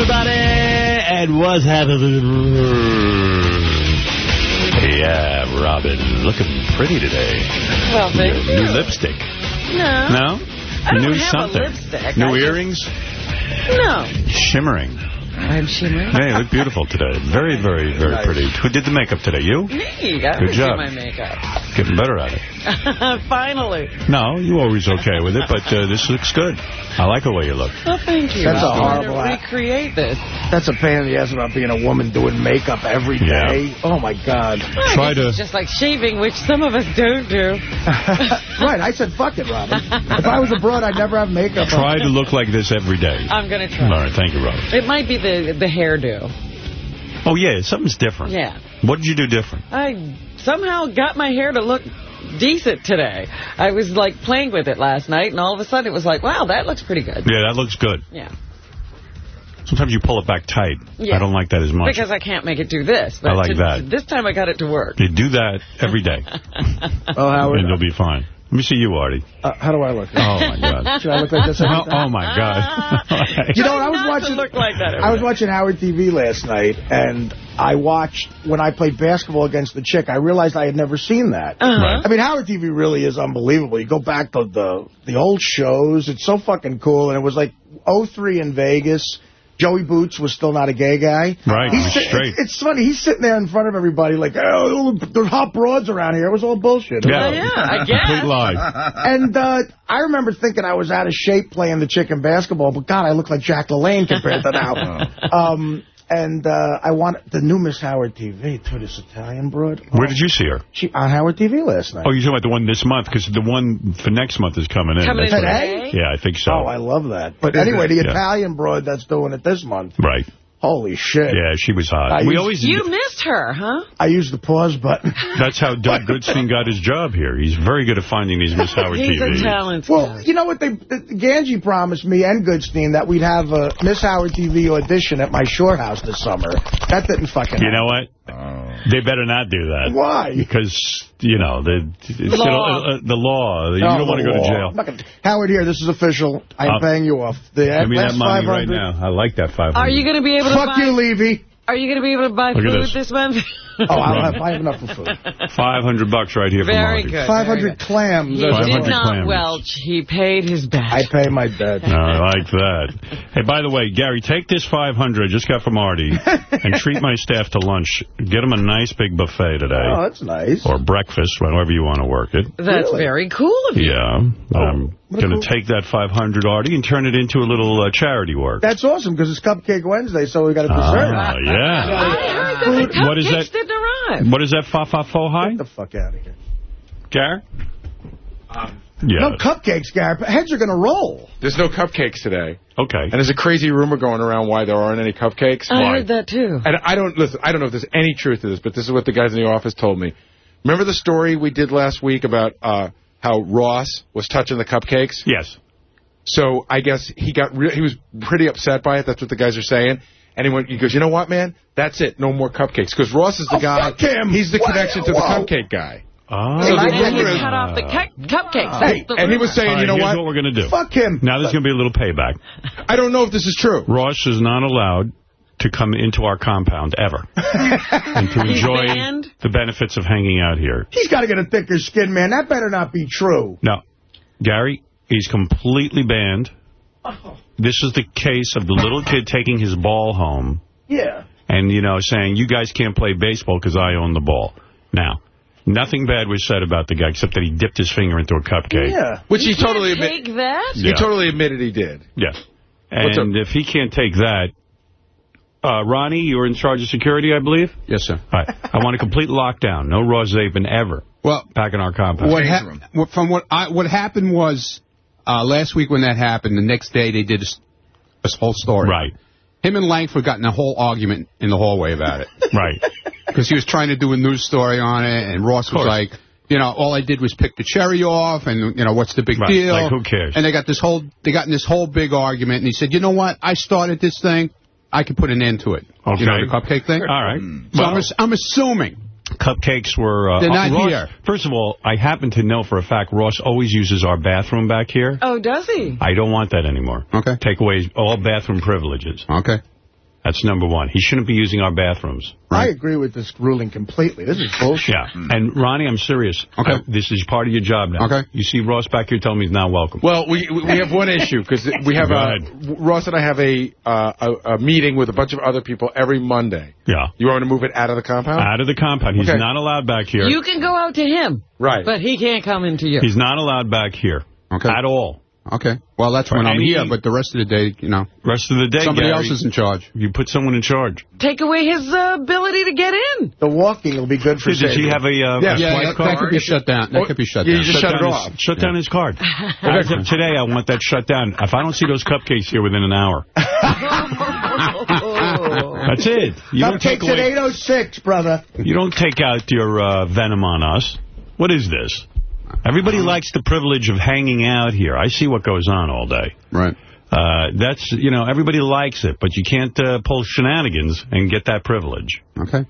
everybody, and what's happening? Yeah, Robin, looking pretty today. Well, thank new, you. New lipstick. No. No? I don't new have something. a lipstick. New I just- earrings? No. Shimmering. I'm shimmering. Yeah, you look beautiful today. Very, very, very pretty. Who did the makeup today? You? Me. I Good job. do my makeup. Getting better at it. Finally. No, you're always okay with it, but uh, this looks good. I like the way you look. Well, thank you. That's a I'm trying horrible to act. recreate this. That's a pain in the ass about being a woman doing makeup every day. Yeah. Oh, my God. Well, Try to- just like shaving, which some of us don't do. right, I said fuck it, Robin. If I was abroad, I'd never have makeup on. Try to look like this every day. I'm going to All try. All right, thank you, Robin. It might be the the hairdo. Oh, yeah, something's different. Yeah. What did you do different? I somehow got my hair to look decent today. I was like playing with it last night, and all of a sudden it was like, wow, that looks pretty good. Yeah, that looks good. Yeah. Sometimes you pull it back tight. Yeah. I don't like that as much. Because I can't make it do this. But I like to- that. This time I got it to work. You do that every day, Oh, Howard. and you'll be fine. Let me see you, Artie. Uh, how do I look? Oh, my God. Should I look like this? Oh, oh my God. You know what? I was watching. look like that I was watching Howard TV last night, and I watched when I played basketball against the chick. I realized I had never seen that. Uh-huh. I mean, Howard TV really is unbelievable. You go back to the the old shows; it's so fucking cool. And it was like '03 in Vegas. Joey Boots was still not a gay guy. Right, He's he's sit- straight. It's, it's funny. He's sitting there in front of everybody like, oh, there's hot broads around here. It was all bullshit. Yeah. Oh, yeah, I guess. Complete lie. And uh, I remember thinking I was out of shape playing the chicken basketball, but God, I look like Jack LaLanne compared to now. um, and uh, I want the new Miss Howard TV, too, this Italian broad. Where did you see her? She on Howard TV last night. Oh, you're talking about the one this month, because the one for next month is coming in. Coming in right. today? Today? Yeah, I think so. Oh, I love that. But anyway, the Yeah. Italian broad that's doing it this month. Right. Holy shit. Yeah, she was hot. I we used- always You missed her, huh? I used the pause button. That's how Doug Goodstein got his job here. He's very good at finding these Miss Howard He's TVs. a talent. Well, you know what? They, the, Ganji promised me and Goodstein that we'd have a Miss Howard TV audition at my shore house this summer. That didn't fucking You know what? Oh. They better not do that. Why? Because, you know, the Law. gonna- uh, the law. You don't want to go to jail. gonna- Howard, here, this is official. I'm Uh, paying you off. The Give me last that money right 500 now. I like that 500 Are you going to be able to Fuck buy... you, Levy. Are you going to be able to buy Look food this. this month? Oh, I don't have, I have enough for food. 500 bucks right here Very from Marty. good. 500 clams. He 500 did not clams. welch. He paid his bet. I pay my debt. I like that. Hey, by the way, Gary, take this 500 I just got from Artie and treat my staff to lunch. Get them a nice big buffet today. Oh, that's nice. or breakfast, however you want to work it. That's Really? very cool of you. Yeah. I'm going to cool- take that 500, Artie, and turn it into a little uh, charity work. That's awesome, because it's Cupcake Wednesday, so we got a dessert. Ah, yeah. I heard that the What is cupcakes that? Didn't. What is that, fa fa fo hi? Get the fuck out of here. Gary? Um, Yeah. No cupcakes, Gary. Heads are going to roll. There's no cupcakes today. Okay. And there's a crazy rumor going around why there aren't any cupcakes. I Why? heard that, too. And I don't listen. I don't know if there's any truth to this, but this is what the guys in the office told me. Remember the story we did last week about uh, how Ross was touching the cupcakes? Yes. So I guess he got re- he was pretty upset by it. That's what the guys are saying. And he went, he goes, you know what, man? That's it. No more cupcakes. Because Ross is the Oh, guy. fuck him. He's the What? connection to the cupcake guy. Oh. So the rumor is- cut off the cu- cupcakes. That's the and he was saying, All right, you know here's what? what we're going to do. Fuck him. Now there's going to be a little payback. I don't know if this is true. Ross is not allowed to come into our compound ever and to enjoy the benefits of hanging out here. He's got to get a thicker skin, man. That better not be true. No. Gary, he's completely banned. Oh. This is the case of the little kid taking his ball home Yeah. and, you know, saying, you guys can't play baseball because I own the ball. Now, nothing bad was said about the guy except that he dipped his finger into a cupcake. Yeah. Which he You can't totally admit. take that? He totally admitted he did. Yeah. And if he can't take that, uh, Ronnie, you're in charge of security, I believe? Yes, sir. All right. I want a complete lockdown. No raw zaping ever Well, back in our compound. what, hap- what from what I what happened was uh, last week when that happened, the next day they did this, whole story. Right. Him and Langford got in a whole argument in the hallway about it Right. because he was trying to do a news story on it, and Ross was like, you know, all I did was pick the cherry off, and you know, what's the big Right, deal? like, who cares? And they got this whole they got in this whole big argument, and he said, you know what? I started this thing. I can put an end to it. You know, Okay. the cupcake thing. All right. So I'm, I'm assuming Cupcakes were... Uh, They're not Ross, here. First of all, I happen to know for a fact Ross always uses our bathroom back here. Oh, does he? I don't want that anymore. Okay. Take away all bathroom privileges. Okay. That's number one. He shouldn't be using our bathrooms. I agree with this ruling completely. This is bullshit. Yeah. And, Ronnie, I'm serious. Okay. Uh, this is part of your job now. Okay. You see Ross back here telling me he's not welcome. Well, we we have one issue because we have a. Ross and I have a, uh, a a meeting with a bunch of other people every Monday. Yeah. You want to move it out of the compound? Out of the compound. He's Okay. not allowed back here. You can go out to him, right. but he can't come into you. He's not allowed back here. Okay. At all. Okay. Well, that's when I'm any- here, but the rest of the day, you know, Rest of the day, somebody Gary, else is in charge. You put someone in charge. Take away his uh, ability to get in. The walking will be good for Did he have a, uh, Yeah, a Yeah, swipe that, card? that could be shut down. That could be shut yeah, down. you just shut it off. His, shut down his card. As of today, I want that shut down. If I don't see those cupcakes here within an hour. That's it. You don't take Cupcakes at 806, brother. You don't take out your uh, venom on us. What is this? Everybody likes the privilege of hanging out here. I see what goes on all day. Right. Uh, that's, you know, everybody likes it, but you can't uh, pull shenanigans and get that privilege. Okay.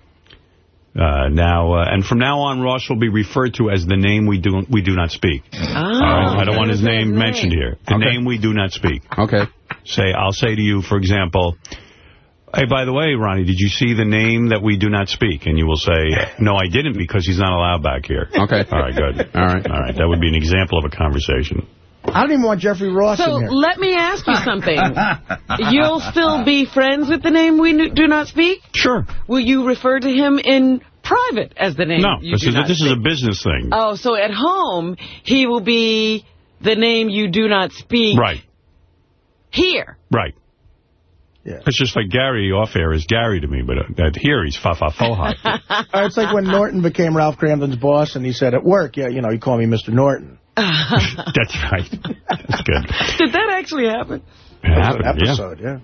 Uh, now, uh, and from now on, Ross will be referred to as the name we do we do not speak. Oh, All right? I don't want his there's name mentioned here. The Okay. name we do not speak. Okay. Say, I'll say to you, for example, hey, by the way, Ronnie, did you see the name that we do not speak? And you will say, no, I didn't because he's not allowed back here. Okay. All right, good. All right. All right, that would be an example of a conversation. I don't even want Jeffrey Ross So in here. let me ask you something. You'll still be friends with the name we do not speak? Sure. Will you refer to him in private as the name No, you this do is, not this is a business thing. Oh, so at home, he will be the name you do not speak Right, here. right. Yeah. It's just like Gary off air is Gary to me, but uh, here he's fa fa fo ha. Uh, it's like when Norton became Ralph Kramden's boss, and he said at work, yeah, you know, you call me Mr. Norton. That's right. That's good. Did that actually happen? It happened, An yeah. episode, yeah.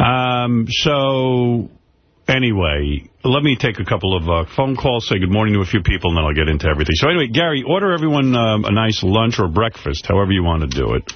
Oh. Um, so, anyway, let me take a couple of uh, phone calls, say good morning to a few people, and then I'll get into everything. So, anyway, Gary, order everyone um, a nice lunch or breakfast, however you want to do it.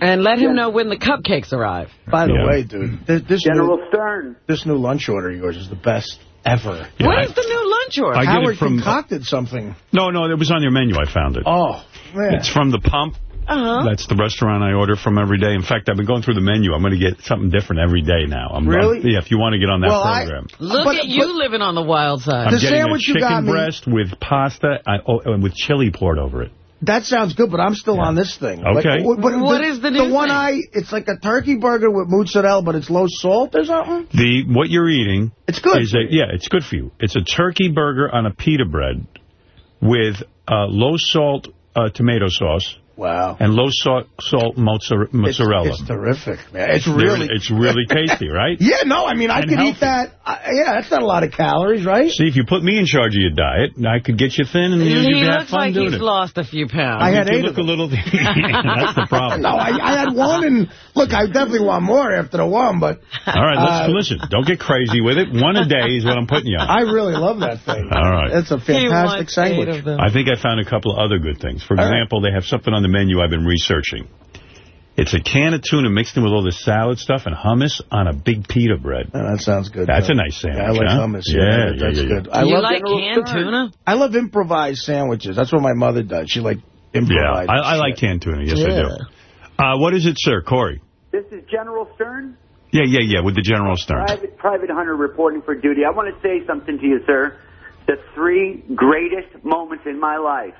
And let him know when the cupcakes arrive. By the Yeah. way, dude, this, this, General new, Stern. this new lunch order of yours is the best ever. Yeah, What I- is the new lunch order? I get Howard from... concocted something. No, no, it was on your menu. I found it. Oh, man. It's from The Pump. uh-huh. That's the restaurant I order from every day. In fact, I've been going through the menu. I'm going to get something different every day now. I'm, Really? I'm- yeah, if you want to get on that Well, I- program. Look But- at you but- living on the wild side. I'm The getting sandwich you chicken got me- breast with pasta uh, oh, and with chili poured over it. That sounds good, but I'm still on this thing. Okay. Like, but What is the new The one thing? I, it's like a turkey burger with mozzarella, but it's low salt or something? The What you're eating It's good. is a, yeah, it's good for you. It's a turkey burger on a pita bread with uh, low salt uh, tomato sauce Wow. and low salt, salt mozzarella. It's, mozzarella. it's terrific, man. It's They're- really... it's really tasty, right? Yeah, no, I mean, I And could healthy. eat that. I, yeah, that's not a lot of calories, right? See, if you put me in charge of your diet, I could get you thin and you, he you'd have looks fun like doing he's lost a few pounds. I had you eight look of a little. that's the problem. No, I, I had one, and look, I definitely want more after the one, but All right, let's Uh, listen. Don't get crazy with it. One a day is what I'm putting you on. I really love that thing. All right. It's a fantastic wants sandwich. I think I found a couple of other good things. For All right. example, they have something on the menu I've been researching. It's a can of tuna mixed in with all the salad stuff and hummus on a big pita bread. Oh, that sounds good. That's though. a nice sandwich, Yeah, I like huh? hummus. Yeah, Yeah, yeah, that's yeah, yeah. good. I you love like canned Stern. tuna? I love improvised sandwiches. That's what my mother does. She like Yeah, improvised. I, I like canned tuna. Yes, I do. Uh, what is it, sir? Corey? This is General Stern, Yeah, yeah, yeah, with the General Stern. private private hunter reporting for duty. I want to say something to you, sir. The three greatest moments in my life,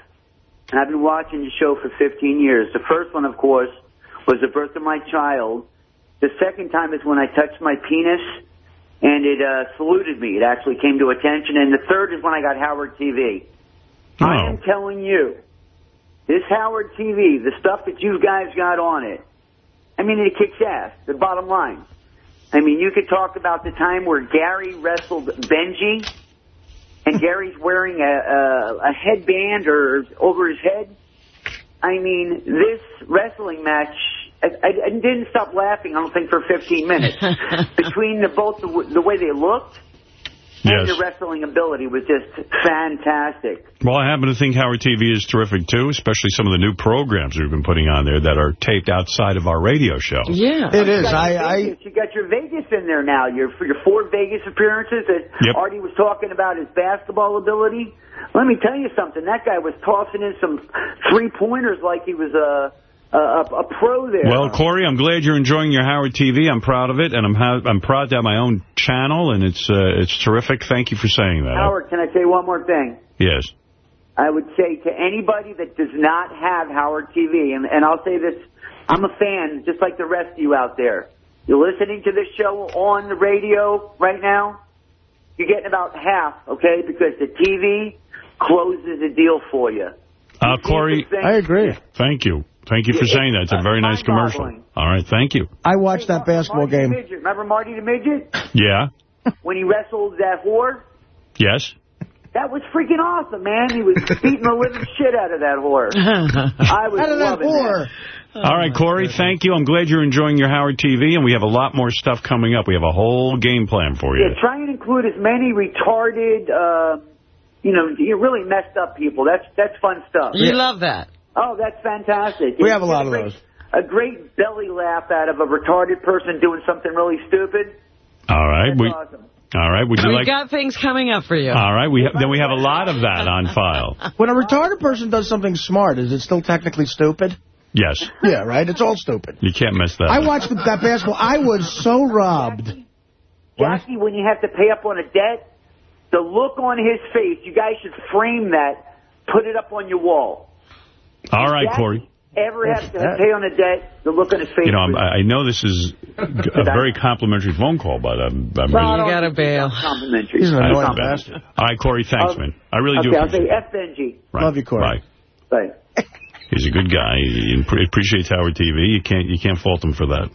and I've been watching the show for 15 years. The first one, of course, was the birth of my child. The second time is when I touched my penis, and it uh, saluted me. It actually came to attention. And the third is when I got Howard TV. I Oh. am telling you, this Howard TV, the stuff that you guys got on it, I mean, it kicks ass. The bottom line. I mean, you could talk about the time where Gary wrestled Benji, and Gary's wearing a, a, a headband or over his head. I mean, this wrestling match, I, I, I didn't stop laughing. I don't think for 15 minutes between the both the, the way they looked and Yes. the wrestling ability was just fantastic. Well, I happen to think Howard TV is terrific, too, especially some of the new programs we've been putting on there that are taped outside of our radio show. Yeah. It is. You got I, your I You got your Vegas in there now. Your your four Vegas appearances that Yep. Artie was talking about his basketball ability. Let me tell you something. That guy was tossing in some three pointers like he was a a, a pro there. Well, Corey, I'm glad you're enjoying your Howard TV. I'm proud of it, and I'm I'm proud to have my own channel, and it's uh, it's terrific. Thank you for saying that. Howard, can I say one more thing? Yes. I would say to anybody that does not have Howard TV, and, and I'll say this, I'm a fan, just like the rest of you out there. You're listening to this show on the radio right now, you're getting about half, okay, because the TV closes the deal for you. Uh, Corey, I agree. thank you. Thank you for Yeah, saying that. It's a very nice commercial. All right, thank you. I watched that basketball Marty game. Midget. Remember Marty the Midget? Yeah. When he wrestled that whore? Yes. That was freaking awesome, man. He was beating the living shit out of that whore. I was Out of that loving whore. All right, Corey, thank you. I'm glad you're enjoying your Howard TV, and we have a lot more stuff coming up. We have a whole game plan for you. Yeah, try and include as many retarded, uh, you know, you really messed up people. That's that's fun stuff. You love that. Oh, that's fantastic. We have a lot Get of great- those. A great belly laugh out of a retarded person doing something really stupid. All right. That's We, awesome. all right. Would you we like... got things coming up for you. All right. We ha then we have a lot of that on file. When a retarded person does something smart, is it still technically stupid? Yes. Yeah, right? It's all stupid. You can't mess that I up. watched the, that basketball. I was so robbed. Jackie, when you have to pay up on a debt, the look on his face, you guys should frame that, put it up on your wall. All right, Jackie Corey. Ever have to pay on a debt, the look on his face. You know, I'm, I I know this is a very complimentary phone call, but I'm, I'm Well, really... You gotta bail. Complimentary. He's an I annoying bastard. All right, Corey, thanks, Oh, man. I really do Okay, I'll say appreciate. F Benji. Right. Love you, Corey. Bye. Bye. He's a good guy. He appreciates Howard TV. You can't you can't fault him for that.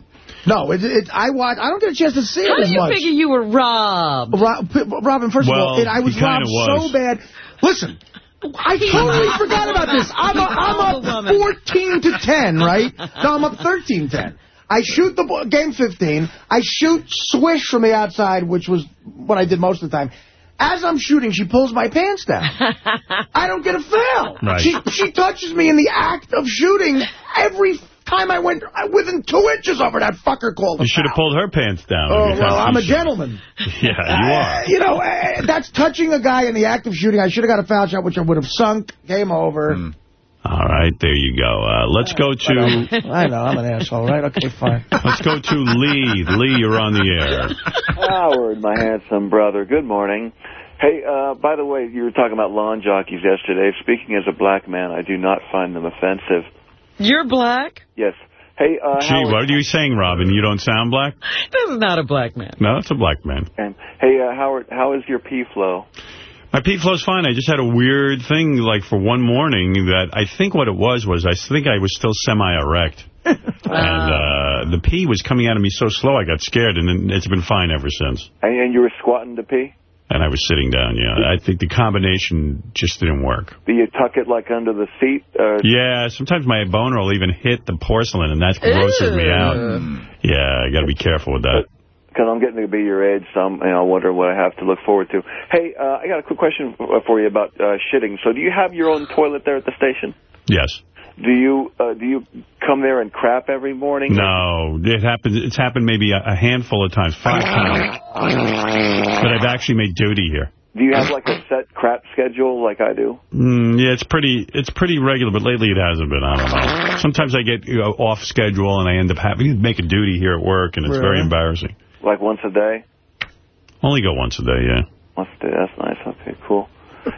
No, it, it, I watch. I don't get a chance to see How it do as you figure you were robbed? Rob, Robin, first Well, of all, it, I was robbed was. so bad. Listen, I totally forgot about this. I'm, a, I'm up 14 to 10, right? No, I'm up 13 to 10. I shoot the ball, game 15. I shoot swish from the outside, which was what I did most of the time. As I'm shooting, she pulls my pants down. I don't get a foul. Right. She she touches me in the act of shooting every time I went I- within two inches of her. That fucker called You should have pulled her pants down. Oh, well, I'm a gentleman. Yeah, you Uh, are. you know, uh, that's touching a guy in the act of shooting. I should have got a foul shot, which I would have sunk. Game over. Hmm. All right, there you go. Uh, let's go to I know, I'm an asshole, right? Okay, fine. let's go to Lee. Lee, you're on the air. Howard, my handsome brother. Good morning. Hey, uh, by the way, you were talking about lawn jockeys yesterday. Speaking as a black man, I do not find them offensive. You're black? Yes. Hey, uh, Gee, Howard. what are you saying, Robin? You don't sound black? This is not a black man. No, it's a black man. And Hey, uh, Howard, how is your pee flow? My pee flow's fine. I just had a weird thing, like, for one morning that I think what it was was I think I was still semi-erect. and uh, the pee was coming out of me so slow I got scared, and then it's been fine ever since. And, and you were squatting to pee? And I was sitting down, yeah. I think the combination just didn't work. Do you tuck it like under the seat? Uh, Yeah, sometimes my boner will even hit the porcelain, and that grosses me out. Yeah, I got to be careful with that. Because I'm getting to be your age, so I'm, you know, I wonder what I have to look forward to. Hey, uh, I got a quick question for you about uh, shitting. So, do you have your own toilet there at the station? Yes. Do you uh, do you come there and crap every morning? No, it happens. It's happened maybe a, a handful of times, five times. But I've actually made duty here. Do you have like a set crap schedule like I do? Mm, yeah, it's pretty it's pretty regular, but lately it hasn't been. I don't know. Sometimes I get you know, off schedule and I end up having to make a duty here at work, and it's very embarrassing. Like once a day? Only go once a day, yeah. Once a day, that's nice. Okay, cool.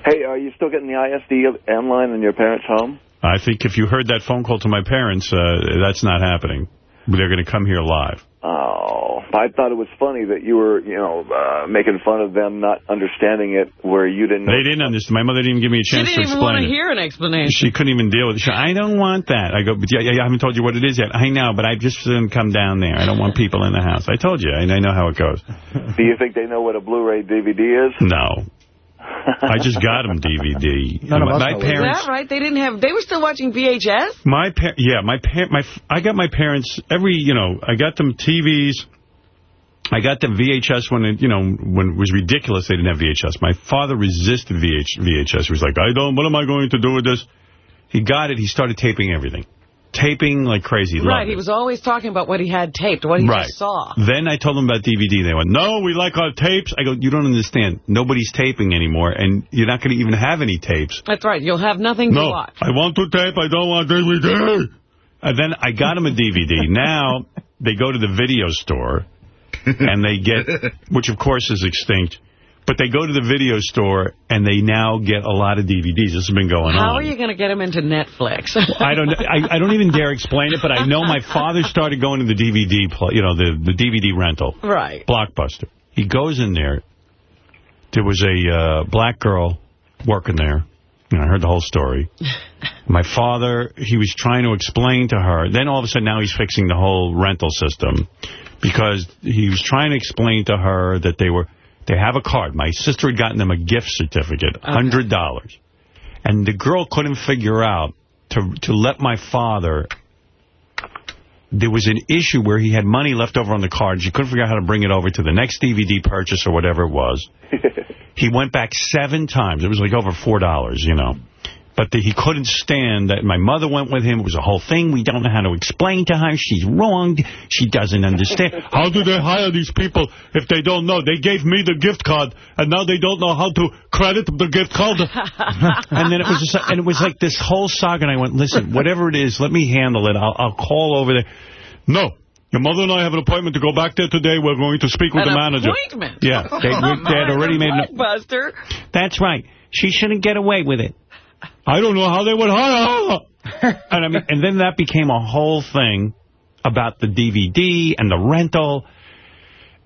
Hey, are you still getting the ISDN line in your parents' home? I think if you heard that phone call to my parents, uh, that's not happening. They're going to come here live. Oh, I thought it was funny that you were, you know, uh, making fun of them not understanding it where you didn't know. They didn't understand. My mother didn't even give me a chance to didn't even want explain to hear an explanation. She couldn't even deal with it. She, I don't want that. I go, but yeah, yeah, I haven't told you what it is yet. I know, but I just didn't come down there. I don't want people in the house. I told you. I, I know how it goes. Do you think they know what a Blu-ray DVD is? No. I just got them DVD. None of my, us my know. Is parents. that right? They didn't have. They were still watching VHS. My par yeah, my par my I got my parents every you know I got them TVs. I got them VHS when it, you know when it was ridiculous they didn't have VHS. My father resisted VH, VHS. He was like, I don't. What am I going to do with this? He got it. He started taping everything, taping like crazy. Right. Loved He it. was always talking about what he had taped, what he right. just saw. Then I told them about DVD. They went, no, we like our tapes. I go, you don't understand. Nobody's taping anymore, and you're not going to even have any tapes. That's right. You'll have nothing to No, watch. I want to tape. I don't want DVD. And then I got him a DVD. Now they go to the video store and they get, which of course is extinct, but they go to the video store and they now get a lot of DVDs. This has been going How on. How are you going to get them into Netflix? I don't. I, I don't even dare explain it, but I know my father started going to the DVD, you know, the the DVD rental. Right. Blockbuster. He goes in there. There was a uh, black girl working there. And I heard the whole story. My father, he was trying to explain to her. Then all of a sudden now he's fixing the whole rental system because he was trying to explain to her that they were, they have a card. My sister had gotten them a gift certificate, $100. And the girl couldn't figure out to to let my father there was an issue where he had money left over on the card. and She couldn't figure out how to bring it over to the next DVD purchase or whatever it was. he went back seven times. It was like over $4, you know. But the, he couldn't stand that. My mother went with him. It was a whole thing. We don't know how to explain to her. She's wrong. She doesn't understand. how do they hire these people if they don't know? They gave me the gift card, and now they don't know how to credit the gift card. and then it was just, and it was like this whole saga. And I went, listen, whatever it is, let me handle it. I'll, I'll call over there. No. Your mother and I have an appointment to go back there today. We're going to speak with An the manager. appointment? Yeah. They, they had oh, already made an Buster. that's right. She shouldn't get away with it. I don't know how they would hire and, I mean, and then that became a whole thing about the DVD and the rental.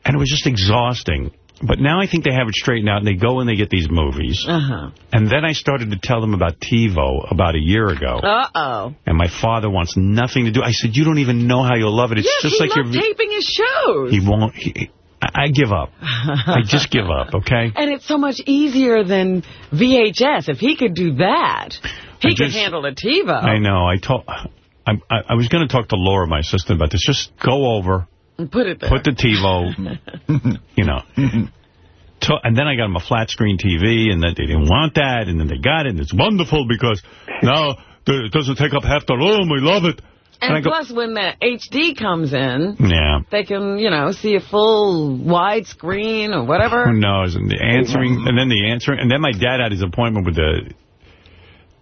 And it was just exhausting. But now I think they have it straightened out, and they go and they get these movies. Uh-huh. And then I started to tell them about TiVo about a year ago. Uh-oh. And my father wants nothing to do. I said, you don't even know how you'll love it. It's Yes, just he like loved your... taping his shows. He won't... He, I, give up. I just give up, okay? And it's so much easier than VHS. If he could do that, he I could just- handle a TiVo. I know. I told. I, I, I was going to talk to Laura, my assistant, about this. Just go over, And Put it there. put the TiVo, you know. And then I got them a flat screen TV, and that they didn't want that, and then they got it, and it's wonderful because now it doesn't take up half the room. We love it. And go- plus, when the HD comes in, Yeah. they can, you know, see a full widescreen or whatever. Who knows? And the answering, and then the answering, and then my dad had his appointment with the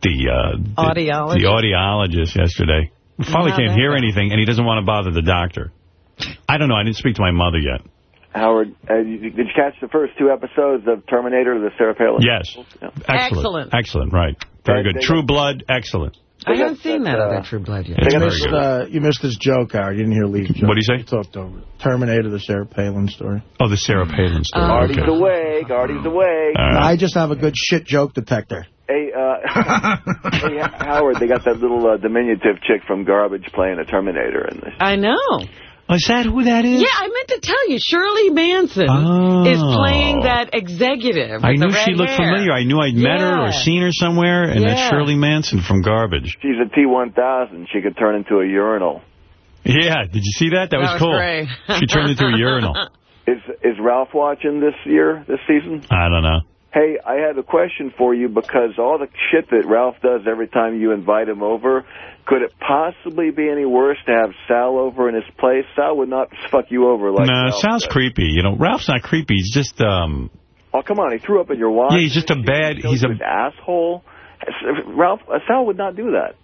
the uh, the- Audiologist? The audiologist yesterday. Father Wow, can't hear guy. anything, and he doesn't want to bother the doctor. I don't know. I didn't speak to my mother yet. Howard, uh, did you catch the first two episodes of Terminator, the Sarah Palin? Yes. Yeah. Excellent. Excellent. Excellent, right. Very good. True Blood, excellent. I haven't seen that, that uh, other True Blood yet. It's You missed, good. uh, you missed his joke, Howard. You didn't hear Lee's joke. What'd he say? You talked over it. Terminator, the Sarah Palin story. Oh, the Sarah Palin story. Oh. Artie's okay. away, Artie's away. All right. I just have a good shit joke detector. Hey, uh, hey, Howard, they got that little uh, diminutive chick from Garbage playing a Terminator in this. I know. Is that who that is? Yeah, I meant to tell you, Shirley Manson Oh. is playing that executive. I knew she looked hair. familiar. I knew I'd met her or seen her somewhere, and that's Shirley Manson from Garbage. She's a T-1000. She could turn into a urinal. Yeah, did you see that? That, That was cool. great. she turned into a urinal. Is is Ralph watching this year, this season? I don't know. Hey, I had a question for you because all the shit that Ralph does every time you invite him over, could it possibly be any worse to have Sal over in his place? Sal would not fuck you over like no, Ralph Sal's does. creepy. You know, Ralph's not creepy. He's just, um, Oh, come on. He threw up in your watch. Yeah, he's just a bad- he's you a- asshole. Ralph, uh, Sal would not do that.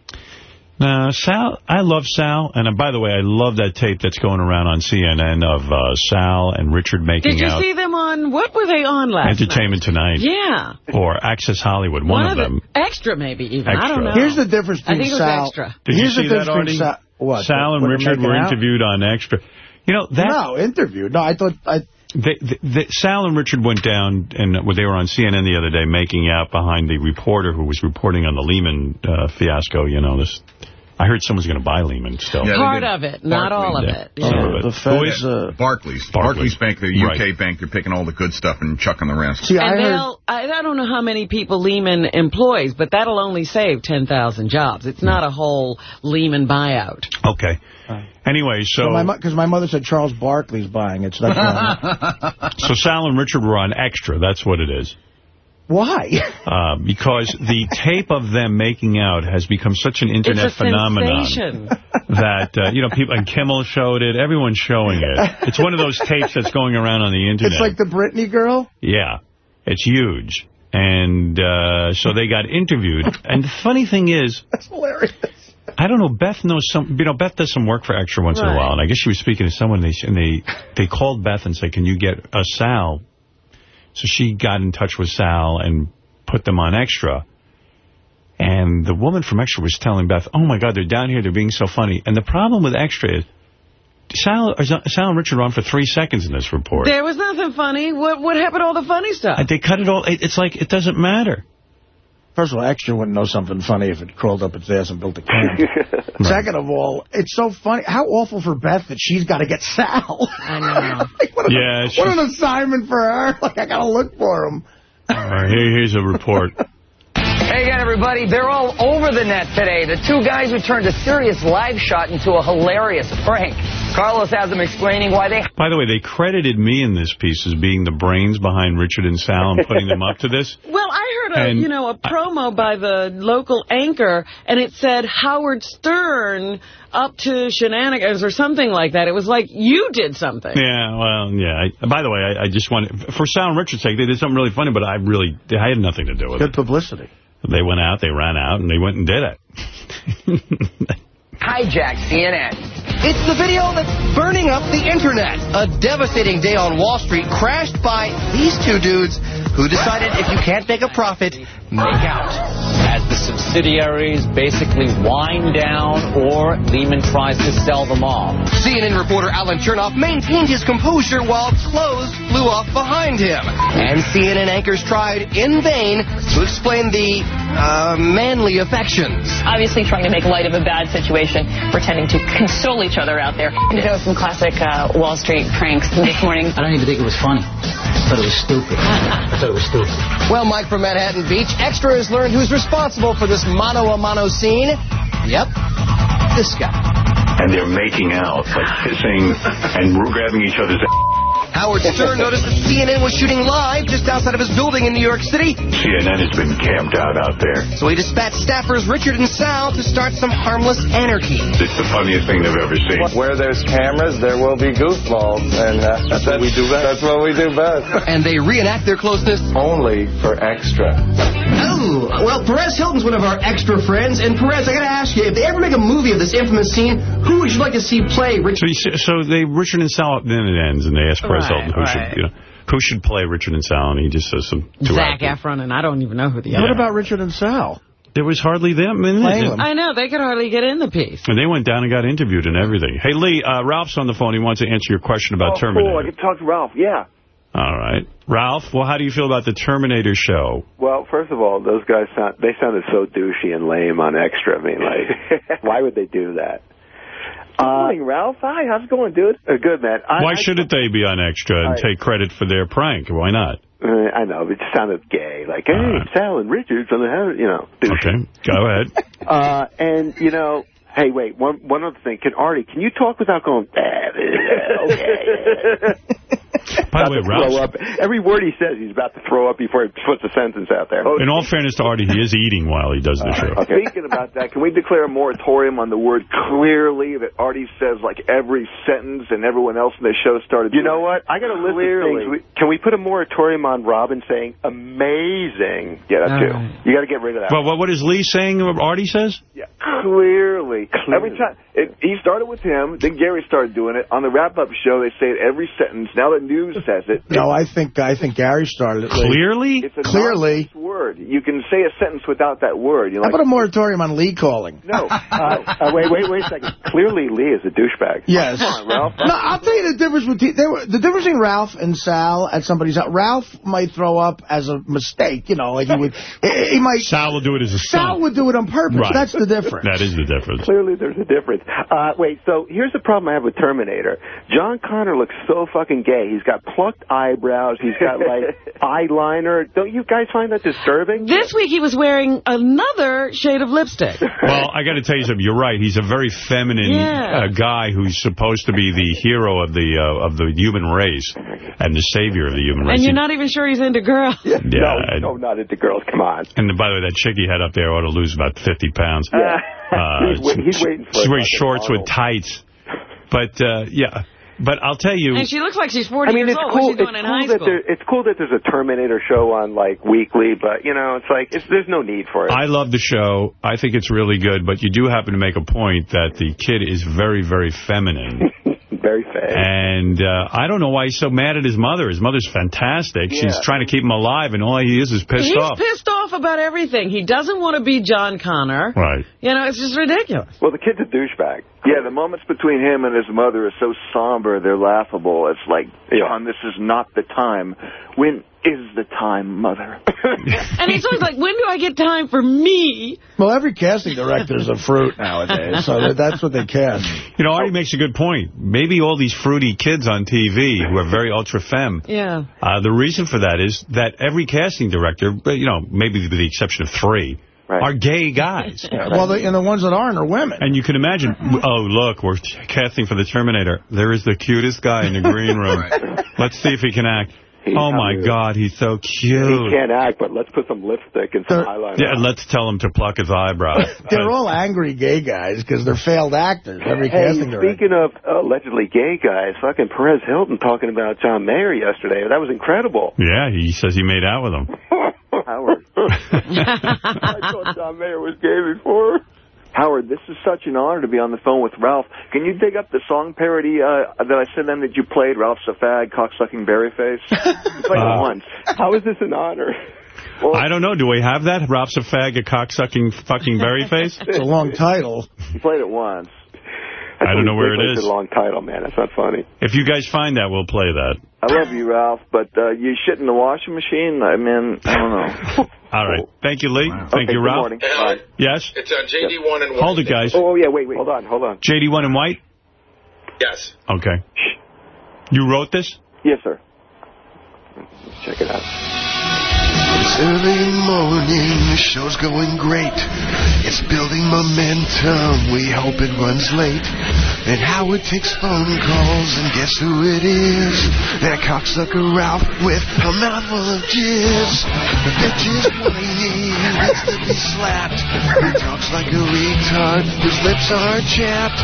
No, Sal, I love Sal. And uh, by the way, I love that tape that's going around on CNN of uh, Sal and Richard making Did you out see them on, what were they on last night? Entertainment Tonight? Yeah. or Access Hollywood, one, of them. the, extra maybe even. I don't know. Here's the difference between I between think it was Sal. extra. Did Here's you the see that, difference between Artie? Sal. What? Sal and When they're Richard making were out? interviewed on Extra. You know, that No, interviewed. No, I thought I. They, they, Sal and Richard went down, and uh, they were on CNN the other day making out behind the reporter who was reporting on the Lehman uh, fiasco. You know, this. I heard someone's going to buy Lehman still. Yeah, Part of it, not all of yeah. it. Some of it. The Who Feds. Uh, Barclays. Barclays. Barclays Bank, the UK Right. bank, they're picking all the good stuff and chucking the rest. see, I And heard. I, I don't know how many people Lehman employs, but that'll only save 10,000 jobs. It's not a whole Lehman buyout. Okay. Anyway, so Because my, mother said Charles Barkley's buying it. So that's why. so Sal and Richard were on Extra. That's what it is. Why? Uh, because the tape of them making out has become such an internet phenomenon sensation. that, uh, you know, people, and Kimmel showed it. Everyone's showing it. It's one of those tapes that's going around on the internet. It's like the Britney girl. Yeah, it's huge. And uh, so they got interviewed. And the funny thing is, That's hilarious. I don't know. Beth knows some. You know, Beth does some work for Extra once in a while, and I guess she was speaking to someone, and they and they they called Beth and said, "Can you get a Sal?" So she got in touch with Sal and put them on Extra. And the woman from Extra was telling Beth, "Oh my God, they're down here. They're being so funny." And the problem with Extra is. Sal, Sal and Richard are on for three seconds in this report. There was nothing funny. What what happened to all the funny stuff? They cut it all. It, it's like it doesn't matter. First of all, Extra wouldn't know something funny if it crawled up its ass and built a camp. Second of all, it's so funny. How awful for Beth that she's got to get Sal. I know. like, what, Yeah, an, what an assignment for her. Like, I got to look for him. All right, here, here's a report. Hey again, everybody. They're all over the net today. The two guys who turned a serious live shot into a hilarious prank. Carlos has them explaining why they By the way, they credited me in this piece as being the brains behind Richard and Sal and putting them up to this. Well, I heard a And- you know a promo by the local anchor, and it said Howard Stern up to shenanigans or something like that. It was like you did something. Yeah, well, yeah. I, by the way, I, I just wanted, for Sal and Richard's sake, they did something really funny, but I really, I had nothing to do with Good it. Good publicity. They went out, they ran out, and they went and did it. hijacked CNN. It's the video that's burning up the internet. A devastating day on Wall Street crashed by these two dudes who decided if you can't make a profit, make out. As the subsidiaries basically wind down or Lehman tries to sell them off. CNN reporter Alan Chernoff maintained his composure while clothes flew off behind him. And CNN anchors tried in vain to explain the uh, manly affections. obviously trying to make light of a bad situation, pretending to console each other out there. You know, some classic uh, Wall Street pranks this morning. I don't even think it was funny. I thought it was stupid. I thought it was stupid. Well, Mike from Manhattan Beach, Extra has learned who's responsible for this mano-a-mano scene. Yep, this guy. And they're making out, like kissing and grabbing each other's Howard Stern noticed that CNN was shooting live just outside of his building in New York City, CNN has been camped out out there. so he dispatched staffers Richard and Sal to start some harmless anarchy. It's the funniest thing they've ever seen. Where there's cameras, there will be goofballs, and uh, that's, what we do best. That's what we do best. And they reenact their closeness Only for extra. Oh, well, Perez Hilton's one of our extra friends, and Perez, I gotta ask you, if they ever make a movie of this infamous scene, who would you like to see play Richard? So, you see- so they, Richard and Sal, then it ends, and they ask Perez Right, Hilton who right. should, you know, who should play Richard and Sal, and he just says some two Zac actors. Efron, and I don't even know who the Yeah. other. What about Richard and Sal? There was hardly them in Playing it. I know they could hardly get in the piece. And they went down and got interviewed and everything. Hey, Lee, uh, Ralph's on the phone. He wants to answer your question about oh, Terminator. cool. I can talk to Ralph. Yeah. All right. Ralph, well, how do you feel about the Terminator show? Well, first of all, those guys sound they sounded so douchey and lame on Extra. I mean, like, why would they do that? Good morning, Ralph. Hi, how's it going, dude? Uh, good, man. I, Why I, shouldn't they be on Extra and I- take credit for their prank? Why not? Uh, I know, but it just sounded gay. Like, hey, Sal and Richards on the, you know, douchey. Okay, go ahead. Uh, and, you know, hey, wait, one one other thing. Can Artie, can you talk without going, "Ah, okay. By the way, throw Ralph, up. Every word he says, he's about to throw up before he puts a sentence out there. in all fairness to Artie, he is eating while he does the show. Okay. Speaking about that, can we declare a moratorium on the word clearly that Artie says like every sentence and everyone else in the show started You know what? I got a list Clearly. of things. We- Can we put a moratorium on Robin saying amazing? Yeah, that too. You got to get rid of that. Well, what, what is Lee saying Artie says? Yeah, clearly. Every time it, he started with him, then Gary started doing it. On the wrap-up show, they say it every sentence. Now the news says it. No, I think I think Gary started it. Clearly? It's a Clearly. word. You can say a sentence without that word. You're How about a moratorium on Lee calling? no. uh, uh, wait, wait, wait a second. Clearly, Lee is a douchebag. Yes. Come on, Ralph. No, I'll tell you the difference between there were, the difference between Ralph and Sal at somebody's house. Ralph might throw up as a mistake, you know, like he would. he he might. Sal will do it as a Sal stunt. would do it on purpose. Right. That's the difference. That is the difference. Clearly, there's a difference. Uh, wait, so here's the problem I have with Terminator. John Connor looks so fucking gay. He's got plucked eyebrows. He's got, like, eyeliner. Don't you guys find that disturbing? This week he was wearing another shade of lipstick. Well, I got to tell you something. You're right. He's a very feminine Yeah. uh, guy who's supposed to be the hero of the uh, of the human race and the savior of the human race. And you're not even sure he's into girls. Yeah, no, and- no, not into girls. Come on. And by the way, that chick he had up there ought to lose about 50 pounds. Yeah. Uh, He's wait- he's waiting for She's wearing shorts model. with tights. But, uh, yeah. But I'll tell you... And she looks like she's 40 I mean, years it's old. cool. What's she doing it's in cool high that school? there, it's cool that there's a Terminator show on like weekly, but you know, it's like it's, there's no need for it. I love the show. I think it's really good, but you do happen to make a point that the kid is very, very feminine. very fake. And uh, I don't know why he's so mad at his mother. His mother's fantastic. She's trying to keep him alive, and all he is is pissed He's off. pissed off about everything. He doesn't want to be John Connor. Right. You know, it's just ridiculous. Well, the kid's a douchebag. Yeah, the moments between him and his mother are so somber, they're laughable. It's like, John, this is not the time. When is the time, mother? And he's always like, when do I get time for me? Well, every casting director is a fruit nowadays, so that's what they cast. You know, Artie makes a good point. Maybe all these fruity kids on TV who are very ultra-femme, Yeah. uh, the reason for that is that every casting director, you know, maybe with the exception of three, are gay guys. Well, the, and the ones that aren't are women. And you can imagine, oh, look, we're casting for the Terminator. There is the cutest guy in the green room. Let's see if he can act. Oh, my God, he's so cute. He can't act, but let's put some lipstick and some eyeliner. Yeah, let's tell him to pluck his eyebrows. They're all angry gay guys because they're failed actors. Every Hey, casting director. speaking of allegedly gay guys, fucking Perez Hilton talking about John Mayer yesterday. That was incredible. Yeah, he says he made out with him. Howard. I thought John Mayer was gay before. Howard, this is such an honor to be on the phone with Ralph. Can you dig up the song parody uh, that I sent them that you played, Ralph's a fag, cocksucking berryface? You played Uh, it once. How is this an honor? I don't know. Do we have that? Ralph's a fag, a cocksucking fucking berry face? It's a long title. You played it once. I don't know where it It's a long title, man. That's not funny. If you guys find that, we'll play that. I love you, Ralph, but uh, you shit in the washing machine? I mean, I don't know. All right. Thank you, Lee. Thank Okay, you, good Ralph. morning. Bye. Yes? It's uh, JD1 and White. Hold it, guys. Oh, yeah, wait, wait. Hold on, hold on. JD1 and white? Yes. Okay. You wrote this? Yes, sir. Let's check it out. It's early morning, the show's going great. It's building momentum, we hope it runs late. And Howard takes phone calls, and guess who it is? That cocksucker Ralph with a mouthful of jizz. The bitch is whiny, needs to be slapped. He talks like a retard, his lips are chapped.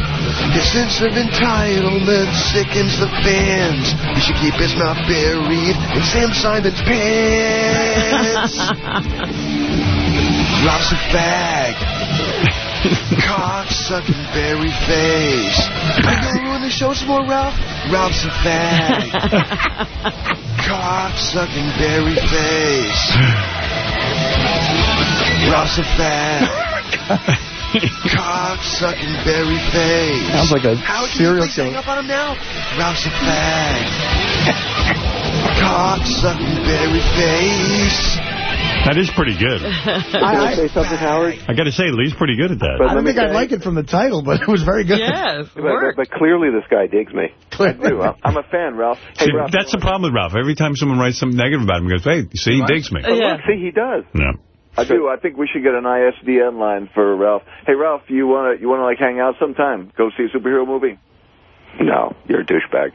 His sense of entitlement sickens the fans. He should keep his mouth buried in Sam Simon's pants. Ralph's a fag. Cock sucking berry face. You gonna ruin the show some more, Ralph? Ralph's a fag. Cock sucking berry face. Ralph's a fag. Cock sucking berry face. Sounds like a How serial you hang killer. up on him now? Ralph's a fag. Cock sucking berry face. That is pretty good. Can I say something, Howard? I got to say, Lee's pretty good at that. But I don't me think I'd like it from the title, but it was very good. Yes, But, but, but clearly this guy digs me. I do. I'm- I'm a fan, Ralph. Hey, See, Ralph. that's the problem with Ralph. Every time someone writes something negative about him, he goes, hey, see, he digs me. But look, see, he does. Yeah. I do. I think we should get an ISDN line for Ralph. Hey, Ralph, you want to you want to like hang out sometime? Go see a superhero movie? No, you're a douchebag.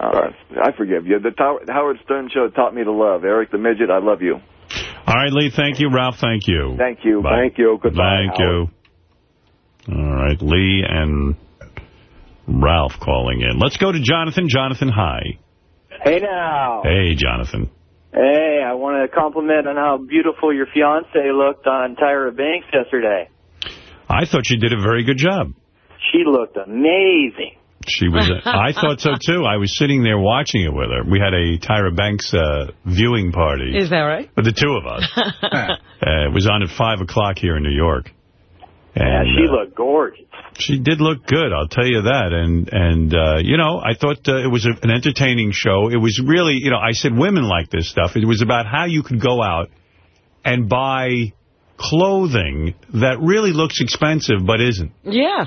All right. I forgive you. The Tow- Howard Stern Show taught me to love. Eric the Midget, I love you. All right, Lee, thank you. Ralph, thank you. Thank you. Bye. Thank you. Goodbye, Thank Howard. you. All right, Lee and Ralph calling in. Let's go to Jonathan. Jonathan, hi. Hey now. Hey, Jonathan. Hey, I want to compliment on how beautiful your fiance looked on Tyra Banks yesterday. I thought she did a very good job. She looked amazing. She was. I thought so too. I was sitting there watching it with her. We had a Tyra Banks uh, viewing party. Is that right? With the two of us. uh, it was on at 5 o'clock here in New York. Yeah, And, she uh, looked gorgeous. She did look good, I'll tell you that. And, and uh, you know, I thought uh, it was a, an entertaining show. It was really, you know, I said women like this stuff. It was about how you could go out and buy clothing that really looks expensive but isn't. Yeah.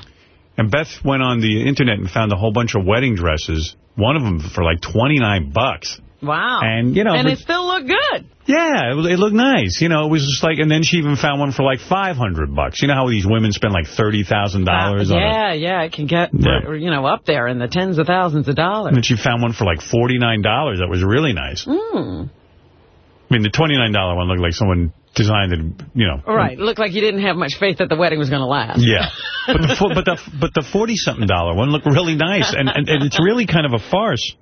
And Beth went on the Internet and found a whole bunch of wedding dresses, one of them for like 29 bucks. Wow. And, you know, and it still looked good. Yeah, it, it looked nice. You know, it was just like, and then she even found one for like 500 bucks. You know how these women spend like $30,000 on it? yeah, yeah, it can get, Yeah. you know, up there in the tens of thousands of And dollars. then she found one for like $49. That was really nice. Mm. I mean, the $29 one looked like someone designed it, you know. Right. Looked like you didn't have much faith that the wedding was going to last. Yeah, but the but the but the forty something dollar one looked really nice, and, and and it's really kind of a farce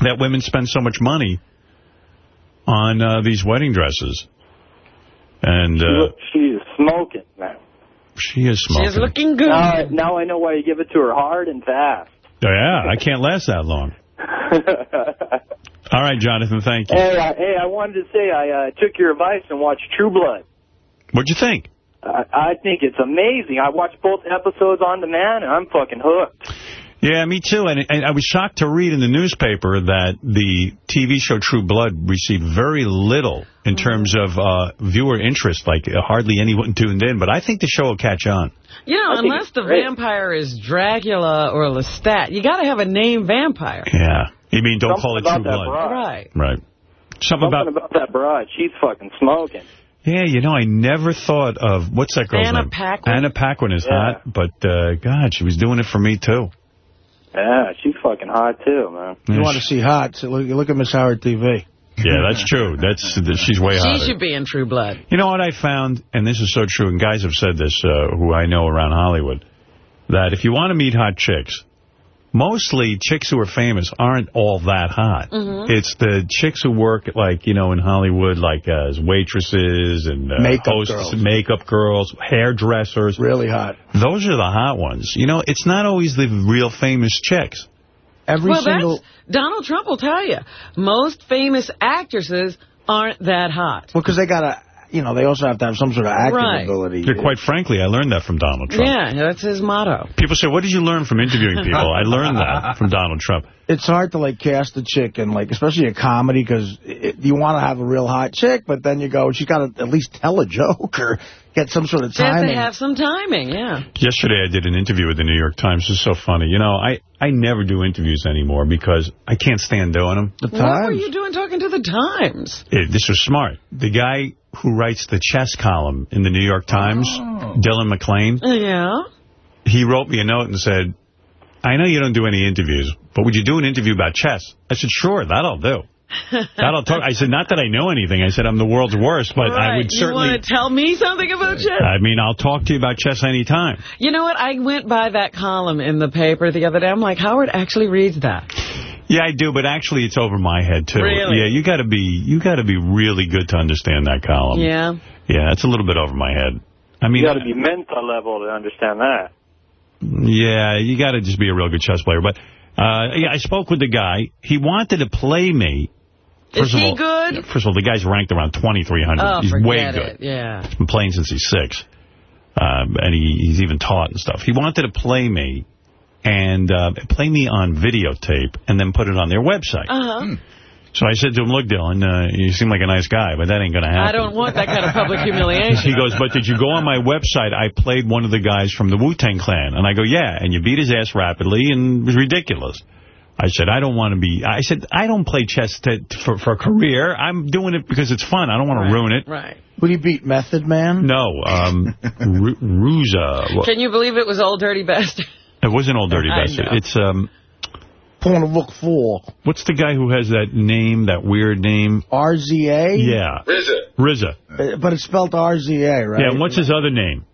that women spend so much money on uh, these wedding dresses, and uh, She is smoking, man. she is smoking. She's looking good. Now, I- now I know why you give it to her hard and fast. Oh, yeah, I can't last that long. All right, Jonathan, thank you. Hey, uh, hey, I wanted to say I uh, took your advice and watched True Blood. What'd you think? I, I think it's amazing. I watched both episodes on demand, and I'm fucking hooked. Yeah, me too. And, and I was shocked to read in the newspaper that the TV show True Blood received very little in terms of uh, viewer interest, like uh, hardly anyone tuned in. But I think the show will catch on. You know, I unless the great. vampire is Dracula or Lestat, you got to have a name vampire. Yeah. You mean don't call it True Blood? broad. Right. Right. Something about... Something about that broad. She's fucking smoking. Yeah, you know, I never thought of... What's that girl's Anna name? Paquin. Anna Paquin is Yeah. hot, but, uh, God, she was doing it for me, too. Yeah, she's fucking hot too, man. You want to see hot, so look, look at Miss Howard TV. Yeah, that's true. That's She's way She should be in True Blood. You know what I found, and this is so true, and guys have said this uh, who I know around Hollywood, that if you want to meet hot chicks, mostly chicks who are famous aren't all that hot. Mhm. It's the chicks who work, like, you know, in Hollywood, like uh, as waitresses and uh, Makeup hosts, girls. makeup girls, hairdressers. Really hot. Those are the hot ones. You know, it's not always the real famous chicks. Every well, single... that's, Donald Trump will tell you, most famous actresses aren't that hot. Well, because they got to, you know, they also have to have some sort of acting Right. ability. Yeah, quite frankly, I learned that from Donald Trump. Yeah, that's his motto. People say, what did you learn from interviewing people? I learned that from Donald Trump. It's hard to, like, cast a chick in, like, especially a comedy, because you want to have a real hot chick, but then you go, she's got to at least tell a joke or get some sort of They have timing. to have some timing, yeah. Yesterday I did an interview with the New York Times. It's so funny. You know, I, I never do interviews anymore because I can't stand doing them. The What were you doing talking to the Times? It, this was smart. The guy who writes the chess column in the New York Times, oh. Dylan McClain, uh, Yeah. he wrote me a note and said, I know you don't do any interviews, but would you do an interview about chess? I said, sure, that'll do. That'll talk. I said, not that I know anything. I said, I'm the world's worst, but I Right. would You want to tell me something about chess? I mean, I'll talk to you about chess anytime. You know what? I went by that column in the paper the other day. I'm like, Howard actually reads that. Yeah, I do, but actually it's over my head, too. Really? Yeah, you got to be you got to be really good to understand that column. Yeah. Yeah, it's a little bit over my head. I mean, you got to be mental level to understand that. Yeah, you got to just be a real good chess player. But uh, yeah, I spoke with the guy. He wanted to play me. Is First of he all, good? First of all, the guy's ranked around 2,300. Oh, he's forget way it. good. Yeah. He's been playing since he's six. Um, and he, he's even taught and stuff. He wanted to play me and uh, play me on videotape and then put it on their website. Uh-huh. So I said to him, look, Dylan, uh, you seem like a nice guy, but that ain't going to happen. I don't want that kind of public humiliation. He goes, but did you go on my website? I played one of the guys from the Wu-Tang Clan. And I go, yeah, and you beat his ass rapidly and it was ridiculous. I said, I don't want to be, I said, I don't play chess to, for, for a career. I'm doing it because it's fun. I don't want to ruin it. Right. Would he beat Method Man? No, um, Ru- Ruza. Can you believe it was Old Dirty Bastard? It wasn't Old Dirty Bastard. It's, um, Point of look for. what's the guy who has that name, that weird name? RZA? Yeah. RZA. RZA. Uh, But it's spelled RZA, right? Yeah, and what's his other name?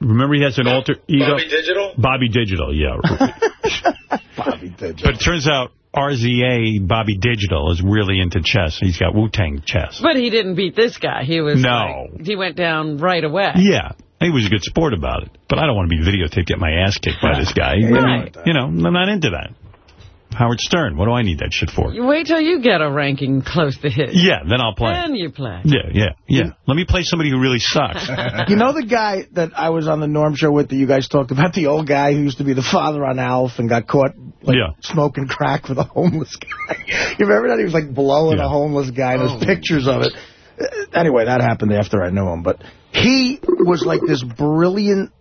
Remember he has an alter ego? Bobby Digital? Bobby Digital, yeah. Bobby Digital. But it turns out RZA, Bobby Digital, is really into chess. He's got Wu-Tang chess. But he didn't beat this guy. He was No. like, he went down right away. Yeah. He was a good sport about it. But I don't want to be videotaped, get my ass kicked by this guy. Right. You know, I'm not into that. Howard Stern, what do I need that shit for? You wait till you get a ranking close to his. Yeah, then I'll play. Then you play. Yeah, yeah, yeah. Let me play somebody who really sucks. You know the guy that I was on the Norm show with that you guys talked about, the old guy who used to be the father on Alf and got caught like, Yeah. smoking crack with a homeless guy? You remember that? He was like blowing Yeah. a homeless guy and there's pictures of it. Uh, Anyway, that happened after I knew him. But he was like this brilliant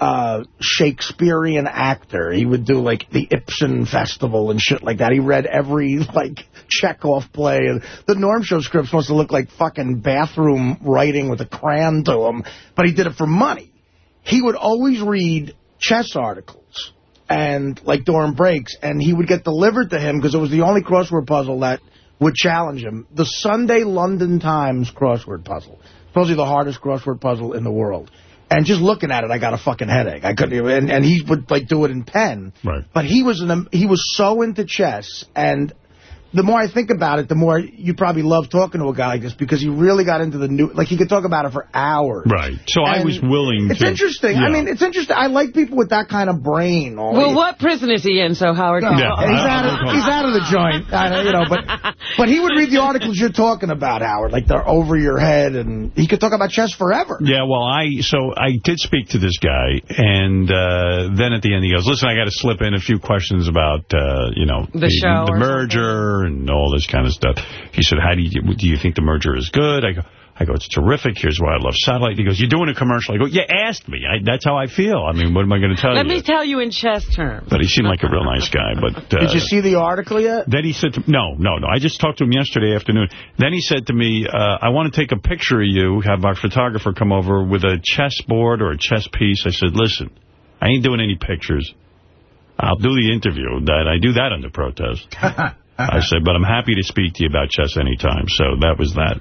uh, Shakespearean actor. He would do like the Ibsen Festival and shit like that. He read every like Chekhov play. And the Norm Show scripts must have looked like fucking bathroom writing with a crayon to him. But he did it for money. He would always read chess articles and like during breaks, and he would get delivered to him because it was the only crossword puzzle that would challenge him. The Sunday London Times crossword puzzle. Supposedly the hardest crossword puzzle in the world. And just looking at it, I got a fucking headache. I couldn't even, and, and he would like do it in pen. Right. But he was an, he was so into chess, and the more I think about it, the more you probably love talking to a guy like this because he really got into the new, like he could talk about it for hours. Right. So I was willing It's to... It's interesting. Yeah. I mean, it's interesting. I like people with that kind of brain. All Well, what prison is he in, so Howard? no, can Yeah. he's out of he's out of the joint, I you know. But but he would read the articles you're talking about, Howard, like they're over your head, and he could talk about chess forever. Yeah, well, I so I did speak to this guy, and uh, then at the end he goes, "Listen, I got to slip in a few questions about uh, you know The show the or merger and all this kind of stuff." He said, "How do you do? You think the merger is good?" I go. I go, it's terrific. Here's why I love satellite. He goes, you're doing a commercial. I go, you asked me. I, that's how I feel. I mean, what am I going to tell Let you? Let me tell you in chess terms. But he seemed like a real nice guy. But uh, Did you see the article yet? then he said, to, no, no, no. I just talked to him yesterday afternoon. Then he said to me, uh, I want to take a picture of you, have our photographer come over with a chess board or a chess piece. I said, listen, I ain't doing any pictures. I'll do the interview. That I do that under protest. I said, but I'm happy to speak to you about chess anytime. So that was that.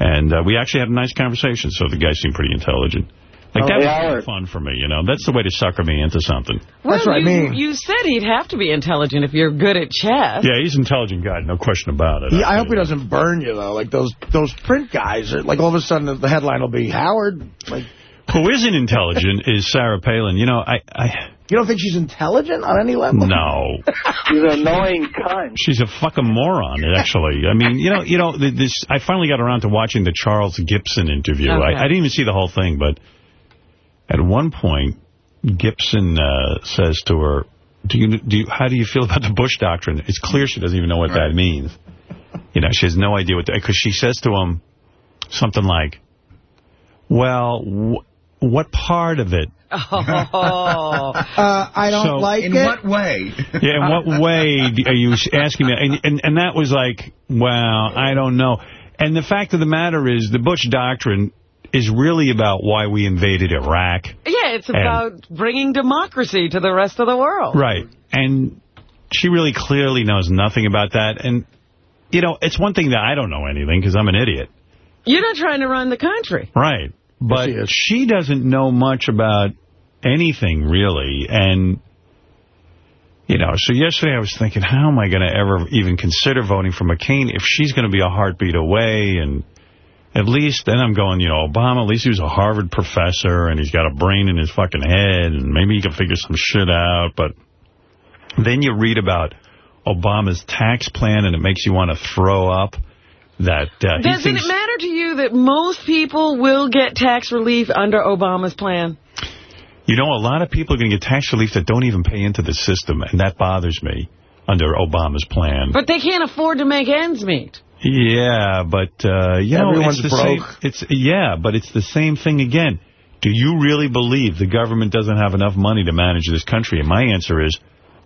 And uh, we actually had a nice conversation, so the guy seemed pretty intelligent. Like, Oh, that was Howard. fun for me, you know. That's the way to sucker me into something. Well, That's what I you, mean. You said he'd have to be intelligent if you're good at chess. Yeah, he's an intelligent guy, no question about it. He, I hope he doesn't burn you though, like those those print guys. are- Like all of a sudden the headline will be Howard. Like Who isn't intelligent is Sarah Palin. You know, I, I you don't think she's intelligent on any level? no. She's an annoying cunt. She's a fucking moron, actually. I mean, you know, you know, this. I finally got around to watching the Charles Gibson interview. I, Okay. I didn't even see the whole thing, but at one point, Gibson uh, says to her, "Do you, do you, how do you feel about the Bush doctrine?" It's clear she doesn't even know what that means. You know, she has no idea what because she says to him something like, "Well, wh what part of it?" Oh. Uh, I don't So- like In it. what way? Yeah, in what way are you asking me? And, and, and that was like, well, I don't know. And the fact of the matter is, the Bush doctrine is really about why we invaded Iraq. Yeah, it's And- about bringing democracy to the rest of the world. Right. And she really clearly knows nothing about that. And, you know, it's one thing that I don't know anything because I'm an idiot. You're not trying to run the country. Right. But she she doesn't know much about anything, really. And, you know, so yesterday I was thinking, how am I going to ever even consider voting for McCain if she's going to be a heartbeat away? And at least, then I'm going, you know, Obama, at least he was a Harvard professor and he's got a brain in his fucking head and maybe he can figure some shit out. But then you read about Obama's tax plan and it makes you want to throw up. That uh, Doesn't it matter to you that most people will get tax relief under Obama's plan? You know, a lot of people are going to get tax relief that don't even pay into the system, and that bothers me under Obama's plan. But they can't afford to make ends meet. yeah, but, uh, you know, Everyone's it's the broke. same. It's Yeah, but it's the same thing again. Do you really believe the government doesn't have enough money to manage this country? And my answer is,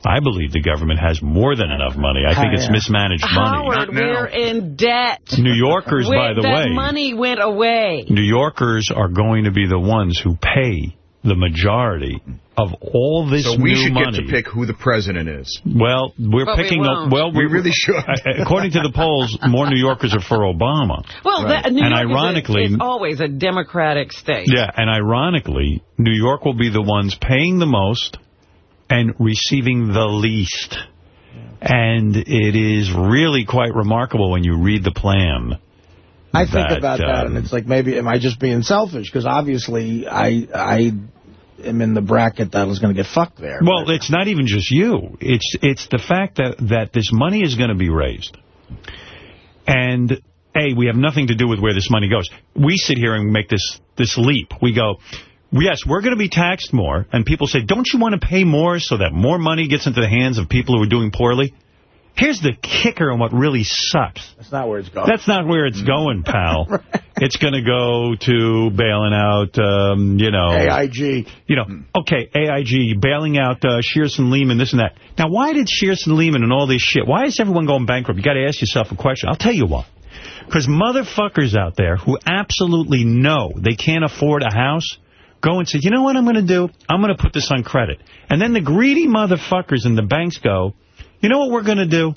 I believe the government has more than enough money. I think Ah, it's mismanaged money. Howard, we're in debt. New Yorkers, Wait, by the that way, money went away. New Yorkers are going to be the ones who pay the majority of all this So we should money. get to pick who the president is. Well, we're But we picking up. won't. Well, We we're- really should. According to the polls, more New Yorkers are for Obama. Well, Right. that, New And York is a- ironically- is always a Democratic state. Yeah, and ironically, New York will be the ones paying the most and receiving the least. And it is really quite remarkable when you read the plan. I think that, about that, um, and it's like, maybe, am I just being selfish? Because obviously, I I am in the bracket that was going to get fucked there. Well, it's not even just you. It's it's the fact that, that this money is going to be raised. And, A, we have nothing to do with where this money goes. We sit here and make this, this leap. We go, yes, we're going to be taxed more. And people say, don't you want to pay more so that more money gets into the hands of people who are doing poorly? Here's the kicker on what really sucks. That's not where it's going. That's not where it's going, pal. It's going to go to bailing out, um, you know... AIG. You know, okay, AIG, bailing out uh, Shearson Lehman, this and that. Now, why did Shearson Lehman and all this shit, why is everyone going bankrupt? You got to ask yourself a question. I'll tell you why. Because motherfuckers out there who absolutely know they can't afford a house go and say, you know what I'm going to do? I'm going to put this on credit. And then the greedy motherfuckers in the banks go, you know what we're going to do?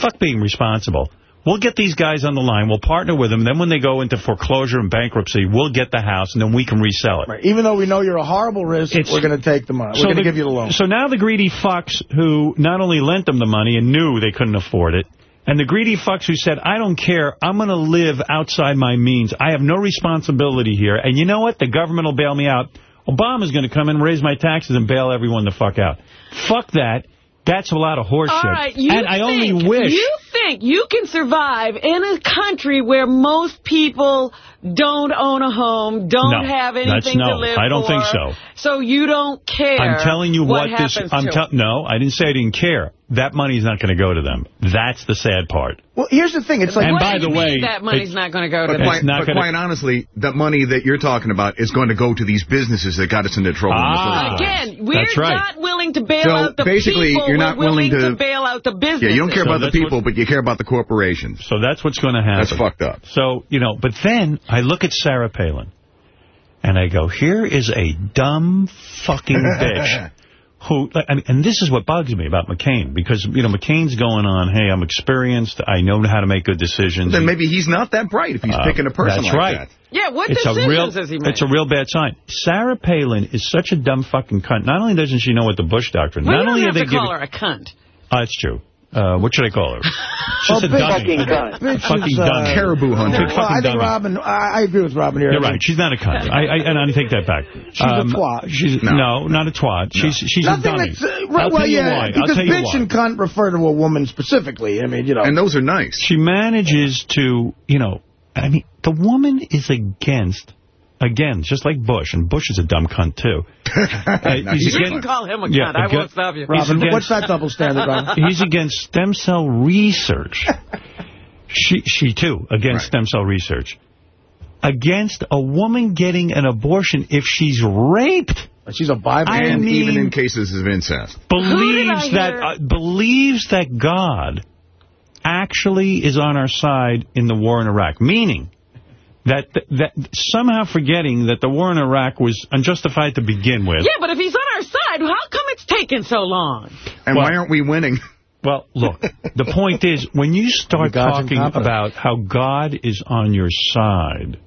Fuck being responsible. We'll get these guys on the line. We'll partner with them. Then when they go into foreclosure and bankruptcy, we'll get the house, and then we can resell it. Right. Even though we know you're a horrible risk, It's- we're going to take the money. We're going to give you the loan. So now the greedy fucks who not only lent them the money and knew they couldn't afford it, and the greedy fucks who said, I don't care, I'm going to live outside my means. I have no responsibility here. And you know what? The government will bail me out. Obama's going to come and raise my taxes and bail everyone the fuck out. Fuck that. That's a lot of horseshit. All right, you and I only wish... You think you can survive in a country where most people don't own a home, don't No, have that's anything no. to live for. I don't for, think so. So you don't care I'm telling you what, this... happens I'm to tell- No, I didn't say I didn't care. That money's not going to go to them. That's the sad part. Well, here's the thing. It's like, And What by do the you way, that money's not going to go to But, them? quite, but gonna- quite honestly, the money that you're talking about is going to go to these businesses that got us into trouble in the Ah. first place. Again, we're That's right. not willing to bail So, out the basically, people. you're not we're willing, willing to- bail out the business. Yeah, you don't care So about the that's what- people, but you care about the corporations. So that's what's going to happen. That's fucked up. So, you know, but then I look at Sarah Palin, and I go, here is a dumb fucking bitch. Who, I mean, and this is what bugs me about McCain, because, you know, McCain's going on, hey, I'm experienced, I know how to make good decisions. Then maybe he's not that bright if he's Uh, picking a person that's like right. that. Yeah, what it's a decisions real, has he made? It's a real bad sign. Sarah Palin is such a dumb fucking cunt. Not only doesn't she know what the Bush doctrine, we not don't only have are they to call giving, her a cunt. Oh, it's true. Uh, what should I call her? She's Well, a bitch- dummy. fucking cunt. Bitch Fucking is, uh, dummy. Caribou hunter. Big well, I think dummy. Robin, I, I agree with Robin here. You're right. She's not a cunt. I, I, and I take that back. She's a twat. She's, no. not a twat. She's she's a Nothing dummy. that's, uh, I'll right, well, tell you yeah, why. I'll because tell you bitch why. and cunt refer to a woman specifically. I mean, you know. And those are nice. She manages to, you know, I mean, the woman is against, again, just like Bush, and Bush is a dumb cunt, too. Uh, he's You against- can call him a cunt. Yeah, I won't stop you. Robin, against- what's that double standard, Robin? He's against stem cell research. she, she too, against stem cell research. Against a woman getting an abortion if she's raped. She's a Bible. I and mean, even in cases of incest. believes that uh, believes that God actually is on our side in the war in Iraq, meaning that that somehow forgetting that the war in Iraq was unjustified to begin with. Yeah, but if he's on our side, how come it's taking so long? And Well- why aren't we winning? Well, look, the point is, when you start talking about how God is on your side,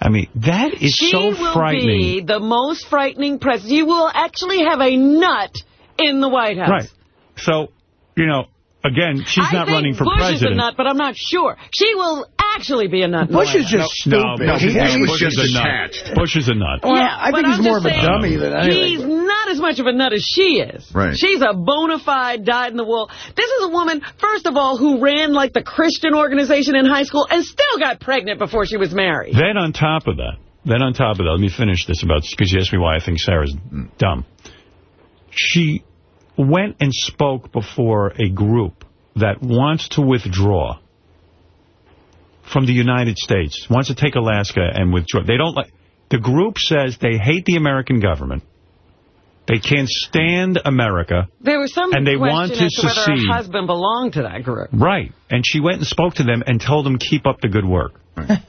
I mean, that is she so will be the most frightening president. You will actually have a nut in the White House. Right. So, you know, again, she's I not running for Bush president. is a nut, but I'm not sure. She will actually be a nut. Bush is just House. No, stupid. Bush, he- is- he's Bush just is a nut. attached. Bush is a nut. Well, yeah, I but think I'm he's more of a saying, dummy than anything. He's not as much of a nut as she is. Right. She's a bona fide dyed-in-the-wool. This is a woman, first of all, who ran like the Christian organization in high school and still got pregnant before she was married. Then on top of that, then on top of that, let me finish this about, because you asked me why I think Sarah's dumb. She went and spoke before a group that wants to withdraw from the United States, wants to take Alaska and withdraw. They don't like, the group says they hate the American government. They can't stand America. There was some And they want to to whether secede. her husband belonged to that group. Right. And she went and spoke to them and told them keep up the good work.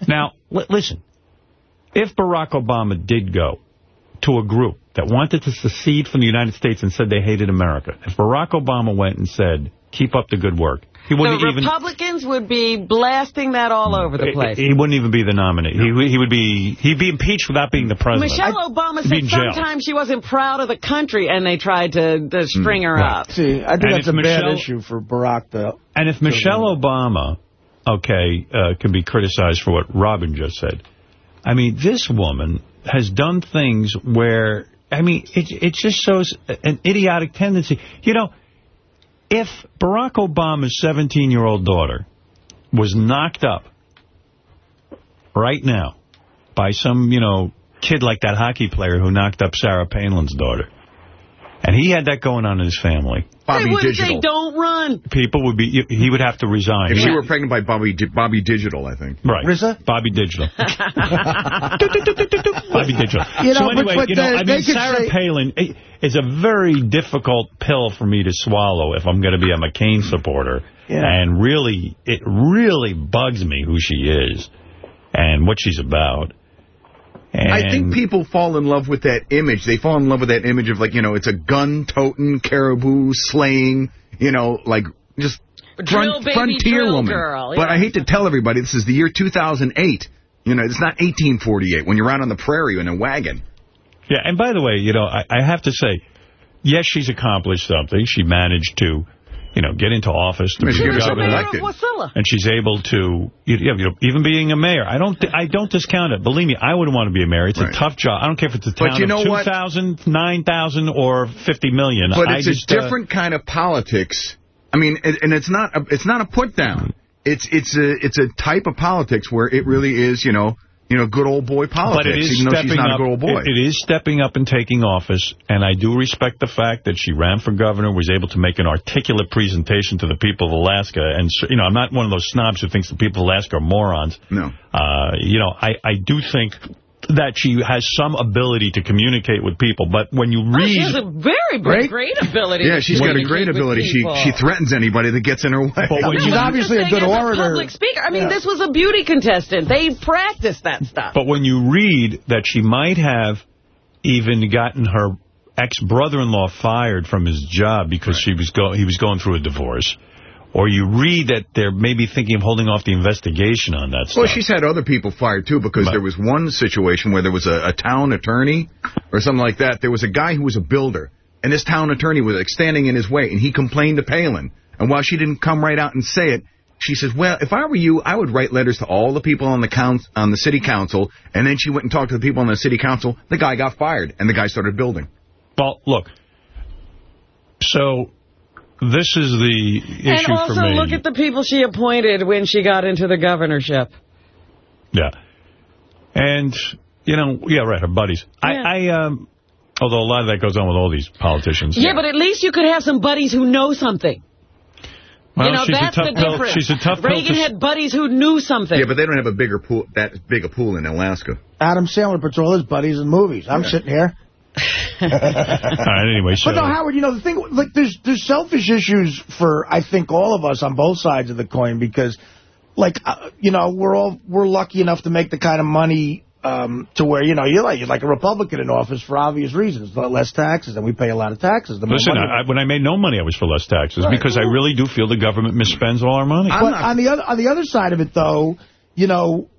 now, li listen, if Barack Obama did go to a group that wanted to secede from the United States and said they hated America, if Barack Obama went and said keep up the good work, he wouldn't The even... Republicans would be blasting that all over the place. He wouldn't even be the nominee. He, he would be he'd be impeached without being the president. Michelle Obama He'd said sometimes she wasn't proud of the country and they tried to, to string her right. up. See, I think And that's if a bad issue for Barack to... And if Michelle Obama, okay, uh, can be criticized for what Robin just said, I mean, this woman has done things where, I mean, it, it just shows an idiotic tendency. You know, if Barack Obama's 17-year-old daughter was knocked up right now by some, you know, kid like that hockey player who knocked up Sarah Palin's daughter, and he had that going on in his family, they wouldn't say don't run. people would be, he would have to resign. If He she were pregnant by Bobby Di- Bobby Digital, I think. Right. RZA? Bobby Digital. Bobby Digital. You know, so anyway, but you know, they- I mean, Sarah say- Palin eh, is a very difficult pill for me to swallow if I'm going to be a McCain supporter. Yeah. And really, it really bugs me who she is and what she's about. And I think people fall in love with that image. They fall in love with that image of, like, you know, it's a gun-toting, caribou slaying, you know, like, just drill baby frontier drill woman. girl, But. I hate to tell everybody, this is the year 2008. You know, it's not 1848 when you're out on the prairie in a wagon. Yeah, and by the way, you know, I, I have to say, yes, she's accomplished something. She managed to, you know, get into office. To I mean, she be got herself governor. elected. Wasilla. And she's able to, you you know, even being a mayor. I don't, I don't discount it. Believe me, I wouldn't want to be a mayor. It's a tough job. I don't care if it's a But town you know of what? 2,000, 9,000, or 50 million. But I it's just, a uh, different kind of politics. I mean, and, and it's not a, it's not a put down. It's it's a it's a type of politics where it really is, you know, you know, good old boy politics. But it is even though stepping she's not up. a good old boy. It, it is stepping up and taking office, and I do respect the fact that she ran for governor, was able to make an articulate presentation to the people of Alaska. And you know, I'm not one of those snobs who thinks the people of Alaska are morons. No. Uh, you know, I I do think that she has some ability to communicate with people, but when you Oh, she read. has a very great, great ability. yeah, she's got a great ability. She she threatens anybody that gets in her way. when No, you- but I'm just saying as a public speaker. I mean, this was a beauty contestant. They practiced that stuff. But when you read that she might have even gotten her ex-brother-in-law fired from his job because she was go he was going through a divorce, or you read that they're maybe thinking of holding off the investigation on that stuff. Well, she's had other people fired, too, because there was one situation where there was a, a town attorney or something like that. There was a guy who was a builder, and this town attorney was like, standing in his way, and he complained to Palin. And while she didn't come right out and say it, she says, well, if I were you, I would write letters to all the people on the council, on the city council. And then she went and talked to the people on the city council. The guy got fired, and the guy started building. Well, look. So this is the issue and also look at the people she appointed when she got into the governorship. Yeah. And, you know, yeah, right, her buddies. I, I, um, although a lot of that goes on with all these politicians. Yeah, but at least you could have some buddies who know something. Well, you know, she's a that's tough the pill- difference. she's a tough pill Reagan to- had buddies who knew something. Yeah, but they don't have a bigger pool, that big a pool in Alaska. Adam Sandler puts all his buddies in movies. I'm sitting here. All right, anyway, so. But no, Howard, you know, the thing, like, there's there's selfish issues for, I think, all of us on both sides of the coin because, like, uh, you know, we're all, we're lucky enough to make the kind of money um, to where, you know, you're like, you're like a Republican in office for obvious reasons. Less taxes, and we pay a lot of taxes. Listen, I, I- when I made no money, I was for less taxes because I really do feel the government misspends all our money. But on the other on the other side of it, though, you know,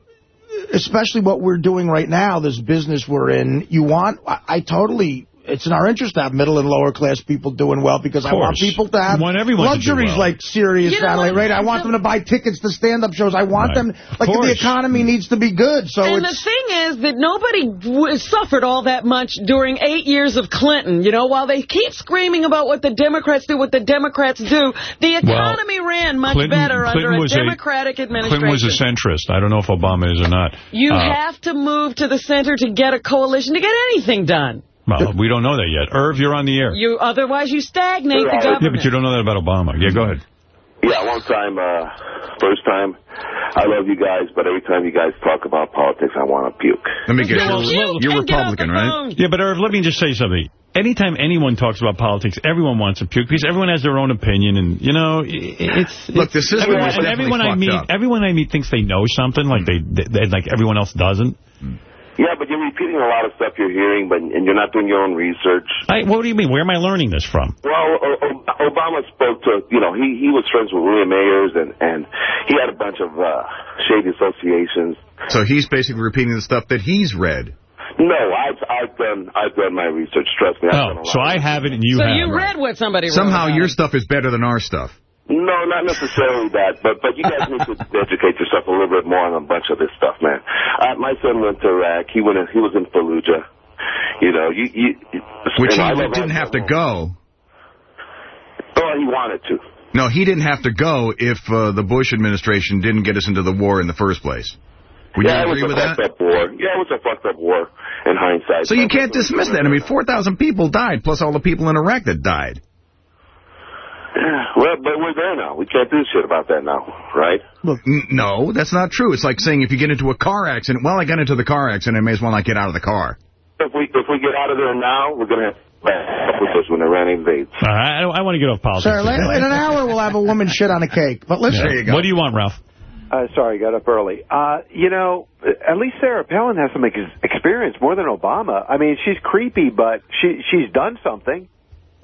especially what we're doing right now, this business we're in, you want, I, I totally, it's in our interest to have middle and lower class people doing well because I want people to have You want everyone to luxuries well. like Sirius You know satellite radio. I want them to buy tickets to stand-up shows. I want Right. them, like, the economy needs to be good. So and the thing is that nobody w- suffered all that much during eight years of Clinton. You know, while they keep screaming about what the Democrats do, what the Democrats do, the economy ran much Clinton- better Clinton under a was a- Democratic administration. Clinton was a centrist. I don't know if Obama is or not. You Uh, have to move to the center to get a coalition to get anything done. Well, we don't know that yet. Irv, you're on the air. You Otherwise, you stagnate the Yeah, Yeah, but you don't know that about Obama. Yeah, go ahead. Yeah, long time, uh, first time. I love you guys, but every time you guys talk about politics, I want to puke. Let me get you. well, You're Republican, right? Yeah, but Irv, let me just say something. Anytime anyone talks about politics, everyone wants to puke because everyone has their own opinion, and you know, i- it's Look, the it's- system everyone, is and definitely everyone I meet, up. everyone I meet thinks they know something, like they, they like everyone else doesn't. Yeah, but you're repeating a lot of stuff you're hearing, but and you're not doing your own research. I, what do you mean? Where am I learning this from? Well, o- o- Obama spoke to, you know, he, he was friends with William Ayers, and, and he had a bunch of uh, shady associations. So he's basically repeating the stuff that he's read. No, I've, I've done I've done my research. Trust me. I've done a Oh, lot so I haven't, and you so have you it. read what somebody wrote Somehow about your stuff is better than our stuff. No, not necessarily that, but but you guys need to educate yourself a little bit more on a bunch of this stuff, man. Uh, my son went to Iraq. He went. In, he was in Fallujah. You know, you. you Which he didn't have to go. Oh, he wanted to. No, he didn't have to go if uh, the Bush administration didn't get us into the war in the first place. Would yeah, you it was agree a with that? fucked up war. Yeah, it was a fucked up war in hindsight. So you can't dismiss that. I mean, 4,000 people died, plus all the people in Iraq that died. Well, but we're there now. We can't do shit about that now, right? N- No, that's not true. It's like saying if you get into a car accident, well, I got into the car accident, I may as well not get out of the car. If we if we get out of there now, we're gonna have with us when Iran invades. All right, I, I want to get off politics. Sir, in an hour we'll have a woman shit on a cake. But listen, Yeah. What do you want, Ralph? Uh, sorry, got up early. Uh, you know, at least Sarah Palin has some ex- experience more than Obama. I mean, she's creepy, but she she's done something.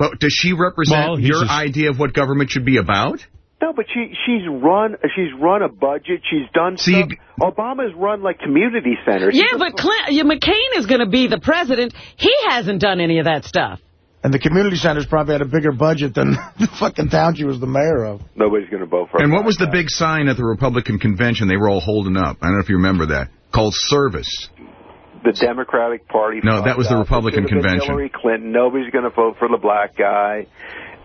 But does she represent Well, your just- idea of what government should be about? No, but she she's run she's run a budget. She's done stuff. Obama's run like community centers. Yeah, but Clint, yeah, McCain is going to be the president. He hasn't done any of that stuff. And the community centers probably had a bigger budget than the fucking town she was the mayor of. Nobody's going to vote for her. And what was the big sign at the Republican convention they were all holding up? I don't know if you remember that. Called service. The Democratic Party. No, that was the Republican it should've been convention. Hillary Clinton. Nobody's going to vote for the black guy.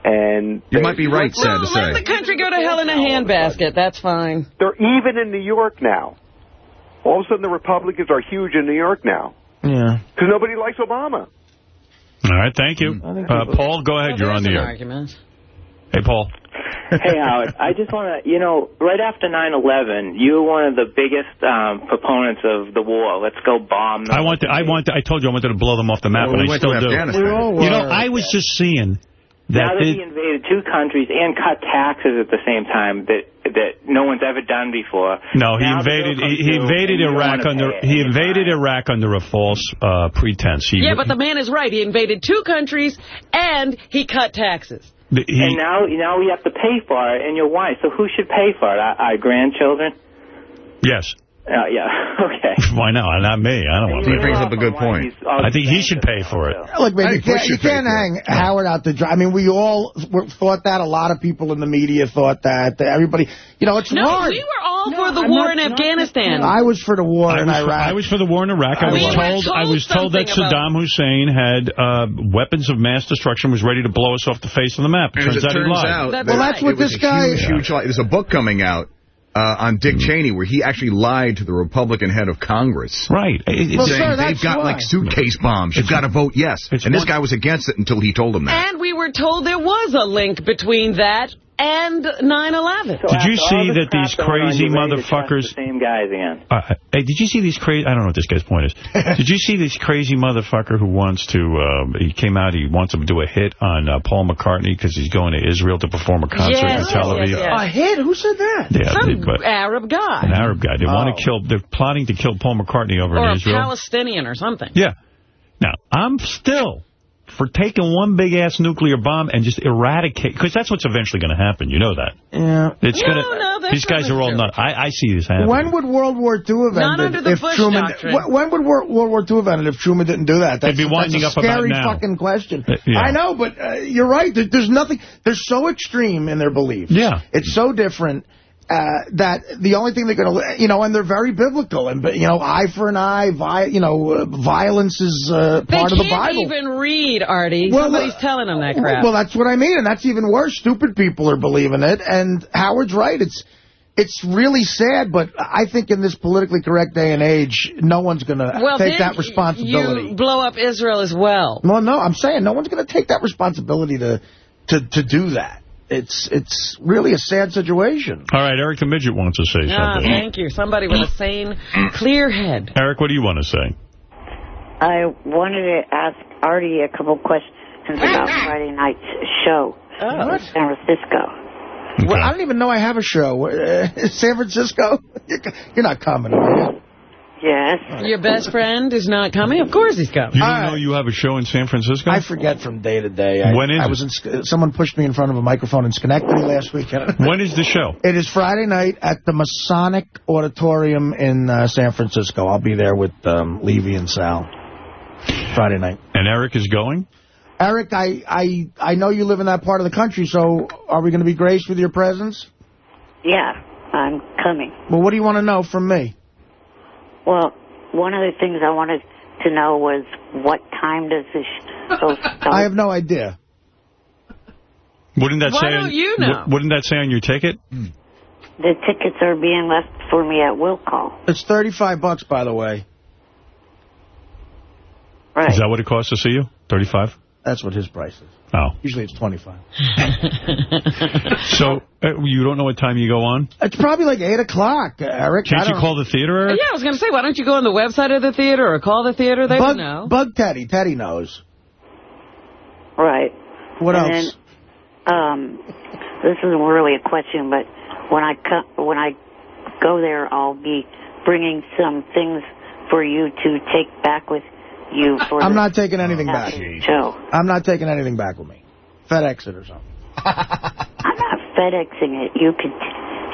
And You might be right, sad No, to let say. the country go to hell in a handbasket. That's fine. They're even in New York now. All of a sudden, the Republicans are huge in New York now Yeah. because nobody likes Obama. All right, thank you. Uh, Paul, go ahead. You're on the air. Argument. Hey, Paul. hey, Howard. I just want to, you know, right after 9/11, you were one of the biggest um, proponents of the war. Let's go bomb them. I want to, I want to, I told you I wanted to blow them off the map, Well, and we I went still to do. Afghanistan. You know. I was just seeing now that that he invaded two countries and cut taxes at the same time that that no one's ever done before. No, he Now invaded. He, he invaded and you don't Iraq under. He invaded Iraq under a false uh, pretense. He, Yeah, but the man is right. He invaded two countries, and he cut taxes. He, and now now we have to pay for it, and your wife. So who should pay for it? Our, our grandchildren? yes. Uh, yeah. Okay. Why not? Not me. I don't want to. He brings up a good point. I think he should pay for it. Look, man, you can't, you can't for hang Howard out to dry. I mean, we all thought that. A lot of people in the media thought that. Everybody, you know, it's No, hard. we were all for the I'm war not- in Afghanistan. I was for the war I in was, for, Iraq. I was for the war in Iraq. I I was was. told, I was told that Saddam Hussein had uh, weapons of mass destruction, was ready to blow us off the face of the map. It And turns it out he lied. out, Well, that's what it was this a guy- Huge, huge. There's a book coming out uh, on Dick Mm-hmm. Cheney where he actually lied to the Republican head of Congress. Right. It- Well, saying sir, they've got why. like suitcase bombs. You've got to vote yes. And this guy was against it until he told him that. And we were told there was a link between that and 9/11. Did you see that these crazy motherfuckers... The same guys again. Uh, hey, did you see these crazy... I don't know what this guy's point is. did you see this crazy motherfucker who wants to... Um, he came out, he wants to do a hit on uh, Paul McCartney because he's going to Israel to perform a concert Yes, in Tel Aviv. yes, yes. A hit? Who said that? Yeah, Some they- but Arab guy. an Arab guy. They want Oh. to kill... They're plotting to kill Paul McCartney over Or in a Israel. Palestinian or something. Yeah. Now, I'm still for taking one big-ass nuclear bomb and just eradicate... Because that's what's eventually going to happen. You know that. Yeah. It's No, gonna. no, that's these guys are all true. nuts. I, I see this happening. When would World War II have Not ended under the if Bush Truman? doctrine. When would World War II have ended if Truman didn't do that? That's, They'd be winding that's a up about scary now. fucking question. Uh, yeah. I know, but uh, you're right. There, there's nothing. They're so extreme in their beliefs. Yeah. it's so different. Uh, that the only thing they're going to, you know, and they're very biblical, and you know, eye for an eye, vi you know, uh, violence is uh, part of the Bible. They can't even read, Artie. Well, Somebody's uh, telling them that crap. Well, that's what I mean, and that's even worse. Stupid people are believing it, and Howard's right. It's it's really sad, but I think in this politically correct day and age, no one's going to well, take that responsibility. You blow up Israel as well. Well, no, I'm saying no one's going to take that responsibility to to to do that. It's it's really a sad situation. All right, Eric the Midget wants to say Ah, something. thank you. Somebody with a sane, clear head. Eric, what do you want to say? I wanted to ask Artie a couple questions about Friday night's show Oh. in San Francisco. Well, I don't even know I have a show. Uh, San Francisco? You're not coming, are you? Yes. Your best friend is not coming? Of course he's coming. You don't know you have a show in San Francisco? I forget from day to day. I, When is I it? was in, someone pushed me in front of a microphone in Schenectady last weekend. When is the show? It is Friday night at the Masonic Auditorium in uh, San Francisco. I'll be there with um, Levy and Sal. Friday night. And Eric is going? Eric, I, I, I know you live in that part of the country, so are we going to be graced with your presence? Yeah, I'm coming. Well, what do you want to know from me? Well, one of the things I wanted to know was what time does this show start? I have no idea. Wouldn't that Why say? don't on, you know? Wouldn't that say on your ticket? Hmm. The tickets are being left for me at will call. It's 35 bucks, by the way. Right. Is that what it costs to see you? 35 That's what his price is. Oh. Usually it's 25 So, uh, you don't know what time you go on? It's probably like 8 o'clock, Eric. I Can't you call the theater, Eric? Yeah, I was going to say, why don't you go on the website of the theater or call the theater? They Bug, would know. Bug Teddy. Teddy knows. Right. What and else? Then, um, this isn't really a question, but when I co- when I go there, I'll be bringing some things for you to take back with you for I'm not taking anything back. show. I'm not taking anything back with me. FedEx it or something. I'm not FedExing it. You could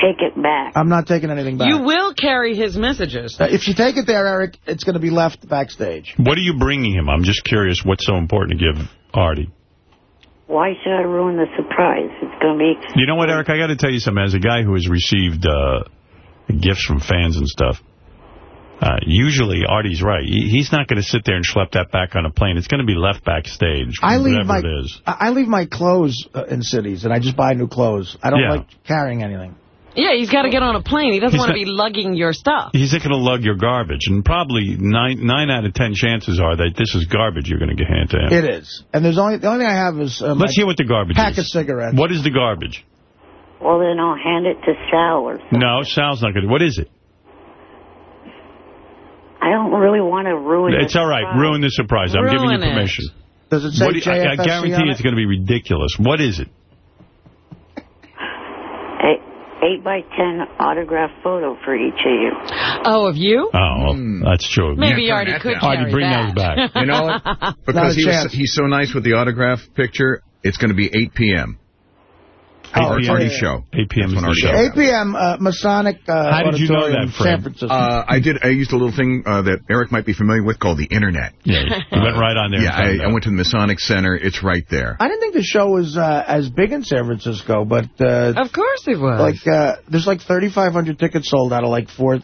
take it back. I'm not taking anything back. You will carry his messages. Uh, if you take it there, Eric, it's going to be left backstage. What are you bringing him? I'm just curious what's so important to give Artie. Why should I ruin the surprise? It's going to be... You know what, Eric? I got to tell you something. As a guy who has received uh, gifts from fans and stuff, uh, usually Artie's right. He, he's not going to sit there and schlep that back on a plane. It's going to be left backstage, I leave my it is. I I leave my clothes uh, in cities, and I just buy new clothes. I don't Yeah. like carrying anything. Yeah, he's got to get on a plane. He doesn't want to be lugging your stuff. He's not going to lug your garbage, and probably nine nine out of ten chances are that this is garbage you're going to hand to him. It is. And there's only the only thing I have is uh, Let's hear what the garbage pack is. of cigarettes. What is the garbage? Well, then I'll hand it to Sal or something. No, Sal's not going to. What is it? I don't really want to ruin It's all right. surprise. Ruin the surprise. I'm giving you Ruin it. permission. Does it say What do you- I, I guarantee on it's going to be ridiculous. What is it? Eight, eight by ten autograph photo for each of you. Oh, of you? Oh, well, hmm. that's true. Maybe you already could Artie, carry oh, bring that. those back. You know what? Because he was, he's so nice with the autograph picture, it's going to be 8 p.m. Oh, Artie's yeah. show. 8 p.m. That's is the show. 8 p.m. Uh, Masonic uh, How did you know Auditorium, that, Fred? San Francisco. Uh, I did. I used a little thing uh, that Eric might be familiar with called the Internet. Yeah, you went right on there. Yeah, I, I went to the Masonic Center. It's right there. I didn't think the show was uh, as big in San Francisco, but uh, Of course it was. like uh, there's like 3,500 tickets sold out of like four.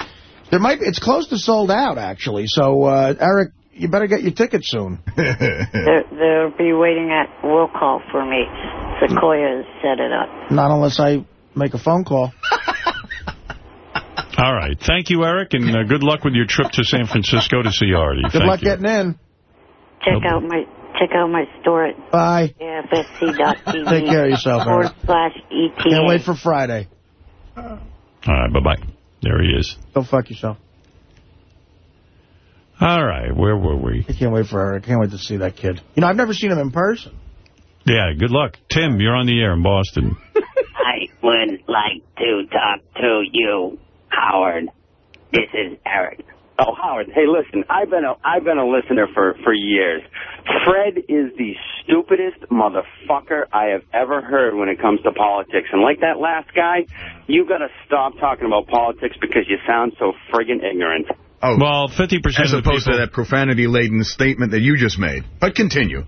There might be, it's close to sold out actually. So uh, Eric, you better get your ticket soon. They're, they'll be waiting at will call for me. Sequoia has set it up. Not unless I make a phone call. All right. Thank you, Eric, and uh, good luck with your trip to San Francisco to see Artie. Good Thank luck you. getting in. Check out my check out my store at Bye. AFSC.TV. Take care of yourself, forward Eric. slash ETA. Can't wait for Friday. All right, bye-bye. There he is. Go fuck yourself. All right, where were we? I can't wait for Eric. I can't wait to see that kid. You know, I've never seen him in person. Yeah, good luck. Tim, you're on the air in Boston. I would like to talk to you, Howard. This is Eric. Oh, Howard. Hey, listen. I've been a I've been a listener for for years. Fred is the stupidest motherfucker I have ever heard when it comes to politics. And like that last guy, you got to stop talking about politics because you sound so friggin' ignorant. Oh, well, 50% as of the opposed to that profanity-laden statement that you just made. But continue.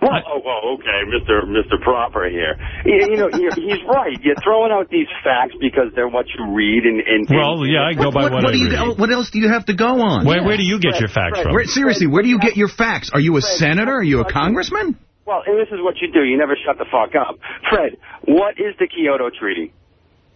Well, oh, well, okay, Mr. Mr. Proper here. You, you know, you're, he's right. You're throwing out these facts because they're what you read. And, and Well, yeah, I go by what, what I do you, read. what else do you have to go on? Where, where do you get your facts from? Where, seriously, where do you get your facts? Are you a senator? Are you a congressman? Well, and this is what you do. You never shut the fuck up. Fred, what is the Kyoto Treaty?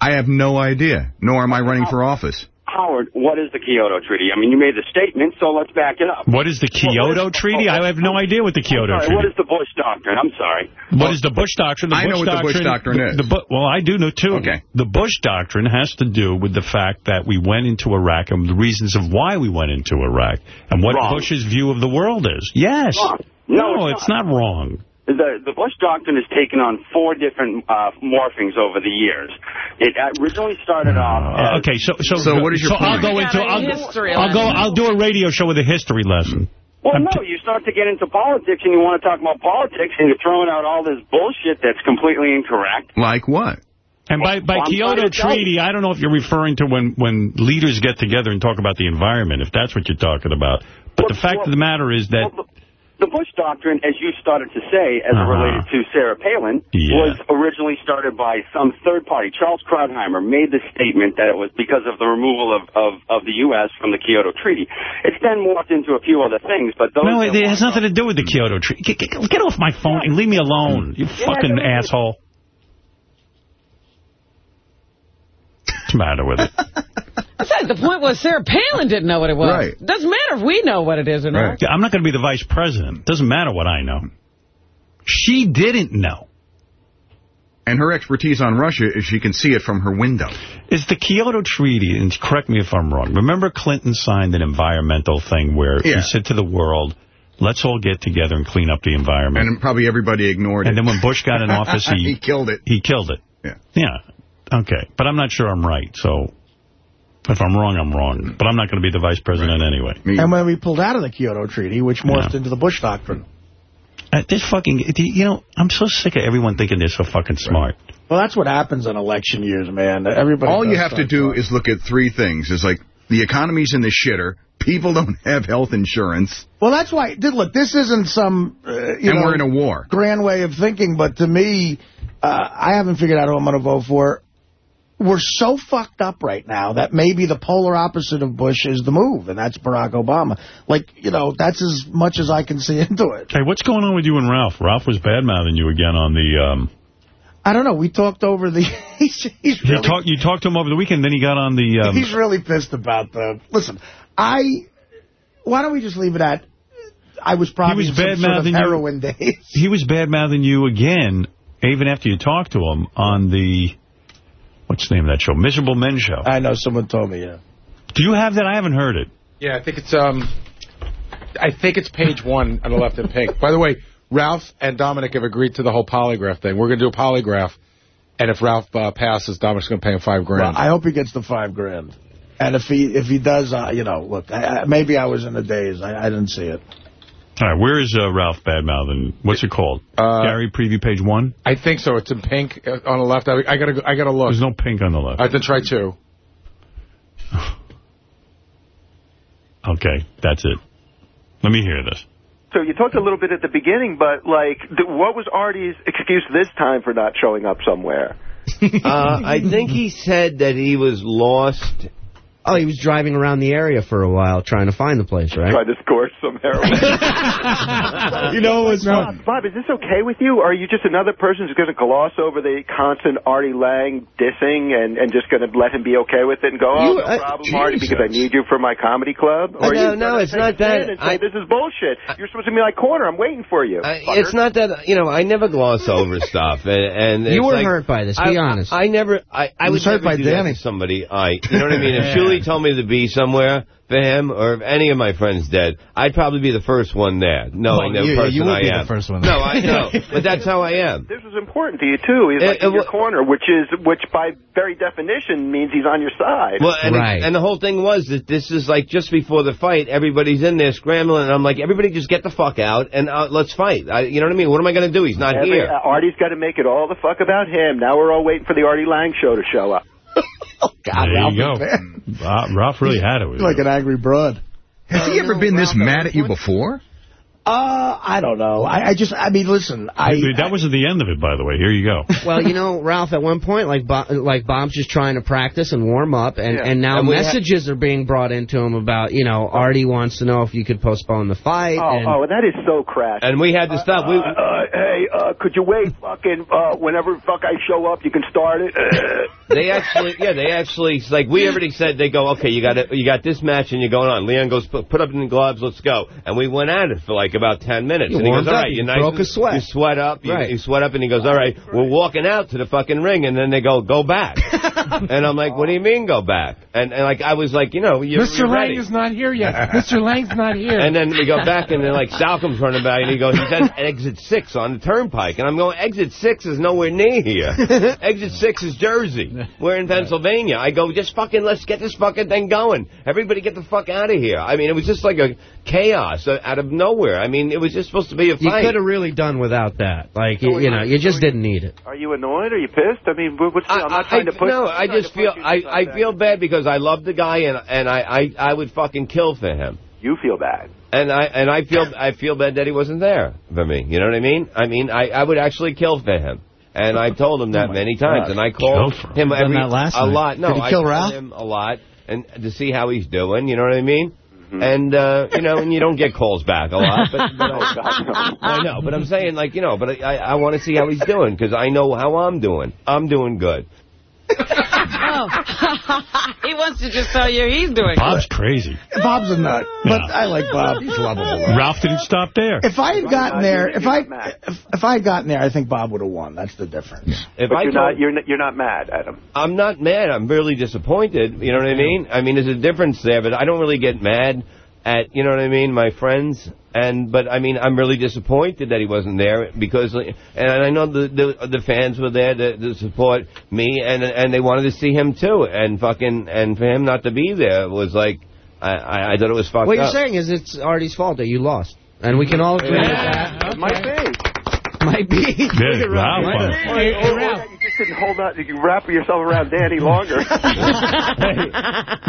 I have no idea, nor am I running for office. Howard, what is the Kyoto Treaty? I mean, you made the statement, so let's back it up. What is the Kyoto Treaty? I have no idea what the Kyoto Sorry, Treaty what is the Bush Doctrine? I'm sorry. What is the Bush Doctrine? The I know Bush what the Bush Doctrine is. the Bu- well, I do know, too. Okay. The Bush Doctrine has to do with the fact that we went into Iraq and the reasons of why we went into Iraq and what Wrong. Bush's view of the world is. Yes. Wrong. No, it's it's not wrong. The, the Bush Doctrine has taken on four different uh, morphings over the years. It originally started off Uh, okay, so so, So what is your I'll go into got a I'll, I'll go. I'll do a radio show with a history lesson. Well, no, you start to get into politics and you want to talk about politics and you're throwing out all this bullshit that's completely incorrect. Like what? And by, by Well, Kyoto trying to tell Treaty, I don't know if you're referring to when, when leaders get together and talk about the environment, if that's what you're talking about. But the fact of the matter is that... The Bush Doctrine, as you started to say, as Uh-huh. it related to Sarah Palin, Yeah. was originally started by some third party. Charles Krauthammer made the statement that it was because of the removal of, of, of the U.S. from the Kyoto Treaty. It's then morphed into a few other things, but those... No, it has nothing to do with the Kyoto Treaty. Get, get, get off my phone and leave me alone, you fucking asshole. What's the matter with it? Besides, the point was Sarah Palin didn't know what it was. Right. Doesn't matter if we know what it is or not. I'm not going to be the vice president. Doesn't matter what I know. She didn't know. And her expertise on Russia is she can see it from her window. Is the Kyoto Treaty, and correct me if I'm wrong, remember Clinton signed an environmental thing where Yeah. he said to the world, let's all get together and clean up the environment. And probably everybody ignored And it. And then when Bush got in office, he, he killed it. He killed it. Yeah. Yeah. Okay. But I'm not sure I'm right, so if I'm wrong, I'm wrong. But I'm not going to be the vice president anyway. And when we pulled out of the Kyoto Treaty, which morphed into the Bush Doctrine. Uh, this fucking, you know, I'm so sick of everyone thinking they're so fucking smart. Well, that's what happens in election years, man. Everybody. All you have to start do is look at three things. It's like the economy's in the shitter. People don't have health insurance. Well, that's why. Look, this isn't some. Uh, you And know, we're in a war. Grand way of thinking, but to me, uh, I haven't figured out who I'm going to vote for. We're so fucked up right now that maybe the polar opposite of Bush is the move, and that's Barack Obama. Like, you know, that's as much as I can see into it. Hey, what's going on with you and Ralph? Ralph was bad-mouthing you again on the... Um, I don't know. We talked over the. he's, he's you, talk, you talked to him over the weekend, then he got on the... Um, he's really pissed about the. Listen, I. Why don't we just leave it at? I was probably he was some sort of heroin you. days. He was bad-mouthing you again, even after you talked to him on the... What's the name of that show? Miserable Men Show. I know. Someone told me, yeah. Do you have that? I haven't heard it. Yeah, I think it's um, I think it's page one on the left in pink. By the way, Ralph and Dominic have agreed to the whole polygraph thing. We're going to do a polygraph, and if Ralph uh, passes, Dominic's going to pay him five grand. Well, I hope he gets the five grand. And if he if he does, uh, you know, look, I, I, maybe I was in a daze. I, I didn't see it. All right, where is uh, Ralph badmouthing? What's it called? Uh, Gary, preview page one? I think so. It's in pink uh, on the left. I, I gotta, go, I gotta look. There's no pink on the left. I have to try two. Okay, that's it. Let me hear this. So you talked a little bit at the beginning, but like, th- what was Artie's excuse this time for not showing up somewhere? uh, I think he said that he was lost. Oh, he was driving around the area for a while trying to find the place, right? Tried to score some heroin. You know what's Bob, Bob, is this okay with you? Or are you just another person who's going to gloss over the constant Artie Lange dissing and, and just going to let him be okay with it and go, oh, You- no uh, problem, Artie, because I need you for my comedy club? Uh, Or are no, no, it's not that. And say, I- this is bullshit. You're supposed to be in my corner. I'm waiting for you. I- it's not that you know. I never gloss over stuff, and, and You were like- hurt by this, be I- honest. I, never. I, I He was hurt by do that Danny. to somebody. I, you know what I mean. If Yeah. Julie told me to be somewhere for him, or if any of my friends dead, I'd probably be the first one there, knowing Well, the you- person you would I be the first one No. I know, but that's how I am. This is important to you too. He's It- like it in your corner, which is which by very definition means he's on your side. Well, and, and the whole thing was that this is like just before the fight, everybody's in there scrambling, and I'm like, everybody just get the fuck out and uh, let's fight. I, you know what I mean? What am I going to do? He's not Every- here. uh, Artie's got to make it all the fuck about him. Now we're all waiting for the Artie Lange show to show up. Oh, God, there Ralph you go. is. Ralph, Ralph really had it with He's like an angry broad. Has oh, he ever been this mad at you before? Uh, I don't know. I, I just, I mean, listen, I... that wasn't the end of it, by the way. Here you go. well, you know, Ralph, at one point, like Bob, like Bob's just trying to practice and warm up, and, Yeah. and now And messages are being brought into him about, you know, Artie wants to know if you could postpone the fight. Oh, and, oh, that is so crash. And we had to stop. We, Uh, uh, hey, uh, could you wait? Fucking, uh, whenever fuck I show up, you can start it. They actually, yeah, they actually, like we already said, they go, okay, you got it, you got this match and you're going on. Leon goes, put, put up in the gloves, let's go. And we went at it for like about 10 minutes. You and he goes, all right, you nice. broke a sweat. You sweat up, you, Right. you sweat up, and he goes, all right, we're walking out to the fucking ring. And then they go, go back. and I'm like, what do you mean go back? And, and like, I was like, you know, you're, Mr. you're Lange is not here yet. Mr. Lange's not here. And then we go back, and then like Salcom's running back, and he goes, he says exit six on the turnpike, and I'm going, exit six is nowhere near here. exit six is Jersey. We're in Pennsylvania. I go, just fucking let's get this fucking thing going. Everybody get the fuck out of here. I mean, it was just like a chaos uh, out of nowhere. I mean, it was just supposed to be a fight. you could have really done without that. Like, you, you know, you just didn't need it. Are you annoyed? Are you pissed? I mean, what's the, I'm not I, trying to put. no, I'm I trying just feel I, I something. feel bad because I love the guy and and I, I I would fucking kill for him. You feel bad. And I and I feel I feel bad that he wasn't there for me. You know what I mean? I mean, I, I would actually kill for him. And I told him that many times, and I called him him. Done every that last a night. lot. No, Did he I kill called Ralph? him a lot, and to see how he's doing. You know what I mean? And uh, you know, and you don't get calls back a lot, but, but I, I know. But I'm saying, like, you know, but I, I, I want to see how he's doing because I know how I'm doing. I'm doing good. Oh. he wants to just tell you he's doing Bob's good. crazy. Bob's a nut, but I like Bob. He's lovable. Ralph didn't stop there. If I had gotten there, if I if, if I had gotten there, I think Bob would have won. That's the difference. If But I you're told- not. You're not. You're not mad Adam. I'm not mad. I'm really disappointed. You know what I mean? I mean, there's a difference there, but I don't really get mad at, you know what I mean, my friends. And but I mean, I'm really disappointed that he wasn't there because, and I know the the, the fans were there to, to support me, and and they wanted to see him too. And fucking, and for him not to be there was like, I I, I thought it was fucked What you're saying is it's Artie's fault that you lost. And we can all agree with that. Might be. Might be. Yeah, Ralph, Might be. Hey, hey, Ralph. Just didn't hold on. You can wrap yourself around Danny longer.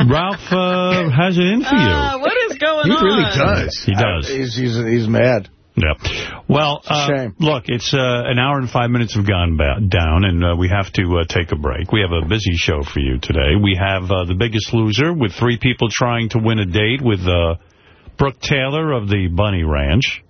Ralph uh, has it in for you. Uh, what is going on? He really does. He's, he's, he's mad. Yeah. Well, uh, Shame. look, it's uh, an hour and five minutes have gone ba- down, and uh, we have to uh, take a break. We have a busy show for you today. We have uh, The Biggest Loser with three people trying to win a date with uh, Brooke Taylor of the Bunny Ranch.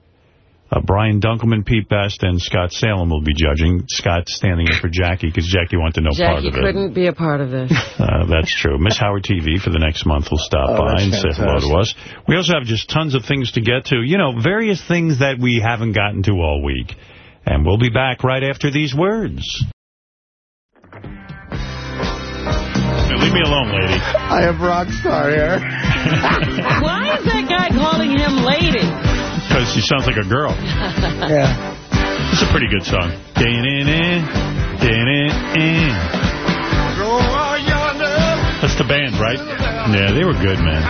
Uh, Brian Dunkleman, Pete Best, and Scott Salem will be judging. Scott standing in for Jackie because Jackie wanted no part Jackie of it. Jackie couldn't be a part of this. Uh, that's true. Miss Howard TV for the next month will stop Oh, by that's and say hello to us. We also have just tons of things to get to. You know, various things that we haven't gotten to all week. And we'll be back right after these words. Now, leave me alone, lady. I have Rockstar here. Why is that guy calling him lady? Because she sounds like a girl. yeah. It's a pretty good song. That's the band, right? Yeah, they were good, man.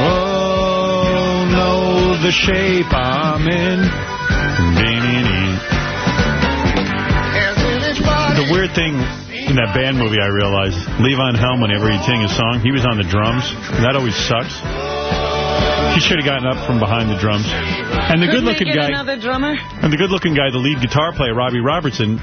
Oh, know the shape I'm in. The weird thing in that band movie, I realized, Levon Helm, whenever he'd sing a song, he was on the drums. And that always sucks. He should have gotten up from behind the drums. And the good-looking guy... another drummer? And the good-looking guy, the lead guitar player, Robbie Robertson,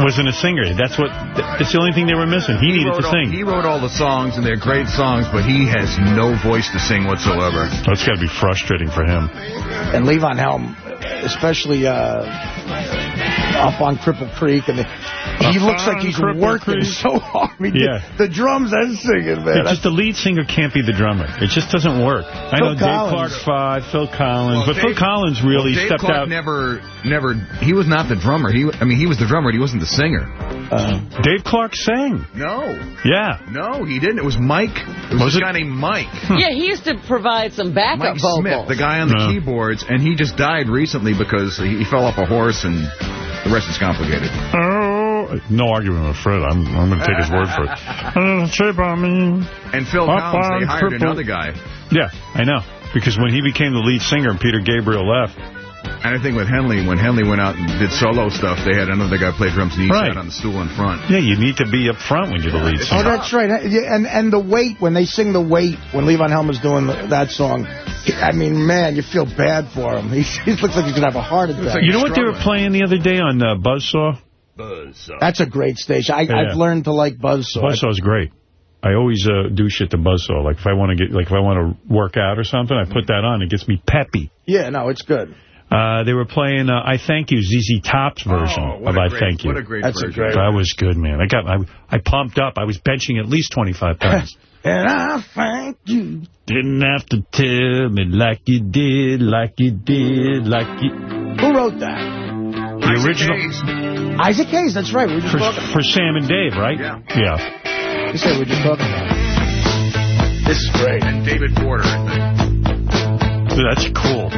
wasn't a singer. That's what. That's the only thing they were missing. He, needed to all- sing. he wrote all the songs, and they're great songs, but he has no voice to sing whatsoever. That's got to be frustrating for him. And Levon Helm, especially uh, up on Cripple Creek. and the, He looks like he's working Creek. so hard. I mean, Yeah. The drums and singing, man. It's just the lead singer can't be the drummer. It just doesn't work. I Phil know Dave Clark five, Phil Collins, Well, but Phil Collins really well, stepped Clark out. never, never, he was not the drummer. He, I mean, he was the drummer, he wasn't the singer. Uh-huh. Dave Clark sang. No. Yeah. No, he didn't. It was Mike. It was, Was this it? guy named Mike. Yeah, he used to provide some backup Mike vocals. Smith, the guy on the No. keyboards, and he just died recently because he, he fell off a horse, and the rest is complicated. Oh, no argument with Fred. I'm, I'm going to take his word for it. Uh, shape on me. And Phil Up Collins, they hired Cripple- another guy. Yeah, I know. Because when he became the lead singer and Peter Gabriel left, And I think with Henley, when Henley went out and did solo stuff, they had another guy play drums, and he Right. sat on the stool in front. yeah, you need to be up front when you're the lead singer. Oh, that's right. Yeah, And and the weight, when they sing the weight, when Levon Helm is doing that song, I mean, man, you feel bad for him. He, he looks like he's going to have a heart attack. You know what they were playing the other day on uh, Buzzsaw? That's a great station. I, Yeah. I've learned to like Buzzsaw. Buzzsaw's great. I always uh, do shit to Buzzsaw. Like if I want to get, like if I want to work out or something, I put that on. It gets me peppy. Yeah, no, it's good. Uh, they were playing uh, I Thank You, ZZ Top's version Oh, of a I great- Thank You. what a great That's a version. great That was good, man. I got, I, I pumped up. I was benching at least 25 pounds. And I thank you. Didn't have to tell me like you did, like you did, like you... Who wrote that? The original... Isaac Hayes, that's right. We were just For, talking for Sam and Dave, right? Yeah. Yeah. You said we were just talking about it. This is great. And David Porter, I think. That's cool.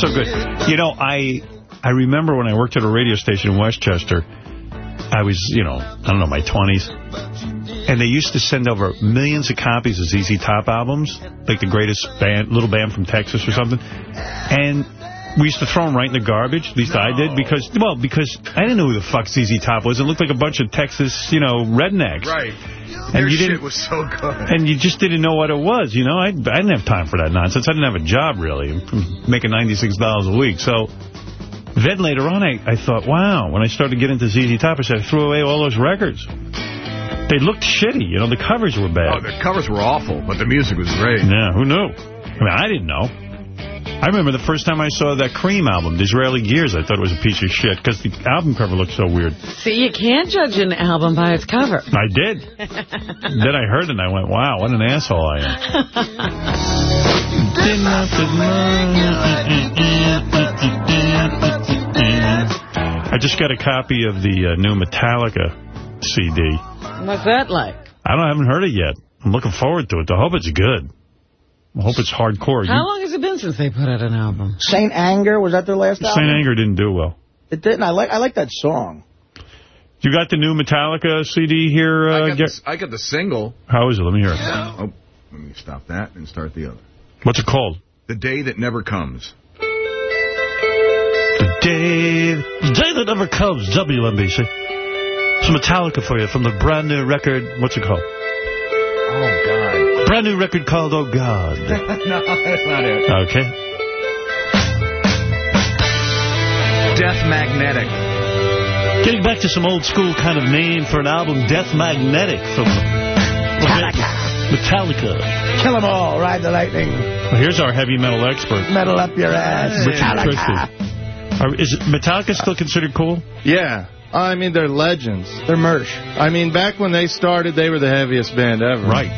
That's so good. You know, I I remember when I worked at a radio station in Westchester, I was, you know, I don't know, my 20s. And they used to send over millions of copies of ZZ Top albums, like the greatest band, little band from Texas or something. And we used to throw them right in the garbage. At least I did because, well, because I didn't know who the fuck ZZ Top was. It looked like a bunch of Texas, you know, rednecks. Right. And Their you didn't- was so good. And you just didn't know what it was, you know? I, I didn't have time for that nonsense. I didn't have a job, really, making $96 a week. So then later on, I, I thought, wow, when I started getting into ZZ Top, I said, I threw away all those records. They looked shitty, you know? The covers were bad. Oh, the covers were awful, but the music was great. Yeah, who knew? I mean, I didn't know. I remember the first time I saw that Cream album, Disraeli Gears, I thought it was a piece of shit because the album cover looked so weird. See, you can't judge an album by its cover. I did. then I heard it and I went, wow, what an asshole I am. I just got a copy of the uh, new Metallica CD. What's that like? I don't I haven't heard it yet. I'm looking forward to it. I hope it's good. I hope it's hardcore. How long has it been since they put out an album? Saint Anger, was that their last album? Saint Anger didn't do well. It didn't. I like I like that song. You got the new Metallica CD here? Uh, I, got the, I got the single. How is it? Let me hear it. Oh, let me stop that and start the other. What's it called? The Day That Never Comes. The day, the day that never comes, WNBC. It's Metallica for you from the brand new record. What's it called? Oh, God. Brand new record called Oh God. no, that's not it. Okay. Death Magnetic. Getting back to some old school kind of name for an album, Death Magnetic from Metallica. Metallica. Kill 'em all, ride the lightning, Well, here's our heavy metal expert. metal up your ass. Richard Metallica. Christy. Are, is Metallica still considered cool? Yeah. I mean, they're legends. They're merch. I mean, back when they started, they were the heaviest band ever. Right.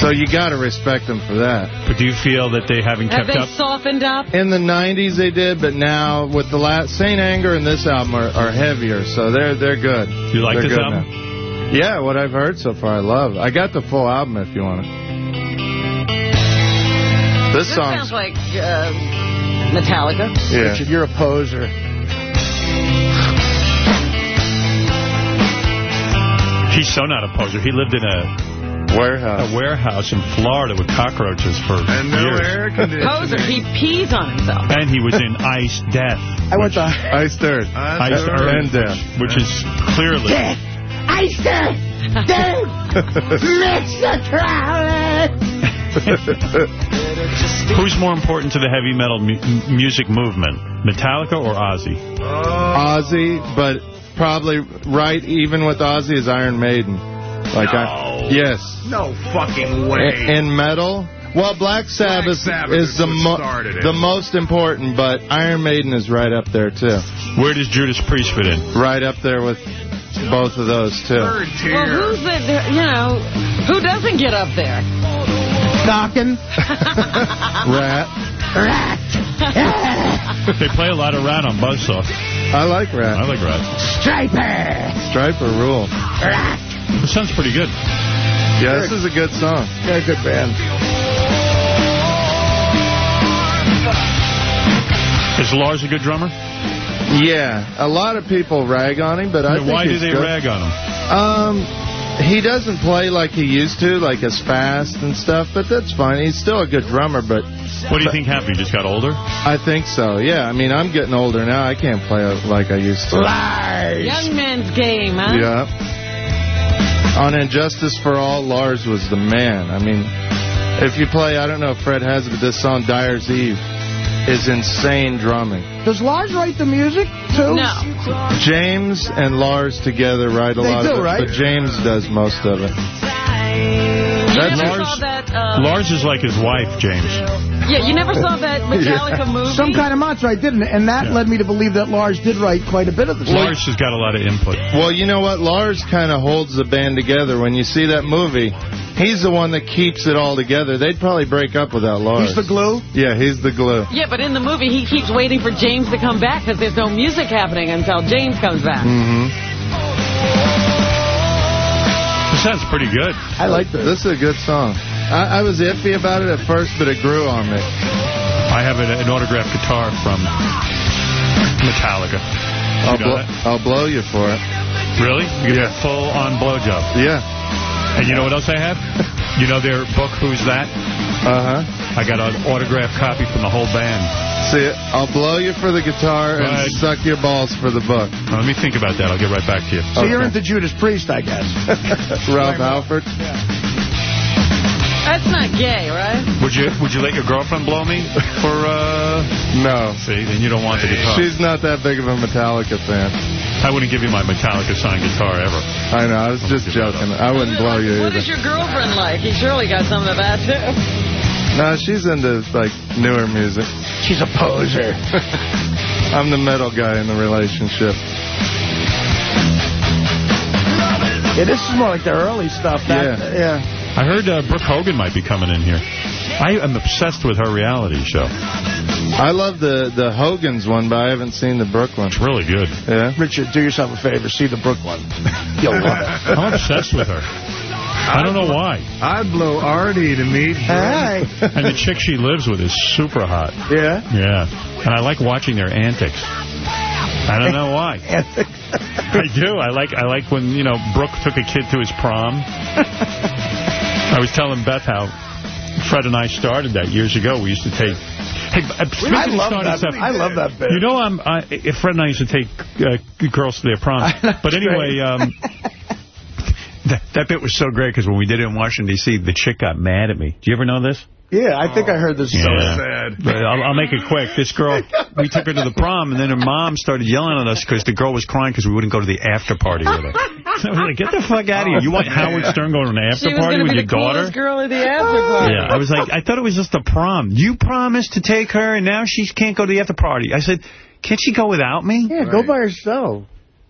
So you got to respect them for that. But do you feel that they haven't Have kept they up? softened up? In the 90s they did, but now with the last Saint Anger and this album are, are heavier, so they're they're good. You like They're this album? now. Yeah, what I've heard so far, I love. I got the full album if you want it. This This song's sounds like uh, Metallica. yeah. Richard, you're a poser. He's so not a poser. He lived in a warehouse a warehouse in Florida with cockroaches for And no years. air conditioning. Poser, he pees on himself. And he was in Ice Death. I went to Iced Earth. Iced Earth, And Death. which is clearly... Death! Ice death! Death! Mr. Crowley! Who's more important to the heavy metal mu music movement, Metallica or Ozzy? Ozzy, but probably right even with Ozzy is Iron Maiden. Like I, yes. No fucking way. In, in metal, well, Black Sabbath, Sabbath is is the mo the most important, but Iron Maiden is right up there too. Where does Judas Priest fit in? Right up there with both of those too. Third tier. Well, who's the, the- you know, who doesn't get up there? Knocking. Ratt. Ratt! They play a lot of Ratt on Buzzsaw. I like Ratt. I like Ratt. Stryper! Stryper rule. Ratt! It sounds pretty good. Yeah, this is a good song. They're a good band. Is Lars a good drummer? Yeah, a lot of people rag on him, but I Then think why do he's they good. rag on him? Um, he doesn't play like he used to, like as fast and stuff, but that's fine. He's still a good drummer, but What do you think happened? He just got older? I think so. Yeah, I mean, I'm getting older now. I can't play like I used to. Lies. Young men's game, huh? Yeah. On And Justice for All, Lars was the man. I mean, if you play, I don't know if Fred has it, but this song, Dyer's Eve, is insane drumming. Does Lars write the music, too? No. James and Lars together write a They lot do, of it, right? but James does most of it. You That's Lars- that, uh, Lars is like his wife, James. yeah, you never saw that Metallica movie? Some kind of monster, I didn't. And that Yeah. led me to believe that Lars did write quite a bit of the stuff. Lars has got a lot of input. Well, you know what? Lars kind of holds the band together. When you see that movie, he's the one that keeps it all together. They'd probably break up without Lars. He's the glue? Yeah, he's the glue. Yeah, but in the movie, he keeps waiting for James to come back because there's no music happening until James comes back. hmm It sounds pretty good. I like this. This is a good song. I, I was iffy about it at first, but it grew on me. I have an, an autographed guitar from Metallica. I'll, you know blo- that? I'll blow you for it. Really? You get a full-on blowjob. Yeah. And you know what else I have? You know their book, Who's That? Uh-huh. I got an autographed copy from the whole band. See, I'll blow you for the guitar and Right. suck your balls for the book. Now, let me think about that. I'll get right back to you. So you're into Judas Priest, I guess. Rob Halford. That's not gay, right? Would you Would you let your girlfriend blow me for? uh No. See, then you don't want the guitar. She's not that big of a Metallica fan. I wouldn't give you my Metallica signed guitar ever. I know, I was just joking. I wouldn't blow you What either. is your girlfriend like? He surely got some of that, too. No, she's into, like, newer music. She's a poser. I'm the metal guy in the relationship. Yeah, this is more like the early stuff. That, Yeah. yeah. I heard uh, Brooke Hogan might be coming in here. I am obsessed with her reality show. I love the, the Hogan's one, but I haven't seen the Brooke one. It's really good. Yeah? Richard, do yourself a favor. See the Brook one. You'll love it. I'm obsessed with her. I don't know why. I'd blow Artie to meet. Hey. And the chick she lives with is super hot. Yeah? Yeah. And I like watching their antics. I don't know why. I do. I like I like when, you know, Brooke took a kid to his prom. I was telling Beth how Fred and I started that years ago. We used to take... Hey, uh, speaking I of love starting that. stuff, I love that bit. You know, I'm, I, Fred and I used to take uh, girls to their prom. but anyway, um, that, that bit was so great because when we did it in Washington, D.C., the chick got mad at me. Do you ever know this? Yeah, I think I heard this. Yeah. But I'll, I'll make it quick. This girl, we took her to the prom, and then her mom started yelling at us because the girl was crying because we wouldn't go to the after party with her. So I was like, get the fuck out of here. You want oh. Howard Stern going to an after She party with your the daughter? coolest girl at the after ah. party. Yeah, I was like, I thought it was just a prom. You promised to take her, and now she can't go to the after party. I said, can't she go without me? Yeah, go by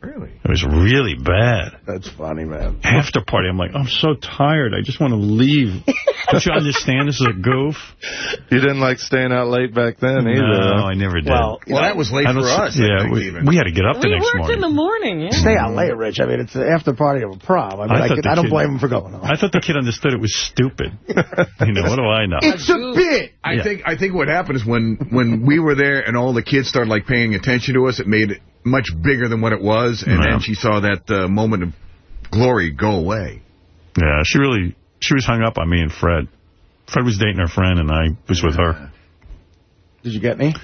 yourself. It was really bad. That's funny, man. After party, I'm like, I'm so tired. I just want to leave. Don't you understand this is a goof? You didn't like staying out late back then either. No, I never did. Well, Well, that was late I don't for us, Yeah, we, we had to get up the We next worked in the morning, yeah. Stay out late, Rich. I mean, it's the after party of a prom. I mean, I I, could, the I don't kid- blame him for going home. I thought the kid understood it was stupid. you know, what do I know? It's a bit. I Yeah. think I think what happened is when when we were there and all the kids started like paying attention to us, it made it much bigger than what it was, and Wow. then she saw that uh, moment of glory go away. Yeah, she really, she was hung up on me and Fred. Fred was dating her friend, and I was with her. Did you get me?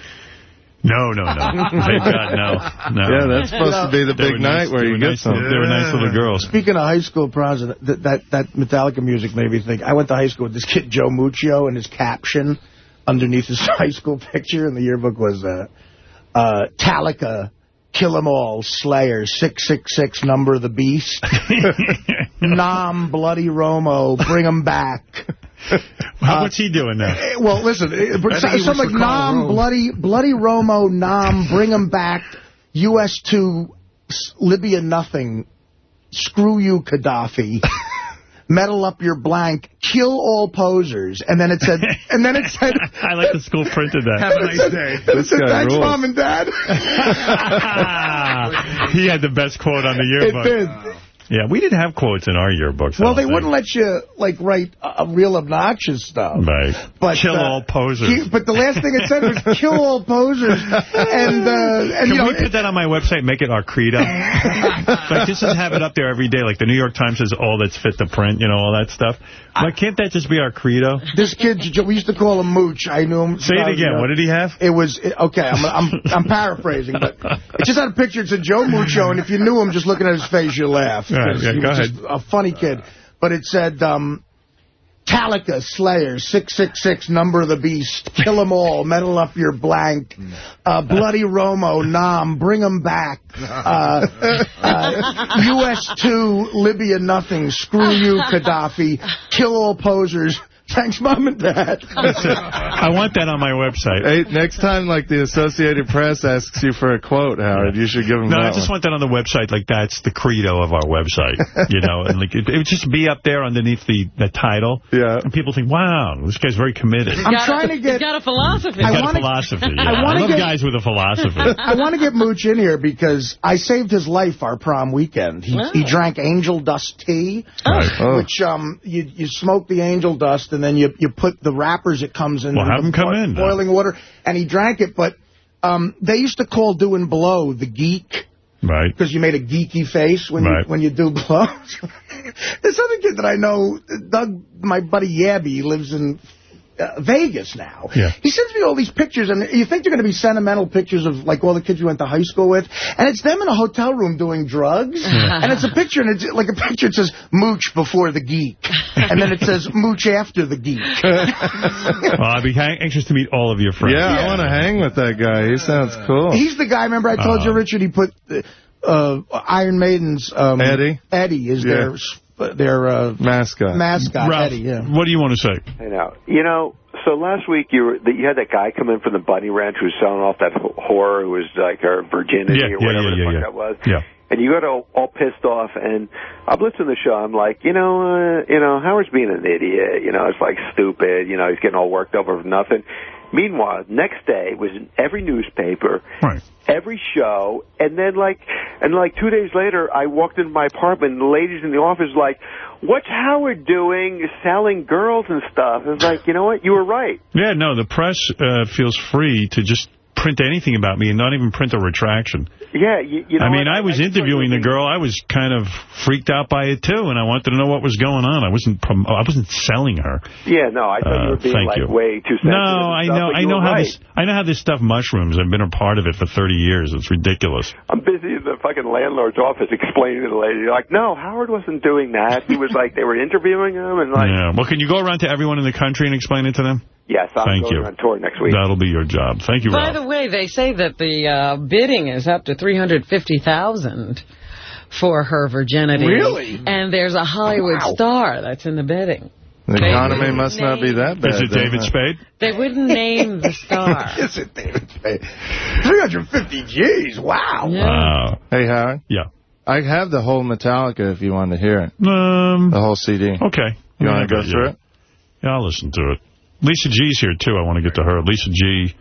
No, no, no. Thank God, no. no. Yeah, that's supposed to be the They big were night nice- where you get nice, some. They were nice little girls. Speaking of high school proms, that, that, that Metallica music made me think. I went to high school with this kid, Joe Muccio, and his caption underneath his high school picture in the yearbook was uh, uh, Talica, kill 'em all, Slayer, 666, number of the beast. Nom, bloody Romo, bring 'em back. How, what's he doing now? Eh, Well, listen, but I think he something like works for Karl Nom, bloody, bloody Romo, Nom, bring 'em back, US2, s- Libya nothing, screw you, Gaddafi. Metal up your blank, kill all posers, and then it said, and then it said, I like the school printed that. Have a nice day. it said, guy thanks, rules." mom and dad. he had the best quote on the it yearbook. did. Yeah, we didn't have quotes in our yearbooks. Well, they think. wouldn't let you like write uh, real obnoxious stuff. Right. But, Kill uh, all posers. he- but the last thing it said was kill all posers, and uh, and Can you know, we put that on my website, make it our credo? like, just have it up there every day. Like, the New York Times says all that's fit to print, you know, all that stuff. Like, can't that just be our credo? This kid, we used to call him Mooch. I knew him. Say it again. What did he have? It was okay. I'm I'm I'm paraphrasing, but it just had a picture. It said Joe Mucho, and if you knew him, just looking at his face, you laugh. Right, yeah, he go was ahead. just a funny kid. But it said um, Talica, Slayer, 666, number of the beast, kill 'em all, metal up your blank, uh, bloody Romo, Nam, bring 'em back, uh, uh, US2, Libya nothing, screw you, Gaddafi, kill all posers. Thanks, Mom and Dad. I want that on my website. Hey, next time, like, the Associated Press asks you for a quote, Howard, you should give them No, that I just one. want that on the website. Like, that's the credo of our website, you know. And like, it, it would just be up there underneath the, the title. Yeah. And people think, wow, this guy's very committed. I'm Got a- trying to get- He's got a philosophy. He's I got wanna- a philosophy. Yeah. I I, love get- guys with a philosophy. I want to get Mooch in here because I saved his life our prom weekend. He, he drank angel dust tea, Right. Oh. which um you you smoke the angel dust and then you you put the wrappers it comes in Well, have them come in. boiling water and he drank it. But um they used to call doing blow the geek Right. because you made a geeky face when Right. you when you do blow. this other kid that I know, Doug, my buddy Yabby, lives in uh, Vegas now. Yeah. He sends me all these pictures, and you think they're going to be sentimental pictures of like all the kids you went to high school with, and it's them in a hotel room doing drugs, and it's a picture, and it's like a picture. that says "Mooch before the geek," and then it says "Mooch after the geek." Well, I'd be hang- anxious to meet all of your friends. Yeah, I want to hang with that guy. He sounds cool. He's the guy. Remember, I told you, Uh, Richard. He put uh, Iron Maiden's um, Eddie? Eddie is Yeah. their their uh, Mascot. mascot. Ralph, Eddie. Yeah. what do you want to say? I know. You know, so last week you were that you had that guy come in from the bunny ranch who was selling off that whore who was like her virginity Yeah, or yeah, whatever yeah, the fuck yeah. that was. Yeah. And you got all, all pissed off, and I'm listening to the show. I'm like, you know, uh, you know, Howard's being an idiot. You know, it's like stupid. You know, he's getting all worked up over nothing. Meanwhile, next day was in every newspaper, right. Every show, and then like, and like two days later, I walked into my apartment, and the ladies in the office like, "What's Howard doing? Selling girls and stuff?" I was like, you know what? You were right. Yeah, no, the press uh, feels free to just print anything about me and not even print a retraction. Yeah, you, you know. I mean, what? I was interviewing the girl. I was kind of freaked out by it, too, and I wanted to know what was going on. I wasn't I wasn't selling her. Yeah, no, I thought you Uh, were being like you. way too sensitive. No, I know I know how right. this I know how this stuff mushrooms. I've been a part of it for 30 years. It's ridiculous. I'm busy in the fucking landlord's office explaining to the lady, like, no, Howard wasn't doing that. He was like, they were interviewing him, and like, yeah. Well, can you go around to everyone in the country and explain it to them? Yes, I'm Thank going you. on tour next week. That'll be your job. Thank you, By Ralph. the way, they say that the uh, bidding is up to 350000 for her virginity. Really? And there's a Hollywood star that's in the bidding. The They economy wouldn't must not be that bad. Is it David? Spade? They wouldn't name the star. Is it David Spade? 350 G's. Wow. Wow. Hey, Howard. Yeah. I have the whole Metallica if you want to hear it. Um, the whole CD. Okay. You want to go through yeah. it? Yeah, I'll listen to it. Lisa G's here, too. I want to get to her. Lisa G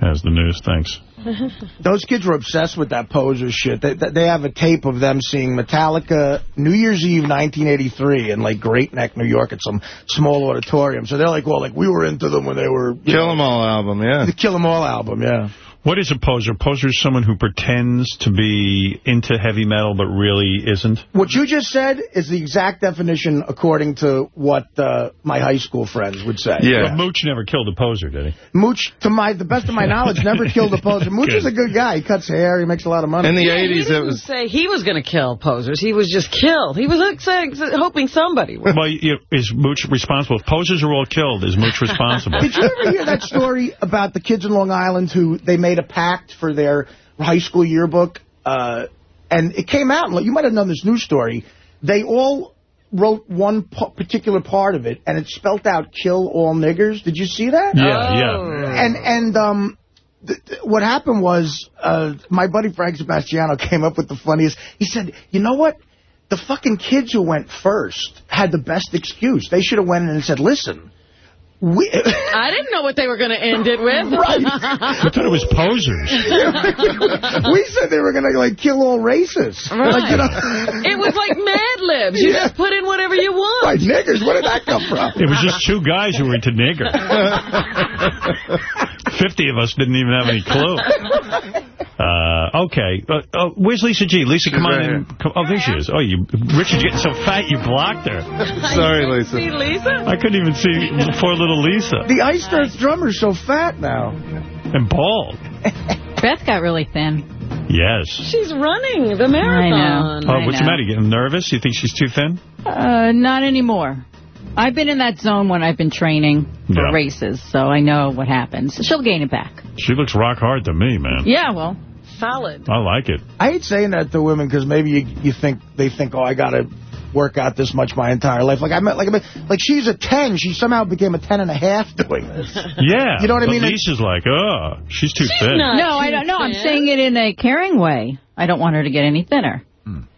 has the news. Thanks. Those kids were obsessed with that poser shit. They, they have a tape of them seeing Metallica New Year's Eve 1983 in like Great Neck, New York at some small auditorium. So they're like, well, like we were into them when they were... you Kill know, 'Em All album, yeah. The Kill 'Em All album, yeah. What is a poser? A Poser is someone who pretends to be into heavy metal but really isn't. What you just said is the exact definition according to what uh, my high school friends would say. But Mooch never killed a poser, did he? Mooch, to my the best of my knowledge, never killed a poser. Mooch Good. is a good guy. He cuts hair. He makes a lot of money. In the yeah, he didn't say he was going to kill posers. He was just killed. He was like, saying- hoping somebody would. Well, you, is Mooch responsible? If posers are all killed, is Mooch responsible? Did you ever hear that story about the kids in Long Island who they made a pact for their high school yearbook? Uh, and it came out, and you might have known this news story. They all wrote one particular part of it, and it spelt out "kill all niggers." Did you see that? Yeah, yeah. And and um, th th what happened was uh, my buddy Frank Sebastiano came up with the funniest. He said, "You know what? The fucking kids who went first had the best excuse. They should have went in and said, listen." We, I didn't know what they were going to end it with. Right. I thought it was posers. we said they were going to like kill all racists. Right. Like, you know, it was like Mad Libs. You Yeah. just put in whatever you want. Like niggers, where did that come from? It was just two guys who were into nigger. Fifty of us didn't even have any clue. Uh, okay. Uh, uh, where's Lisa G? Lisa, come on right in. Come, oh, there she is. Oh, you, Richard's getting so fat you blocked her. Sorry, Lisa. See Lisa? I couldn't even see poor little Lisa. The Iced Earth drummer's so fat now. And bald. Beth got really thin. Yes. She's running the marathon. Oh, what's the matter? You getting nervous? You think she's too thin? Uh, not anymore. I've been in that zone when I've been training for Yeah. races, so I know what happens. She'll gain it back. She looks rock hard to me, man. Yeah, well. Solid. I like it. I hate saying that to women because maybe you, you think they think, oh, I got to work out this much my entire life. Like I meant, like I meant, like she's a 10. She somehow became a 10 and a half doing this. Yeah. You know what I mean? Lisa's like, oh, she's too thin. no, I don't know. I'm saying it in a caring way. I don't want her to get any thinner.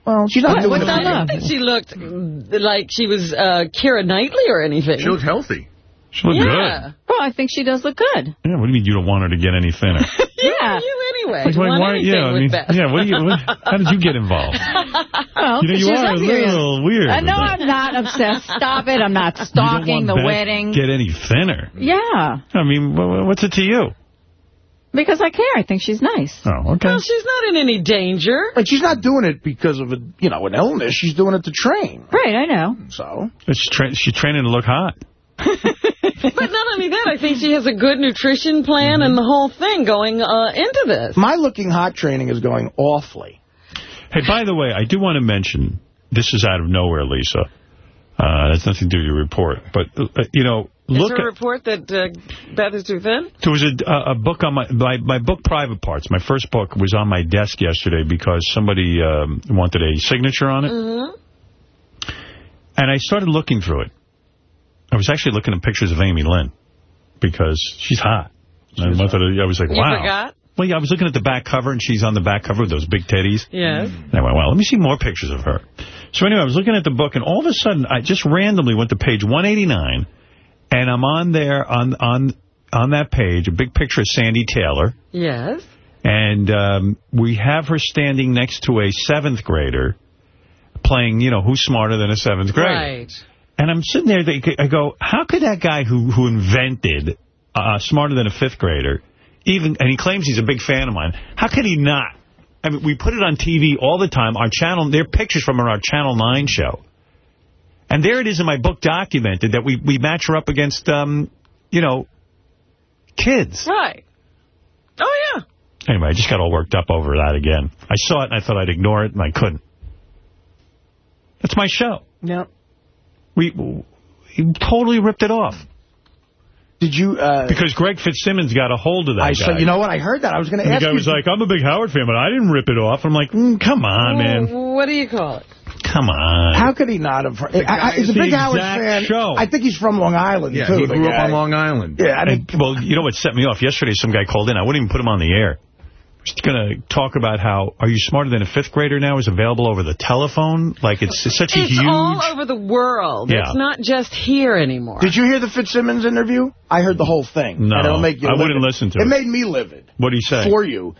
Well, she's not What, doing what it. I think she looked like she was uh, Keira Knightley or anything. She looked healthy. She looked yeah. Well, I think she does look good. good. Yeah, what do you mean you don't want her to get any thinner? Yeah. You anyway. Like, You why- want why- anything yeah, I mean, Beth. yeah, what do you, what, how did you get involved? Well, You know, you are a little weird Uh, with no. I'm not obsessed. Stop it. I'm not You don't stalking want the Beth wedding. Get any thinner? Yeah, I mean, wha- wha- what's it to you? Because I care. I think she's nice. Oh, okay. Well, she's not in any danger. Like she's not doing it because of a, you know, an illness. She's doing it to train. Right, I know. So She's, tra she's training to look hot. But not only that, I think she has a good nutrition plan and the whole thing going uh, into this. my looking hot training is going awfully. Hey, by the way, I do want to mention, this is out of nowhere, Lisa. Uh, that's nothing to do with your report. But, uh, you know, Is look there a report that uh, Beth is too thin? There was a, a book on my, my my book, Private Parts. My first book was on my desk yesterday because somebody um, wanted a signature on it, Mm-hmm. and I started looking through it. I was actually looking at pictures of Amy Lynn because she's hot. And I, wanted to- I was like, You wow. forgot? Well, yeah, I was looking at the back cover, and she's on the back cover with those big titties. Yes. And I went, well, let me see more pictures of her. So anyway, I was looking at the book, and all of a sudden, I just randomly went to page 189, and I'm on there, on on on that page, a big picture of Sandy Taylor, Yes. and um, we have her standing next to a seventh grader playing, you know, who's smarter than a seventh grader. Right. And I'm sitting there, I go, how could that guy who, who invented uh, Smarter Than a Fifth Grader, even, and he claims he's a big fan of mine, how could he not? I mean, we put it on TV all the time. Our channel, there are pictures from our Channel 9 show. And there it is in my book documented that we, we match her up against, um, you know, kids. Right. Oh, yeah. Anyway, I just got all worked up over that again. I saw it and I thought I'd ignore it, and I couldn't. That's my show. Yep. We, we totally ripped it off. Did you... Uh, Because Greg Fitzsimmons got a hold of that I guy. saw, you know what? I heard that. I was going to And ask the guy was like, I'm a big Howard fan, but I didn't rip it off. I'm like, mm, come on, man. What do you call it? Come on. How could he not have... I, I, he's a the big Howard exact fan. show. I think he's from Long Island, Yeah, too. he grew up on Long Island. Yeah, I mean... And, well, you know what set me off? Yesterday, some guy called in. I wouldn't even put him on the air. Just going to talk about how Are You Smarter Than a Fifth Grader now is available over the telephone. Like, it's, it's such a huge... It's huge... all over the world. Yeah. It's not just here anymore. Did you hear the Fitzsimmons interview? I heard the whole thing. No, and it'll make you I livid. wouldn't listen to it. it. made me livid. What do you say? For you.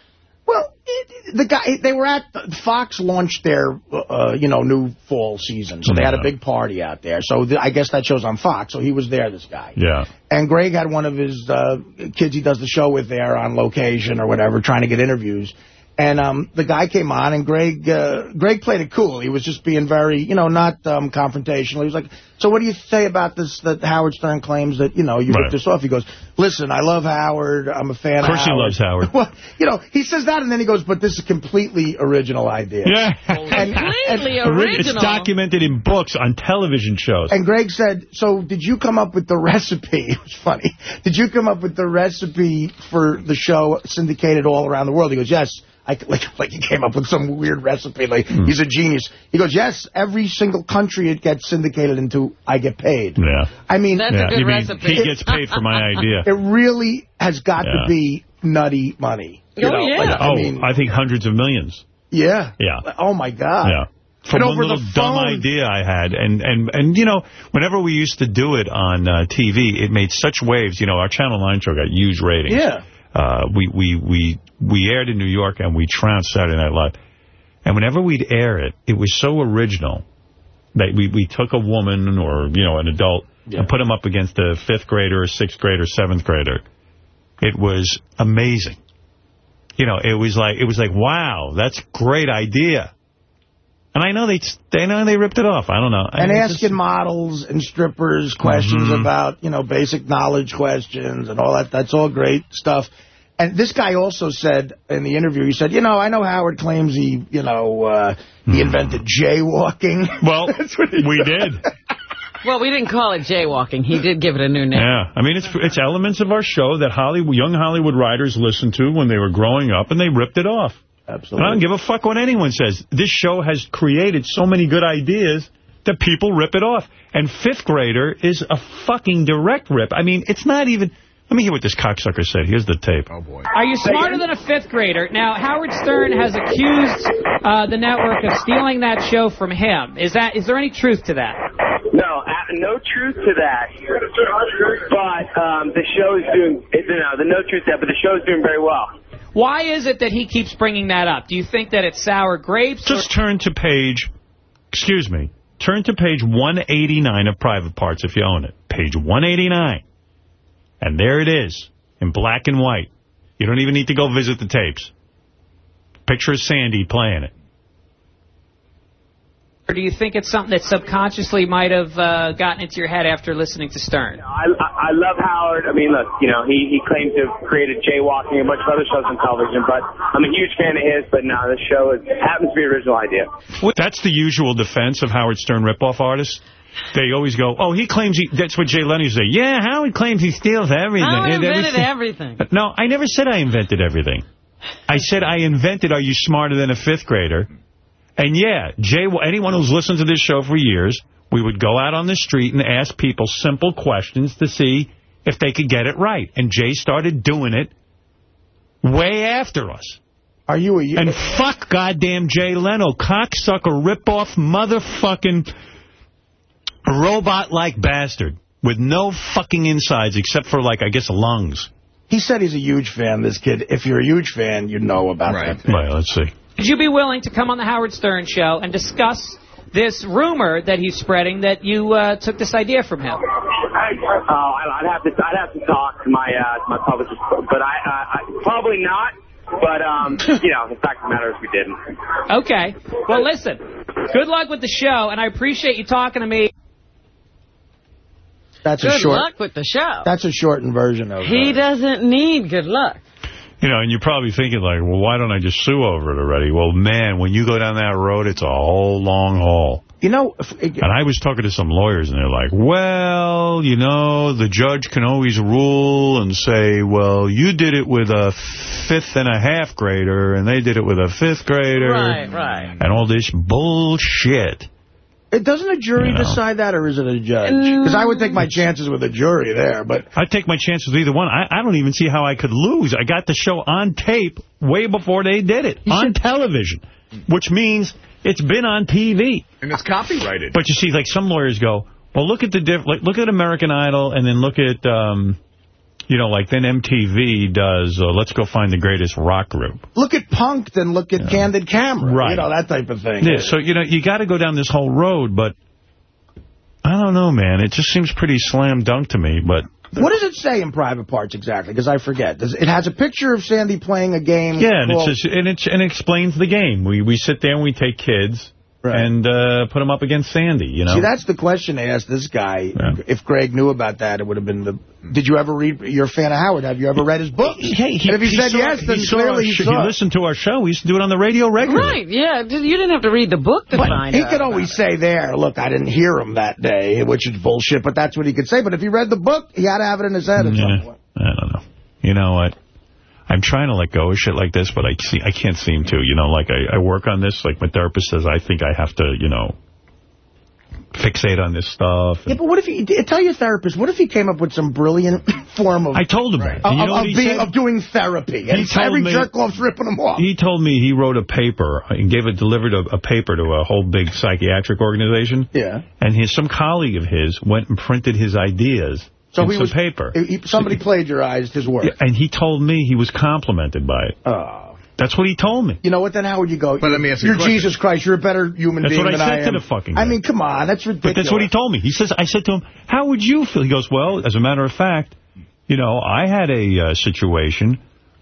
Well, it, the guy, they were at, Fox launched their, uh, you know, new fall season. So they had a big party out there. So th I guess that show's on Fox. So he was there, this guy. Yeah. And Greg had one of his uh, kids he does the show with there on location or whatever, trying to get interviews. And um, the guy came on, and Greg uh, Greg played it cool. He was just being very, you know, not um, confrontational. He was like, so what do you say about this, that Howard Stern claims that, you know, you Right. ripped this off? He goes, listen, I love Howard. I'm a fan of Of course he loves Howard. Well, you know, he says that, and then he goes, but this is a completely original idea. Yeah. Completely Ori- It's documented in books on television shows. And Greg said, so did you come up with the recipe? It was funny. Did you come up with the recipe for the show syndicated all around the world? He goes, yes. I, like, like he came up with some weird recipe. Like Hmm. He's a genius. He goes, yes, every single country it gets syndicated into, I get paid. Yeah. I mean, That's a yeah. good you mean he gets paid for my idea. it really has got Yeah. to be nutty money. You Oh, know, yeah. like, oh, I mean, I think hundreds of millions. yeah. Yeah. Oh, my God. Yeah. From And one little the dumb idea I had. And, and, and, you know, whenever we used to do it on uh, TV, it made such waves. You know, our Channel 9 show got huge ratings. Yeah. Uh, we, we, we, we aired in New York and we trounced Saturday Night Live. And whenever we'd air it, it was so original that we, we took a woman or, you know, an adult and put them up against a fifth grader or sixth grader, seventh grader. It was amazing. You know, it was like, it was like, wow, that's a great idea. And I know they, they know they ripped it off. I don't know. And I asking models and strippers questions Mhm. about, you know, basic knowledge questions and all that. That's all great stuff. And this guy also said in the interview, he said, you know, I know Howard claims he, you know, uh, he invented jaywalking. Hmm. Well, we did. Well, we didn't call it jaywalking. He did give it a new name. Yeah, I mean, it's it's elements of our show that Hollywood, young Hollywood writers listened to when they were growing up, and they ripped it off. Absolutely. And I don't give a fuck what anyone says. This show has created so many good ideas that people rip it off. And Fifth Grader is a fucking direct rip. I mean, it's not even... Let me hear what this cocksucker said. Here's the tape. Oh, boy. Are you smarter than a fifth grader? Now, Howard Stern has accused uh, the network of stealing that show from him. Is that is there any truth to that? No, uh, no truth to that. But um, the show is doing. It, no, the no truth to that. But the show is doing very well. Why is it that he keeps bringing that up? Do you think that it's sour grapes? Just turn to page... Excuse me. Turn to page 189 of Private Parts if you own it. Page 189. And there it is, in black and white. You don't even need to go visit the tapes. Picture of Sandy playing it. Or do you think it's something that subconsciously might have uh, gotten into your head after listening to Stern? I, I I love Howard. I mean, look, you know, he he claims to have created jaywalking and a bunch of other shows on television. But I'm a huge fan of his. But no, this show is, happens to be an original idea. That's the usual defense of Howard Stern ripoff artists. They always go, oh, he claims he... That's what Jay Leno say. Yeah, Howard claims he steals everything. I invented everything- everything. No, I never said I invented everything. I said I invented Are You Smarter Than a Fifth Grader? And yeah, Jay, anyone who's listened to this show for years we would go out on the street and ask people simple questions to see if they could get it right. And Jay started doing it way after us. Are you a... And fuck goddamn Jay Leno, cocksucker, rip-off, motherfucking robot-like bastard with no fucking insides except for, like, I guess, lungs. He said he's a huge fan, this kid. If you're a huge fan, you know about that. Right, let's see. Would you be willing to come on the Howard Stern show and discuss this rumor that he's spreading that you uh, took this idea from him? Oh, I'd have to I'd have to talk to my uh, my publicist, but I, uh, I probably not. But um, you know, the fact of the matter is we didn't. Okay. Well, listen. Good luck with the show, and I appreciate you talking to me. That's a Good short. luck with the show. That's a shortened version of. It. He doesn't need good luck. You know, and you're probably thinking, like, well, why don't I just sue over it already? Well, man, when you go down that road, it's a whole long haul. You know, and I was talking to some lawyers, and they're like, well, you know, the judge can always rule and say, well, you did it with a fifth and a half grader, and they did it with a fifth grader. Right, right. And all this bullshit. It doesn't a jury You know. decide that, or is it a judge? Because I would take my chances with a jury there, but I'd take my chances with either one. I, I don't even see how I could lose. I got the show on tape way before they did it, on television, which means it's been on TV. And it's copyrighted. But you see, like, some lawyers go, well, look at the diff like, look at American Idol, and then look at, um, you know, like then MTV does, uh, let's go find the greatest rock group. look at Punk'd and look at Candid Camera. Right. You know, that type of thing. Yeah, so, you know, you got to go down this whole road, but I don't know, man. It just seems pretty slam dunk to me, but... What does it say in Private Parts exactly? Because I forget. Does, it has a picture of Sandy playing a game. Yeah, and, called- just, and, it's, and it explains the game. We we sit there and we take kids and uh, put him up against Sandy, you know? See, that's the question they asked this guy. If Greg knew about that, it would have been the... Did you ever read... You're a fan of Howard. Have you ever read his books? Hey, and if he, said saw- yes, then he saw clearly our he saw He it. listened to our show. We used to do it on the radio regularly. Right, yeah. You didn't have to read the book to But find he could always say there, look, I didn't hear him that day, which is bullshit, but that's what he could say. But if he read the book, he had to have it in his head at some point. I don't know. You know what? I'm trying to let go of shit like this, but I see, I can't seem to. You know, like I, I work on this. Like my therapist says, I think I have to, you know, fixate on this stuff. Yeah, but what if he... Tell your therapist, what if he came up with some brilliant form of... I told him that. Of, know of being, of doing therapy. And He told every me- jerk-off's ripping him off. He told me he wrote a paper uh, and gave it, delivered a, a paper to a whole big psychiatric organization. Yeah. And his some colleague of his went and printed his ideas So in he some was paper. he- somebody plagiarized his work. Yeah, and he told me he was complimented by it. Oh. That's what he told me. You know what, then how would you go? But let me ask you You're question. Jesus Christ. You're a better human That's being what I than said I to am. the fucking I mean, come on. That's ridiculous. But that's what he told me. He says, I said to him, how would you feel? He goes, well, as a matter of fact, you know, I had a uh, situation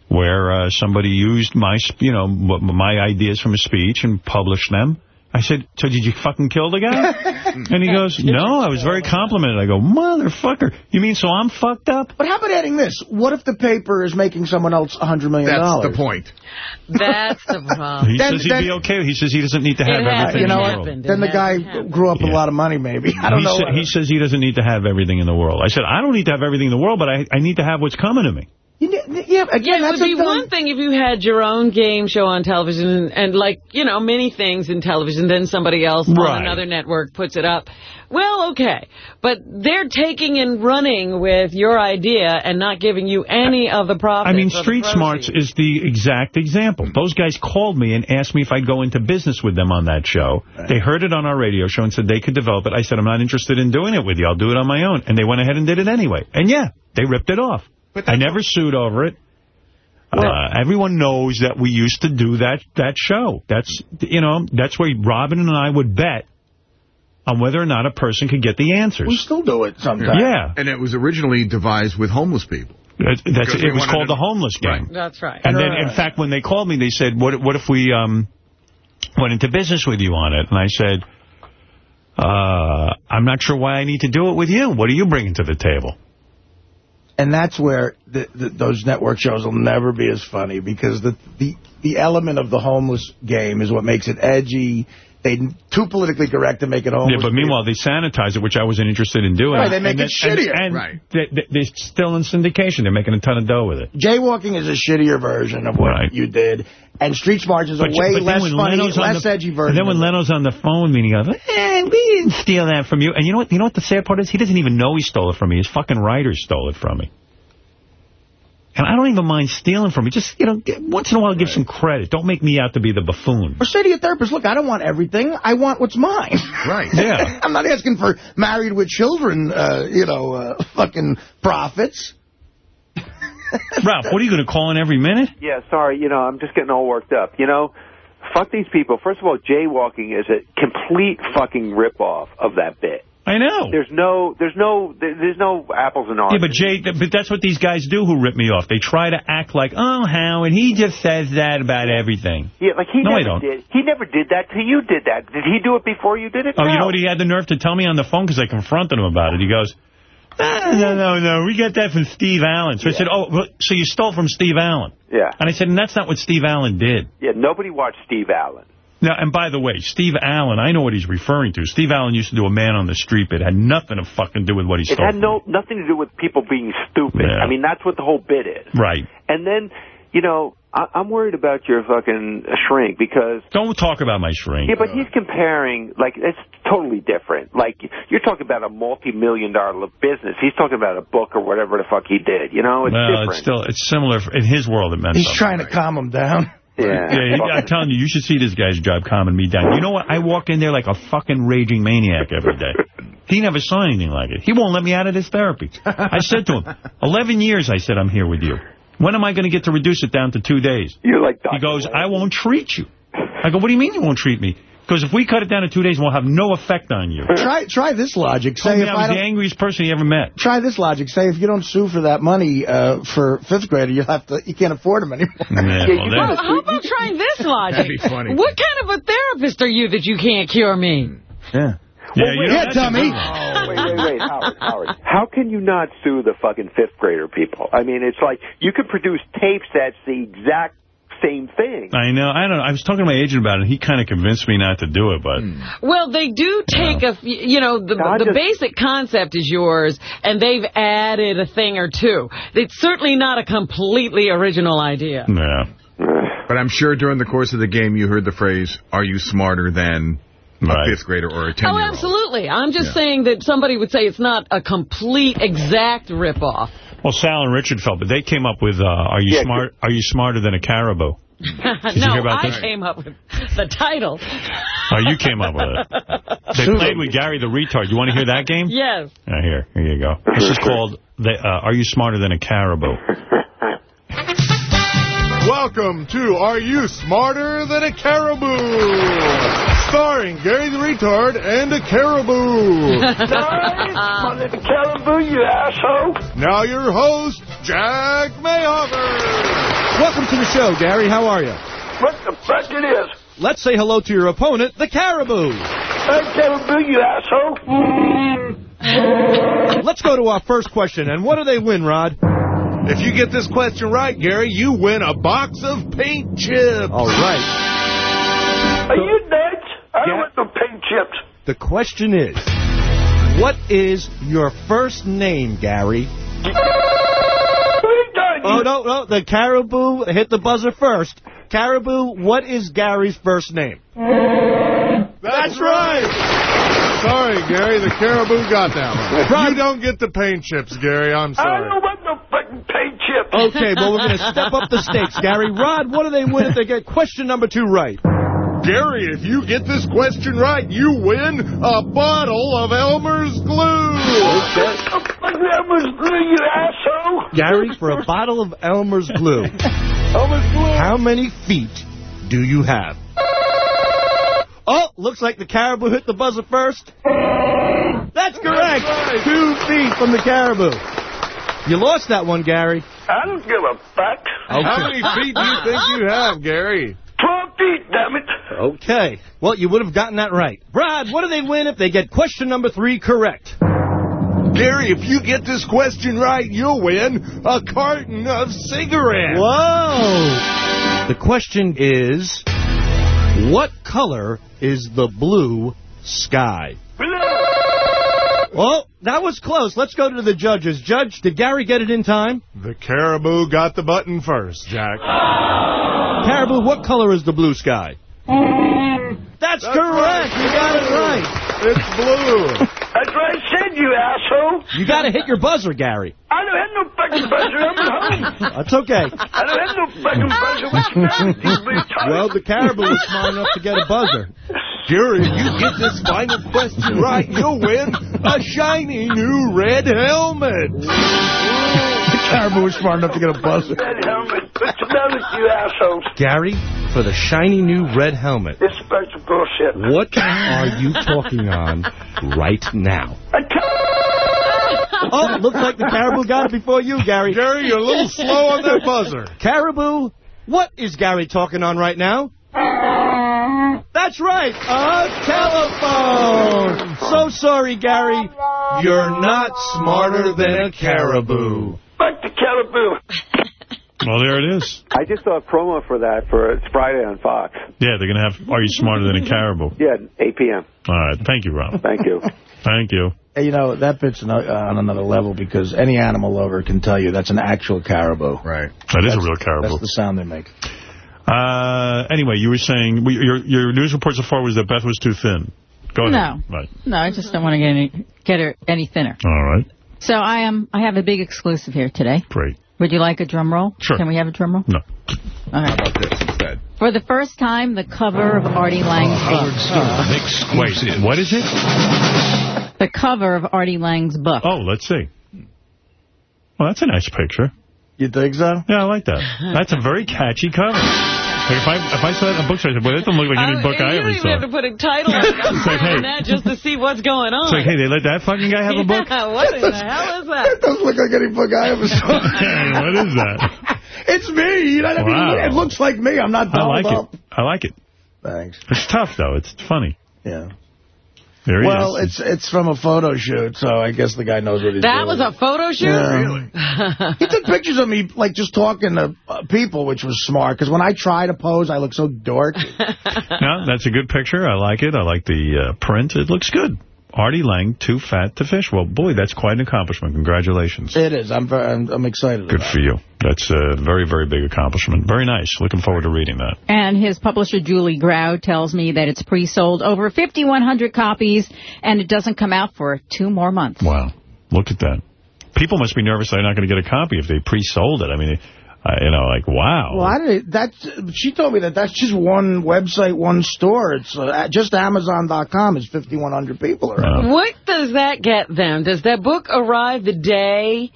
where uh, somebody used my, you know, my ideas from a speech and published them. I said, so did you fucking kill the guy? and he goes, no, I was very complimented. I go, motherfucker, you mean so I'm fucked up? But how about adding this? What if the paper is making someone else a $100 million? That's the point. That's the problem. He Then- says he'd then- be okay. He says he doesn't need to have everything happened. in You know the what? world. happened. Then the guy happened. grew up with a lot of money, maybe. I don't he, know. sa- he says he doesn't need to have everything in the world. I said, I don't need to have everything in the world, but I, I need to have what's coming to me. You ne- yeah, again, Yeah, it that's would be a one thing if you had your own game show on television and, and like, you know, many things in television, then somebody else Right. on another network puts it up. Well, okay. But they're taking and running with your idea and not giving you any of the profits. I mean, Street Smarts is the exact example. Those guys called me and asked me if I'd go into business with them on that show. They heard it on our radio show and said they could develop it. I said, I'm not interested in doing it with you. I'll do it on my own. And they went ahead and did it anyway. And yeah, they ripped it off. I never sued over it. Uh, everyone knows that we used to do that that show. That's, you know, that's where Robin and I would bet on whether or not a person could get the answers. We still do it sometimes. Yeah. And it was originally devised with homeless people. That's, that's, it was called to- the homeless game. That's right. And then, in fact, when they called me, they said, what what if we um went into business with you on it? And I said, uh, I'm not sure why I need to do it with you. What are you bringing to the table? And that's where the, the, those network shows will never be as funny because the, the the element of the homeless game is what makes it edgy. They too politically correct to make it homeless. Yeah, but meanwhile, they sanitize it, which I wasn't interested in doing. Right, they make and it then- shittier. And, and Right. they, they, they're still in syndication. They're making a ton of dough with it. Jaywalking is a shittier version of what Right. you did, and Street Smarts is a way but less funny, Leno's less the- edgy version. And then when of. Leno's on the phone he goes, eh, we didn't steal that from you. And you know what? You know what the sad part is? He doesn't even know he stole it from me. His fucking writers stole it from me. And I don't even mind stealing from you. Just, you know, once in a while, give some credit. Don't make me out to be the buffoon. Or say to your therapist, look, I don't want everything. I want what's mine. Right. Yeah. I'm not asking for married with children, uh, you know, uh, fucking profits. Ralph, what are you going to call in every minute? Yeah, sorry, you know, I'm just getting all worked up. You know, fuck these people. First of all, jaywalking is a complete fucking ripoff of that bit. I know. There's no, there's no, there's no apples and oranges. Yeah, but Jay, but that's what these guys do who rip me off. They try to act like, oh, Howard, he just says that about everything. Yeah, like he No, I never don't. did. He never did that till you did that. Did he do it before you did it? Oh, No. you know what he had the nerve to tell me on the phone because I confronted him about it. He goes, Ah, no, no, no, we got that from Steve Allen. So I said, oh, so you stole from Steve Allen. Yeah. And I said, and that's not what Steve Allen did. Yeah, nobody watched Steve Allen. Now, and by the way, Steve Allen, I know what he's referring to. Steve Allen used to do a man on the street bit. It had nothing to fucking do with what he It stole. had no nothing to do with people being stupid. Yeah. I mean, that's what the whole bit is. Right. And then, you know, I, I'm worried about your fucking shrink because Don't talk about my shrink. Yeah, but he's comparing, like, it's totally different. Like, you're talking about a multi-million dollar business. He's talking about a book or whatever the fuck he did. You know, it's well, different. it's still, it's similar. In his world, it meant He's something. trying to calm him down. Yeah. Yeah, he- I'm telling you, you should see this guy's job calming me down. You know what? I walk in there like a fucking raging maniac every day. He never saw anything like it. He won't let me out of this therapy. I said to him, 11 years, I said, I'm here with you. When am I going to get to reduce it down to two days? You're like He goes, I won't treat you. I go, what do you mean you won't treat me? Because if we cut it down to two days, we'll have no effect on you. Try try this logic. Told Say if I I the angriest person you ever met. try this logic. Say if you don't sue for that money uh, for fifth grader, you'll have to. You can't afford him anymore. Yeah, well, Well, then- how about trying this logic? That'd be funny. What kind of a therapist are you that you can't cure me? Yeah. Yeah, you know, yeah, that's dummy. Oh, wait, wait, wait, Howard, Howard. How can you not sue the fucking fifth grader people? I mean, it's like you could produce tapes that's the exact same thing. I know. I don't know. I was talking to my agent about it, and he kind of convinced me not to do it, but... Hmm. Well, they do take a. you know, the, God the just- basic concept is yours, and they've added a thing or two. It's certainly not a completely original idea. Yeah. But I'm sure during the course of the game you heard the phrase, are you smarter than Right. a fifth grader or a Oh, 10-year-old? absolutely. I'm just Yeah. saying that somebody would say it's not a complete, exact ripoff. Well, Sal and Richard felt, but they came up with, uh, are you Yeah, smart? Are you smarter than a caribou? you no, I this? came up with the title. Oh, you came up with it. They played with Gary the retard. Do you want to hear that game? Yes. Uh, here, here you go. This is called the, uh, Are You Smarter Than a Caribou? Welcome to Are You Smarter Than a Caribou? Starring Gary the Retard and a Caribou. My Uh, Caribou, you asshole! now your host, Jack Mayhofer. Welcome to the show, Gary. How are you? What the fuck it is? Let's say hello to your opponent, the Caribou. Hey, Caribou, you asshole! Let's go to our first question. And what do they win, Rod? If you get this question right, Gary, you win a box of paint chips. All right. Are you nuts? I don't want no paint chips. The question is, what is your first name, Gary? Oh, no, no. The Caribou hit the buzzer first. Caribou, what is Gary's first name? That's right. Sorry, Gary, the Caribou got that one. You don't get the paint chips, Gary. I'm I sorry. don't want no fucking paint chips. Okay, well, we're going to step up the stakes, Gary. Rod, what do they win if they get question number two right? Gary, if you get this question right, you win a bottle of Elmer's glue. Elmer's glue, you asshole! Gary, for a bottle of Elmer's glue, Elmer's glue. how many feet do you have? Oh, looks like the caribou hit the buzzer first. That's correct. Two feet from the caribou. You lost that one, Gary. I don't give a fuck. How many feet do you think you have, Gary? Twelve feet, damn it. Okay. Well, you would have gotten that right. Brad, what do they win if they get question number three correct? Gary, if you get this question right, you'll win a carton of cigarettes. Whoa! The question is, What color is the blue sky? Well, oh, that was close. Let's go to the judges. Judge, did Gary get it in time? The caribou got the button first, Jack. Oh. Caribou, what color is the blue sky? That's, correct. You got it right. It's blue. That's what I said, you asshole. You got to hit your buzzer, Gary. I don't have no fucking buzzer. I'm at home. That's okay. I don't have no fucking buzzer. What's the matter with you, retard? Well, the caribou is smart enough to get a buzzer. Gary, you get this final question right, you'll win a shiny new red helmet. The caribou was smart enough to get a buzzer. Red helmet. What's the matter with you assholes? Gary, for the shiny new red helmet, This is a bunch of bullshit. what are you talking on right now? Oh, looks like the caribou got it before you, Gary. Gary, you're a little slow on that buzzer. Caribou, what is Gary talking on right now? That's right, a telephone. So sorry, Gary. You're not smarter than a caribou. Fuck to caribou. Well, there it is. I just saw a promo for that for it's Friday on Fox. Yeah, they're going to have Are You Smarter Than a Caribou? Yeah, 8 p.m. All right. Thank you, Rob. Thank you. Thank you. Hey, you know, that bit's uh, on another level because any animal lover can tell you that's an actual caribou. Right. That is a real caribou. That's the sound they make. Uh, anyway, you were saying, we- your your news report so far was that Beth was too thin. Go ahead. No. Right. No, I just don't want to get any get her any thinner. All right. So I am. I have a big exclusive here today. Great. Would you like a drum roll? Sure. Can we have a drum roll? No. All right. How about this instead? For the first time, the cover of Artie Lange's uh, book. Wait, what is it? The cover of Artie Lange's book. Oh, let's see. Well, that's a nice picture. You think so? Yeah, I like that. That's a very catchy cover. Like if I if I saw that in a bookstore, I'd say, boy, that doesn't look like any book I ever you ever don't even have to put a title on it. I'm like, hey. that just to see what's going on. It's like, hey, they let that fucking guy have a book? Yeah, what in the hell is that? It doesn't look like any book I ever saw. Hey, what is that? It's me. You know, what I mean, It looks like me. I'm not I dolled like up. it. I like it. Thanks. It's tough, though. It's funny. Yeah. There he Well, is. it's it's from a photo shoot, so I guess the guy knows what he's That doing. That was a photo shoot? Yeah. he took pictures of me, like, just talking to uh, people, which was smart, because when I try to pose, I look so dorky. No, that's a good picture. I like it. I like the uh, print. It looks good. Artie Lange, too fat to fish. Well, boy, that's quite an accomplishment. Congratulations. it is. I'm, very, I'm, I'm excited Good about for you. That's a very, very big accomplishment. Very nice. Looking forward to reading that. And his publisher, Julie Grau, tells me that it's pre-sold over 5,100 copies, and it doesn't come out for two more months. Wow. Look at that. People must be nervous they're not going to get a copy if they pre-sold it. I mean, uh, you know, like, wow. Well, I didn't, that's, she told me that that's just one website, one store. It's uh, just Amazon.com is 5,100 people around. What does that get them? Does that book arrive the day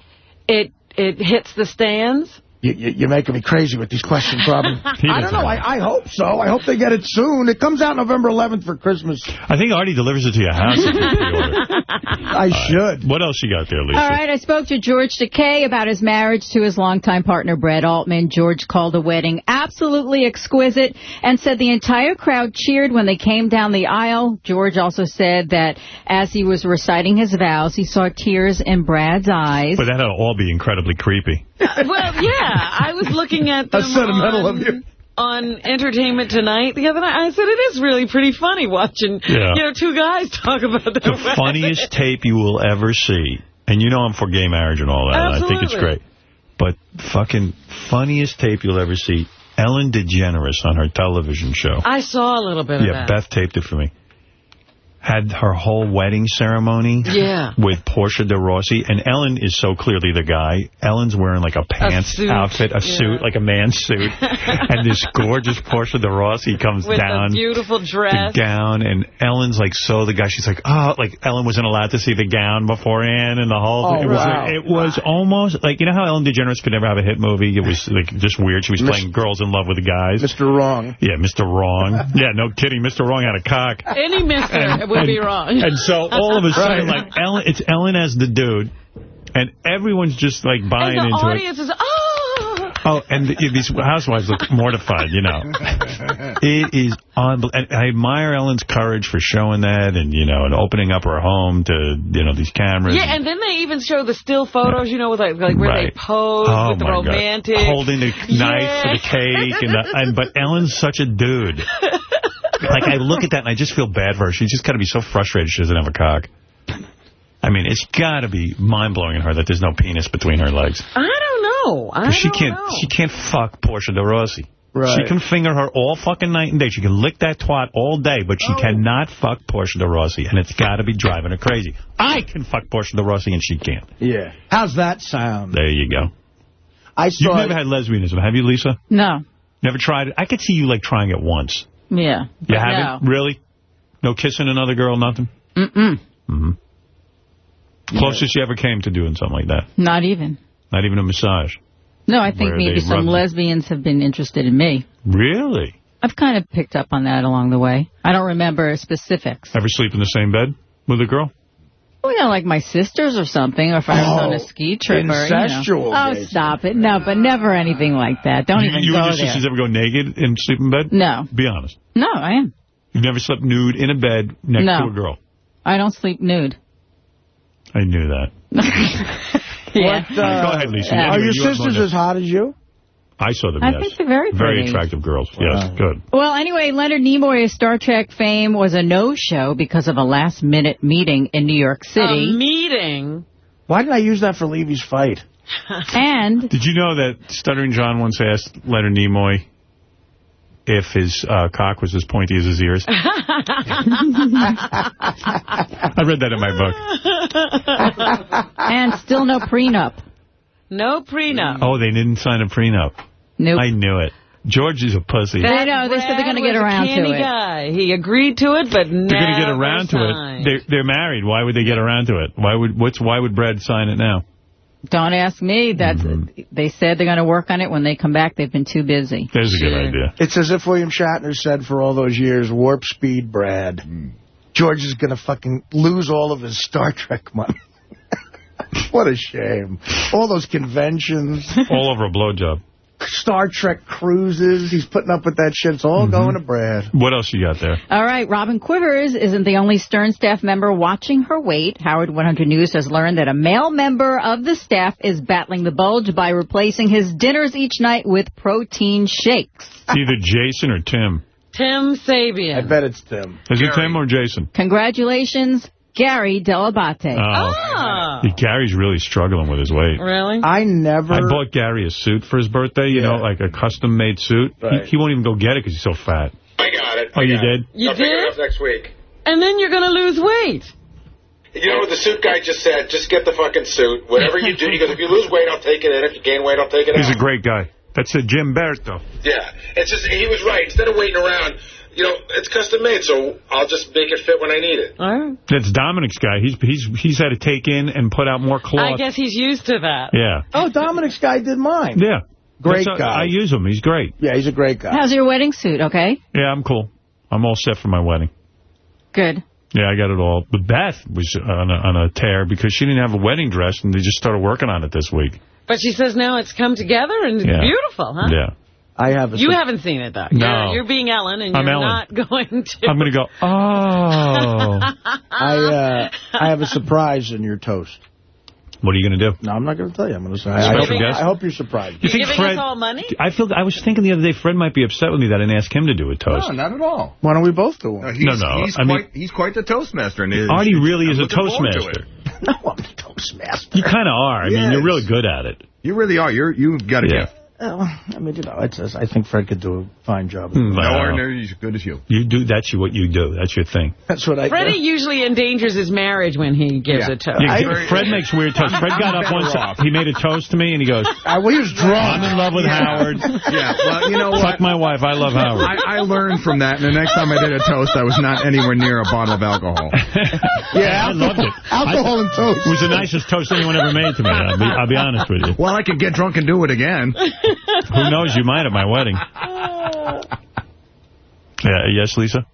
it it hits the stands? You, you, you're making me crazy with these questions, Robin. I don't know. I, I hope so. I hope they get it soon. It comes out November 11th for Christmas. I think Artie delivers it to your house. if you pre-order. I should. What else you got there, Lisa? All right, I spoke to George Takei about his marriage to his longtime partner, Brad Altman. George called the wedding absolutely exquisite and said the entire crowd cheered when they came down the aisle. George also said that as he was reciting his vows, he saw tears in Brad's eyes. But that'll all be incredibly creepy. well, yeah. I was looking at them That's sentimental on, of you. on Entertainment Tonight the other night. I said it is really pretty funny watching, Yeah. you know, two guys talk about their the funniest tape you will ever see. And you know I'm for gay marriage and all that. and I think it's great. But fucking funniest tape you'll ever see. Ellen DeGeneres on her television show. I saw a little bit yeah, of that. Beth taped it for me. Had her whole wedding ceremony Yeah. with Portia de Rossi. And Ellen is so clearly the guy. Ellen's wearing like a pants suit, outfit, a yeah. suit, like a man's suit. and this gorgeous Portia de Rossi comes With down. the beautiful dress. The gown, and Ellen's like, so the guy, she's like, oh, like Ellen wasn't allowed to see the gown beforehand, and the whole Oh, thing. It was, wow. like, it was almost like, you know how Ellen DeGeneres could never have a hit movie? It was like just weird. She was Mis- playing girls in love with the guys. Mr. Wrong. Yeah, Mr. Wrong. yeah, no kidding. Mr. Wrong had a cock. Any mister And- would and- be wrong. And so all of a sudden, Right. like, Ellen, it's Ellen as the dude, and everyone's just like buying and the into it. audience is, oh! Oh, and the, these housewives look mortified, you know. It is unbelievable. I admire Ellen's courage for showing that and, you know, and opening up her home to, you know, these cameras. Yeah, and then they even show the still photos, you know, with like, like where Right. they pose Oh, with the my God. romantic. Holding the knife for the cake. and, the, and But Ellen's such a dude. Like, I look at that and I just feel bad for her. She's just got to be so frustrated she doesn't have a cock. I mean, it's got to be mind-blowing in her that there's no penis between her legs. I don't know. I 'Cause she don't can't, know. she can't fuck Portia de Rossi. Right. She can finger her all fucking night and day. She can lick that twat all day, but she oh. cannot fuck Portia de Rossi, and it's got to be driving her crazy. I can fuck Portia de Rossi, and she can't. Yeah. How's that sound? There you go. I saw You've never had lesbianism, have you, Lisa? No. Never tried it? I could see you, like, trying it once. Yeah. You haven't? Really? No kissing another girl, nothing? No. Mm-mm. hmm Closest you ever came to doing something like that? Not even. Not even a massage? No, I think maybe some lesbians have been interested in me. Really? I've kind of picked up on that along the way. I don't remember specifics. Ever sleep in the same bed with a girl? Well, you know, like my sisters or something, or if I was Oh, on a ski trip. Or, you know. Oh, stop it. No, but never anything like that. Don't you, even you go and your sisters ever go naked and sleep in bed? No. Be honest. No, I am. You've never slept nude in a bed next No. to a girl? I don't sleep nude. I knew that. Yeah. What, uh, Go ahead, Lisa. Are your you sisters as hot as you? I saw them, I yes. think they're very Very attractive girls. Yes, good. Well, anyway, Leonard Nimoy's Star Trek fame was a no-show because of a last-minute meeting in New York City. A meeting. Why did I use that for Levy's fight? and Did you know that Stuttering John once asked Leonard Nimoy if his uh, cock was as pointy as his ears? I read that in my book. and still no prenup. No prenup. Oh, they didn't sign a prenup. Nope. I knew it. George is a pussy. I know. They said they're going to get around to canny it. Guy. He agreed to it, but They're going to get never around to it. They're, they're married. Why would they get around to it? Why would what's why would Brad sign it now? Don't ask me. That's Mm-hmm. they said they're going to work on it. When they come back, they've been too busy. There's a good idea. It's as if William Shatner said for all those years, warp speed, Brad. George is going to fucking lose all of his Star Trek money. what a shame. All those conventions, All over a blowjob. Star Trek cruises, he's putting up with that shit. It's all mm-hmm. going to Brad. What else you got there? All right, Robin Quivers isn't the only Stern staff member watching her weight. Howard 100 News has learned that a male member of the staff is battling the bulge by replacing his dinners each night with protein shakes. It's either Jason or Tim. Tim Sabean. I bet it's Tim. Is it Tim or Jason? Congratulations, Gary Dell'Abate. Oh. Ah. Yeah, Gary's really struggling with his weight. Really? I never... I bought Gary a suit for his birthday, you know, like a custom-made suit. Right. He, he won't even go get it because he's so fat. I got it. Oh, you did? You I'll pick it did? next week. And then you're going to lose weight. You know what the suit guy just said? Just get the fucking suit. Whatever you do, he goes, if you lose weight, I'll take it in. If you gain weight, I'll take it He's out. a great guy. That's a Giamberto. Yeah. It's just, he was right. Instead of waiting around, you know, it's custom made, so I'll just make it fit when I need it. That's Dominic's guy. He's he's he's had to take in and put out more cloth. I guess he's used to that. Yeah. Oh, Dominic's guy did mine. Yeah. Great That's- guy. I use him. He's great. Yeah, he's a great guy. How's your wedding suit, okay? Yeah, I'm cool. I'm all set for my wedding. Good. Yeah, I got it all. But Beth was on a, on a tear because she didn't have a wedding dress, and they just started working on it this week. But she says now it's come together and it's Yeah. beautiful, huh? Yeah. I have a You haven't seen it, though. No. You're, you're being Ellen, and I'm you're Ellen. not going to. I'm going to go, oh. I uh, I have a surprise in your toast. What are you going to do? No, I'm not going to tell you. I'm going to say. I Special hope, guest? I hope you're surprised. You think giving Fred? us all money? I feel. I was thinking the other day, Fred might be upset with me that I didn't ask him to do a toast. No, not at all. Why don't we both do one? No, he's, No, no, He's, I mean- he's quite the Toastmaster. And it- Artie really I'm is a looking forward to Toastmaster. No, I'm the Toastmaster. You kind of are. I mean, you're really good at it. You really are. You're, you've got a Yeah. gift. Oh, I mean, you know, it's, I think Fred could do a fine job. No wow. ordinary as good as you. You do. That's what you do. That's your thing. That's what I Freddie do. usually endangers his marriage when he gives Yeah. a toast. Yeah, I- Fred makes weird toasts. Fred got up once. off. He made a toast to me, and he goes, I, well, he was drunk. "I'm in love with Howard. Yeah, well, you know what? Fuck my wife. I love Howard." I, I learned from that, and the next time I did a toast, I was not anywhere near a bottle of alcohol. Yeah, I loved it. Alcohol and toast. It was the nicest toast anyone ever made to me. I'll be, I'll be honest with you. Well, I could get drunk and do it again. Who knows? You might at my wedding. Yeah. Yes, Lisa.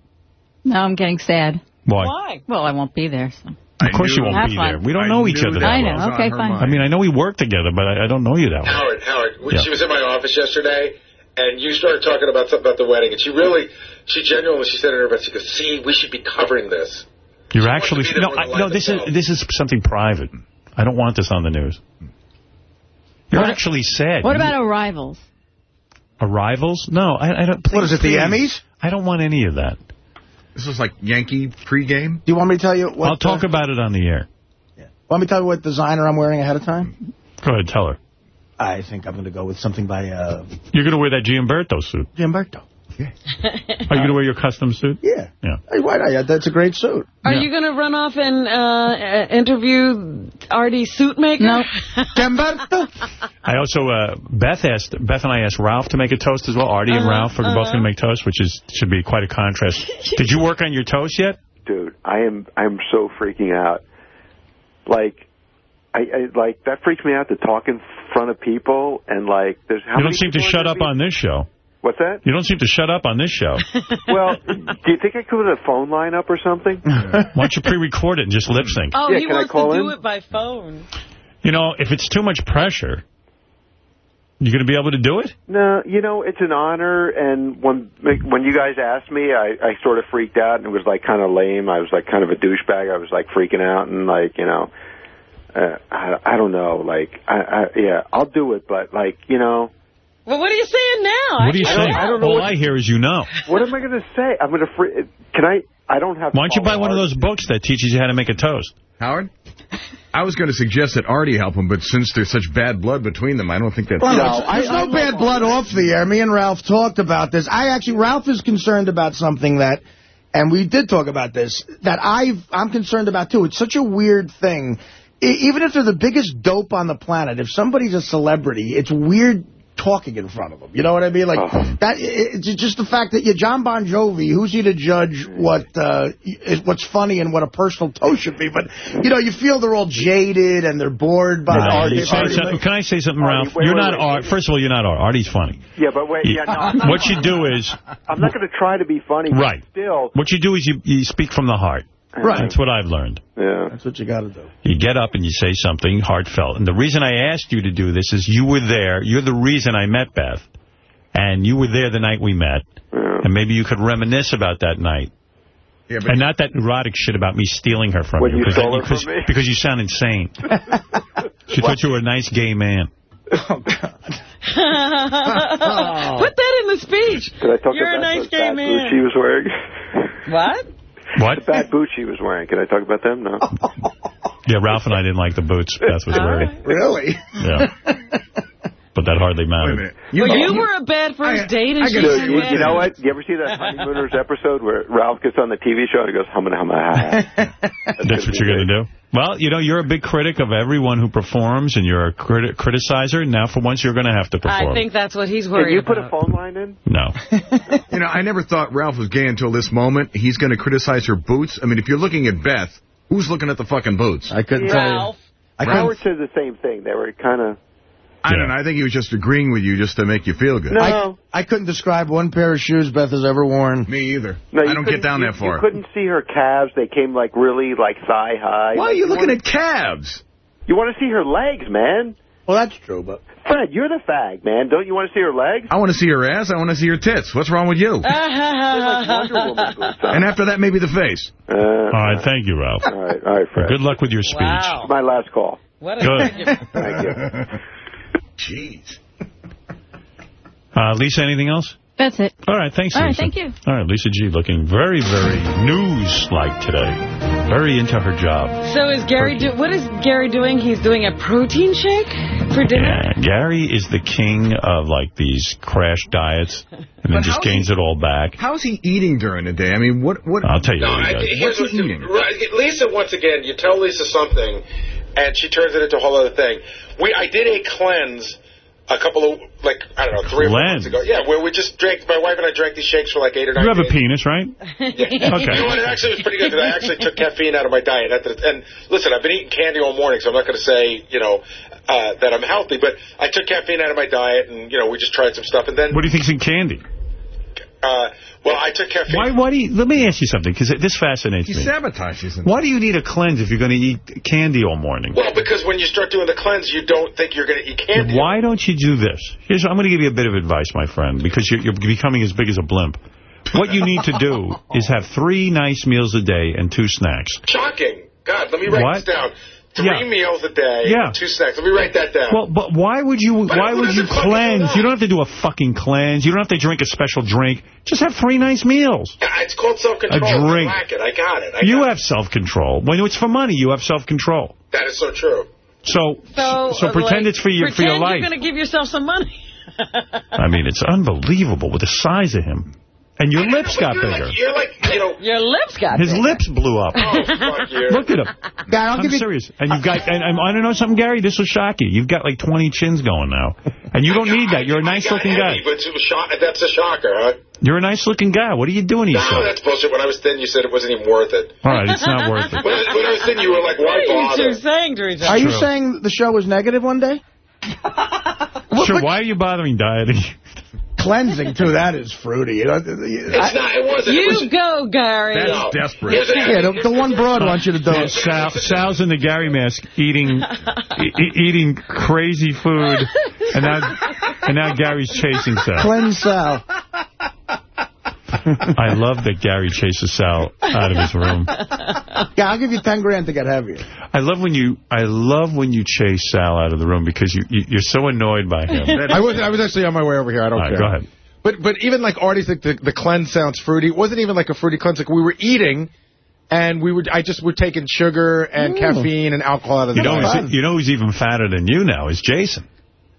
No, I'm getting sad. Why? Why? Well, I won't be there. So. Of course you won't Have be fun. there. We don't I know each other that that I know. was Okay, fine. I mean, I know we work together, but I, I don't know you that well. Howard, Howard, Yeah. she was in my office yesterday, and you started talking about something about the wedding, and she really, she genuinely, she said in her best, she goes, see, we should be covering this. You're wants actually to be there no, I, no. This is this is something private. I don't want this on the news. You're What- actually sad. What You- about arrivals? arrivals? No, I, I don't. What is it, the. Emmys? I don't want any of that. This is like Yankee pregame? Do you want me to tell you what... I'll talk uh, about it on the air. Yeah. Want me to tell you what designer I'm wearing ahead of time? Go ahead, tell her. I think I'm going to go with something by uh, You're going to wear that Giamberto suit. Giamberto. Are you going to wear your custom suit? Yeah. Yeah. Hey, why not? Yeah, That's a great suit. Are you going to run off and uh, uh, interview Artie Suitmaker? No. Giamberto? I also, uh, Beth asked, Beth and I asked Ralph to make a toast as well. Artie and Uh-huh, Ralph are both uh-huh. going to make toast, which is should be quite a contrast. Did you work on your toast yet? dude, I am I'm so freaking out. Like, I, I like that freaks me out to talk in front of people and like there's how you don't many seem to shut up be- on this show. What's that? You don't seem to shut up on this show. well, do you think I could put a phone line up or something? Why don't you pre-record it and just lip sync? Oh, Yeah, he can I wants call to do in? it by phone. You know, if it's too much pressure, you going to be able to do it? No, you know it's an honor, and when when you guys asked me, I I sort of freaked out, and it was like kind of lame. I was like kind of a douchebag. I was like freaking out, and like you know, uh, I I don't know, like I, I yeah, I'll do it, but like you know, Well, what are you saying now? What are you I saying? can't I don't know All what- I hear is you know. what am I going to say? I'm going to free. Can I? I don't have. Why don't you follow buy one of those books that teaches you how to make a toast? Howard? I was going to suggest that Artie help him, but since there's such bad blood between them, I don't think that's... Well, no, there's no bad blood off the air. Me and Ralph talked about this. I actually, Ralph is concerned about something that, and we did talk about this, that I've, I'm concerned about too. It's such a weird thing. I, even if they're the biggest dope on the planet, if somebody's a celebrity, it's weird talking in front of them. You know what I mean? Like, Uh-huh. that. it- it's just the fact that you're John Bon Jovi, who's he to judge what uh, is- what's funny and what a personal toast should be? But, you know, you feel they're all jaded and they're bored by No, Artie. you say Artie- can I say something, Artie, Ralph? wait, You're wait, not wait. Art. First of all, you're not Art. Artie's funny. Yeah, but wait. Yeah, no, What you do is, I'm not going to try to be funny. but Right. Still. what you do is you, you speak from the heart. Right. That's what I've learned. Yeah. That's what you got to do. You get up and you say something heartfelt. And the reason I asked you to do this is you were there. You're the reason I met Beth. And you were there the night we met. And maybe you could reminisce about that night. Yeah, and not that erotic shit about me stealing her from When you. you 'cause stole then her from because- me? Because you sound insane. she thought you were a nice gay man. Oh, God. oh. Put that in the speech. Did I talk You're a about nice gay man. she was wearing? What? What? The bad boots she was wearing. Can I talk about them? No. Yeah, Ralph and I didn't like the boots Beth was wearing. Really? Yeah. But that hardly mattered. well, you were a bad first date, and I she said you, you know what? You ever see that Honeymooners episode where Ralph gets on the TV show and he goes, hum hum That's what you're going to do? Well, you know, you're a big critic of everyone who performs, and you're a criti criticizer. Now, for once, you're going to have to perform. I think that's what he's Can worried you put about. a phone line in? No. You know, I never thought Ralph was gay until this moment. He's going to criticize her boots. I mean, if you're looking at Beth, who's looking at the fucking boots? I couldn't Ralph. I Howard said the same thing. They were kind of... I don't know. I think he was just agreeing with you just to make you feel good. I, I couldn't describe one pair of shoes Beth has ever worn. Me either. No, you I don't couldn't- get down you, that far. You couldn't see her calves. They came like really like thigh high. Why are Like, you looking wanna- at calves? You want to see her legs, man. Well, that's true, but... Fred, you're the fag, man. Don't you want to see her legs? I want to see her ass. I want to see her tits. What's wrong with you? and after that, maybe the face. Uh, All right, thank you, Ralph. All right, all right, Fred. Good luck with your speech. Wow. My last call. What Good. Thank you. Jeez. Uh, Lisa, anything else? That's it. All right, thanks, All right, Lisa. thank you. All right, Lisa G. looking very, very news-like today. Very into her job. So is Gary do what is Gary doing? He's doing a protein shake for dinner? Yeah, Gary is the king of, like, these crash diets, and then just how gains it all back. How's he eating during the day? I mean, what? what? I'll tell you No, what he I, does. here's What's he eating? Lisa, once again, you tell Lisa something, and she turns it into a whole other thing. We I did a cleanse a couple of, like, I don't know, three or four months ago. Yeah, where we just drank, my wife and I drank these shakes for like eight or nine You have a penis, right? Yeah. Okay. You know what? It actually was pretty good because I actually took caffeine out of my diet. At the- And listen, I've been eating candy all morning, so I'm not going to say, you know, uh, that I'm healthy. But I took caffeine out of my diet, and you know, we just tried some stuff. And then, What do you think's in candy? Uh, well, I took caffeine. Why? Why do you? Let me ask you something, because this fascinates He me. sabotages him. Why do you need a cleanse if you're going to eat candy all morning? Well, because when you start doing the cleanse, you don't think you're going to eat candy. Why don't you do this? Here's, I'm going to give you a bit of advice, my friend, because you're, you're becoming as big as a blimp. What you need to do is have three nice meals a day and two snacks. Shocking. God, let me write What? this down. Three Yeah. meals a day. Yeah. Two snacks. Let me write that down. Well, but why would you? Why would you cleanse? You don't have to do a fucking cleanse. You don't have to drink a special drink. Just have three nice meals. Yeah, it's called self-control. A drink. I like it. I got it. I You got have self-control. When it's for money, you have self-control. That is so true. So, So, so uh, pretend like, it's for your for your pretend life. you're going to give yourself some money. I mean, it's unbelievable with the size of him, and your lips got bigger. You're like, you know. Your lips got His bigger. lips blew up. Oh, fuck you. Look at him. Guy, I'll I'm give you serious. And you've got, and, and I don't know something, Gary. This will shock you. You've got like 20 chins going now, and you don't need that. You're a nice looking guy. But it was shock- that's a shocker, huh? You're a nice looking guy. What are you doing to No, yourself? that's bullshit. When I was thin, you said it wasn't even worth it. All right, it's not worth it. When I, when I was thin, you were like, why What are you bother? saying to each other? Are you saying the show was negative one day? Sure. Why are you bothering dieting? Cleansing, too. That is fruity. You know, It's not. It wasn't. You it was, go, Gary. No. desperate. Here's the- yeah, the, the one broad wants you to do Yeah, it. Sal, Sal's in the Gary mask eating e- eating crazy food, and now and now Gary's chasing Sal. Cleanse Sal. I love that Gary chases Sal out of his room. Yeah, I'll give you 10 grand to get heavier. I love when you I love when you chase Sal out of the room because you, you you're so annoyed by him. I was I was actually on my way over here. I don't All right, care. go ahead. But but even like Artie's like the, the cleanse sounds fruity. It wasn't even like a fruity cleanse. Like we were eating, and we were I just were taking sugar and caffeine and alcohol out of the You know, you know who's even fatter than you now is Jason.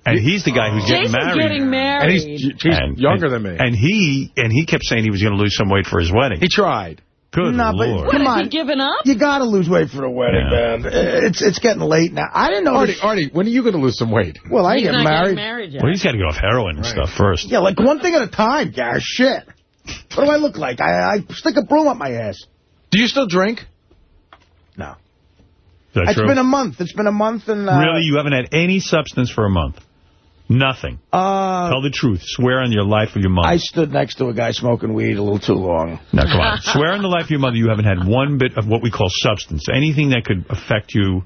And he's the guy who's getting Jason's married. getting married. And he's he's And- younger and- than me. And he and he kept saying he was going to lose some weight for his wedding. He tried. Good No, Lord. what, Come has on. he given up? You got to lose weight for a wedding, Yeah. man. It's it's getting late now. I didn't know. Artie, this- Artie, when are you going to lose some weight? well, I He's get not married. married yet. Well, he's got to get off heroin and stuff first. Yeah, like one thing at a time, Gary. Shit. What do I look like? I, I stick a broom up my ass. Do you still drink? No. Is that It's true? been a month. It's been a month and... Uh, really? You haven't had any substance for a month? Nothing. Uh, Tell the truth. Swear on your life of your mother. I stood next to a guy smoking weed a little too long. Now, come on. Swear on the life of your mother you haven't had one bit of what we call substance. Anything that could affect you,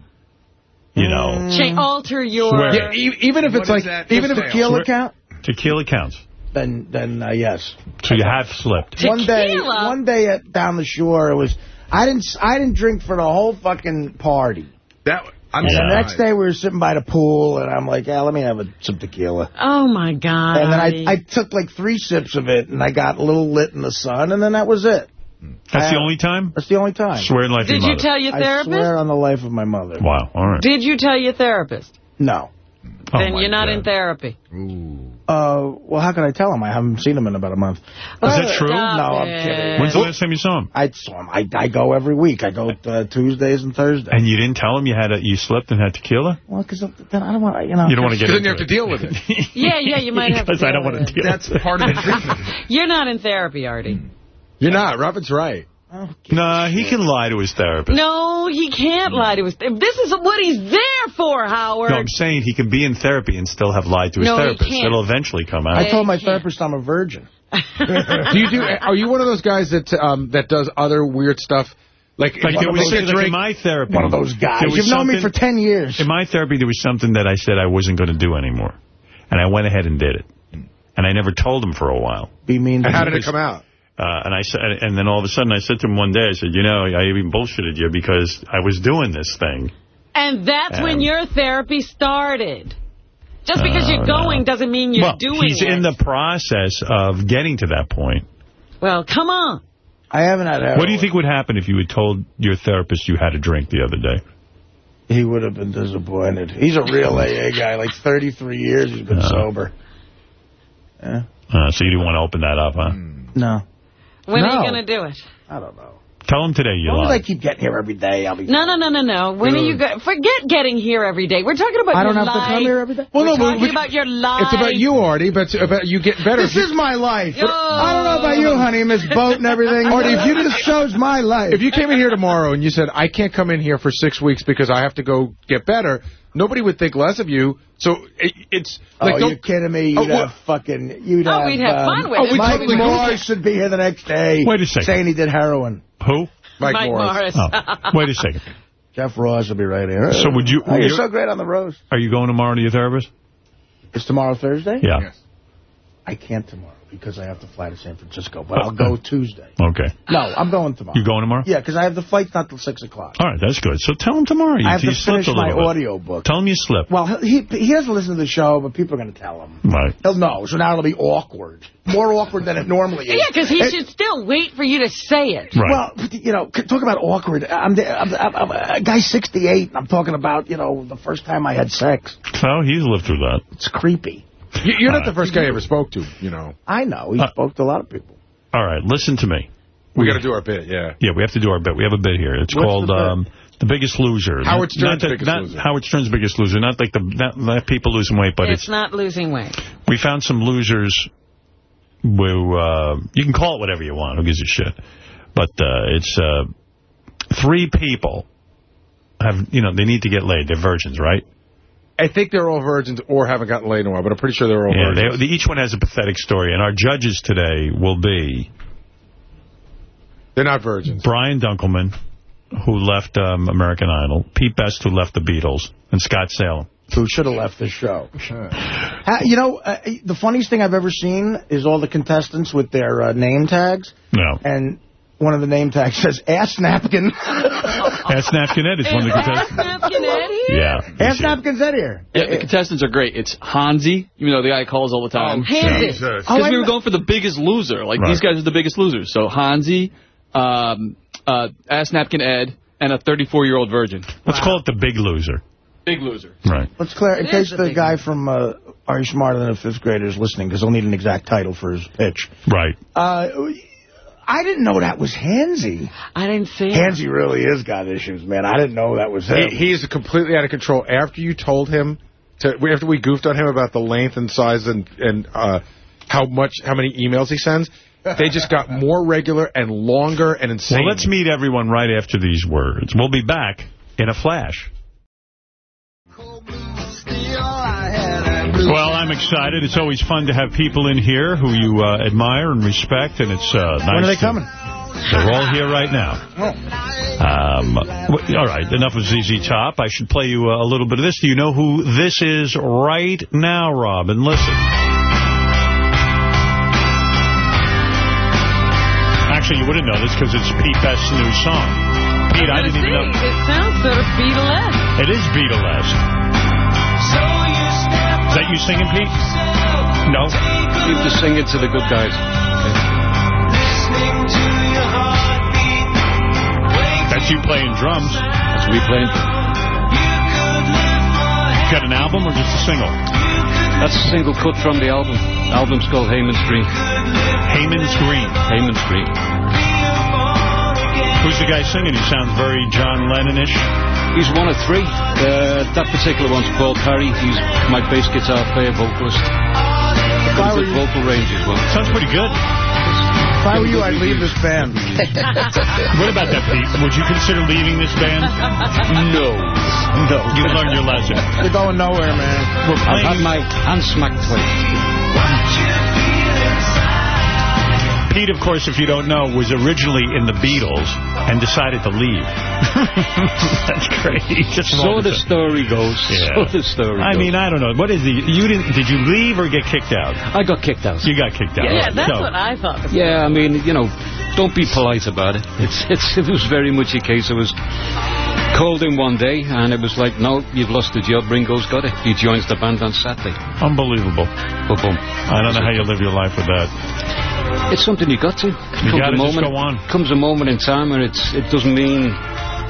you know. Cha- alter your... Swear. Yeah, e- even if it's like even if it Tequila Swear- count? Tequila counts. Then, then uh, yes. So you have slipped. One day, one day at, down the shore, it was. I didn't. I didn't drink for the whole fucking party. That I'm And Yeah. the next day we were sitting by the pool, and I'm like, yeah, let me have a, some tequila. Oh, my God. And then I, I took like three sips of it, and I got a little lit in the sun, and then that was it. That's the only time? That's the only time. Swear on the life of Did you tell your therapist? I therapist? swear on the life of my mother. Wow. All right. Did you tell your therapist? No. Oh, then you're not God. in therapy. Uh, well, how can I tell him? I haven't seen him in about a month. Is that true? No, Stop I'm kidding. When's the last time you saw him? I saw him. I, I go every week. I go uh, Tuesdays and Thursdays. And you didn't tell him you had a, you slipped and had tequila? Well, because then I don't want you know. You don't want to get Because then into you have it. to deal with it. Yeah, yeah, you might have to Because I don't want to deal That's with it. part of the treatment. You're not in therapy, Artie. You're not. Robert's right. Nah, he can lie to his therapist. No, he can't lie to us. This is what he's there for, Howard. No, I'm saying he can be in therapy and still have lied to his No, he therapist. can't. It'll eventually come out. I told my therapist I'm a virgin. do you do? Are you one of those guys that um that does other weird stuff? Like, Like there you was take a like drink, in my therapy. One of those guys. You've known me for 10 years. In my therapy, there was something that I said I wasn't going to do anymore. And I went ahead and did it. And I never told him for a while. Be mean. and how did it come out? Uh, and I said, and then all of a sudden I said to him one day, I said, you know, I even bullshitted you because I was doing this thing. And that's Um, when your therapy started. Just because No, you're going no. doesn't mean you're well, doing he's it. in the process of getting to that point. Well, come on. I haven't had heroin. What do you think would happen if you had told your therapist you had a drink the other day? He would have been disappointed. He's a real AA guy. Like 33 years he's been Uh. sober. Yeah. Uh, so you didn't want to open that up, huh? No. When are you going to do it? I don't know. Tell him today you As long as I keep getting here every day, I'll be No, no, no, no, no. When are you Dude. go Forget getting here every day. We're talking about I your don't have life. to come here every day? We're Well, no, but talking we- about your life. It's about you, Artie, but about you getting better. This is my life. Yo. I don't know about you, honey, Miss Boat and everything. Artie, if you this show's my life. If you came in here tomorrow and you said, I can't come in here for six weeks because I have to go get better, nobody would think less of you. So it, it's like, oh, don't, you're kidding me? You'd Oh, what? have fucking. You'd Oh, have. we'd have um, fun with Oh, it. Mike totally Morris should be here the next day. Wait a second. Saying he did heroin. Who? Mike, Mike Morris. Morris. Oh, wait a second. Jeff Ross will be right here. So would you- Oh, you're you're- so great on the roast. Are you going tomorrow to your therapist? Is tomorrow Thursday? Yeah. Yes. I can't tomorrow. Because I have to fly to San Francisco, but I'll go Tuesday. Okay. No, I'm going tomorrow. You going tomorrow? Yeah, because I have the flight not till 6 o'clock. All right, that's good. So tell him tomorrow. You, I have you to slipped finish a my bit. audio book. Tell him you slipped. Well, he he doesn't listen to the show, but people are going to tell him. Right. He'll know, so now it'll be awkward. More awkward than it normally is. Yeah, because he It- should still wait for you to say it. Right. Well, you know, talk about awkward. I'm, the, I'm, I'm, I'm a guy 68, and I'm talking about, you know, the first time I had sex. So he's lived through that. It's creepy. You- You're not the first guy I ever spoke to, you know. I know. He spoke to a lot of people. All right, listen to me. We got to do our bit, yeah. Yeah, we have to do our bit. We have a bit here. It's What's called the um, The Biggest Loser. Howard Not- not Stern's the- Biggest not Loser. Howard Stern's Biggest Loser. Not like the not, not people losing weight, but it's, it's, not losing weight. we found some losers who, uh, you can call it whatever you want. Who gives a shit? But uh, it's uh, three people have, you know, they need to get laid. They're virgins, right? I think they're all virgins or haven't gotten laid in a while, but I'm pretty sure they're all Yeah, virgins. they, they, each one has a pathetic story. And our judges today will be They're not virgins. Brian Dunkleman, who left um, American Idol, Pete Best, who left the Beatles, and Scott Salem. Who should have left the show. You know, uh, the funniest thing I've ever seen is all the contestants with their uh, name tags. No. And one of the name tags says ass napkin. Ass Napkin Ed is one of the contestants. Napkin Eddie? Yeah. Ass napkin's Ed here. Yeah, the contestants are great. It's Hansi, even though the guy calls all the time. Oh, Hansi. Because Oh, we were going for the biggest loser. Like, Right. these guys are the biggest losers. So Hansi, um, uh, Ass Napkin Ed, and a 34-year-old virgin. Let's call it the big loser. Big loser. Right. Let's clear, in It case the big guy from uh, Are You Smarter Than a Fifth Grader is listening, because he'll need an exact title for his pitch. Right. Uh, I didn't know that was Hansy. I didn't see it. Hansy really is got issues, man. I didn't know that was him. He, he is completely out of control. After you told him, to, after we goofed on him about the length and size and, and uh, how much, how many emails he sends, they just got more regular and longer and insane. Well, let's meet everyone right after these words. We'll be back in a flash. Well, I'm excited. It's always fun to have people in here who you uh, admire and respect, and it's uh, nice. When are they to- coming? They're all here right now. Um, all right, enough of ZZ Top. I should play you uh, a little bit of this. Do you know who this is right now, Robin? Listen. Actually, you wouldn't know this because it's Pete Best's new song. Pete, I Let's didn't even know. It sounds sort of Beatlesque. It is Beatlesque. Is that you singing, Pete? No. Keep just singing to the good guys. That's you playing drums. That's me playing. Got an album or just a single? That's a single cut from the album. The album's called Haymans Green. Haymans Green. Haymans Green. Who's the guy singing? He sounds very John Lennon-ish. He's one of three. Uh, that particular one's Paul Parry. He's my bass guitar player, vocalist. Comes with vocal range as well. Sounds pretty good. If I were you, I'd leave this band. what about that, Pete? Would you consider leaving this band? No. No. You learned your lesson. You're going nowhere, man. We're I've had playing... my hand smacked twice. Pete, of course, if you don't know, was originally in the Beatles and decided to leave. That's great. Just So the story goes. Yeah. So the story I goes. mean, I don't know. What is the... You didn't... Did you leave or get kicked out? I got kicked out. You got kicked out. Yeah, that's So- what I thought. Yeah, I mean, you know, don't be polite about it. It's, it's, it was very much a case. I was called in one day, and it was like, no, you've lost the job. Ringo's got it. He joins the band on Saturday. Unbelievable. Boom, boom. I don't know how you live your life with that. It's something you got to. You gotta a just moment, go on. Comes a moment in time where it's it doesn't mean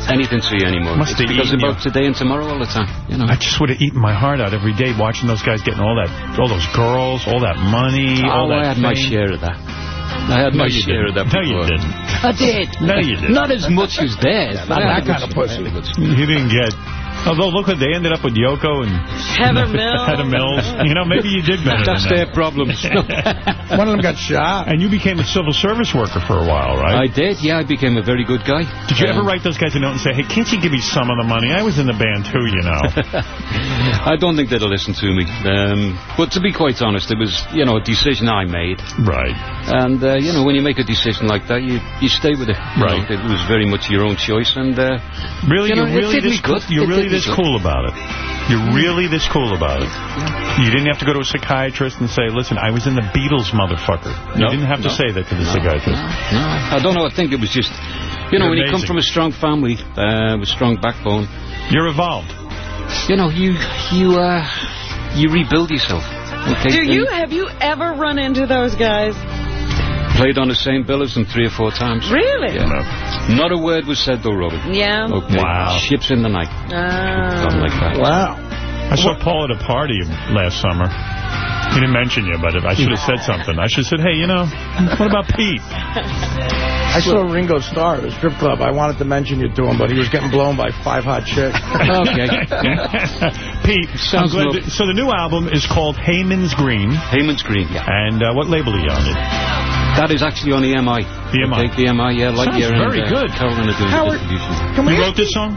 anything to you anymore. Must it's because about you. today and tomorrow all the time. You know. I just would have eaten my heart out every day watching those guys getting all that, all those girls, all that money, oh, all oh, that I had my share of that. I had No, my share of didn't. that. No, you didn't. I did. No, you didn't. Not as much as theirs. but Not that had kind of my pussy. share. You didn't get... Although, look, what they ended up with Yoko and Heather Mills. Heather Mills. You know, maybe you did better That's their that. problems. One of them got shot. And you became a civil service worker for a while, right? I did. Yeah, I became a very good guy. Did you ever Um, write those guys a note and say, hey, can't you give me some of the money? I was in the band too, you know. I don't think they'll listen to me. Um, but to be quite honest, it was, you know, a decision I made. right. And, uh, you know, when you make a decision like that, you, you stay with it. You Right. know, it was very much your own choice. And, uh, Really, You know, you're it really did me good. you're It really did me this cool about it. You're really this cool about it. You didn't have to go to a psychiatrist and say, listen, I was in the Beatles, motherfucker. You No, didn't have to no. say that to the psychiatrist. No, I don't know. I think it was just, you know, You're when you come from a strong family uh, with strong backbone. You're evolved. You know, you you uh, you rebuild yourself. Okay? Do you, have you ever run into those guys? Played on the same bill as them three or four times. Really? Yeah. Not a word was said though, Robert. Yeah. Okay. Wow. Ships in the night. Ah. Something like that. Wow. I saw Paul at a party last summer. He didn't mention you, but I should have said something. I should have said, hey, you know, what about Pete? I saw Ringo Starr at a strip club. I wanted to mention you to him, but he was getting blown by five hot chicks. Pete, Sounds glad lovely. that- so the new album is called Haymans Green. Haymans Green, yeah. And uh, what label are you on it? That is actually on EMI. EMI. Okay, EMI, yeah. Like Sounds very and, uh, good. Carolyn are doing Howard, the distribution. Can we you wrote this song?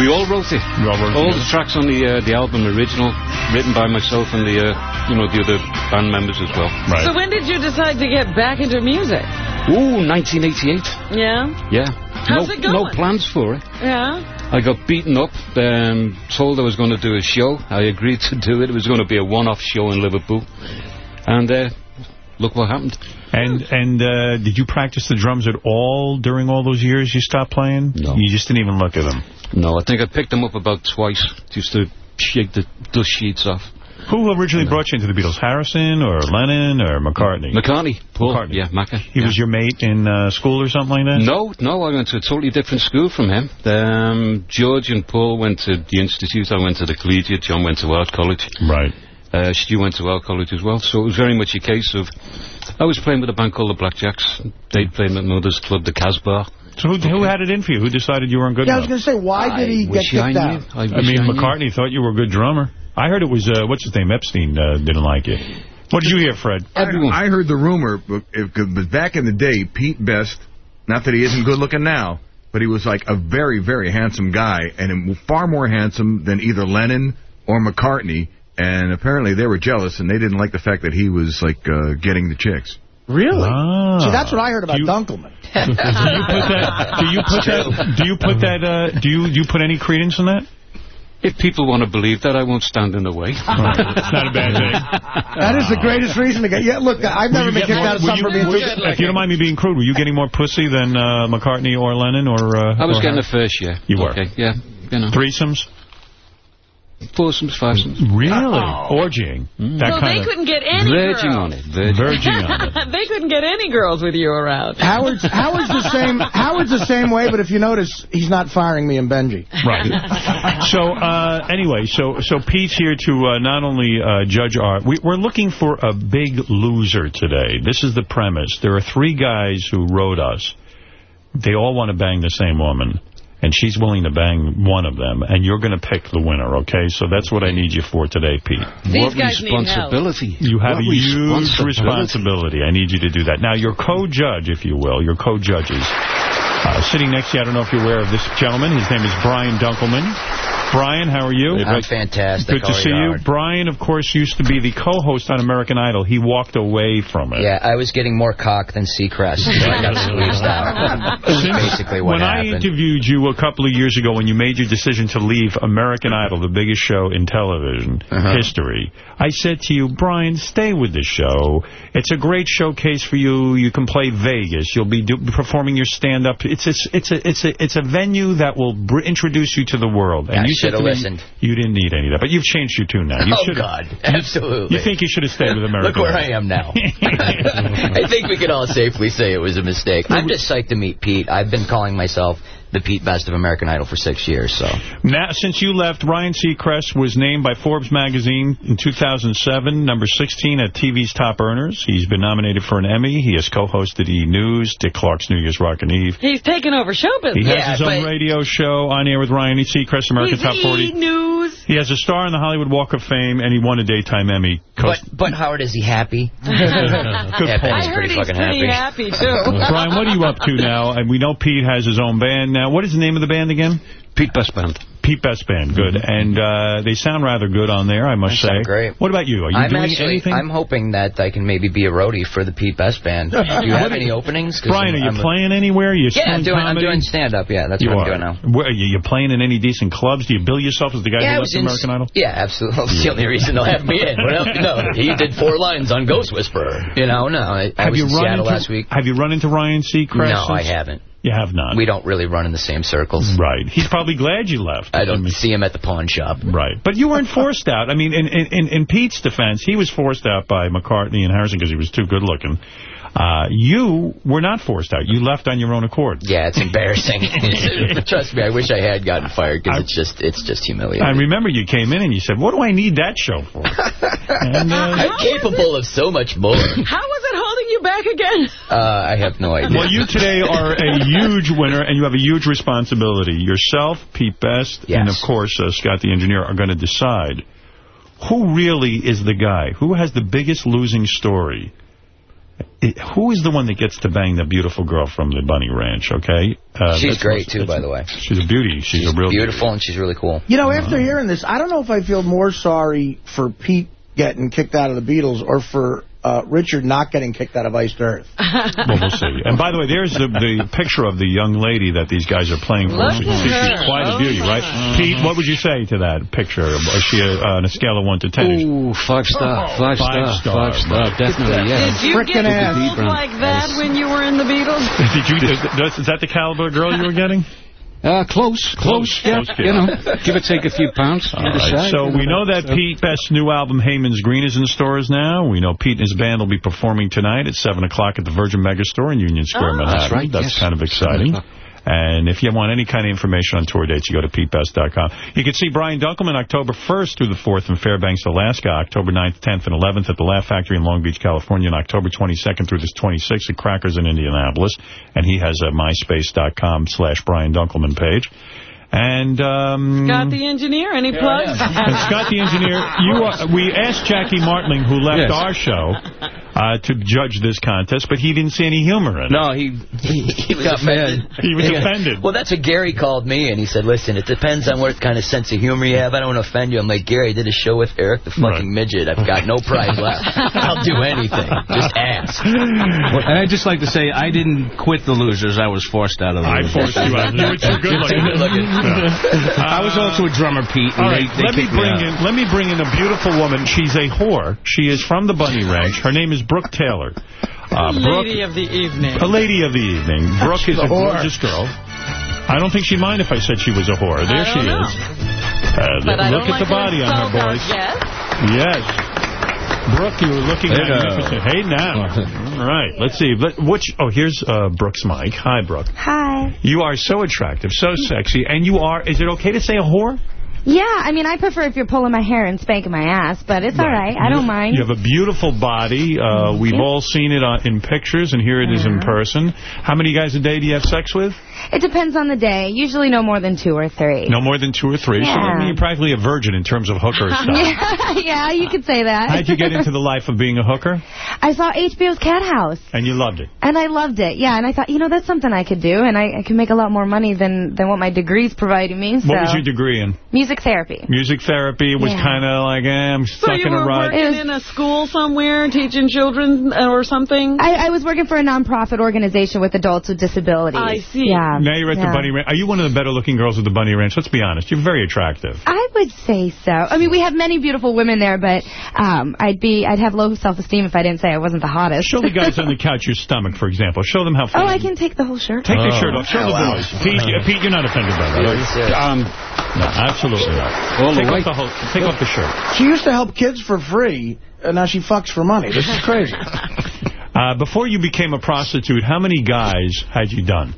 We all wrote it. You all wrote All together? the tracks on the uh, the album original, written by myself and the uh, you know the other band members as well. Right. So when did you decide to get back into music? Ooh, 1988. Yeah? Yeah. How's no, it going? No plans for it. Yeah? I got beaten up, um, told I was going to do a show. I agreed to do it. It was going to be a one-off show in Liverpool. And uh, look what happened. And and uh, did you practice the drums at all during all those years you stopped playing? No. You just didn't even look at them. No, I think I picked them up about twice just to shake the dust sheets off. Who originally brought you into the Beatles? Harrison or Lennon or McCartney? McCartney. Paul. McCartney. Yeah, Macca. He was your mate in uh, school or something like that? No, no, I went to a totally different school from him. Um, George and Paul went to the Institute, I went to the Collegiate, John went to Art College. Right. Uh, Stu went to Art College as well, so it was very much a case of... I was playing with a band called the Blackjacks. They'd played at mother's club, the Casbah. So who, who had it in for you? Who decided you weren't good Yeah, I was going to say, why did he I get wish I kicked out? I, I mean, I knew. McCartney thought you were a good drummer. I heard it was, uh, what's his name, Epstein uh, didn't like you. What did you hear, Fred? I, I heard the rumor, but, if, but back in the day, Pete Best, not that he isn't good looking now, but he was like a very, very handsome guy, and far more handsome than either Lennon or McCartney. And apparently they were jealous, and they didn't like the fact that he was like uh, getting the chicks. Really? Ah. See, that's what I heard about Do you- Dunkleman. do you put that? Do you put that? Do you put that? Uh, do you do you put any credence in that? If people want to believe that, I won't stand in the way. It's not a bad thing. That is the greatest reason to get... Yeah, look, I've Will never been kicked more- out of will something for being will too you- If you don't mind me being crude, were you getting more pussy than uh, McCartney or Lennon or? Uh, I was or getting Harris? the first year. You were. Okay, yeah. You know. Threesomes? Foursomes, fivesomes. Really? Orgying? That so kind they of couldn't get any Verging girls. on it. Verging. verging on it. they couldn't get any girls with you around. Howard's Howard's the same Howard's the same way, but if you notice, he's not firing me and Benji. Right. So uh, anyway, so so Pete's here to uh, not only uh, judge our. We, we're looking for a big loser today. This is the premise. There are three guys who wrote us. They all want to bang the same woman. And she's willing to bang one of them, and you're going to pick the winner, okay? So that's what I need you for today, Pete. These what guys need help. responsibility. You have What a huge responsibility. responsibility. I need you to do that. Now, your co-judge, if you will, your co-judges, uh, sitting next to you, I don't know if you're aware of this gentleman. His name is Brian Dunkleman. Brian, how are you? I'm fantastic. Good to see you. Brian, of course, used to be the co-host on American Idol. He walked away from it. Yeah, I was getting more cock than Seacrest, so I got squeezed out. Basically what when happened. I interviewed you a couple of years ago when you made your decision to leave American Idol, the biggest show in television Uh-huh. history, I said to you, Brian, stay with the show. It's a great showcase for you. You can play Vegas. You'll be do performing your stand-up. It's a, it's a, it's a, it's a venue that will br introduce you to the world. I you said shoulda me, listened. You didn't need any of that, but you've changed your tune now. You oh, should've- God. Absolutely. You think you should have stayed with America. Look where I am now. I think we can all safely say it was a mistake. I'm just psyched to meet Pete. I've been calling myself the Pete Best of American Idol for six years, so. Now, since you left, Ryan Seacrest was named by Forbes magazine in 2007, number 16 at TV's Top Earners. He's been nominated for an Emmy. He has co-hosted E! News, Dick Clark's New Year's Rockin' Eve. He's taking over show He business. has his own radio show on air with Ryan Seacrest, American Top 40. E-News. He has a star on the Hollywood Walk of Fame, and he won a Daytime Emmy. But, but Howard, is he happy? Good yeah, point. I heard pretty he's pretty happy. happy, too. Brian, what are you up to now? And we know Pete has his own band now. Now, what is the name of the band again? Pete Best Band. Pete Best Band, good. And uh, they sound rather good on there, I must They say. great. What about you? Are you I'm doing actually, anything? I'm hoping that I can maybe be a roadie for the Pete Best Band. Do you have any openings? Brian, are you I'm a- playing anywhere? You Yeah, I'm doing I'm doing stand-up, yeah. That's you what are. I'm doing now. Where, are you, playing in any decent clubs? Do you bill yourself as the guy Yeah, who left American Idol? Yeah, absolutely. That's the only reason they'll have me in. What else? No, he did four lines on Ghost Whisperer. You know, no. I, I was you in run Seattle into, last week. Have you run into Ryan Seacrest? No, I haven't. You have not. We don't really run in the same circles. Right. He's probably glad you left. I don't see him at the pawn shop. Right. But you weren't forced out. I mean, in, in, in- in Pete's defense, he was forced out by McCartney and Harrison because he was too good looking. Uh, you were not forced out. You left on your own accord. Yeah, it's embarrassing. Trust me, I wish I had gotten fired because it's just it's just humiliating. I remember you came in and you said, what do I need that show for? and, uh, I'm capable of so much more. How was it holding you back again? Uh, I have no idea. Well, you today are a huge winner, and you have a huge responsibility. Yourself, Pete Best, and, of course, uh, Scott the Engineer are going to decide who really is the guy, who has the biggest losing story. It- who is the one that gets to bang the beautiful girl from the Bunny Ranch, okay? Uh, she's great, most- too, by the way. She's a beauty. She's, a real Beautiful, and she's really cool. You know, after hearing this, I don't know if I feel more sorry for Pete getting kicked out of the Beatles or for uh, Richard not getting kicked out of Iced Earth. Well, we'll see. And by the way, there's the, the picture of the young lady that these guys are playing for. Look So you can at see she's her. quite a beauty, right? Pete, what would you say to that picture? Is she a, uh, on a scale of 1 to 10? Ooh, five star, five star, five star, definitely, yeah. Did you get girls like that when you were in the Beatles? Did you? Is, is that the caliber of girl you were getting? Uh, close, close, yeah, Close, kid. you know, give or take a few pounds. All either side, so you know, we know that so- Pete Best's new album, Haymans Green, is in stores now. We know Pete and his band will be performing tonight at 7 o'clock at the Virgin Megastore in Union Square, Oh. Manhattan. That's right, That's yes. kind of 7 exciting. O'clock. And if you want any kind of information on tour dates, you go to PeteBest.com. You can see Brian Dunkleman October 1st through the 4th in Fairbanks, Alaska, October 9th, 10th, and 11th at the Laugh Factory in Long Beach, California, and October 22nd through the 26th at Crackers in Indianapolis. And he has a myspace.com slash Brian Dunkleman page. And um, Scott the engineer, any plugs? and Scott the engineer, you are, we asked Jackie Martling, who left Yes. our show, uh, to judge this contest, but he didn't see any humor in it. No, he he, was got offended. mad. He was offended. Well, that's what Gary called me, and he said, listen, it depends on what kind of sense of humor you have. I don't want to offend you. I'm like, Gary, I did a show with Eric the fucking midget. I've got no pride left. I'll do anything. Just ask. Well, and I'd just like to say, I didn't quit the losers. I was forced out of the I forced you out. You were too good looking. Good looking. I was also a drummer, Pete, and All they, they let me kicked me bring in let me bring in a beautiful woman. She's a whore. She is from the Bunny Ranch. Her name is Brooke Taylor. Uh, Brooke, Lady of the evening. a lady of the evening. Brooke is a a whore. gorgeous girl. I don't think she'd mind if I said she was a whore. There I she don't know. is. Uh, But I look don't at the body on her, spelled boys. Yes. Yes. Brooke, you were looking Hey magnificent. Hey now. All right, let's see. Let, which? Oh, here's uh, Brooke's mic. Hi, Brooke. Hi. You are so attractive, so sexy, and you are, is it okay to say a whore? Yeah, I mean, I prefer if you're pulling my hair and spanking my ass, but it's all right. I don't mind. You have a beautiful body. Uh, we've all seen it on, in pictures, and here it is in person. How many guys a day do you have sex with? It depends on the day. Usually no more than two or three. No more than two or three. So I Yeah. mean, you're practically a virgin in terms of hooker stuff. yeah, yeah, you could say that. How'd you get into the life of being a hooker? I saw HBO's Cathouse, And you loved it. and I loved it. Yeah, and I thought, you know, that's something I could do, and I, I can make a lot more money than, than what my degree's providing me. So. What was your degree in? Music therapy. Music therapy was Yeah. kind of like, eh, I'm So stuck you in a rut. were rut. working in a school somewhere, teaching children uh, or something? I, I was working for a nonprofit organization with adults with disabilities. I see. Yeah. Now you're at yeah. the Bunny Ranch. Are you one of the better looking girls at the Bunny Ranch? Let's be honest. You're very attractive. I would say so. I mean, we have many beautiful women there, but um, I'd be I'd have low self-esteem if I didn't say I wasn't the hottest. Show the guys on the couch your stomach, for example. Show them how Oh, funny. I can take the whole shirt. Take the Oh. shirt off. Show Oh, the wow. boys. Pete, you- Pete, you're not offended by that, are? Um, No, absolutely not. All the take, way. off the whole, take off the shirt. She used to help kids for free, and now she fucks for money. This is crazy. Uh, before you became a prostitute, how many guys had you done?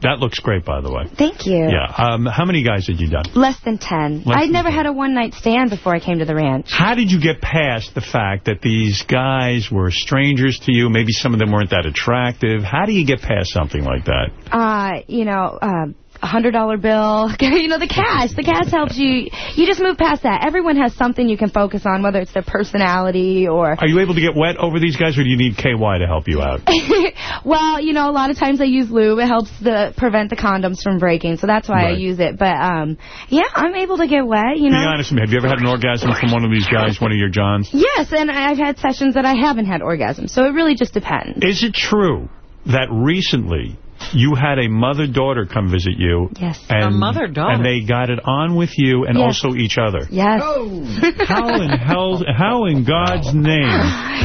That looks great, by the way. Thank you. Yeah. Um, how many guys had you done? Less than 10. Less I'd than never had a one-night stand before I came to the ranch. How did you get past the fact that these guys were strangers to you? Maybe some of them weren't that attractive. How do you get past something like that? Uh, you know, uh, a hundred dollar bill. you know, the cash. The cash helps you. You just move past that. Everyone has something you can focus on, whether it's their personality or. Are you able to get wet over these guys, or do you need KY to help you out? well, you know, a lot of times I use lube. It helps the prevent the condoms from breaking, so that's why I use it. But um, yeah, I'm able to get wet. You know. Be honest with me. Have you ever had an orgasm from one of these guys, one of your Johns? Yes, and I've had sessions that I haven't had orgasms, so it really just depends. Is it true that recently you had a mother-daughter come visit you? Yes. And, A mother-daughter? And they got it on with you and Yes. also each other. Yes. How in hell, how in God's name?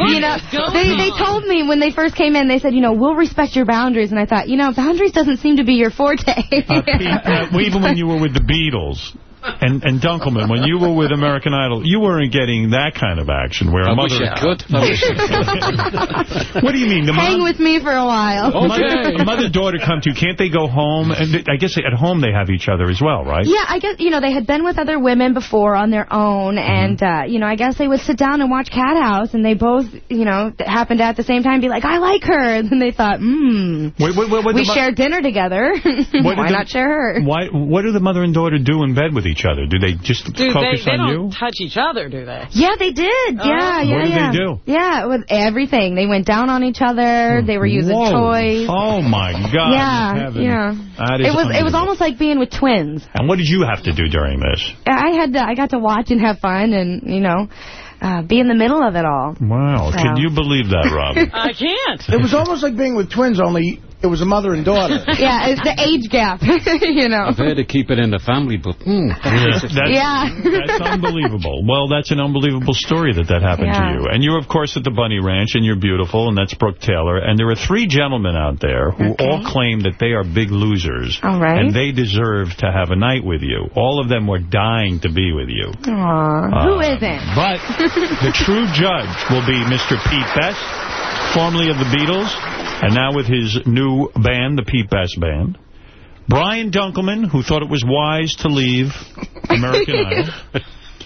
you know, they, they told me when they first came in, they said, you know, we'll respect your boundaries. And I thought, you know, boundaries doesn't seem to be your forte. Uh, Pete, uh, even when you were with the Beatles and, and Dunkleman, when you were with American Idol, you weren't getting that kind of action where a I mother... wish I could. I wish I could. what do you mean? The Hang mom, with me for a while. mother, mother-daughter come to you. Can't they go home? And I guess at home they have each other as well, right? Yeah, I guess, you know, they had been with other women before on their own, and, uh, you know, I guess they would sit down and watch Cathouse, and they both, you know, happened to at the same time be like, I like her. And then they thought, hmm, Wait, wait, wait, what we share dinner together. What Why the- not share her? Why? What do the mother and daughter do in bed with each other? Do they just Do they, focus they on don't you? touch each other, do they? Yeah, they did. Yeah, yeah, What did they yeah. do? Yeah, with everything. They went down on each other. They were using Whoa. toys. Oh, my God. yeah, heaven. yeah. That is it was it was almost like being with twins. And what did you have to do during this? I had to, I got to watch and have fun and you know uh, be in the middle of it all. Wow. So. Can you believe that, Robin? I can't. It was almost like being with twins, only it was a mother and daughter. yeah, it's the age gap, you know. I've had to keep it in the family, but... Mm, That's, Yeah. that's unbelievable. Well, that's an unbelievable story that that happened Yeah. to you. And you're, of course, at the Bunny Ranch, and you're beautiful, and that's Brooke Taylor. And there are three gentlemen out there who all claim that they are big losers. All right. And they deserve to have a night with you. All of them were dying to be with you. Aw, who Uh, isn't? But the true judge will be Mr. Pete Best, formerly of the Beatles, and now with his new band, the Pete Best Band. Brian Dunkleman, who thought it was wise to leave American Idol.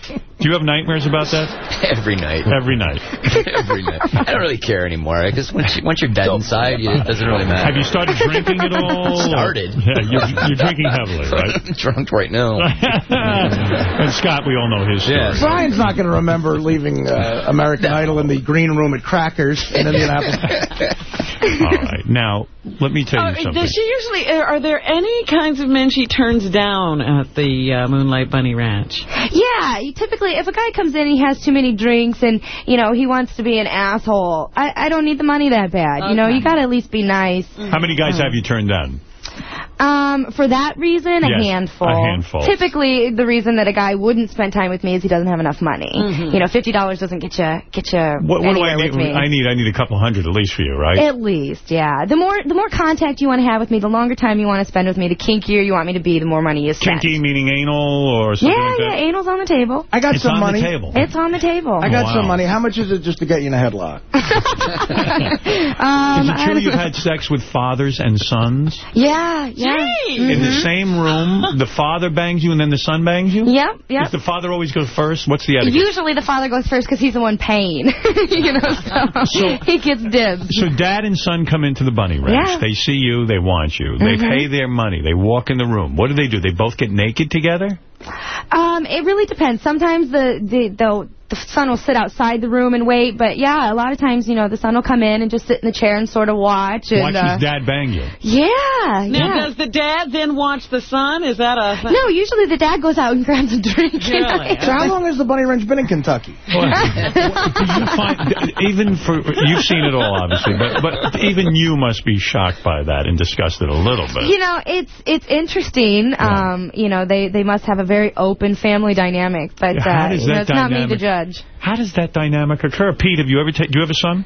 Do you have nightmares about that? Every night. Every night. Every night. I don't really care anymore, because once, you, once you're dead inside, you, it doesn't really matter. Have you started drinking at all? Started. Yeah, you're, you're drinking heavily, right? I'm drunk right now. and Scott, we all know his story. Yeah. Brian's not going to remember leaving uh, American Idol in the green room at Crackers in Indianapolis. All right. Now, let me tell you Uh, something. does she usually, uh, are there any kinds of men she turns down at the uh, Moonlight Bunny Ranch? Yeah, you typically, if a guy comes in, he has too many drinks, and, you know, he wants to be an asshole, I, I don't need the money that bad. You know, you got to at least be nice. How many guys mm. have you turned down? Um, for that reason, a Yes, handful. a handful. Typically, the reason that a guy wouldn't spend time with me is he doesn't have enough money. You know, $50 doesn't get you, get you What, what do I need? I need I need a couple hundred at least for you, right? At least, yeah. The more the more contact you want to have with me, the longer time you want to spend with me, the kinkier you want me to be, the more money you spend. Kinky meaning anal or something Yeah, like yeah, anal's on the table. I got It's some on money. the table. It's on the table. I got Wow. some money. How much is it just to get you in a headlock? um, Is it I true don't- you've had sex with fathers and sons? Yeah, yeah. In the same room, the father bangs you and then the son bangs you? Yep, yep. Does the father always go first? What's the etiquette? Usually the father goes first because he's the one paying. you know, so, So- he gets dibs. So dad and son come into the bunny ranch. Yeah. They see you. They want you. They Mhm. pay their money. They walk in the room. What do they do? They both get naked together? Um, it really depends. Sometimes the the the, the son will sit outside the room and wait, but yeah, a lot of times, you know, the son will come in and just sit in the chair and sort of watch. And, Watch uh, his dad bang you. Yeah, Now, yeah. does the dad then watch the son? Is that a... No, usually the dad goes out and grabs a drink. you know? Really? So how long has the Bunny Ranch been in Kentucky? Do you find, even for, you've seen it all, obviously, but, but even you must be shocked by that and disgusted a little bit. You know, it's it's interesting. Um, you know, they they must have a very open family dynamic, but Yeah, uh, does you know, it's not me to judge. How does that dynamic occur? Pete, have you ever do you have a son?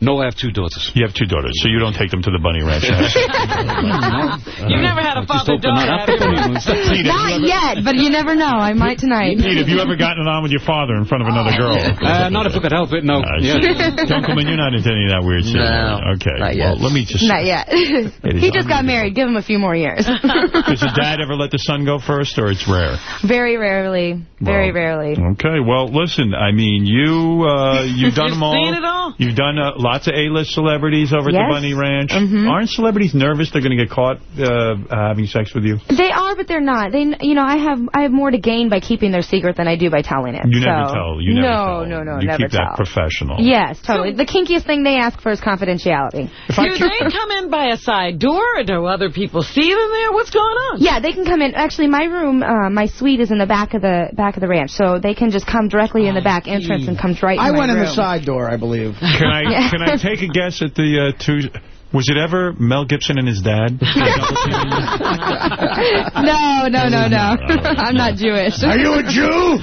No, I have two daughters. You have two daughters, so you don't take them to the bunny ranch. You've never had a Just hope they're not father-daughter, have after you? me. Pete, have you Not yet, but you never know. I might tonight. Pete, have you ever gotten it on with your father in front of another girl? Uh, not if I could help it, no. Uh, Yeah. Dunkleman, you're not into any of that weird shit. No, Okay. not well, let me just... Not yet. he just got married. Give him a few more years. Does the dad ever let the son go first, or it's rare? very rarely. Very Well, rarely. Okay. Well, listen. I mean, you uh, you've done You've seen it all. You've done a lots of A-list celebrities over at the Bunny Ranch. Mhm. Aren't celebrities nervous they're going to get caught uh, having sex with you? They are, but they're not. They, you know, I have I have more to gain by keeping their secret than I do by telling it. You so. never tell. You never no, tell. no, no, You never keep tell. that professional. Yes, totally. the kinkiest thing they ask for is confidentiality. Do they come in by a side door, or do other people see them there? What's going on? Yeah, they can come in. Actually, my room, uh, my suite is in the back of the back of the ranch, so they can just come directly in the back entrance and come right. I in my went in the side door, I believe. Can I Yeah. can I take a guess at the uh, two? Was it ever Mel Gibson and his dad? no, no, no, no. I'm not Jewish. Are you a Jew?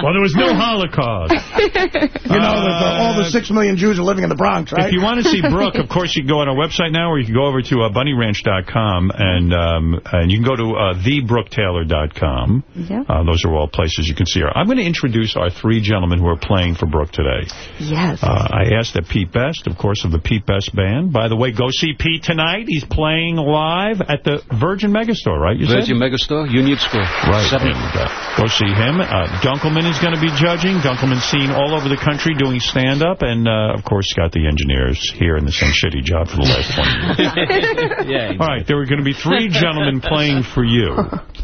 well, there was no Holocaust. You know, that the, all the six million Jews are living in the Bronx, right? If you want to see Brooke, of course, you can go on our website now, or you can go over to uh, bunnyranch.com, and um, and you can go to uh, thebrooketaylor.com. Yeah. Uh, those are all places you can see her. I'm going to introduce our three gentlemen who are playing for Brooke today. Yes. Uh, I asked that Pete Best, of course, of the Pete Best Band. By the way, go see Pete tonight. He's playing live at the Virgin Megastore, right? You Virgin said? Megastore, Union Square. Right. Seven. And, uh, go see him. Uh, Dunkleman is going to be judging. Dunkleman's seen all over the country doing stand-up. And, uh, of course, Scott the engineers here in the same shitty job for the last 20 years. yeah. All right, there are going to be three gentlemen playing for you.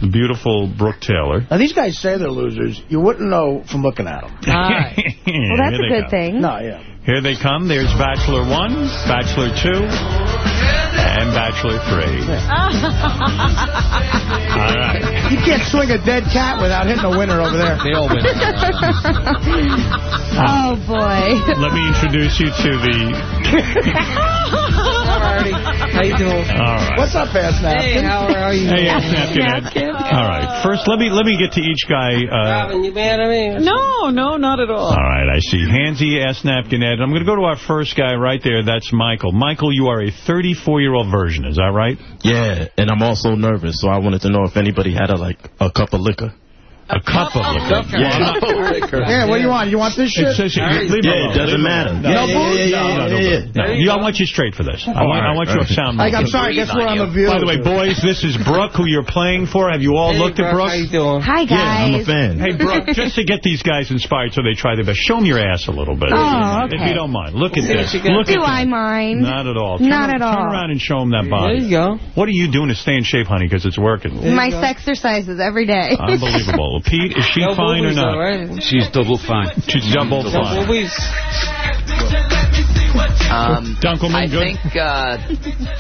The beautiful Brooke Taylor. Now, these guys say they're losers. You wouldn't know from looking at them. Well, that's a good thing. No, yeah. Here they come. There's Bachelor 1, Bachelor 2, and Bachelor 3. All right. You can't swing a dead cat without hitting a winner over there. They all win. oh, boy. Let me introduce you to the... How you doing? All right. What's up, ass napkin? Hey, how are you? Hey, ass napkin Ed. All right. First, let me let me get to each guy. Uh, Robin, you mad at me? No, no, not at all. all right, I see. Hansy, ass napkin Ed. I'm going to go to our first guy right there. That's Michael. Michael, you are a 34-year-old version. Is that right? Yeah, and I'm also nervous, so I wanted to know if anybody had a like a cup of liquor. A cup of liquor. Yeah. Yeah, what do you want? You want this shit? It says here, leave Yeah, alone, it doesn't matter. alone. Yeah, No, yeah, booze? yeah, yeah, No, no, yeah, no, yeah. No, you, I want you straight for this. I want, I want you to sound Like, I'm sorry, I guess we're on the view. By the way, boys, this is Brooke, who you're playing for. Have you all Hey, looked at Brooke, Brooke? how you doing? Hi, guys. Yeah, I'm a fan. Hey, Brooke, just to get these guys inspired so they try their best, show them your ass a little bit. Oh, okay. If you don't mind. Look at See what this. Look Do at I that. mind? Not at all. Turn, Not at all. Turn around and show them that body. There you go. What are you doing to stay in shape, honey? Because it's working. My exercises every day. Unbelievable. Pete, is she No fine or not? though, right? She's double fine. She's double No fine. boobies. Um, Dunkleman, I good? think uh,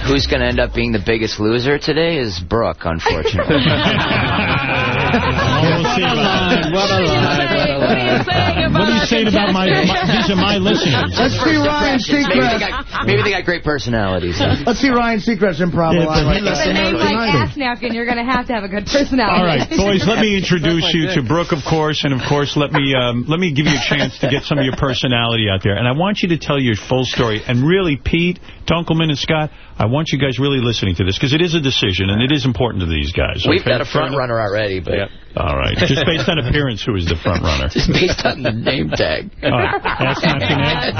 who's going to end up being the biggest loser today is Brooke, unfortunately. We'll see. What a lie. What a lie. What are you saying about my, my these are my listeners? Let's see Ryan maybe, they Seacrest. got, maybe they got great personalities. huh? Let's see Ryan Seacrest improv Yeah, a lot but right he now. With a name like ass napkin, you're going to have to have a good personality. All right, boys, let me introduce you to Brooke, of course, and of course, let me um, let me give you a chance to get some of your personality out there. And I want you to tell your full story. And really, Pete, Dunkleman, and Scott, I want you guys really listening to this because it is a decision and it is important to these guys. We've okay? got a front runner already, but All right, just based on appearance, who is the front runner? just based on the name tag. All right, ass napkin, Ed?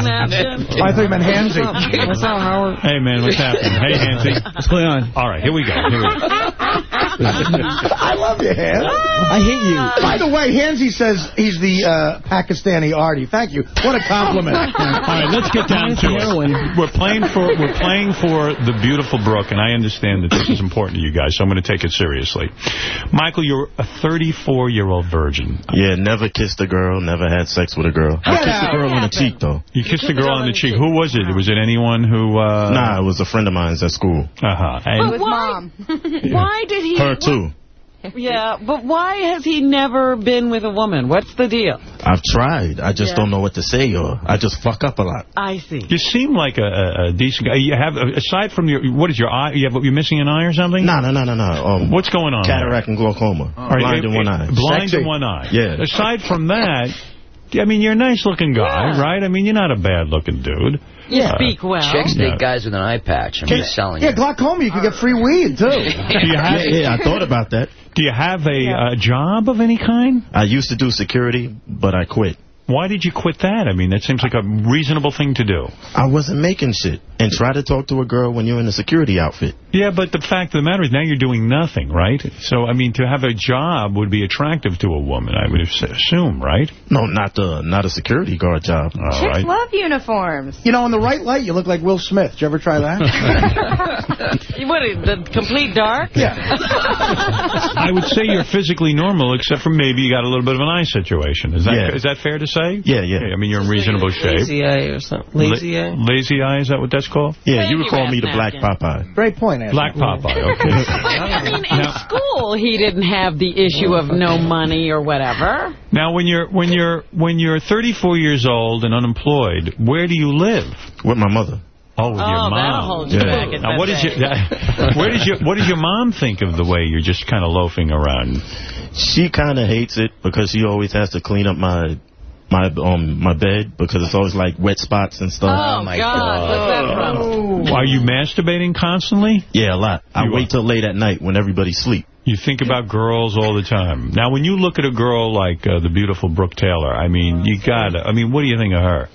Oh, I thought you Hansy. What's up, Howard? Hey, man, what's happening? Hey, Hansy. What's going on? All right, here we go. Here we go. I love you, Hans. I hate you. By the way, Hansy says he's the uh, Pakistani Artie. Thank you. What a compliment. All right, let's get down to it. We're playing for we're playing for the beautiful Brooke, and I understand that this is important to you guys, so I'm going to take it seriously. Michael, you're a 34-year-old virgin. Yeah, never kissed a girl, never had sex with a girl. I kissed a girl on the cheek though. You kissed a girl on the cheek. Who was it? Was it anyone who? Uh... Nah, it was a friend of mine's at school. Uh huh. It was mom. Why did he... Her too. Yeah, but why has he never been with a woman? What's the deal? I've tried. I just Yeah. don't know what to say, or I just fuck up a lot. I see. You seem like a, a, a decent guy. You have, aside from your, what is your eye? You have, you're missing an eye or something? No, no, no, no, no. Um, What's going on? there? cataract and glaucoma. All right, Blind it- in one eye. Blind Sexy. in one eye. Yeah. Aside from that, I mean, you're a nice-looking guy, right? I mean, you're not a bad-looking dude. You Uh, speak well. Chicks Yeah. guys with an eye patch. I'm just selling you. Yeah, you. glaucoma, you can get free weed, too. Do you have, Yeah, yeah, I thought about that. do you have a, a job of any kind? I used to do security, but I quit. Why did you quit that? I mean, that seems like a reasonable thing to do. I wasn't making shit. And try to talk to a girl when you're in a security outfit. Yeah, but the fact of the matter is now you're doing nothing, right? So, I mean, to have a job would be attractive to a woman, I would assume, right? No, not the not a security guard job. All Chicks right. love uniforms. You know, in the right light, you look like Will Smith. Did you ever try that? What, the complete dark? Yeah. I would say you're physically normal, except for maybe you got a little bit of an eye situation. Is that Yeah. is that fair to say? Yeah, yeah. I mean, you're in reasonable shape. Lazy eye or something. Lazy eye? La- lazy eye, is that what that's called? Yeah, Thank you would call me the Ass Black Napkin. Popeye. Great point, Anthony. Black Popeye, okay. I mean, in school, he didn't have the issue of no money or whatever. now, when you're when you're when you're 34 years old and unemployed, where do you live? With my mother. Oh, with your Oh, that'll mom. hold you back Now, that what is your age. where does your what does your mom think of the way you're just kind of loafing around? She kind of hates it because she always has to clean up my my um my bed because it's always like wet spots and stuff. Oh, my God. God. What's that from? Are you masturbating constantly? Yeah, a lot. I You wait are. till late at night when everybody's asleep. You think about girls all the time. Now, when you look at a girl like uh, the beautiful Brooke Taylor, I mean, you gotta. I mean, what do you think of her?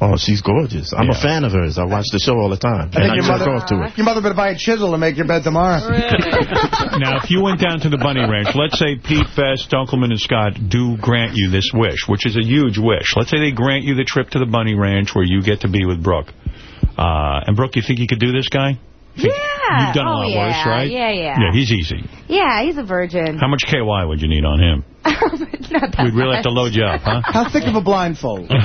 Oh, she's gorgeous. I'm Yeah. a fan of hers. I watch the show all the time. I and think I your mother, off to it. your mother better buy a chisel to make your bed tomorrow. Now, if you went down to the Bunny Ranch, let's say Pete, Best, Dunkleman, and Scott do grant you this wish, which is a huge wish. Let's say they grant you the trip to the Bunny Ranch where you get to be with Brooke. Uh, and Brooke, you think you could do this guy? Yeah. You've done a oh, lot yeah. worse, right? Yeah, yeah. Yeah, he's easy. Yeah, he's a virgin. How much KY would you need on him? Not that We'd really have to load you up, huh? How thick of a blindfold?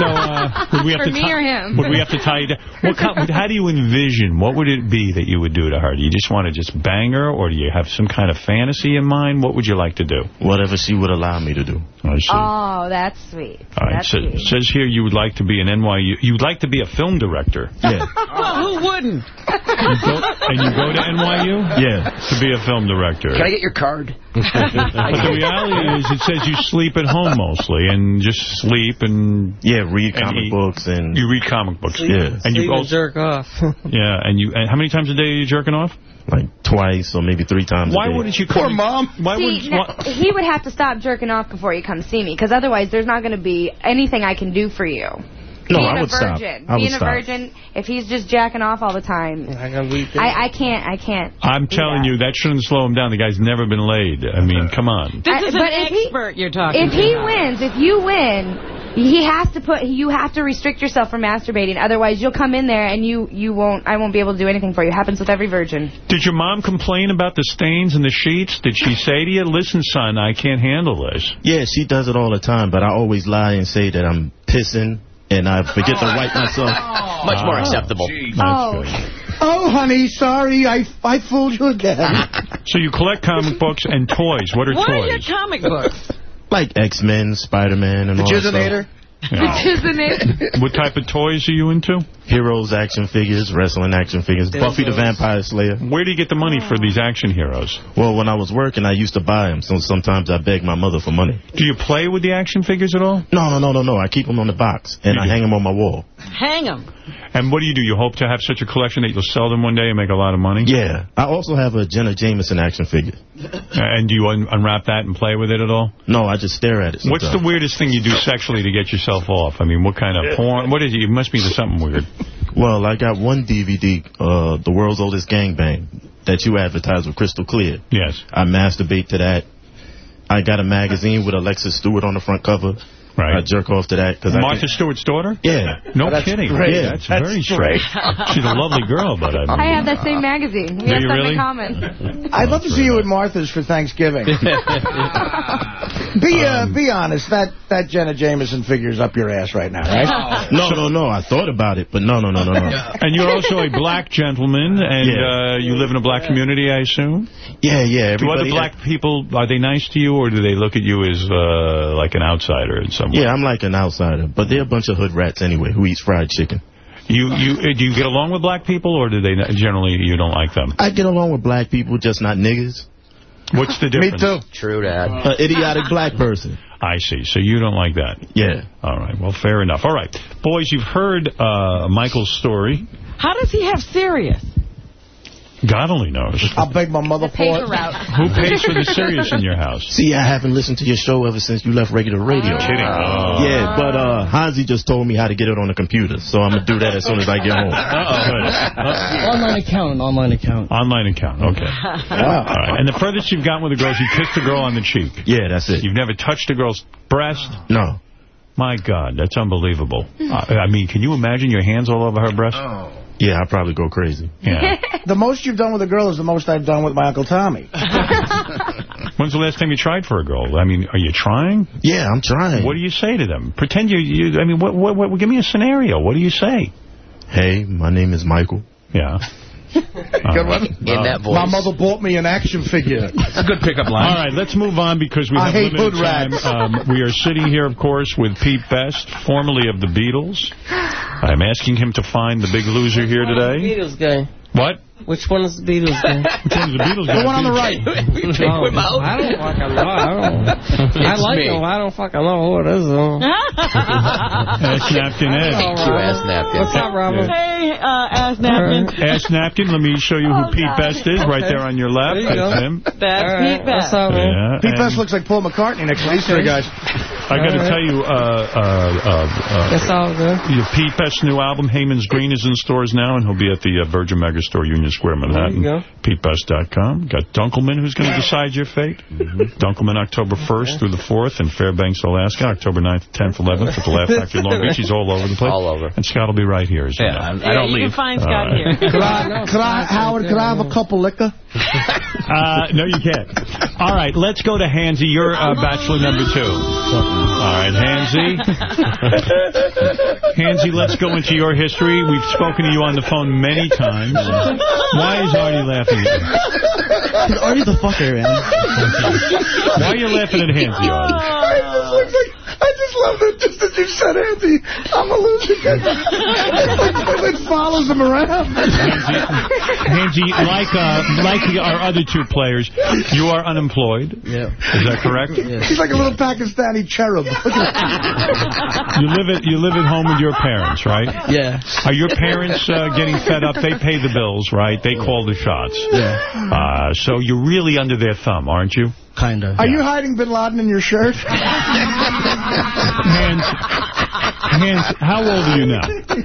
So, uh, would we have For to me or him? Would we have to tie you down? What kind, how do you envision? What would it be that you would do to her? Do you just want to just bang her, or do you have some kind of fantasy in mind? What would you like to do? Whatever she would allow me to do. I see. Oh, that's sweet. All right. That's So, sweet. it says here you would like to be an NYU. You'd like to be a film director. Yeah. Well, who wouldn't? You go, and you go to NYU Yeah. to be a film director. Can I get your card? But the reality is, it says you sleep at home mostly, and just sleep and Yeah, read And comic eat. books and... you read comic books. Yeah. And you Sleep and jerk off. yeah, and you. And how many times a day are you jerking off? like twice or maybe three times Why a day. Why wouldn't you come? Poor mom. Why See, wouldn't? now, why- he would have to stop jerking off before you come see me, because otherwise there's not going to be anything I can do for you. No, Being I a would stop. virgin, I would being a stop. virgin, if he's just jacking off all the time, I I, I can't, I can't. I'm telling that. you, that shouldn't slow him down. The guy's never been laid. I mean, come on. This I- is but an if he- expert you're talking If he about. wins, if you win, he has to put, you have to restrict yourself from masturbating. Otherwise, you'll come in there and you, you won't, I won't be able to do anything for you. It happens with every virgin. Did your mom complain about the stains in the sheets? Did she say to you, listen, son, I can't handle this? Yeah, she does it all the time, but I always lie and say that I'm pissing and I forget to wipe myself. Oh, oh. Much more acceptable. Oh. Oh, honey, sorry, I I fooled you again. So you collect comic books and toys. What are What are your toys? comic books? Like X-Men, Spider-Man, and The all that stuff. Jizzinator? Yeah. Isn't it? What type of toys are you into? Heroes action figures, wrestling action figures, Buffy the Vampire Slayer. Where do you get the money for these action heroes? Well, when I was working, I used to buy them, so sometimes I beg my mother for money. Do you play with the action figures at all? No, no, no, no, no. I keep them on the box, and You I do. hang them on my wall. Hang them. And what do you do? You hope to have such a collection that you'll sell them one day and make a lot of money? Yeah. I also have a Jenna Jameson action figure. And do you un unwrap that and play with it at all? No, I just stare at it What's the weirdest thing you do sexually to get yourself off? I mean, what kind of porn? What is it? It must be something weird. Well, I got one DVD, uh, The World's Oldest Gangbang, that you advertise with Crystal Clear. Yes. I masturbate to that. I got a magazine with Alexis Stewart on the front cover. Right. I jerk off to that. Cause Martha think- Stewart's daughter? Yeah. No Oh, that's kidding. great. Yeah, that's, That's very great. strange. She's a lovely girl, but I mean... I have that same magazine. We Do have you something really? common. I'd love to see you at Martha's for Thanksgiving. be uh, be honest, that, that Jenna Jameson figure's up your ass right now, right? No, no, no. I thought about it, but no, no, no, no, no. And you're also a black gentleman, and Yeah. uh, you live in a black community, I assume? Yeah, yeah. Do other Everybody black people, are they nice to you, or do they look at you as uh, like an outsider in some way? Yeah, I'm like an outsider, but they're a bunch of hood rats anyway who eats fried chicken. You, you, uh, do you get along with black people, or do they not- generally you don't like them? I get along with black people, just not niggas. What's the difference? Me too. True that. An idiotic black person. I see. So you don't like that. Yeah. All right. Well, fair enough. All right. Boys, you've heard uh, Michael's story. How does he have Sirius? God only knows. I'll beg my mother for it. Who pays for the Sirius in your house? See, I haven't listened to your show ever since you left regular radio. Kidding. Oh. Yeah, but uh, Hansi just told me how to get it on the computer, so I'm going to do that as soon as I get home. Online account, online account. Online account, okay. All right. And the furthest you've gotten with a girl is you kissed a girl on the cheek. Yeah, that's it. You've never touched a girl's breast? No. My God, that's unbelievable. Uh, I mean, can you imagine your hands all over her breast? Yeah, I'd probably go crazy. Yeah. the most you've done with a girl is the most I've done with my Uncle Tommy. When's the last time you tried for a girl? I mean, are you trying? Yeah, I'm trying. What do you say to them? Pretend you, you I mean, what, what, what, give me a scenario. What do you say? Hey, my name is Michael. Yeah. Good one. In that voice. My mother bought me an action figure. It's a good pickup line. All right, let's move on because we I have hate limited hood time. rats. Um, we are sitting here, of course, with Pete Best, formerly of the Beatles. I'm asking him to find the big loser here today. Beatles guy. What? Which one is the Beatles guy? Which one is the Beatles guy? The one on the right. Oh, I don't fucking know. I, don't. I like me. him. I don't fucking know who it is, though. Ass Napkin Ed. All You right. ass napkin. What's up, Robert? Hey, uh, ass napkin. Ass Napkin, let me show you who Oh, Pete God. Best is, right there on your left. There you That's go. him. That's All Pete right. What's Best. up, man? Yeah, Pete and Best looks like Paul McCartney next to these three guys. I got to tell you, uh, uh, uh, It's uh, all good. your Pete Best's new album, Haymans Green, is in stores now, and he'll be at the uh, Virgin Megastore, Union Square, Manhattan. There you go. PeteBest.com. Got Dunkleman, who's going to decide your fate. Dunkleman, October 1st through the 4th in Fairbanks, Alaska. October 9th, 10th, 11th at the Laugh Factory, Long Beach. He's all over the place. All over. And Scott will be right here, as you know. Yeah, you can find Scott All here. Could I, could I, Howard, could I have a couple liquor? Uh, no, you can't. All right, let's go to Hansy. You're uh, bachelor number two. All right, Hansy. Hansy, let's go into your history. We've spoken to you on the phone many times. Why is Artie laughing at you? Artie's a fucker, man. Why are you laughing at Hansy, Artie? I just look like, I just love that just as you said, Andy, I'm a loser. it follows him around. Hansy, like uh, like the, our other two players, you are unemployed. Yeah. Is that correct? He's like a little Pakistani cherub. You live at you live at home with your parents, right? Yeah. Are your parents uh, getting fed up? They pay the bills, right? They call the shots. Yeah. Uh, so you're really under their thumb, aren't you? Kind of. Are you hiding Bin Laden in your shirt? Hands, hands, how old are you now?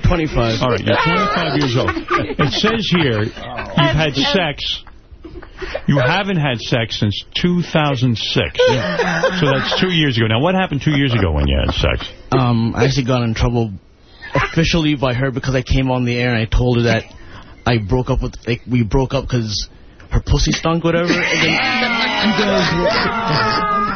25. All right, you're 25 years old. It says here you've had sex. You haven't had sex since 2006. So that's two years ago. Now, what happened two years ago when you had sex? Um, I actually got in trouble officially by her because I came on the air and I told her that I broke up with, like, we broke up because her pussy stunk, whatever. And then you guys were,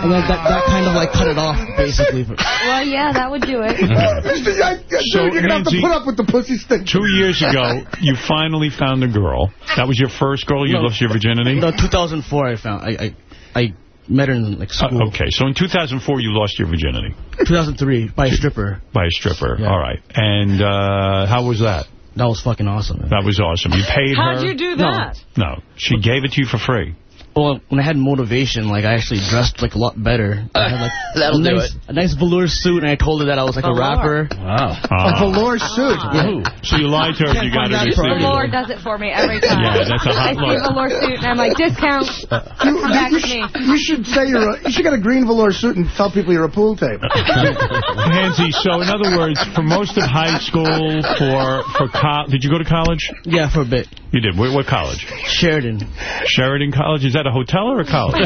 and then that, that kind of, like, cut it off, basically. Well, yeah, that would do it. So, Dude, you're going to have to put up with the pussy stink. Two years ago, you finally found a girl. That was your first girl? You No. lost your virginity? No, 2004 I found, I, I, I met her in, like, school. Uh, okay, so in 2004, you lost your virginity 2003, by a stripper. by a stripper. Yeah. All right. And uh, how was that? That was fucking awesome. Man. That was awesome. You paid her? How'd you do that? No, she gave it to you for free. Well, when I had motivation, like I actually dressed like a lot better. I had like That'll a do nice, it. a nice velour suit, and I told her that I was like a rapper. Wow. A ah. velour ah. suit. Yeah. So you lied to her and you got her to see Velour you. does it for me every time. Yeah, that's a hot I see look. a velour suit, and I'm like, discount. You, Back you, to me. you should say you're a, you should get a green velour suit and tell people you're a pool table. Hansy, so in other words, for most of high school, for for co did you go to college? Yeah, for a bit. You did. What, what college? Sheridan. Sheridan College. Is that a hotel or a college?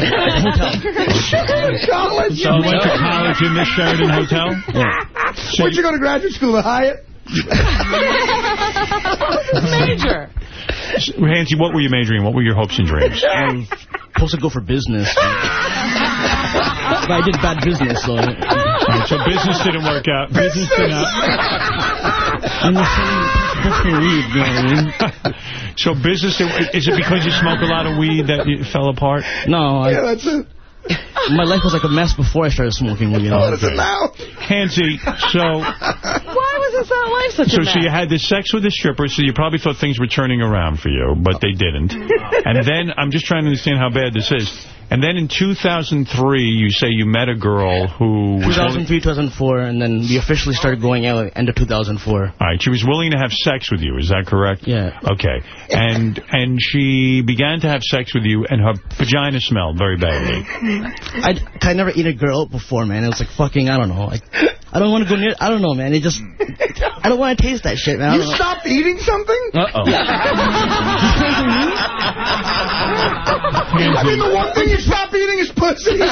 College. So you went to college in this Sheridan Hotel? Where'd you go to graduate school? At Hyatt? What was the major. Hansy, what were you majoring in? What were your hopes and dreams? I was supposed to go for business. but I did bad business, so. All right, so business didn't work out. Business did not. I'm the same for weed, you know what I mean? So business, is it because you smoke a lot of weed that you fell apart? No, I, Yeah, that's it. my life was like a mess before I started smoking weed. You know? What is it now? Hansy, so Why was this our life such so a so you had the sex with the stripper, so you probably thought things were turning around for you, but they didn't. And then I'm just trying to understand how bad this is. And then in 2003, you say you met a girl who was... 2003, 2004, and then we officially started going out at the end of 2004. All right, she was willing to have sex with you, is that correct? Yeah. Okay. And and she began to have sex with you, and her vagina smelled very badly. I, I never eat a girl before, man. It was like fucking, I don't know. Like, I don't want to go near, I don't know, man. It just, I don't want to taste that shit, man. You don't stopped eating something? Uh-oh. I mean, the one thing you stop eating is pussy.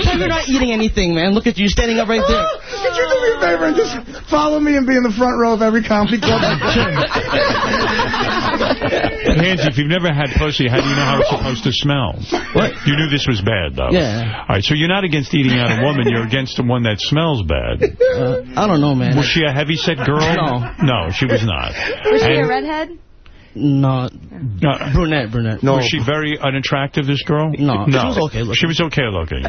Pretend you're not eating anything, man. Look at you standing up right there. Ah, could you do me a favor and just follow me and be in the front row of every comedy club? Pansy, if you've never had pussy, how do you know how it's supposed to smell? What? You knew this was bad, though. Yeah. All right, so you're not against eating out a woman. You're against the one that smells bad. Uh, I don't know, man. Was she a heavy-set girl? No. No, she was not. Was she a redhead? No. No. Brunette, brunette. Was she very unattractive, this girl? No, no. she was okay looking. She was okay looking.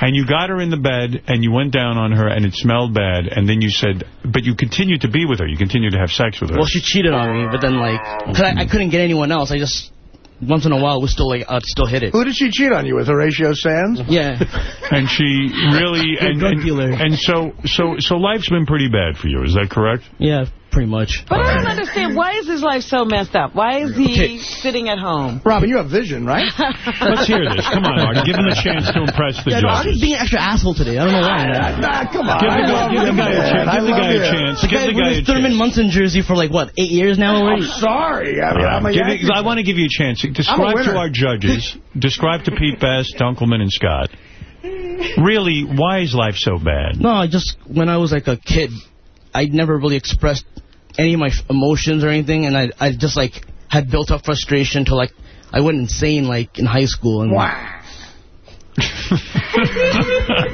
And you got her in the bed, and you went down on her, and it smelled bad, and then you said, but you continued to be with her. You continued to have sex with her. Well, she cheated on me, but then, like, cause I, I couldn't get anyone else. I just, once in a while, was still, like, I'd still hit it. Who did she cheat on you with, Horatio Sanz? Yeah. and she really... and, and, and so, so, so life's been pretty bad for you. Is that correct? Yeah, pretty much. But I don't understand. Why is his life so messed up? Why is he Okay. sitting at home? Robin, you have vision, right? Let's hear this. Come on, Artie. Give him a chance to impress the Yeah, no, I'm judges. just being an extra asshole today. I don't know why. Ah, man. Nah, come on. Give the guy, give the guy a chance. I Give the love guy you. a chance. The Give guy the guy wears a Thurman chance. Munson jersey for, like, what, eight years now already? I'm sorry. I mean, I'm a Give Yankee. I want to give you a chance. Describe to our judges, describe to Pete Best, Dunkleman, and Scott, really, why is life so bad? No, I just, when I was, like, a kid, I never really expressed any of my emotions or anything, and I, I just, like, had built up frustration to, like, I went insane, like, in high school. And, Wow.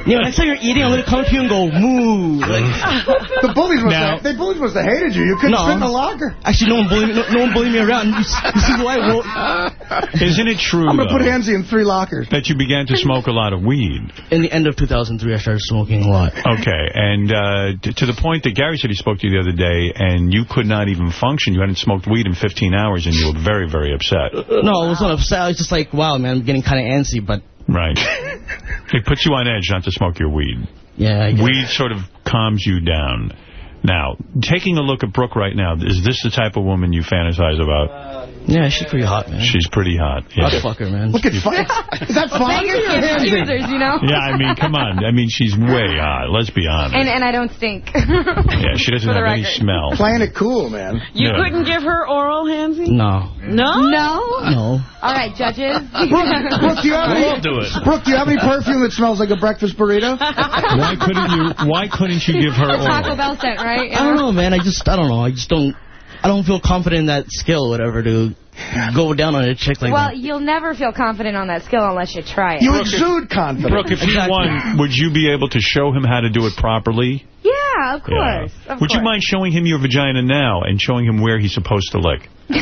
You know, next time you're eating, I'm going to come up to you and go, moo. Like, The bullies must Now- have, they bullies must have hated you. You couldn't No. fit in the locker. actually, no one bullied me, no, no one bullied me around. You, you see why? Well, Isn't it true, I'm going to put though, Hansy in three lockers. that you began to smoke a lot of weed? in the end of 2003, I started smoking a lot. Okay, and uh, to the point that Gary said he spoke to you the other day, and you could not even function. You hadn't smoked weed in 15 hours, and you were very, very upset. No, I was not upset. I was just like, wow, man, I'm getting kind of antsy, but Right. it puts you on edge not to smoke your weed. yeah. I guess. Weed sort of calms you down. Now, taking a look at Brooke right now, is this the type of woman you fantasize about? Uh, Yeah, she's pretty hot, man. She's pretty hot. I'd Yeah. fuck her, man. Look at fight. Is that fun? Beggars can't be you know? Yeah, I mean, come on. I mean, she's way hot. Let's be honest. And and I don't stink. yeah, she doesn't For the have any smell. Playing it cool, man. You Yeah. couldn't give her oral, Hansy? No. No? No? No. All right, judges. Brooke, Brooke, do you have any, We'll do it. Brooke, do you have any perfume that smells like a breakfast burrito? Why couldn't you? Why couldn't you give her Taco oral? Bell scent, right? I don't know, man. I just, I don't know. I just don't, I don't feel confident in that skill, whatever, to go down on a chick like Well, that. Well, you'll never feel confident on that skill unless you try it. You exude confidence. Brooke, if you won, would you be able to show him how to do it properly? yeah, of Yeah. course. Of Would you mind showing him your vagina now and showing him where he's supposed to lick?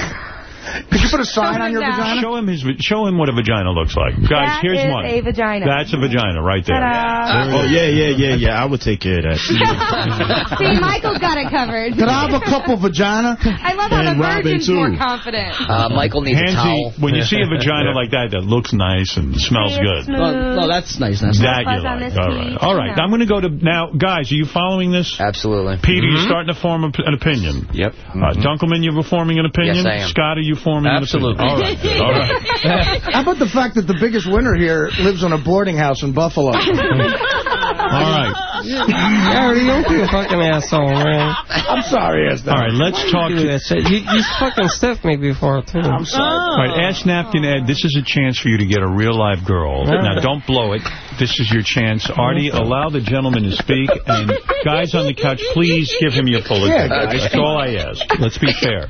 Could you put a sign on your Show vagina? Show him his. Show him what a vagina looks like, guys. That here's is one. a vagina. That's a vagina right there. Ta-da. Oh, yeah, yeah, yeah, yeah. I would take care of that. See, Michael's got it covered. Could I have a couple vagina? I love how And the Robin, virgin's too. more confident. Uh, Michael needs a towel. When you see a vagina like that that looks nice and smells good, smooth. No, no, that's nice. That's nice. that you Fuzz on like. this All cheek, right, all right. you. I'm going to go to now, guys. Are you following this? Absolutely. Peter, Pete, are you starting to form an opinion? Yep. Uh, Dunkleman, you're forming an opinion? Yes, I am. Scott, are you forming Absolutely. an opinion? All right. All right. How about the fact that the biggest winner here lives on a boarding house in Buffalo? All right. Gary, don't be a fucking asshole, man. I'm sorry, Esther. All right, let's talk Do to... that. You, you fucking stiffed me before, too. I'm sorry. All right, Ass Napkin Ed, this is a chance for you to get a real live girl. Now, don't blow it. This is your chance. Artie, allow the gentleman to speak. And guys on the couch, please give him your full Yeah, attention. guys. That's all I ask. Let's be fair.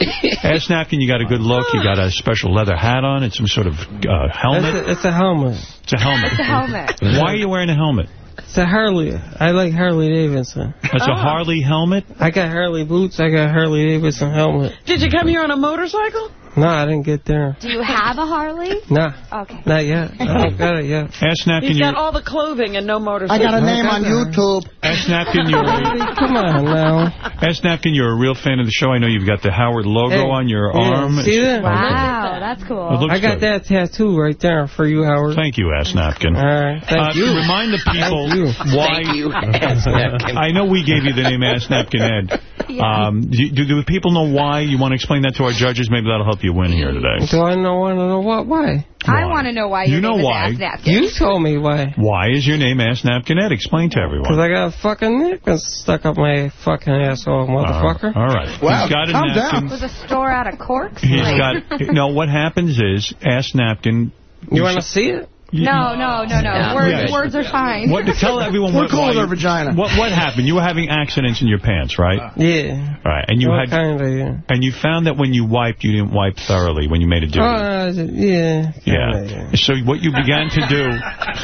Ass Napkin, you got a good look. You got a special leather hat on and some sort of uh, It's helmet. a, it's a helmet. It's a helmet. It's a helmet. Why are you wearing a helmet? It's a Harley. I like Harley Davidson. It's a Harley helmet? I got Harley boots. I got Harley Davidson helmet. Did you come here on a motorcycle? No, I didn't get there. Do you have a Harley? No. Okay. Not yet. I don't got it yet. Ass Napkin, He's you got all the clothing and no motorcycle. I got a name on YouTube. Ass Napkin, you're a, Come on now. Ass Napkin, you're a real fan of the show. I know you've got the Howard logo Hey, on your yeah, arm. see that? Wow, that's cool. I got good. that tattoo right there for you, Howard. Thank you, Ass Napkin. All right. Thank Uh, you. Remind the people why. Thank you, Ass Napkin. I know we gave you the name Ass Napkin Ed. Um, do, do the people know why? You want to explain that to our judges? Maybe that'll help you win here today. Do I know want to know what? Why? I want to know why You your know name why. is Ass Napkin. You told me why. Why is your name Ass Napkin Ed? Explain to everyone. Because. I got a fucking napkin stuck up my fucking asshole, motherfucker. Uh, all right. Wow, He's got a calm napkin. Was a store out of corks? He's Like- got. No, what happens is Ass Napkin. You want to see it? No, no, no, no. Yeah. Words, Yes. words are fine. What tell everyone We're what, cool why with you- our vagina. What what happened? You were having accidents in your pants, right? Yeah. All right, and you what had kind of, yeah. and you found that when you wiped, you didn't wipe thoroughly when you made a duty. Uh, yeah. Yeah. So what you began to do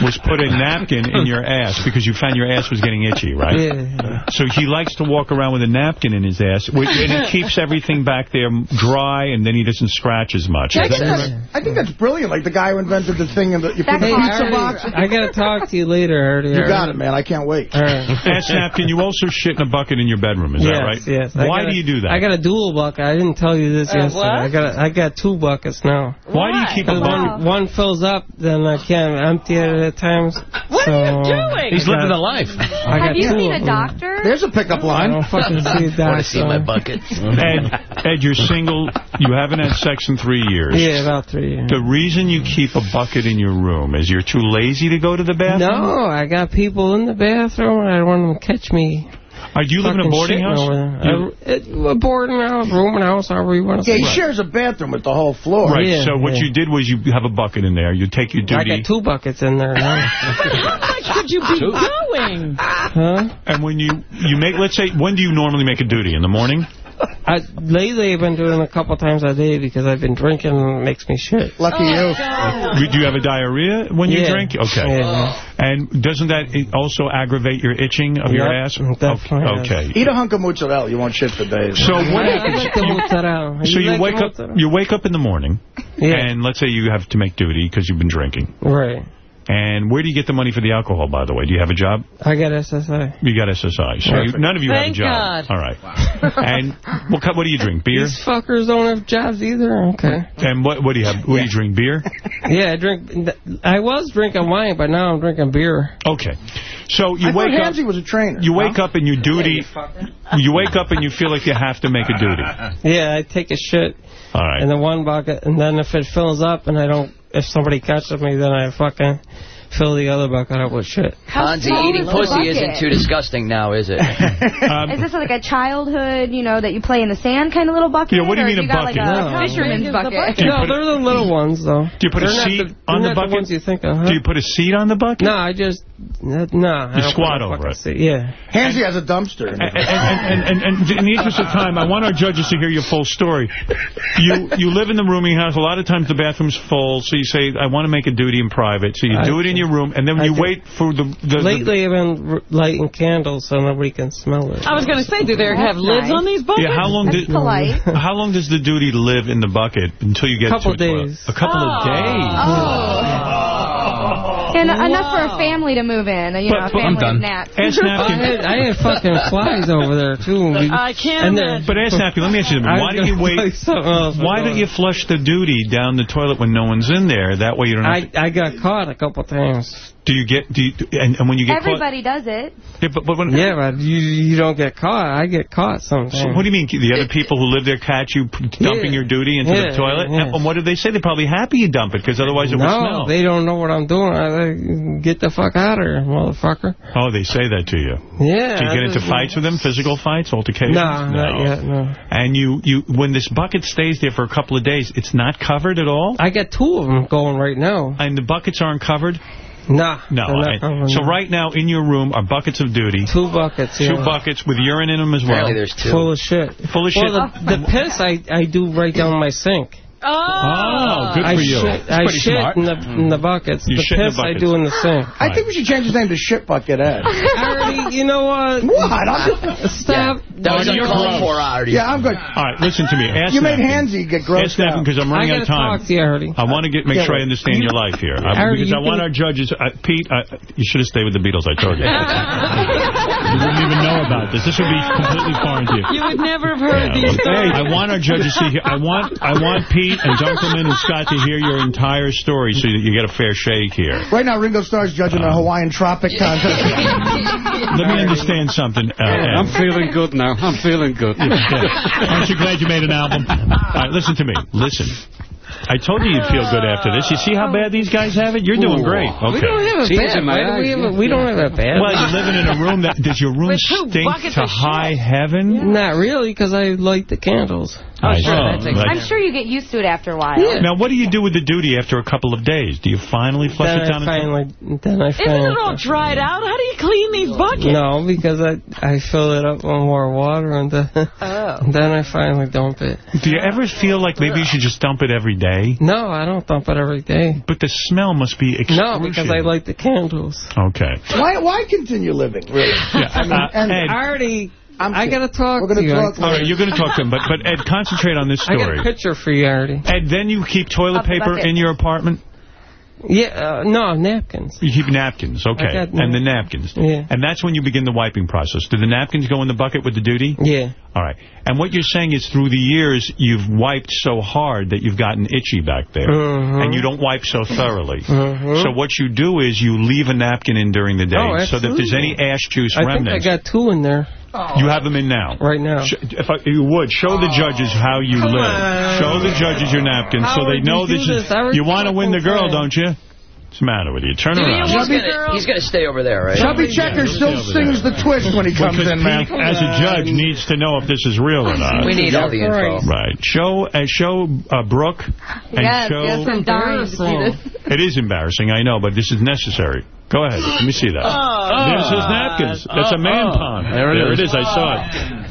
was put a napkin in your ass because you found your ass was getting itchy, right? Yeah. So he likes to walk around with a napkin in his ass, which, and it keeps everything back there dry, and then he doesn't scratch as much. I think, that's, I think that's brilliant. Like the guy who invented the thing in the, you put That's the awesome. pizza box. I got to talk to you later, Artie. You got it, man. I can't wait. All right. Ass napkin, you also shit in a bucket in your bedroom, is yes, that right? Yes, I Why got a- do you do that? I got a dual bucket. I didn't tell you this Uh, yesterday. what? I got I got two buckets now. Why do you keep a bucket? one, one fills up, then I can't empty it at times. What so, are you doing? He's living a life. I got Have you two seen a doctor? There's a pickup I line. don't fucking see a Want to see my buckets? Ed, Ed, you're single. You haven't had sex in three years. Yeah, about three. years. The reason you keep a bucket in your room is you're too lazy to go to the bathroom? No, I got people in the bathroom. And I don't want them to catch me. Uh, do you live in a boarding house? over there. You- I- a boarding house, rooming house, however you want to Yeah, say he shares a bathroom with the whole floor. Right, Yeah, so what yeah. you did was you have a bucket in there. You take your duty. I duty. got two buckets in there now. How much could you be doing? huh? And when you, you make, let's say, when do you normally make a duty? In the morning? I, lately, I've been doing it a couple times a day because I've been drinking and it makes me shit. Lucky oh, you. Do you have a diarrhea when you drink? Okay. Yeah. And doesn't that also aggravate your itching of your ass? definitely Okay. Eat a hunk of mozzarella. You won't shit for days. So what I happens? like the. So you like wake up, you wake up in the morning, Yeah. and let's say you have to make duty because you've been drinking. Right. And where do you get the money for the alcohol, by the way? Do you have a job? I got SSI. You got SSI. So you, none of you Thank have a job. God. All right. and what, what do you drink? Beer? These fuckers don't have jobs either. Okay. And what, what do you have? What do you drink? Beer? Yeah, I drink. I was drinking wine, but now I'm drinking beer. Okay. So you I wake up. Hansy was a trainer. You wake up and you duty. You wake up and you feel like you have to make a duty. Yeah, I take a shit All right. in the one bucket, and then if it fills up and I don't, if somebody catches me, then I fucking fill the other bucket up with shit. Hansi, eating pussy bucket? isn't too disgusting now, is it? Um, Is this like a childhood, you know, that you play in the sand kind of little bucket? Yeah, what do you mean a you got bucket? like a No. fisherman's How big is the bucket? bucket? No, they're the little ones, though. Do you put a They're not seat the- on they're the bucket? ones you think of, huh? Do you put a seat on the bucket? No, I just, no. I You don't squat over fucking it. seat. Yeah. Hansy has a dumpster. in And, and, and, and, and in the interest of time, I want our judges to hear your full story. You you live in the rooming house. A lot of times the bathroom's full, so you say, I want to make a duty in private. So you I do it in your room, and then I you wait for the... the Lately, I've been lighting candles so nobody can smell it. I was going to say, do they have lids nice. on these buckets? yeah, how long That's did polite. how long does the duty live in the bucket until you get Couple to a toilet? days. A couple of oh. days. Oh. days. And enough for a family to move in, you know, a family I'm of done. gnats. Ask I napkin. had, I had fucking flies over there, too. I can't And then- But ass napkin. Let me ask you something. Why don't you wait? you something else, but Why don't you flush the duty down the toilet when no one's in there? That way you don't. Have I, I got caught a couple times. do you get? Do you? And, and when you get Everybody does it. Yeah, but, but when, Yeah, but you you don't get caught. I get caught sometimes. So what do you mean? The other people who live there catch you dumping Yeah. your duty into Yeah, the toilet? yeah. And what do they say? They're probably happy you dump it because otherwise it would No, smell. they don't know what I'm doing. I, I, get the fuck out of here, motherfucker. Oh, they say that to you. Yeah. Do you get into fights with them? Physical fights, altercations? Nah, not yet, no. And you, you, when this bucket stays there for a couple of days, it's not covered at all? I got two of them going right now. And the buckets aren't covered? Nah. No. they're I- so no. right now in your room are buckets of duty. Two buckets, Two yeah. buckets with urine in them as well. Apparently there's two. Full of shit. Full of shit. Well, the, the piss I, I do right down my sink. Oh, Oh, good I for you. Shit, I pretty shit smart. in the, in the buckets. You the shit in the piss I do in the sink. I think we should change his name to Shit Bucket Ed. I already Artie, you know what? What? I'm Stop. That was You're gross. for, Artie. Yeah, I'm good. All right, listen to me. Ask You made napkin. Hansy get grossed Ass napkin out. because I'm running out of time. I gotta talk to you, Artie. I want to get make Yeah, sure I wait. understand your life here. I, Artie, because I want our judges. Uh, Pete, uh, you should have stayed with the Beatles. I told you. you wouldn't even know about this. This would be completely foreign to you. You would never have heard these stories. I want our judges to hear. I want I want Pete and Dunkleman and Scott to hear your entire story so that you get a fair shake here. Right now, Ringo Starr's judging a Hawaiian Tropic contest. Let me understand something. Uh, I'm feeling good now. I'm feeling good. Aren't you glad you made an album? All right, listen to me. Listen. I told you you'd feel good after this. You see how bad these guys have it? You're doing great. Okay. We Okay. don't have a Tears bad. in my Why do we, have a, yeah. we don't have a bad. Well, you're living in a room that does your room With two stink buckets to of shit. high heaven? Not really, because I light the candles. I sure, saw. that takes Like- I'm sure you get used to it after a while. Now, what do you do with the duty after a couple of days? Do you finally flush Then it down? the toilet? finally, then I Isn't finally. it all dried out? How do you clean these buckets? No, because I I fill it up with more water and then, Oh. then I finally dump it. Do you ever feel like maybe you should just dump it every day? No, I don't dump it every day. But the smell must be No, because I light the candles. Okay. why, why continue living, really? Yeah, I mean, uh, and Ed, I already. I'm I gotta talk We're gonna to you. talk all right, you're going to talk to him, but but Ed, concentrate on this story. I got story. a picture for you, Artie. Ed, then you keep toilet Of the paper in your apartment? Yeah, uh, no, napkins. You keep napkins, okay. I got And the napkins. Yeah. And that's when you begin the wiping process. Do the napkins go in the bucket with the duty? Yeah. All right. And what you're saying is through the years, you've wiped so hard that you've gotten itchy back there. Mhm. And you don't wipe so thoroughly. Mhm. So what you do is you leave a napkin in during the day Oh, so that if there's any ash juice I think I got two in there You have them in now. right now. Sh- If I, you would, show the judges how you Come live. on. Show the judges your napkins so they know you this do is... You want to win the girl, time. don't you? What's the matter with you? Turn He's around. gonna, he's gonna stay over there, right? Chubby Checker still sings the twist when he comes Because in, man. Pete, as a judge, needs to know if this is real or not. We need all the info. Right. Show uh, show uh, Brooke and Yes, show... yes, I'm dying to see this. It is embarrassing, I know, but this is necessary. Go ahead. Let me see that. Oh. There's his napkins. That's a man oh. pond. There it it is. is. I saw it.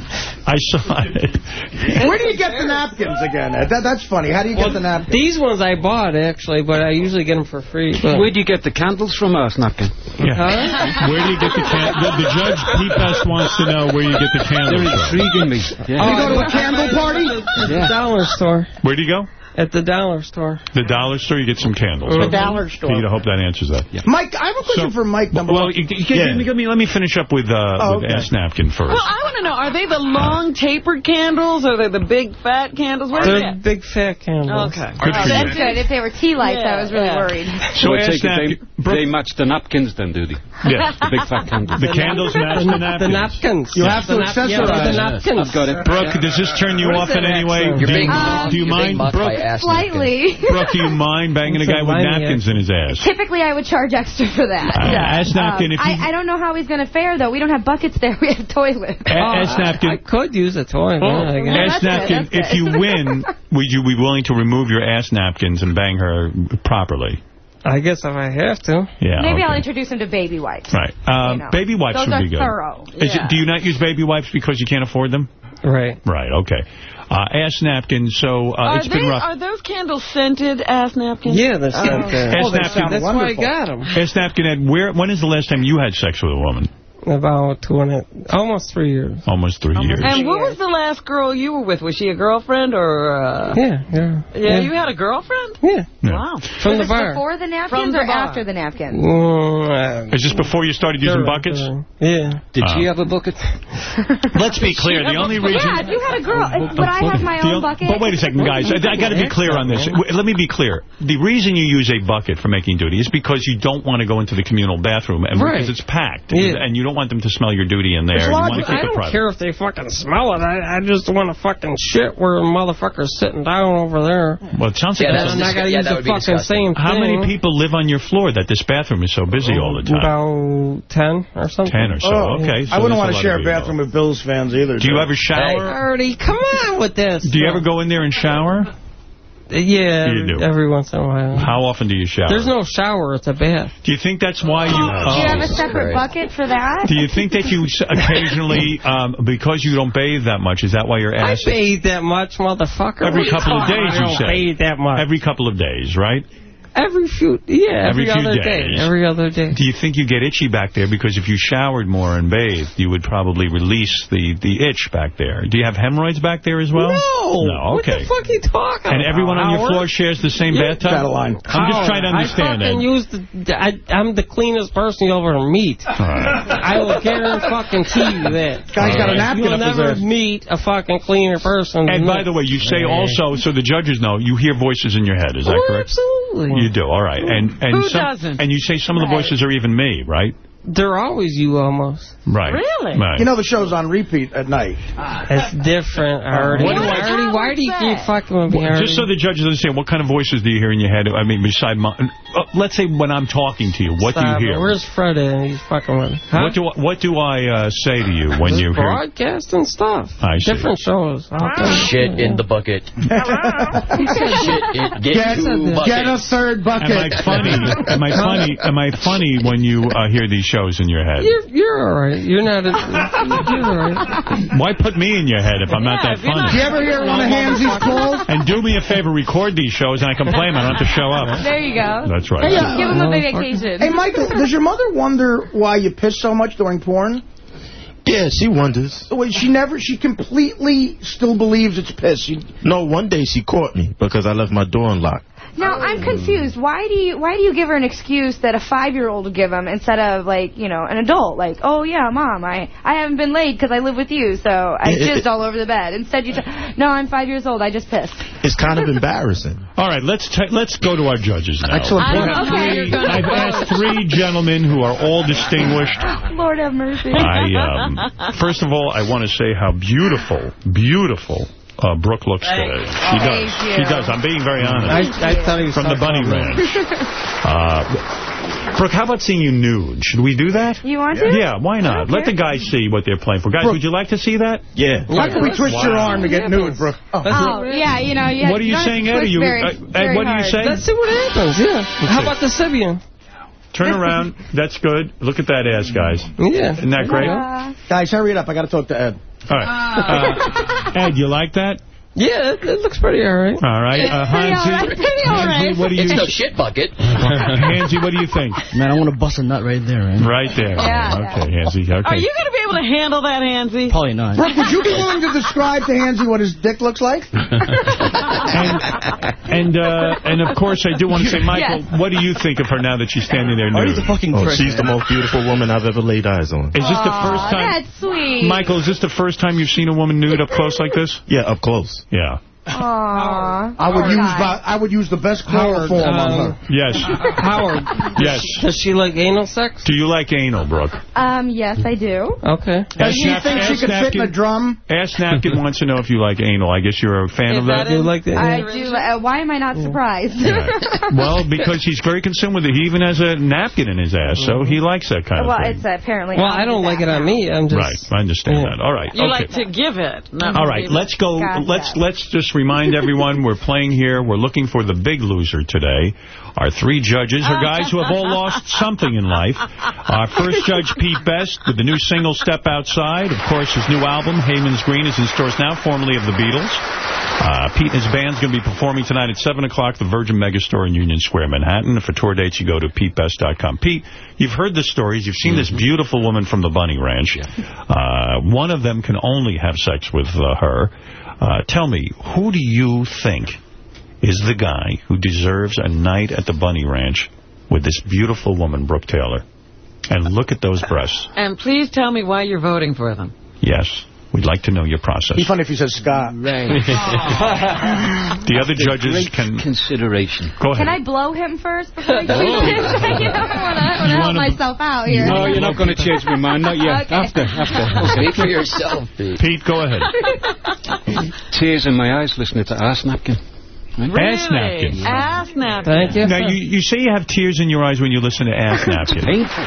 I saw it. Where do you get the napkins again, That, that's funny. How do you get the napkins? These ones I bought, actually, but I usually get them for free. But, Where do you get the candles from, us, napkin? Yeah. Huh? Where do you get the candles? The, the judge, Pete Best, wants to know where you get the candles They're from. intriguing me. You go to a candle party? At the dollar store. Where do you go? At the dollar store. The dollar store, you get some candles. The dollar store. Pete, I hope that answers that. Yeah. Mike, I have a question So- for Mike, number Well, one. you, you, let, me, let, me, let me finish up with, uh, Oh, with okay. Ass Napkin first. Well, I want to know, are they the long tapered candles or are they the big fat candles? What They're they? big fat candles. Okay. Good for That's you. good. If they were tea lights, I was really Yeah. worried. So I Ass take they, they match the napkins then, do they? yeah. The big fat candles. The candles match the napkins. The napkins. You have to accessorize the napkins. I've got it. Brooke, does this turn you off in any way? accent? Do you, being, do you you're mind, being mocked by Brooke? Ass. Slightly. Brooke, do you mind banging a guy with napkins in his ass? Typically, I would charge extra for that. Uh, ass napkin, Um, if. I, I don't know how he's going to fare, though. We don't have buckets there. We have toilets. A- ass I, I napkin... could use a toilet. Oh, man, ass that's napkin, good, that's if you win, would you be willing to remove your ass napkins and bang her properly? I guess if I have to. Yeah. Maybe okay. I'll introduce him to baby wipes. Right. Um, You know. Baby wipes Those would be good. thorough. Yeah. it, do you not use baby wipes because you can't afford them? Right. Right, okay. Uh, ass napkins, so uh, Are, it's they, been rough. are those candles scented ass napkins? Yeah, that's Oh. not there. Ass Oh, they napkin, sound That's why I got them. ass napkin, Ed, where, when is the last time you had sex with a woman? About two and a, almost three years. Almost three years. And what was the last girl you were with? Was she a girlfriend or... Uh... Yeah, yeah. Yeah, you had a girlfriend? Yeah. Wow. From Was the bar. before the napkins From the or bar. after the napkins? Mm, uh, Is this before you started using buckets? during- Yeah. Did Uh, she have a bucket? Let's be clear. The only reason... Yeah, if you had a girl, would I have my The own bucket? But wait a second, guys. I, I got to be clear on this. Let me be clear. The reason you use a bucket for making duty is because you don't want to go into the communal bathroom and Right. because it's packed. Yeah. And you don't want them to smell your duty in there. You want to keep I don't private. care if they fucking smell it. I, I just want to fucking shit where a motherfucker's sitting down over there. Well, it sounds like Yeah, that's that's And I gotta yeah, use that the be fucking disgusting. same How thing. many people live on your floor that this bathroom is so busy all the time? About ten or something. Ten or so. Oh, okay. so I wouldn't want to share a bathroom with Bills fans either. Do you ever shower? Hey, Artie, come on with this. Do you ever go in there and shower? Yeah, You do. every once in a while. How often do you shower? There's no shower. It's a bath. Do you think that's why you... Do you have a Oh. separate bucket for that? Do you think that you occasionally, um, because you don't bathe that much, is that why your ass... I ass... bathe that much, motherfucker. Every What are you couple of days, about? you I don't bathe that much. Every couple of days, right? Every few, yeah, every, Every few other days. day. Every other day. Do you think you get itchy back there? Because if you showered more and bathed, you would probably release the, the itch back there. Do you have hemorrhoids back there as well? No. No, okay. What the fuck are you talking And about, everyone on your floor shares the same Yeah, bathtub? Caroline. I'm just trying to understand I fucking it. use the, I, I'm the cleanest person you'll ever meet. I will guarantee you that. Guy's got a napkin You'll never ass. meet a fucking cleaner person. And by me. the way, you say also, so the judges know, you hear voices in your head. Is that Oh, correct? absolutely. You do. All right. And and Who some, doesn't? And you say some of the voices are even me, right? They're always you almost. Right. Right. You know the show's on repeat at night. It's different, Artie. What do I- Artie, why do you keep fucking with me, Well, just so the judges understand, what kind of voices do you hear in your head? I mean, beside my... Uh, let's say when I'm talking to you, what Stop do you hear? Where's Fred and he's fucking with me? Huh? What do I, what do I uh, say to you when you hear... broadcasting stuff. I see. Different shows. Shit in the bucket. Shit in, get, Get, get a third bucket. Am I funny? Am I funny? Am I funny when you uh, hear these shows in your head? You're, you're all right. You're not. A, you're all right. Why put me in your head if I'm not that funny? Do you ever hear one of Hamsy's calls? And do me a favor, record these shows, and I can play them. I don't have to show up. There you go. That's right. Hey, uh, Give him a vacation. Hey, Michael, does your mother wonder why you piss so much during porn? Yeah, she wonders. Wait, she never, she completely still believes it's piss. She, No, one day she caught me because I left my door unlocked. Now I'm confused. Why do you why do you give her an excuse that a five year old would give him instead of like you know an adult? Like, oh yeah, mom, I I haven't been laid because I live with you, so I It- it- jizzed all over the bed. Instead, you t- no, I'm five years old. I just pissed. It's kind of embarrassing. All right, let's let's go to our judges now. Excellent I point. have Okay, three- I've asked three gentlemen who are all distinguished. Lord have mercy. I um, first of all, I want to say how beautiful, beautiful uh, Brooke looks today. She does. Thank you. She does. I'm being very honest. I, I thought he was From the Bunny. Ranch. Uh, Brooke, how about seeing you nude? Should we do that? You want to? Yeah, why not? Let the guys see what they're playing for. Guys, would you like to see that? Yeah. how can we twist your arm to get nude, Brooke? Oh. Oh yeah, you know. You What are you don't saying, Ed? Are you- very, uh, Ed, very what are you saying? Let's see what happens. Yeah. How about the Sybian? Turn around. That's good. Look at that ass, guys. Yeah. Isn't that great? Uh, Guys, hurry it up. I got to talk to Ed. All right. Uh, Ed, you like that? Yeah, it, it looks pretty all right. All right. Uh, pretty all Hansi, pretty all right. Hansi, what do you It's no shit bucket. Hansi, what do you think? Man, I want to bust a nut right there, man. Right there. Yeah. Okay, Hansi. Okay. Are you going to be able to handle that, Hansy? Probably not. Brooke, would you be willing to describe to Hansy what his dick looks like? and and uh, and of course, I do want to say, Michael, Yes. what do you think of her now that she's standing there Artie's nude? a fucking Oh, she's the most beautiful woman I've ever laid eyes on. Is this the first time? That's sweet. Michael, is this the first time you've seen a woman nude up close like this? Yeah, up close. Yeah. Aww. I would Poor use guy. about, I would use the best Howard, chloroform on um, her. Yes. Howard. Yes. Does she like anal sex? Do you like anal, Brooke? Um, yes, I do. Okay. Does she Nap- think she ask could fit in a drum? Ass Napkin wants to know if you like anal. I guess you're a fan Is of that? that You in- like that? I do. Uh, why am I not surprised? Well, because he's very concerned with it. He even has a napkin in his ass, so he likes that kind well, of thing. Well, it's apparently. Well, I don't like it on me. I'm just. Right, I understand Yeah. that. All right. You okay. like to give it. not All right, let's go. Gotcha. Let's let's just remind everyone we're playing here. We're looking for the big loser today. Our three judges are guys who have all lost something in life. Our first judge, Pete Best, with the new single "Step Outside." Of course, his new album, Haymans Green, is in stores now, formerly of the Beatles. Uh, Pete and his band's going to be performing tonight at 7 o'clock, the Virgin Megastore in Union Square, Manhattan. For tour dates, you go to PeteBest.com. Pete, you've heard the stories. You've seen this beautiful woman from the Bunny Ranch. Uh, one of them can only have sex with uh, her. Uh, tell me, who do you think is the guy who deserves a night at the Bunny Ranch with this beautiful woman, Brooke Taylor? And look at those breasts. And please tell me why you're voting for them. Yes, we'd like to know your process. It'd Be funny if you said Scott. Right. The other judges can... Consideration. Go ahead. Can I blow him first before I choose him? Oh. you know, I want to help myself out here. No, you're not going to change my mind. Not yet. Okay. After. After. Speak for yourself, Pete. Pete, go ahead. Tears in my eyes listening to Ass Napkin. Really? Ass napkin. Ass napkin. Thank you. Now, you, you say you have tears in your eyes when you listen to Ass Napkin. Painful.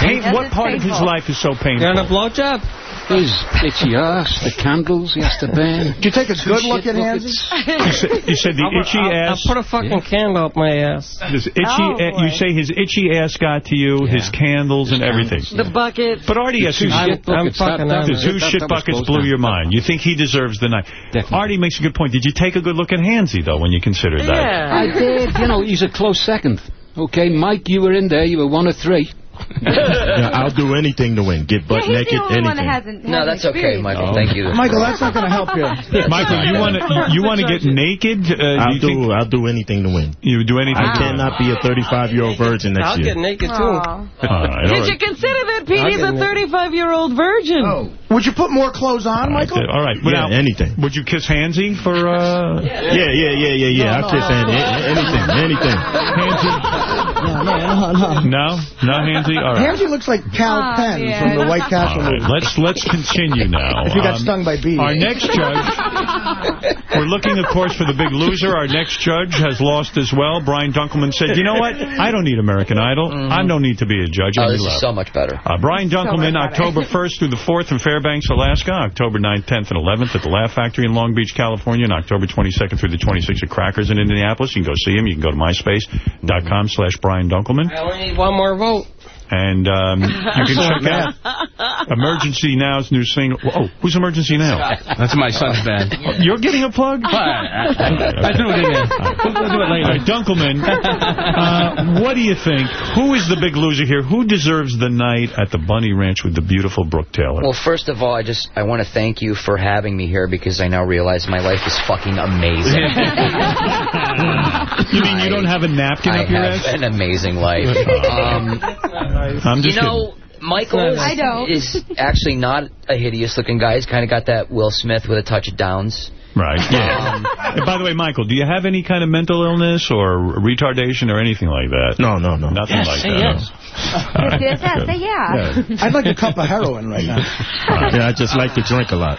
Pain, what it's part of his life is so painful? Getting a blowjob? His itchy ass, the candles he has to burn. Did you take a Some good look at buckets. You said, you said the I'll- itchy I'll, ass. I'll put a fucking candle up my ass. This itchy, Oh, a- you say his itchy ass got to you, his candles and everything. The bucket. But Artie has two I'm- shit I'm buckets. fucking That- on the two shit buckets blew down. your mind. You think he deserves the night. Definitely. Artie makes a good point. Did you take a good look at Hansy, though, when you considered that? Yeah, I did. You know, he's a close second. Okay, Mike, you were in there. You were one of three. Yeah, I'll do anything to win. Get butt yeah, naked, the only one that anything. hasn't. No, hasn't that's okay, experienced Michael. it. Thank you. Michael, that's not going to help you. Michael, you want to you want to get naked? Uh, I'll you do, think I'll do anything to win. you would do anything? I cannot be a 35-year-old virgin next I'll year. get naked, too. All right, all Did you right. consider that Petey's I'll a 35-year-old virgin? Would you put more clothes on, Michael? All right. Yeah, Now, anything. Would you kiss Hansy for? Uh, Yeah, yeah, yeah, yeah, yeah. I'll kiss Andy. Anything, anything. No, no, no, no. no, no, Hansy. All right. Hansy looks like Kal Oh, Penn yeah. from the White Castle right. movie. Let's let's continue now. If you got Um, stung by bees. Our next judge, we're looking, of course, for the big loser. Our next judge has lost as well. Brian Dunkleman said, you know what? I don't need American Idol. I don't need to be a judge. Oh, And this he is so much better. Uh, Brian Dunkleman, October 1st through the 4th in Fairbanks, Alaska, October 9th, 10th, and 11th at the Laugh Factory in Long Beach, California, and October 22nd through the 26th at Crackers in Indianapolis. You can go see him. You can go to myspace.com slash Brian Dunkleman. I only need one more vote. And um, you can check out Emergency Now's new single. Oh, who's Emergency Now? That's my son's band. You're getting a plug? I, I, I do it again. We'll, we'll do it All later. right, Dunkleman, uh, what do you think? Who is the big loser here? Who deserves the night at the Bunny Ranch with the beautiful Brooke Taylor? Well, first of all, I just I want to thank you for having me here because I now realize my life is fucking amazing. you mean you don't have a napkin I up your have ass? an amazing life. Um, I'm you just know, Michael I don't. is actually not a hideous looking guy. He's kind of got that Will Smith with a touch of Downs. Right, yeah. Um, And by the way, Michael, do you have any kind of mental illness or retardation or anything like that? No, no, no. Nothing Yes, like say that. yes. Yes, yes, yes, say yeah. I'd like a cup of heroin right now. Yeah, I just like to drink a lot.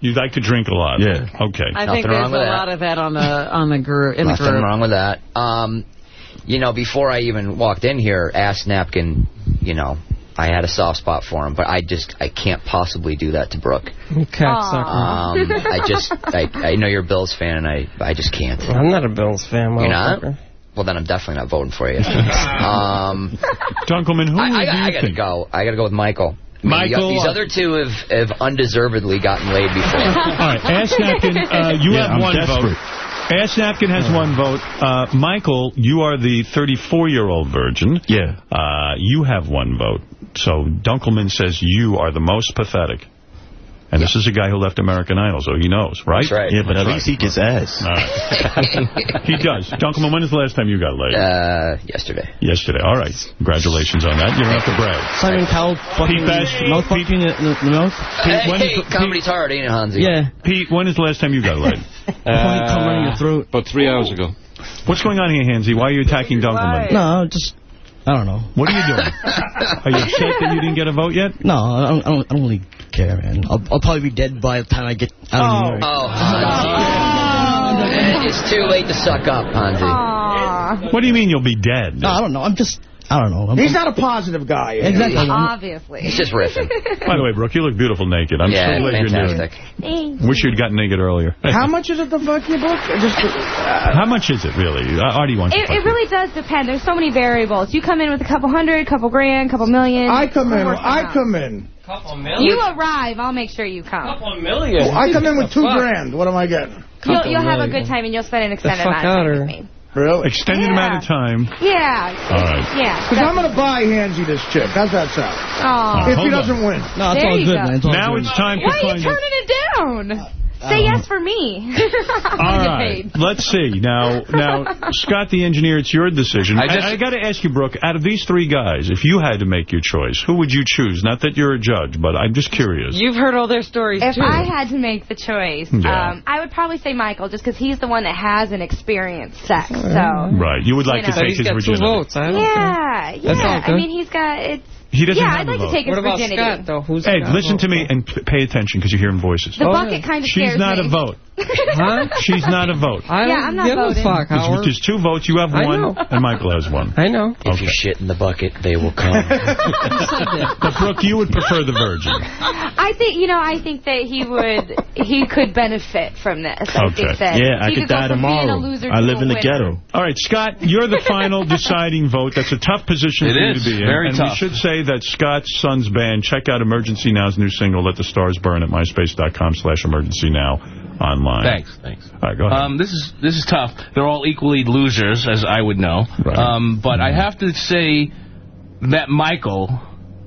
You like to drink a lot? Yeah. Okay. I Nothing think there's wrong a that. lot of that on the on the group in the Nothing group. wrong with that. Um, you know, before I even walked in here, Ass Napkin, you know, I had a soft spot for him, but I just, I can't possibly do that to Brooke. You cocksucker. Um, I just, I, I know you're a Bills fan, and I, I just can't. I'm not a Bills fan, You're not? Well, then I'm definitely not voting for you. um, Dunkleman, who I, I, do you I gotta think? go. I gotta go with Michael. I mean, Michael, these other two have, have undeservedly gotten laid before. All right, Ass Napkin, uh, you Yeah, have I'm one desperate. vote. Ass Napkin has one vote. Uh, Michael, you are the 34-year-old virgin. Yeah. Uh, you have one vote. So Dunkleman says you are the most pathetic. And this is a guy who left American Idol, so he knows, right? That's right. Yeah, but at That's least he gets ass. All right. he does. Dunkleman, when is the last time you got laid? Uh, yesterday. Yesterday. All right. Congratulations on that. You don't have to brag. Simon Cowell fucking Pete Best. mouth fucking in the, in the mouth. Hey, when is the- comedy's hard, ain't it, Hansi? Yeah. Pete, when is the last time you got laid? Fucking come your throat. About three hours ago. What's going on here, Hansy? Why are you attacking Dunkleman? No, just I don't know. What are you doing? Are you upset that you didn't get a vote yet? No, I don't. I don't, I don't really care, man. I'll, I'll probably be dead by the time I get out of New oh. York. Oh, Hansi. Oh. It's too late to suck up, Hansi. Aw. What do you mean you'll be dead? No, I don't know. I'm just. I don't know. I'm, He's not a positive guy. exactly. I'm- Obviously. He's just riffing. By the way, Brooke, you look beautiful naked. I'm yeah, so glad you're fantastic. nude. Wish you'd gotten naked earlier. How much is it to fuck you, Brooke? Just, How much is it, really? Uh, Artie wants to It, fuck it really does depend. There's so many variables. You come in with a couple hundred, couple grand, couple million. I come in. We'll I come in. Couple million. You arrive, I'll make sure you come. A couple million. I come in with two grand. What am I getting? You'll, you'll have a good time and you'll spend an extended amount of time with me. Really? Extended Yeah. amount of time. Yeah. All right. Yeah. Because I'm going to buy Hansy this chick. How's that sound? Aw. if he doesn't win. no, it's There all good, go. man. It's all Now good. it's time to Why are you find turning it down? Say yes for me. All I'll get right, paid. let's see. Now, now, Scott the engineer, it's your decision. I I, just- I, got to ask you, Brooke, out of these three guys, if you had to make your choice, who would you choose? Not that you're a judge, but I'm just curious. You've heard all their stories, If too. I had to make the choice, Yeah. um, I would probably say Michael, just because he's the one that has an experienced sex. So Right, you would like You to know. take He's his virginity. votes. I yeah, That's all yeah. I mean, he's got it's He doesn't Yeah, have I'd a like to vote. take his What about virginity. Scott, though? Who's Ed, Scott? listen to me and pay attention because you're hearing voices. The bucket oh. kind of She's scares not me. a vote. Huh? She's not a vote. I Yeah, I'm not give a voting. fuck, There's, Howard. there's two votes. You have I one, and Michael has one. I know. If you shit in the bucket, they will come. But, Brooke, you would prefer the virgin. I think, you know, I think that he would, he could benefit from this. I Okay. think that Yeah, I he could die a tomorrow. loser I live in the ghetto. All right, Scott, you're the final deciding vote. That's a tough position It for you to be in. Very and tough. we should say that Scott's son's band, check out Emergency Now's new single, Let the Stars Burn, at myspace.com slash emergency now online. Thanks, thanks. All right, go ahead. Um, this is this is tough. They're all equally losers, as I would know. Um, but I have to say that Michael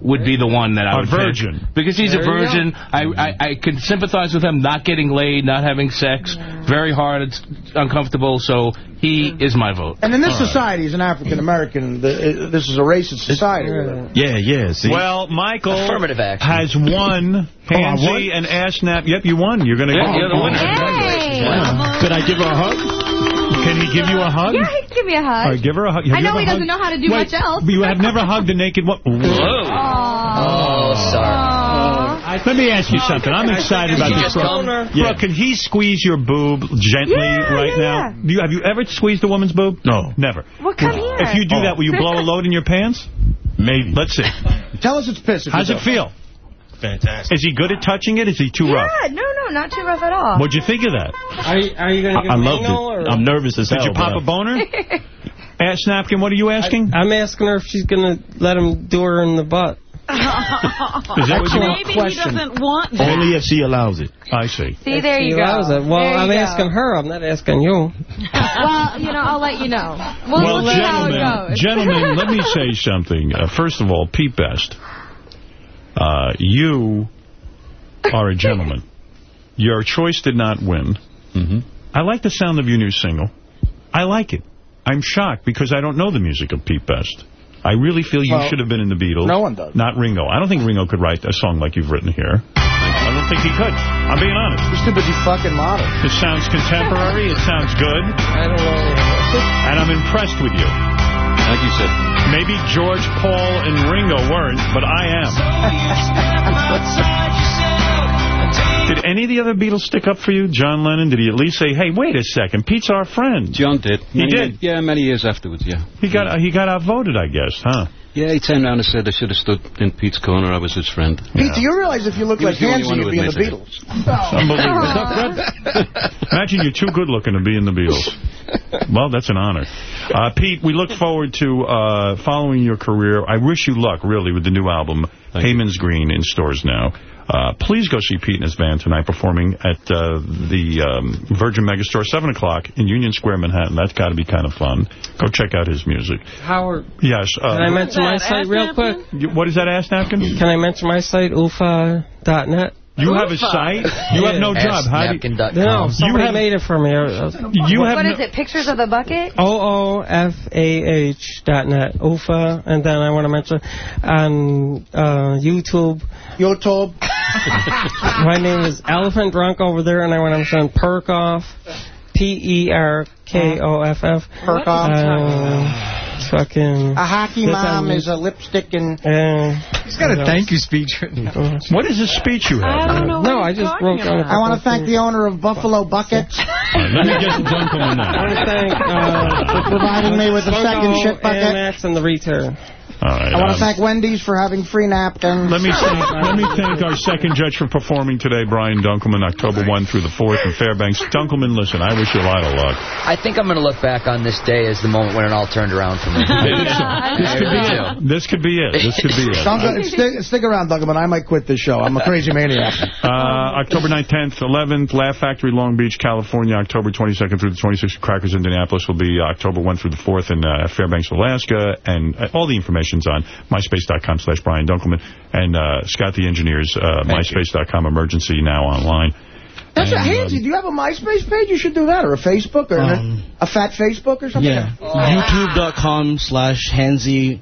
would be the one that I A would pick. virgin. because he's There a virgin. I, I I can sympathize with him not getting laid, not having sex. Very hard. It's uncomfortable. So he is my vote. And in this society, as an African-American, this is a racist society. Yeah, yeah. See? Well, Michael Affirmative action. has won Hansy oh, and Assnap. Yep, you won. You're going to Yeah, get you're the winner. Hey! Could I give her a hug? Can he give you a hug? Yeah, he can give me a hug. All right, give her a hug. Have I know ever he doesn't know how to do Wait, much else. You have never hugged a naked woman? whoa oh, sorry. Let me ask you something. I'm excited about this. just Brooke. come? Brooke, can he squeeze your boob gently Yeah, right yeah, now? Do you, have you ever squeezed a woman's boob? No. Never. Well, come here. If you do that, will you blow a load in your pants? Maybe. Let's see. Tell us it's piss. if How's it feel? Fantastic. Is he good at touching it? Is he too rough? Yeah, no, no, not too rough at all. What'd you think of that? Are you, are you going to I, give I me loved anal, or? it. I'm nervous as hell. Did hell. you pop a boner? Ask Napkin, what are you asking? I'm asking her if she's going to let him do her in the butt. Is that what you want? Maybe he doesn't want that. Only if she allows it. I see. See, there you go. allows it. Well, There I'm go. asking her. I'm not asking you. Well, you know, I'll let you know. We'll, Well, we'll see how it gentlemen, goes. gentlemen, let me say something. Uh, first of all, Pete Best, uh, you are a gentleman. Your choice did not win. Mm-hmm. I like the sound of your new single. I like it. I'm shocked because I don't know the music of Pete Best. I really feel you Well, should have been in the Beatles. no one does. Not Ringo. I don't think Ringo could write a song like you've written here. I don't think he could. I'm being honest. He's too busy fucking model. It sounds contemporary. It sounds good. I don't know. And I'm impressed with you. Like you said. Maybe George, Paul, and Ringo weren't, but I am. Did any of the other Beatles stick up for you? John Lennon, did he at least say, hey, wait a second, Pete's our friend? John did. He Many- did? Yeah, many years afterwards, yeah. He got he got outvoted, I guess, huh? Yeah, he turned around and said I should have stood in Pete's corner. I was his friend. Pete, do you realize if you look He like the Hanson, you'd be in the admitted it. Beatles? It's unbelievable. Imagine you're too good looking to be in the Beatles. Well, that's an honor. Uh, Pete, we look forward to uh, following your career. I wish you luck, really, with the new album, Haymans Green, in stores now. Uh, please go see Pete and his band tonight performing at uh, the um, Virgin Megastore, 7 o'clock in Union Square, Manhattan. That's got to be kind of fun. Go check out his music. Howard, Yes. Uh, can I mention my site real quick? What is that, Ass Napkin? Can I mention my site, ufa.net? You have a site? You have no job. How do you, No, somebody have- made it for me. You have what no- is it, pictures of the bucket? O-O-F-A-H dot net, UFA, and then I want to mention on uh, YouTube. YouTube. My name is Elephant Drunk over there, and I want to mention Perkoff, P-E-R-K-O-F-F. Perkoff. Uh, fucking... A hockey This mom on- is a lipstick and... Uh, He's got a thank you speech written. What is this speech you have? I don't know No, I just talking wrote down a I want to thank the owner of Buffalo Buckets Let me get Dunkleman I want to thank... for Uh, providing me with a second Funko shit bucket. and and the return. All right. I want um, to thank Wendy's for having free napkins. Let me thank, let me thank our second judge for performing today, Brian Dunkleman, October 1 through the 4th in Fairbanks. Dunkleman, listen, I wish you a lot of luck. I think I'm going to look back on this day as the moment when it all turned around for me. This could be it. This could be it. This could be it. Don't stick, stick around, Dunkleman. I might quit this show. I'm a crazy maniac. Uh, October 9th, 10th, 11th, Laugh Factory, Long Beach, California. October 22nd through the 26th, Crackers, Indianapolis will be October 1 through the 4th in uh, Fairbanks, Alaska. And uh, all the information's on myspace.com slash Brian Dunkleman. And uh, Scott the Engineer's uh, myspace.com emergency now online. That's a, And, um, do you have a MySpace page? You should do that. Or a Facebook. Or Um, a fat Facebook or something. Yeah. YouTube.com slash Hanzi,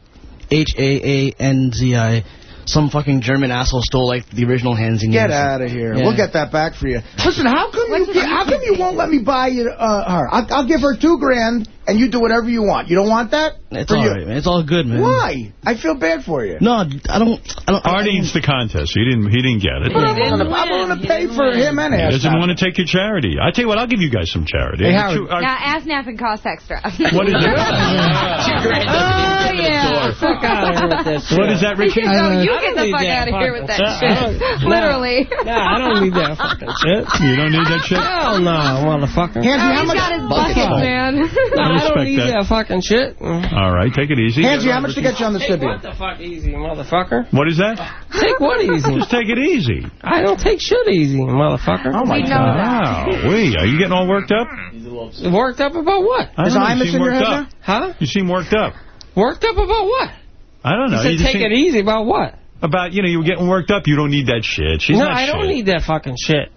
H-A-A-N-Z-I. some fucking German asshole stole like the original hands he Get out of here. Yeah. We'll get that back for you. Listen, how come you how come you won't let me buy you uh, her? I'll, I'll give her two grand and you do whatever you want. You don't want that? It's For all you. right, man. It's all good, man. Why? I feel bad for you. No, I don't. I don't. Artie needs the contest. He didn't. He didn't get it. But I'm willing to, I'm willing to pay for him and He doesn't want to take your charity. I tell you what, I'll give you guys some charity. Hey, Howard. two- uh, Now, ass napkin costs extra. What is it? Oh, yeah. Fuck out of here with that shit. What is that, Richie? No, you get the fuck out of here with that shit. Literally. Nah, I don't need that fucking shit. You don't need that shit? Hell no, motherfucker. Hansy, Oh, how he's much? got his bucket, man. No, I respect don't need that. that. fucking shit. All right, take it easy. Angie, how much to get you on the Take Sybian? what the fuck easy, motherfucker? What is that? Take what easy? Just take it easy. I don't take shit easy, motherfucker. Oh, my We God. Wow, wait, are you getting all worked up? Worked up about what? I Is don't you Imus seem in your worked head up. Huh? You seem worked up. Worked up about what? I don't know. You You said just take seem- it easy about what? About, you know, you were getting worked up. You don't need that shit. She's no, not I don't need that fucking shit.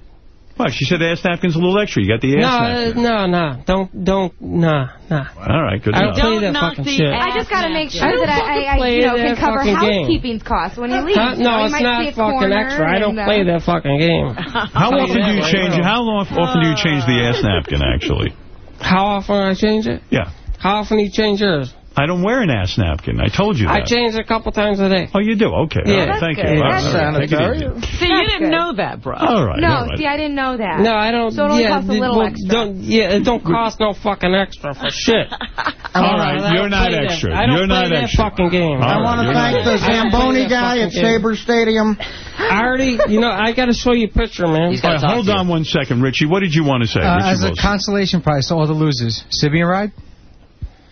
What, she said ass napkin's a little extra. You got the ass No, uh, napkin. no, no. Don't, don't, nah, nah. All right, good I don't enough. play that knock fucking the shit. I just got to make sure I don't that I, fucking I, I play you know, can that cover fucking game. housekeeping costs when he leaves. Huh? You know, No, he it's might not see a fucking extra. I don't and, uh, play that fucking game. How often do you change? well. How long, often do you change the ass napkin? Actually, How often I change it? yeah. How often do you change yours? I don't wear an ass napkin. I told you I that. change it a couple times a day. Oh, you do? Okay. Yeah. All right, That's thank good. you. That's right, all right, take it sanitary. See, you didn't good. know that, bro. All right. No, all right. see, I didn't know that. No, I don't. So it only yeah, costs a little well, extra. Don't, yeah, it don't cost no fucking extra for shit. All right, I don't you're not play that- extra. I don't You're play not that extra. fucking game. All I want to thank the extra. I don't Zamboni guy at fucking. Sabre Stadium. I already, you know, I got to show you a picture, man. He's All got right, to talk hold on one second, Richie. What did you want to say? Uh, as a consolation prize to all the losers. Sybian ride?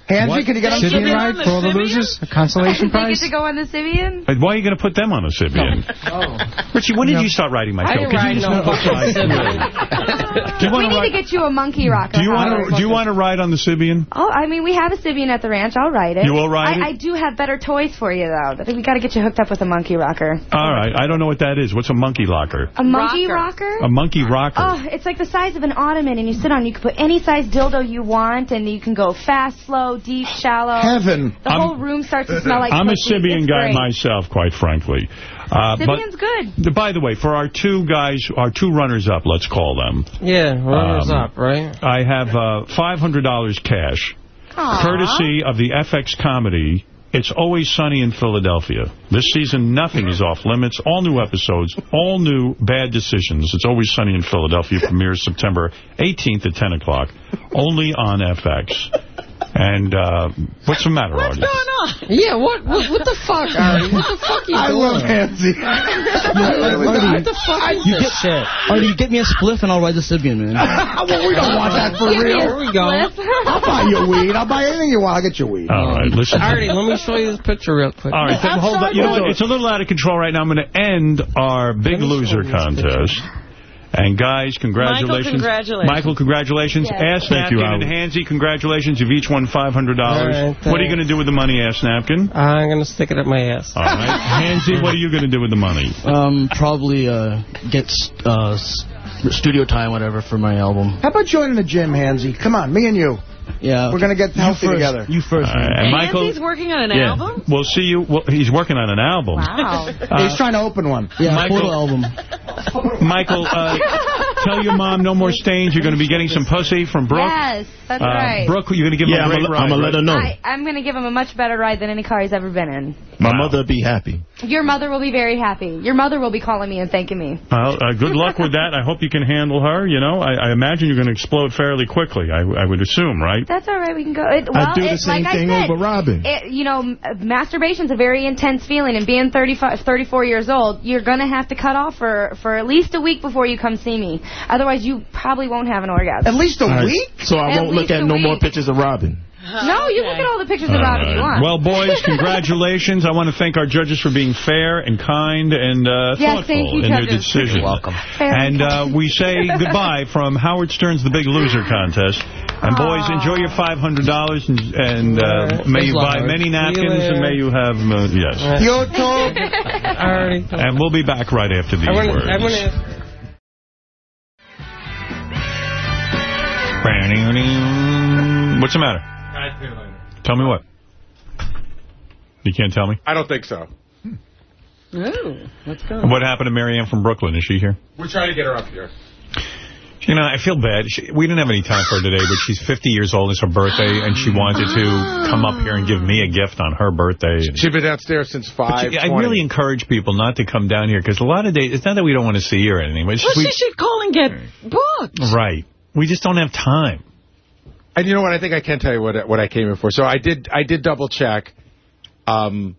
Hansy, can you get on Sybian Sybian? ride for all the losers? A consolation They get prize? to go on the Sybian? Hey, Why are you going to put them on a Sybian? Oh. Richie, when did No. you start riding my I show? didn't Could you just no not fucking ride- Sybian. Do you We want to need to ride? get you a monkey rocker. Do you want to? Do you want to ride on the Sybian? Oh, I mean, we have a Sybian at the ranch. I'll ride it. You will ride I, it? I do have better toys for you, though. I think we got to get you hooked up with a monkey rocker. All right. I don't know what that is. What's a monkey rocker? A monkey rocker? A monkey rocker. Oh, it's like the size of an ottoman, and you sit on. You can put any size dildo you want, and you can go fast, slow, deep, shallow. Heaven. The I'm- whole room starts to smell like. I'm a pussy. Sybian It's guy great. myself, quite frankly. Uh, Sybian's but, good. By the way, for our two guys, our two runners-up, let's call them. Yeah, runners Um, up, right? I have uh, $500 cash, Aw. courtesy of the FX comedy. It's always sunny in Philadelphia. This season, nothing is off limits. All new episodes, all new bad decisions. It's always sunny in Philadelphia. Premieres September 18th at 10 o'clock, only on FX. And uh, what's the matter, What's Artie? Yeah, what, what, what the fuck, Artie? What the fuck are you I doing? love Hansy. What the fuck is You this get, shit? Artie, you get me a spliff and I'll ride the Sybian, man. well, we don't want that for Give me a real. Here we go. I'll buy you weed. I'll buy anything you want. I'll get you weed. All right, listen. Artie, let me show you this picture real quick. All right, then hold on. You know what? It's a little out of control right now. I'm going to end our Big Loser contest. And guys, congratulations. congratulations. Michael, congratulations. Yes. Ass Thank you, Napkin and Hansy, congratulations. You've each won $500. right, what are you going to do with the money, Ass Napkin? I'm going to stick it up my ass. All right. Hansy, what are you going to do with the money? Um, probably uh, get uh, studio time, whatever, for my album. How about joining the gym, Hansy? Come on, me and you. Yeah. We're going to get You healthy first. together. You first, All right, and Michael, Hansy's working on an yeah, album? we'll see you. Well, he's working on an album. Wow. Uh, He's trying to open one. Yeah, Michael- photo album. Michael, uh, tell your mom no more stains. You're going to be getting some pussy from Brooke. Yes, that's Uh, right. Brooke, you're going to give Yeah, him a I'm great gonna let her know. I, I'm going to give him a much better ride than any car he's ever been in. My Wow. mother be happy. Your mother will be very happy. Your mother will be calling me and thanking me. Well, uh, good luck with that. I hope you can handle her. You know, I, I imagine you're going to explode fairly quickly. I, I would assume, right? That's all right. We can go. It, well, I do the it, same like thing I said, over Robin. It, you know, m- masturbation's a very intense feeling, and being 35, 34 years old, you're going to have to cut off for, for at least a week before you come see me. Otherwise, you probably won't have an orgasm. At least a All right, week? So I At won't look at a no more pictures of Robin. No, you look at all the pictures of All Robin right. you want. Well, boys, congratulations. I want to thank our judges for being fair and kind and uh, Yes, thoughtful you, in their judges. decision. You're welcome. Fair And and uh, we say goodbye from Howard Stern's The Big Loser contest. And boys, enjoy your $500 and, and uh, All right. may you Thanks a lot, buy Howard. many napkins and may you have, uh, yes. YouTube. Alrighty. And we'll be back right after these want words. to... I want to... What's the matter? Tell me what. You can't tell me? I don't think so. Ooh, let's go. What happened to Marianne from Brooklyn? Is she here? We're trying to get her up here. You know, I feel bad. She, we didn't have any time for her today, but she's 50 years old. It's her birthday, and she wanted to come up here and give me a gift on her birthday. She's been downstairs since But 5 she- I really encourage people not to come down here, because a lot of days, it's not that we don't want to see her or anything, but Well, just she should call and get booked. right. We just don't have time. And you know what? I think I can't tell you what what I came in for. So I did I did double check. Um,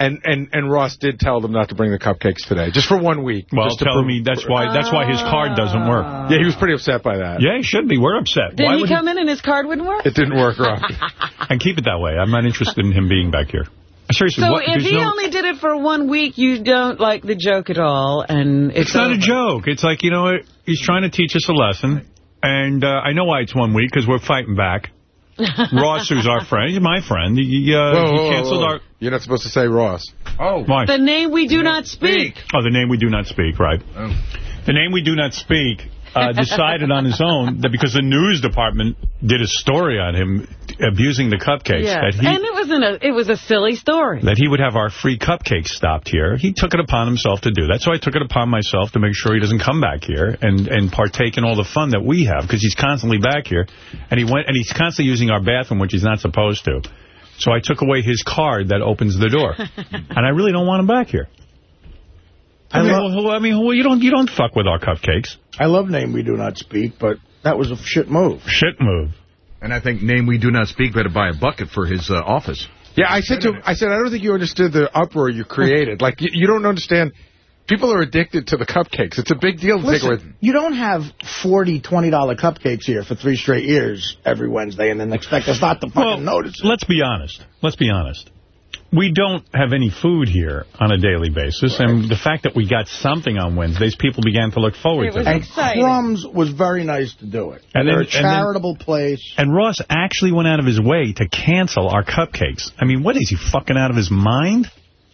and, and, and Ross did tell them not to bring the cupcakes today, just for one week. Well, just tell prove- me that's why that's why his card doesn't work. Yeah, he was pretty upset by that. Yeah, he should be. We're upset. Did why he would come in and his card wouldn't work? It didn't work, Ross. And keep it that way. I'm not interested in him being back here. Seriously, So what, if there's he no- only did it for one week, you don't like the joke at all, and it's, It's not a joke. It's like, you know? He's trying to teach us a lesson. And uh, I know why it's one week, because we're fighting back. Ross, who's our friend, he's my friend. He, uh, Whoa, whoa, whoa, canceled whoa. our... You're not supposed to say Ross. Oh. Why? The name we do not speak. Oh, the name we do not speak, right. Oh. The name we do not speak uh, decided on his own that because the news department did a story on him abusing the cupcakes, Yes. that he and it wasn't a it was a silly story. that he would have our free cupcakes stopped here. He took it upon himself to do that. So I took it upon myself to make sure he doesn't come back here and, and partake in all the fun that we have because he's constantly back here. And he went and he's constantly using our bathroom, which he's not supposed to. So I took away his card that opens the door. and I really don't want him back here. I, I mean, lo- well, I mean, well, you don't you don't fuck with our cupcakes. I love name we do not speak, but that was a shit move. Shit move. And I think name we do not speak better buy a bucket for his uh, office. Yeah, I said to him, I said, I don't think you understood the uproar you created. like, you, you don't understand. People are addicted to the cupcakes. It's a big deal to take away. Listen, you don't have 40 $20 cupcakes here for three straight years every Wednesday and then expect us not to fucking notice. Let's be honest. Let's be honest. We don't have any food here on a daily basis, and the fact that we got something on Wednesdays, people began to look forward to. It. And Crumbs was very nice to do it. And They're then- a and then- charitable place. And Ross actually went out of his way to cancel our cupcakes. I mean, what is he, fucking out of his mind?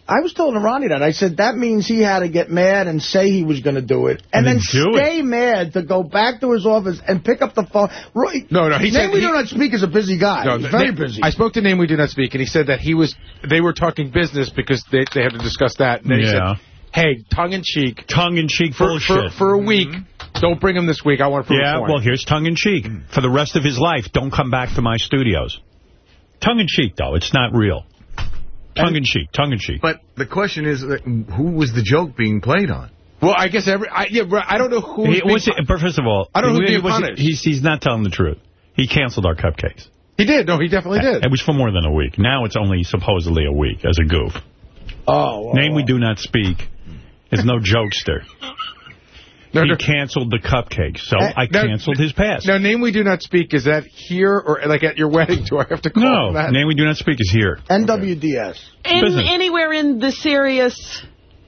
I was telling Ronnie that. I said that means he had to get mad and say he was going to do it, and, And then then do it. stay mad to go back to his office and pick up the phone. Roy, No, no, he Name said we he- do not speak is a busy guy. No, He's they- very busy. I spoke to Name We Do Not Speak, and he said that he was. They were talking business because they they had to discuss that. And then he said, "Hey, tongue in cheek, Tongue in cheek for, bullshit. for for a week. Mm-hmm. Don't bring him this week. I want to prove yeah, well, here's tongue in cheek. Mm. For the rest of his life, don't come back to my studios. Tongue in cheek, though. It's not real. Tongue in cheek, tongue in cheek. But the question is, uh, who was the joke being played on? Well, I guess every. I, yeah, I don't know who. He, was it, but first of all, I don't know who's he being was- punished. He's, he's not telling the truth. He canceled our cupcakes. He did. No, he definitely did. It was for more than a week. Now it's only supposedly a week as a goof. Oh, Name we do not speak is no jokester. No, he no. canceled the cupcakes, so Uh, I now- canceled his pass. Now, name we do not speak. Is that here or like at your wedding? Do I have to call No, him that? name we do not speak is here. NWDS. In, anywhere in the Sirius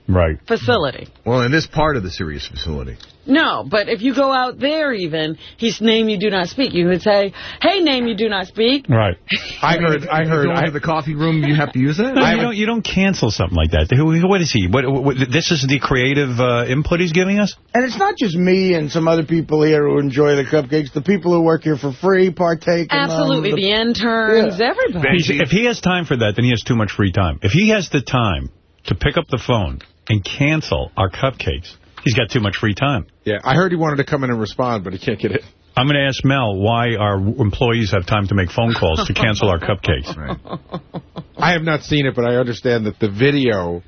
Right. facility. Well, in this part of the Sirius facility. No, but if you go out there even, he's name you do not speak. You would say, hey, name you do not speak. Right. I heard. I heard. I have the coffee room, you have to use that? No, I you, don't, you don't cancel something like that. Who, what is he? What, what, this is the creative uh, input he's giving us? And it's not just me and some other people here who enjoy the cupcakes. The people who work here for free partake in them. Absolutely. The- The interns, Yeah. everybody. If he has time for that, then he has too much free time. If he has the time to pick up the phone and cancel our cupcakes, he's got too much free time. Yeah, I heard he wanted to come in and respond, but he can't get it. I'm going to ask Mel why our employees have time to make phone calls to cancel our cupcakes. I have not seen it, but I understand that the video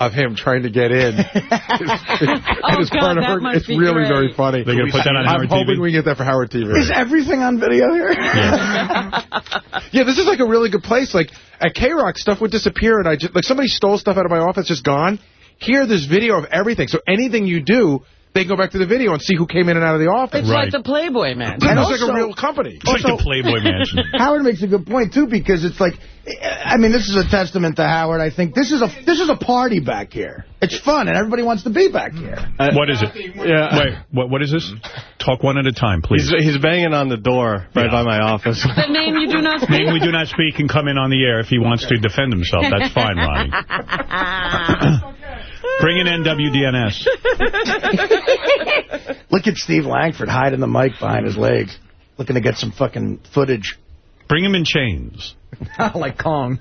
of him trying to get in is, and is God, part of that her. It's really great. very funny. They're gonna put that on I'm Howard hoping TV? we get that for Howard TV. Is everything on video here? Yeah, this is like a really good place. Like at K Rock, stuff would disappear, and I just like somebody stole stuff out of my office, just gone. Here, there's video of everything. So anything you do, they can go back to the video and see who came in and out of the office. It's like the Playboy Mansion. And And it's like a real company. It's like the Playboy Mansion. Howard makes a good point too because it's like, I mean, this is a testament to Howard. I think this is a this is a party back here. It's fun and everybody wants to be back here. Uh, what is it? Yeah. Wait, what, what is this? Talk one at a time, please. He's, he's banging on the door right Yeah. by my office. The name you do not speak. Name we do not speak and come in on the air if he wants to defend himself. That's fine, Ronnie. Bring in NWDNS. Look at Steve Langford hiding the mic behind his legs, looking to get some fucking footage. Bring him in chains. like Kong.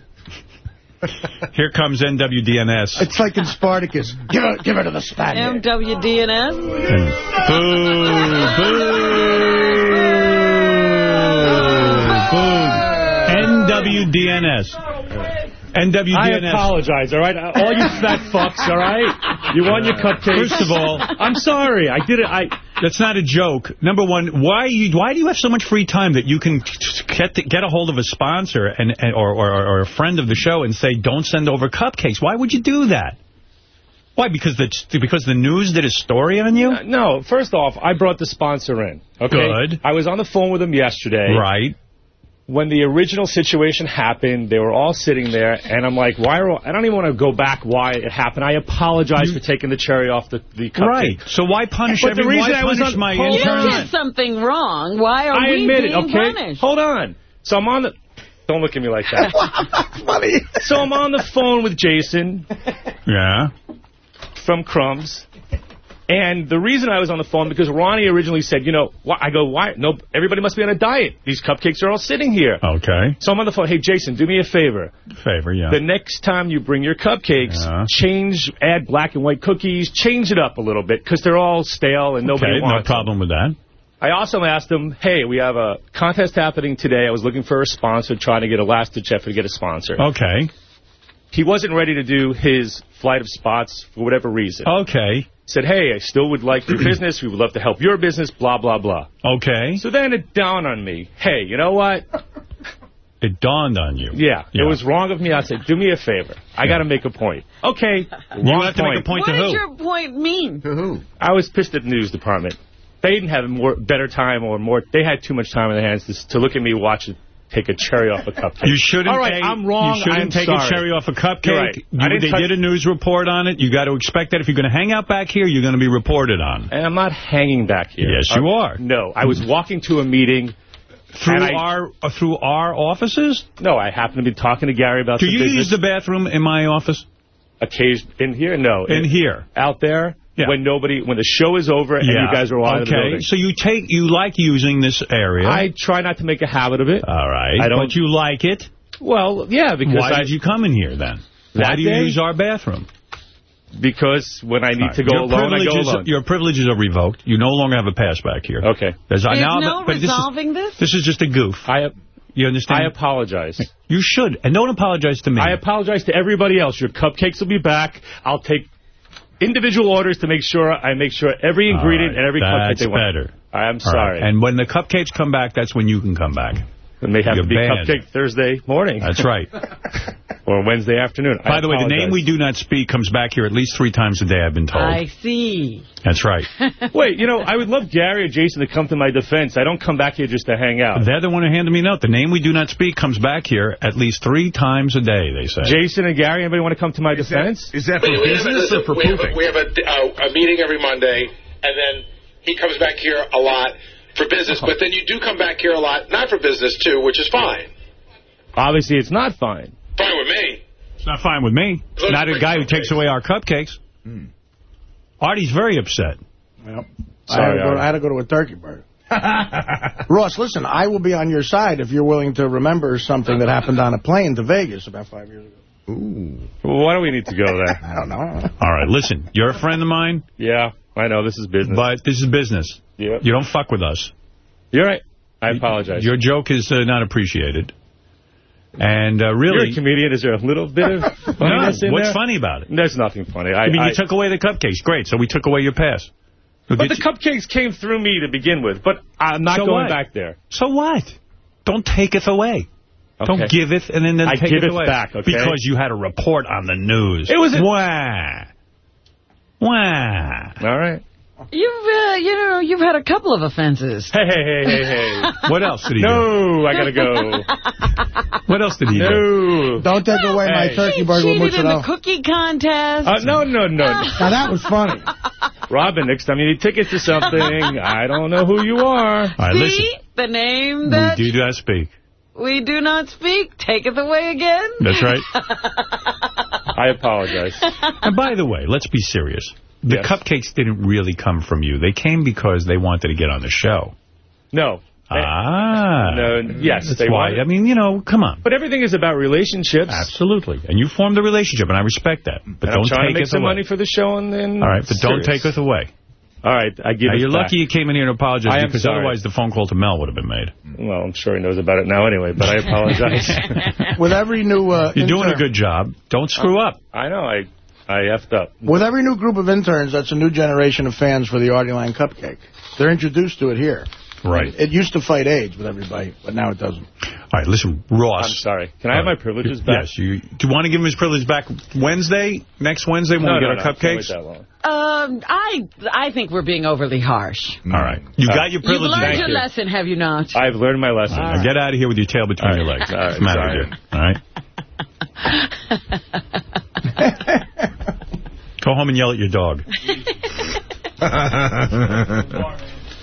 Here comes NWDNS. It's like in Spartacus. Give it, give it to the Spaniard. MWDNS. NWDNS. NWDNS. I apologize, all right? All you fat fucks, all right? You want your cupcakes? First of all, I'm sorry. I did it. I. That's not a joke. Number one, why you why do you have so much free time that you can get to, get a hold of a sponsor and, and or, or or a friend of the show and say don't send over cupcakes? Why would you do that? Why? Because the because the news did a story on you? Uh, no, first off, I brought the sponsor in. Okay? Good. I was on the phone with him yesterday. Right. When the original situation happened, they were all sitting there, and I'm like, why are I don't even want to go back why it happened. I apologize for taking the cherry off the, the cupcake. Right. So why punish But the reason why I was punish on, my intern? You did something wrong. Why are I we admit being it, okay? punished? Hold on. So I'm on the... Don't look at me like that. funny. So I'm on the phone with Jason Yeah. from Crumbs. And the reason I was on the phone, because Ronnie originally said, you know, why, I go, why? No, everybody must be on a diet. These cupcakes are all sitting here. Okay. So I'm on the phone. Hey, Jason, do me a favor. Favor, yeah. The next time you bring your cupcakes, change, add black and white cookies, change it up a little bit, because they're all stale and nobody okay, no wants them. problem with that. I also asked him, hey, we have a contest happening today. I was looking for a sponsor, trying to get effort to get a sponsor. Okay. He wasn't ready to do his flight of spots for whatever reason. Okay. Said, hey, I still would like your business. We would love to help your business, blah, blah, blah. Okay. So then it dawned on me, hey, you know what? It dawned on you. Yeah, Yeah. it was wrong of me. I said, do me a favor. I got to make a point. Okay. You wrong have to make a point what to does who? your point mean? To who? I was pissed at the news department. They didn't have more better time or more. They had too much time in their hands to, to look at me watch it take a cherry off a cupcake. You shouldn't All right, take, I'm wrong. You shouldn't I'm take sorry. a cherry off a cupcake. You're right. You- they did a news report on it. You got to expect that if you're going to hang out back here, you're going to be reported on. And I'm not hanging back here. Yes, you Uh, are. No, I was walking to a meeting. Through I- our uh, through our offices? No, I happened to be talking to Gary about Do some you business. use the bathroom in my office? Occasion in here? No. In here. Out there? Yeah. When nobody, when the show is over and Yeah. you guys are all out of the Okay, so you take you like using this area. I try not to make a habit of it. All right, I don't- but you like it. Well, yeah, because Why I, did you come in here then? Why do you day? use our bathroom? Because when I need All right, to go your alone, I go privileges- alone. Your privileges are revoked. You no longer have a pass back here. Okay. There's, There's now, no but this is, resolving this? this is just a goof. I, you understand? I apologize. You should. And don't apologize to me. I apologize to everybody else. Your cupcakes will be back. I'll take individual orders to make sure I make sure every ingredient right, and every cupcake they want. That's better. I'm sorry. right, And when the cupcakes come back, that's when you can come back. It may have You're to be banned. cupcake Thursday morning. That's right. or Wednesday afternoon. I By the way, the name. We Do Not Speak comes back here at least three times a day, I've been told. I see. That's right. Wait, you know, I would love Gary or Jason to come to my defense. I don't come back here just to hang out. They're the one who handed me a note. The name We Do Not Speak comes back here at least three times a day, they say. Jason and Gary, anybody want to come to my defense? Is that We- we have a- we have, we have a, uh, a meeting every Monday, and then he comes back here a lot for business. But then you do come back here a lot, not for business too, which is fine. Obviously, it's not fine. Fine with me. It's not fine with me. Let's Not a bring guy who takes away our cupcakes. Hmm. Artie's very upset. Yep. I, Sorry, had to go, I had to go to a turkey burger. Ross, listen, I will be on your side if you're willing to remember something that happened on a plane to Vegas about five years ago. Ooh. Why do we need to go there? I don't know. All right, listen. You're a friend of mine. Yeah, I know. This is business. But this is business. Yep. You don't fuck with us. You're right. I apologize. Your joke is uh, not appreciated. And uh, really... You're a comedian. Is there a little bit of funniness in What's there? funny about it? There's nothing funny. I, I mean, I- you took away the cupcakes. Great. So we took away your pass. We'll but the cupcakes came through me to begin with. But I'm not So going what? back there. So what? Don't take it away. Don't give it and then, then I take give it it back, okay? Because you had a report on the news. It was a- Wah. Wah. All right. You've, uh, you know, you've had a couple of offenses. Hey, hey, hey, hey, hey. What else did he do? no, I gotta go. What else did he do? No. Don't take away my turkey burger with cheated in the mozzarella. cookie contest. Uh, no, no, no. Now, that was funny. Robin, next time you need tickets to something, I don't know who you are. All right, listen. The name We that do not speak. we do not speak Take it away again. That's right. I apologize. and by the way, let's be serious. The Yes. cupcakes didn't really come from you. They came because they wanted to get on the show. No. Ah. No, yes, That's they why. I mean, you know, come on. But everything is about relationships. Absolutely. And you formed a relationship, and I respect that. But And don't take to make us some away. money for the show and then. All right, but don't take us away. All right, I give Now, you're back. lucky you came in here and apologized I because sorry. otherwise the phone call to Mel would have been made. Well, I'm sure he knows about it now anyway, but I apologize. With every new uh, You're doing a good job. Don't screw up. I know, I I effed up. With every new group of interns, that's a new generation of fans for the Artie Lange Cupcake. They're introduced to it here. Right. It used to fight AIDS with everybody, but now it doesn't. All right, listen, Ross. I'm sorry. Can I have my privileges back? Yes. You, do you want to give him his privilege back Wednesday? Next Wednesday when No, we get no, our no, can't wait cupcakes? that long. Um, I I think we're being overly harsh. All right. You got your You've privilege learned back. your lesson, have you not? I've learned my lesson. Now get out of here with your tail between your legs. All right, What's the matter sorry. with you? All right? Go home and yell at your dog.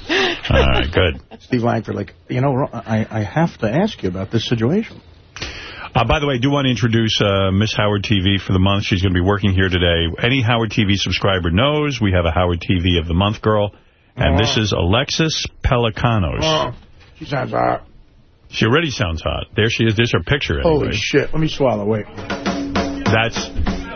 All right, good. Steve Langford, like, you know, I, I have to ask you about this situation. Uh, by the way, I do want to introduce uh, Miss Howard TV for the month. She's going to be working here today. Any Howard TV subscriber knows we have a Howard TV of the month girl, and this is Alexis Pelicanos. Oh, she sounds hot. She already sounds hot. There she is. There's her picture. Anyway. Holy shit. Let me swallow. Wait. That's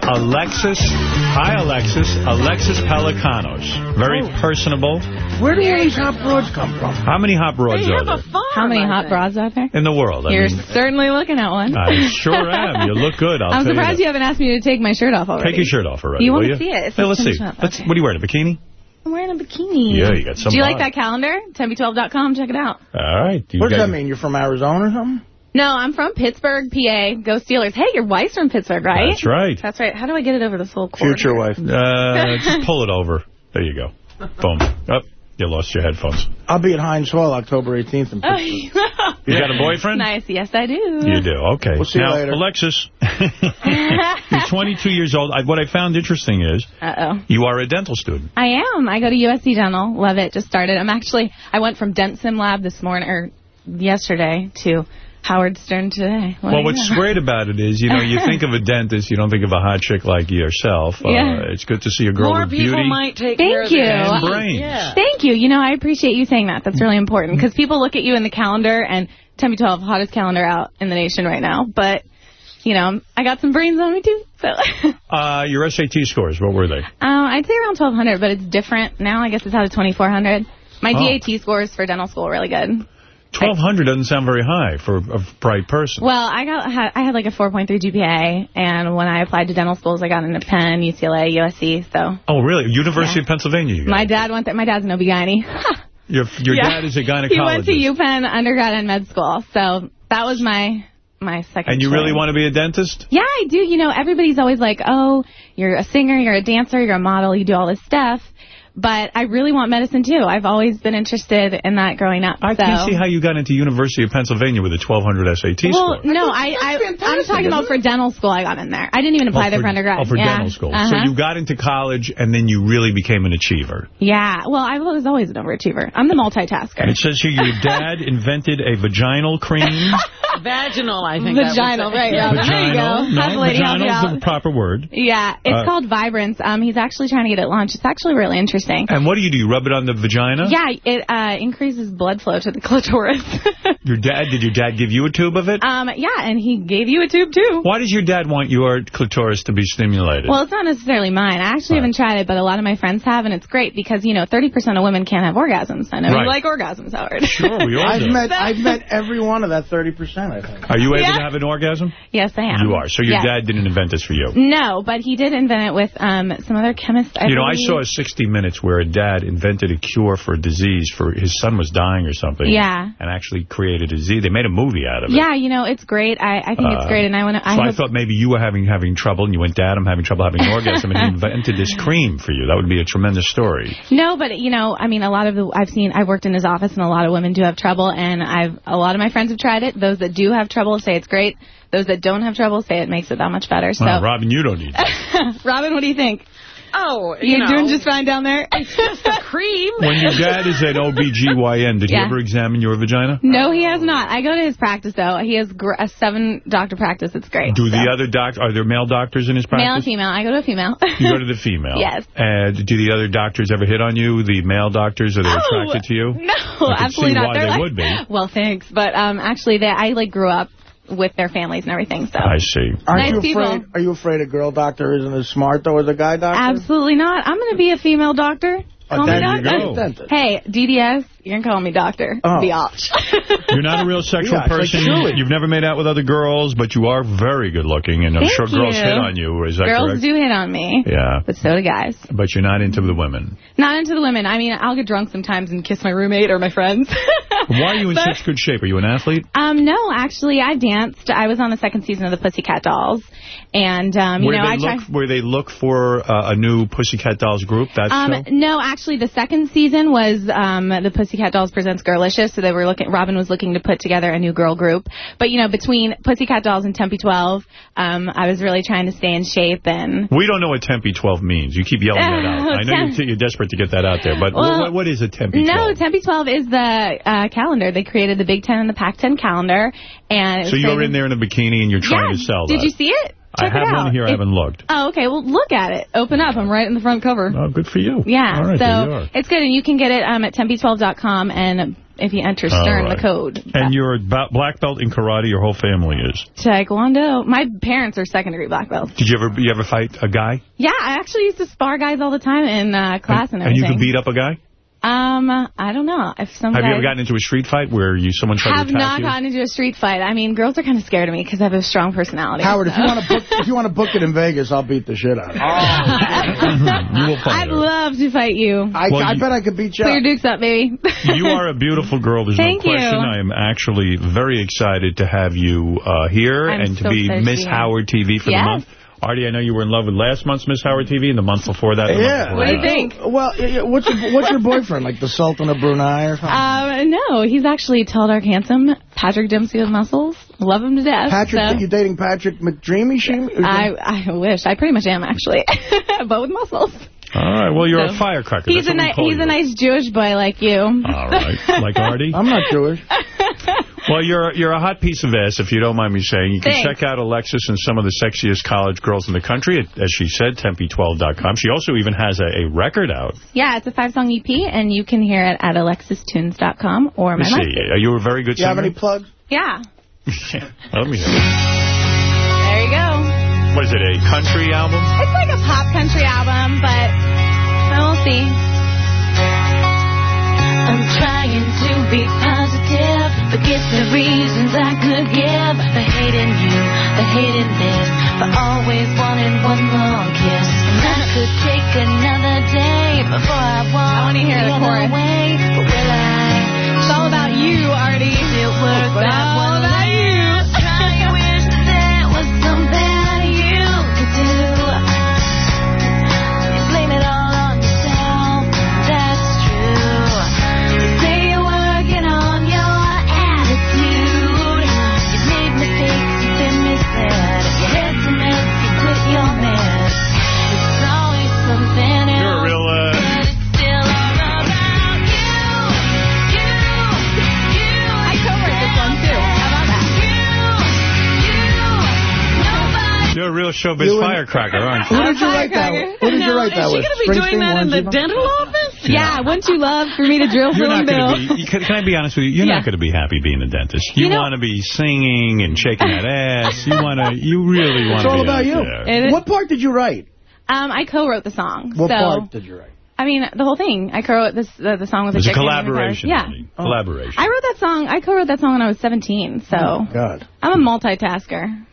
Alexis. Hi, Alexis. Alexis Pelicanos. Very personable. Where do all these hot broads come from? How many hot broads are there How many hot broads are there? in the world? I You're mean, certainly looking at one. I sure am. You look good. I'll I'm tell surprised you. you, haven't asked me to take my shirt off already. Take your shirt off already. You will wanna see it? It's Hey, let's see. up. Let's, What are you wearing? A bikini? I'm wearing a bikini. Yeah, you got some Do you like that calendar? 10b12.com. Check it out. All right. You What does that mean? You're from Arizona or something? No, I'm from Pittsburgh, PA. Go Steelers. Hey, your wife's from Pittsburgh, right? That's right. That's right. How do I get it over this little cord? Future wife. Uh, just pull it over. There you go. Boom. Up. You lost your headphones. I'll be at Heinz Hall October 18th. In Oh, You got a boyfriend? nice. Yes, I do. You do. Okay. We'll see you now, later. Alexis, you're 22 years old. I, what I found interesting is Uh-oh. you are a dental student. I am. I go to USC Dental. Love it. Just started. I'm actually, I went from Dent Sim Lab this morning, or yesterday, to Howard Stern today. What well, what's know? great about it is, you know, you think of a dentist, you don't think of a hot chick like yourself. Yeah. Uh, it's good to see a girl More with people beauty. might take care Thank of you. their And teeth. brains. Yeah. Thank you. You know, I appreciate you saying that. That's really important because people look at you in the calendar and 10B12, hottest calendar out in the nation right now. But, you know, I got some brains on me too. So, Uh, your SAT scores, what were they? um, I'd say around 1200, but it's different now. I guess it's out of 2400. My Oh. DAT scores for dental school were really good. 1200 doesn't sound very high for a bright person. Well, I got I had like a 4.3 GPA, and when I applied to dental schools, I got into Penn, UCLA, USC. So Oh, really? University of Pennsylvania. You my dad went there. My dad's an OB-GYN. Your, your Yeah. dad is a gynecologist. He went to UPenn undergrad and med school, so that was my my second. and you choice. really want to be a dentist? Yeah, I do. You know, everybody's always like, "Oh, you're a singer, you're a dancer, you're a model, you do all this stuff." But I really want medicine too. I've always been interested in that growing up. I so. can't see how you got into University of Pennsylvania with a 1200 SAT Well, score. no, I, I, I'm talking about for dental school. I got in there. I didn't even apply Oh, there for undergrad. Oh, for yeah. dental school. Uh-huh. So you got into college, and then you really became an achiever. Yeah. Well, I was always an overachiever. I'm the multitasker. And it says here your dad invented a vaginal cream. Vaginal, I think. Vaginal, right, Yeah. Robin. There you go. Vaginal? Have the No, lady help you vaginal is out. the proper word. Yeah, it's Uh, called Vibrance. Um, he's actually trying to get it launched. It's actually really interesting. And what do you do? You rub it on the vagina? Yeah, it uh, increases blood flow to the clitoris. Your dad, did your dad give you a tube of it? um, yeah, and he gave you a tube too. Why does your dad want your clitoris to be stimulated? Well, it's not necessarily mine. I actually haven't tried it, but a lot of my friends have, and it's great because, you know, 30% of women can't have orgasms. I know Right. you like orgasms, Howard. Sure, we all I've do. met I've met every one of that 30%, I think. Are you able Yeah. to have an orgasm? yes, I am. You are. So your Yes. dad didn't invent this for you. No, but he did invent it with um, some other chemist. I you know, I saw a 60 Minutes where a dad invented a cure for a disease for his son was dying or something. Yeah. And actually created a disease. They made a movie out of it. Yeah, you know, it's great. I, I think it's Uh, great, and I want to. So I I, thought maybe you were having having trouble, and you went, Dad, I'm having trouble having an orgasm, and he invented this cream for you. That would be a tremendous story. No, but you know, I mean, a lot of the I've seen. I've worked in his office, and a lot of women do have trouble. And I've a lot of my friends have tried it. Those that do have trouble say it's great. Those that don't have trouble say it makes it that much better. So, Well, Robin, you don't need that. Robin, what do you think? Oh, you, You know. doing just fine down there? It's just the cream. When your dad is at OBGYN, did Yeah. you ever examine your vagina? No, he has not. I go to his practice, though. He has a seven-doctor practice. It's great. Do the other doctors, are there male doctors in his practice? Male and female. I go to a female. You go to the female. Yes. And do the other doctors ever hit on you, the male doctors? Are they attracted to you? No, I can absolutely see not. why They're they like, would be. Well, thanks. But um, actually, they, I like grew up with their families and everything. So I see. Aren't Nice you people. afraid? Are you afraid a girl doctor isn't as smart though as a guy doctor? absolutely not. I'm going to be a female doctor. Call there you go. Hey, DDS, you can call me doctor. Oh. Biatch. You're not a real sexual Yeah, it's like person. You've never made out with other girls, but you are very good looking, and I'm Thank sure girls hit on you. Is that Girls correct? do hit on me. Yeah. But so do guys. But you're not into the women. Not into the women. I mean, I'll get drunk sometimes and kiss my roommate or my friends. Why are you in But- such good shape? Are you an athlete? Um, no, actually, I danced. I was on the second season of the Pussycat Dolls, and um, you where know, they I look, try. where they look for uh, a new Pussycat Dolls group? That Um, show. no, actually, the second season was um, the Pussycat Dolls presents Girlicious, so they were looking. Robin was looking to put together a new girl group, but you know, between Pussycat Dolls and 10B12, um, I was really trying to stay in shape and. We don't know what 10B12 means. You keep yelling that out. I know you're, you're desperate to get that out there, but Well, what, what is a 10B12? No, 10B12 is the uh, calendar. They created the Big Ten and the Pac-10 calendar, and so you're in there in a bikini and you're trying yeah. to sell Did that. you see it? I have one here. I It- haven't looked. Oh, okay. Well, look at it. Open up. I'm right in the front cover. Oh, good for you. Yeah. All right, there you are. so it's good, and you can get it um, at 10b12.com, and if you enter Stern, right. the code. And you're a black belt in karate. Your whole family is. Taekwondo. My parents are second degree black belts. Did you ever you ever fight a guy? Yeah, I actually used to spar guys all the time in uh, class and, and you everything. could beat up a guy? Um, I don't know. If some Have you ever gotten into a street fight where you someone tried have to attack not you? gotten into a street fight. I mean, girls are kind of scared of me because I have a strong personality. Howard, if you want to book, if you want to book it in Vegas, I'll beat the shit out of you. you will fight I'd her. love to fight you. I, Well, I you- bet I could beat you. Clear up. dukes up, baby. You are a beautiful girl. There's Thank no you. I am actually very excited to have you uh, here I'm and to be thirsty. Miss Howard TV for Yes. the month. Artie, I know you were in love with last month's Miss Howard TV and the month before that. and the month Yeah. before What do you that. think? Well, yeah, yeah, what's your what's your boyfriend like? The Sultan of Brunei or something? Um, no, he's actually tall, dark, handsome. Patrick Dempsey with muscles. Love him to death. Patrick, so. you dating Patrick McDreamy? She? I I wish. I pretty much am actually, but with muscles. All right. Well, you're So, a firecracker. He's a what ni- he's a nice Jewish boy like you. All right. Like Artie? I'm not Jewish. Well, you're you're a hot piece of ass, if you don't mind me saying. You can Thanks. check out Alexis and some of the sexiest college girls in the country, at, as she said, 10b12.com. She also even has a, a record out. Yeah, it's a five-song EP, and you can hear it at alexistunes.com or my Let me life. see. Are you a very good singer? Do you have any plugs? Yeah, Let me hear it. there you go. What is it, a country album? It's like a pop country album, but we'll see. I'm trying to be positive. Forget the reasons I could give. Hate in you, hate in this. For always wanting one more kiss. And I could take another day before I walk I wanna hear the chorus. But will I? It's all about you, Artie. It's all about a real showbiz You firecracker, aren't you? Who did you write that Firecracker. with? Who did you No, write that is she with? going to be doing that in the dental office? Yeah, wouldn't you love for me to drill You're not going bill? to be. Can, can I be honest with you? You're Yeah. not going to be happy being a dentist. You, You know- want to be singing and shaking that ass. You want to. You really want It's to. all be about you. there. What part did you write? Um, I co-wrote the song. What so, part did you write? I mean, the whole thing. I co-wrote this uh, the song with It's a collaboration. Yeah. honey. Collaboration. I wrote that song. I co-wrote that song when I was 17. So God. I'm a multitasker.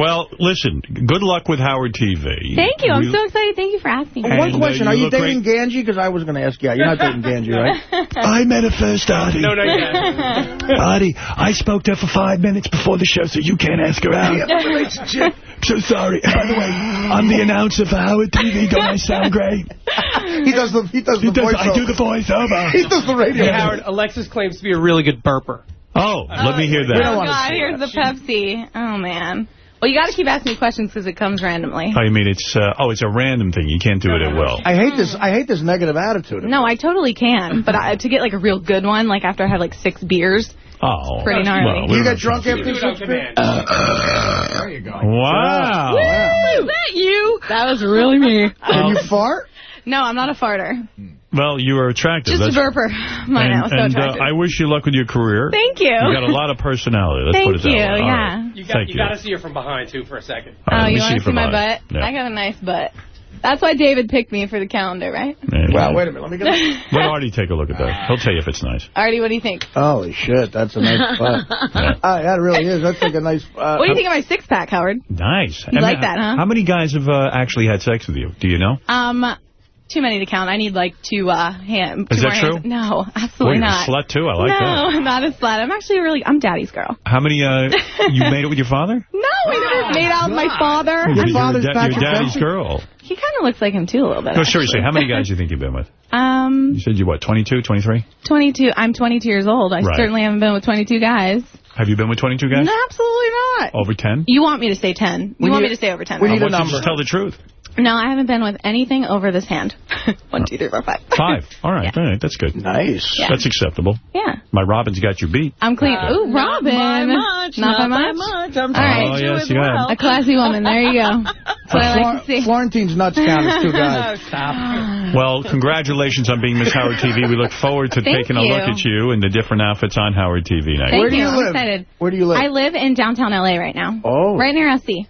Well, listen. Good luck with Howard TV. Thank you. I'm We- so excited. Thank you for asking. me. And, One uh, question. you Are you look dating Ganji? Because I was going to ask you. out. You're not dating Ganji, right? I met her first, Artie. No, no, yeah. Artie, I spoke to her for five minutes before the show, so you can't ask her out. We have a relationship. I'm so sorry. By the way, I'm the announcer for Howard TV. Don't I sound great? He does the he does He the does, voice. I do the voiceover. He does the radio. Hey, Howard, Alexis claims to be a really good burper. Oh, let me hear that. Oh, God, here's that. the Pepsi. Oh, man. Well, you got to keep asking me questions because it comes randomly. Oh, you mean it's, uh, oh, it's a random thing. You can't do it at will. I hate this. I hate this negative attitude. No, I totally can. But I, to get like a real good one, like after I have like six beers, Oh. pretty gnarly. Well, You don't drunk have after to- six beers? There you go. Wow. Woo, is that you? That was really me. Can you fart? No, I'm not a farter. Well, you are attractive. Just a That's- burper. Mine and was so and, uh. I wish you luck with your career. Thank you. You got a lot of personality. Let's put it Thank that you, way. All yeah. right. You got, Thank you you. got to see her from behind, too, for a second. All right, oh, let you want to from see my behind. butt? Yeah. I got a nice butt. That's why David picked me for the calendar, right? Well, wait a minute. Let me get a... Let Artie take a look at that. He'll tell you if it's nice. Artie, what do you think? Holy shit, that's a nice butt. Ah, that really is. That's like a nice... Uh, what do you think of my six pack, Howard? Nice. You like that, huh? How many guys have uh, actually had sex with you? Do you know? Um, too many to count. I need like two uh hand. Is two that more hands. true? No, Boy, absolutely you're not. a slut, too. I like no, that. I'm not a slut. I'm actually really. I'm daddy's girl. How many, uh, you made it with your father? No, we never made out with my father. You're, I'm you're, father's da- Patrick you're daddy's girl. He kind of looks like him too a little bit. No, seriously, actually. how many guys do you think you've been with? Um, You said you, what, 22, 23? 22. I'm 22 years old. I Right. certainly haven't been with 22 guys. Have you been with 22 guys? No, absolutely not. Over 10? You want me to say 10? You We want need- me to say over 10? I right? want you to just tell the truth. No, I haven't been with anything over this hand. One, two, three, four, five. Five. All right, all right, that's good. Nice. Yeah. That's acceptable. Yeah. My Robin's got you beat. I'm clean. Uh, Ooh, Robin. not Robin. by much, Not, not by by much. much. I'm All right. Oh, yes, you got A classy woman. There you go. That's what I like to see. Florentine's nuts count as two guys. Well, congratulations on being Miss Howard TV. We look forward to Thank taking a look at you and the different outfits on Howard TV next. Thank you. I'm excited. Where do you live? I live in downtown L.A. right now. Oh. Right near SC.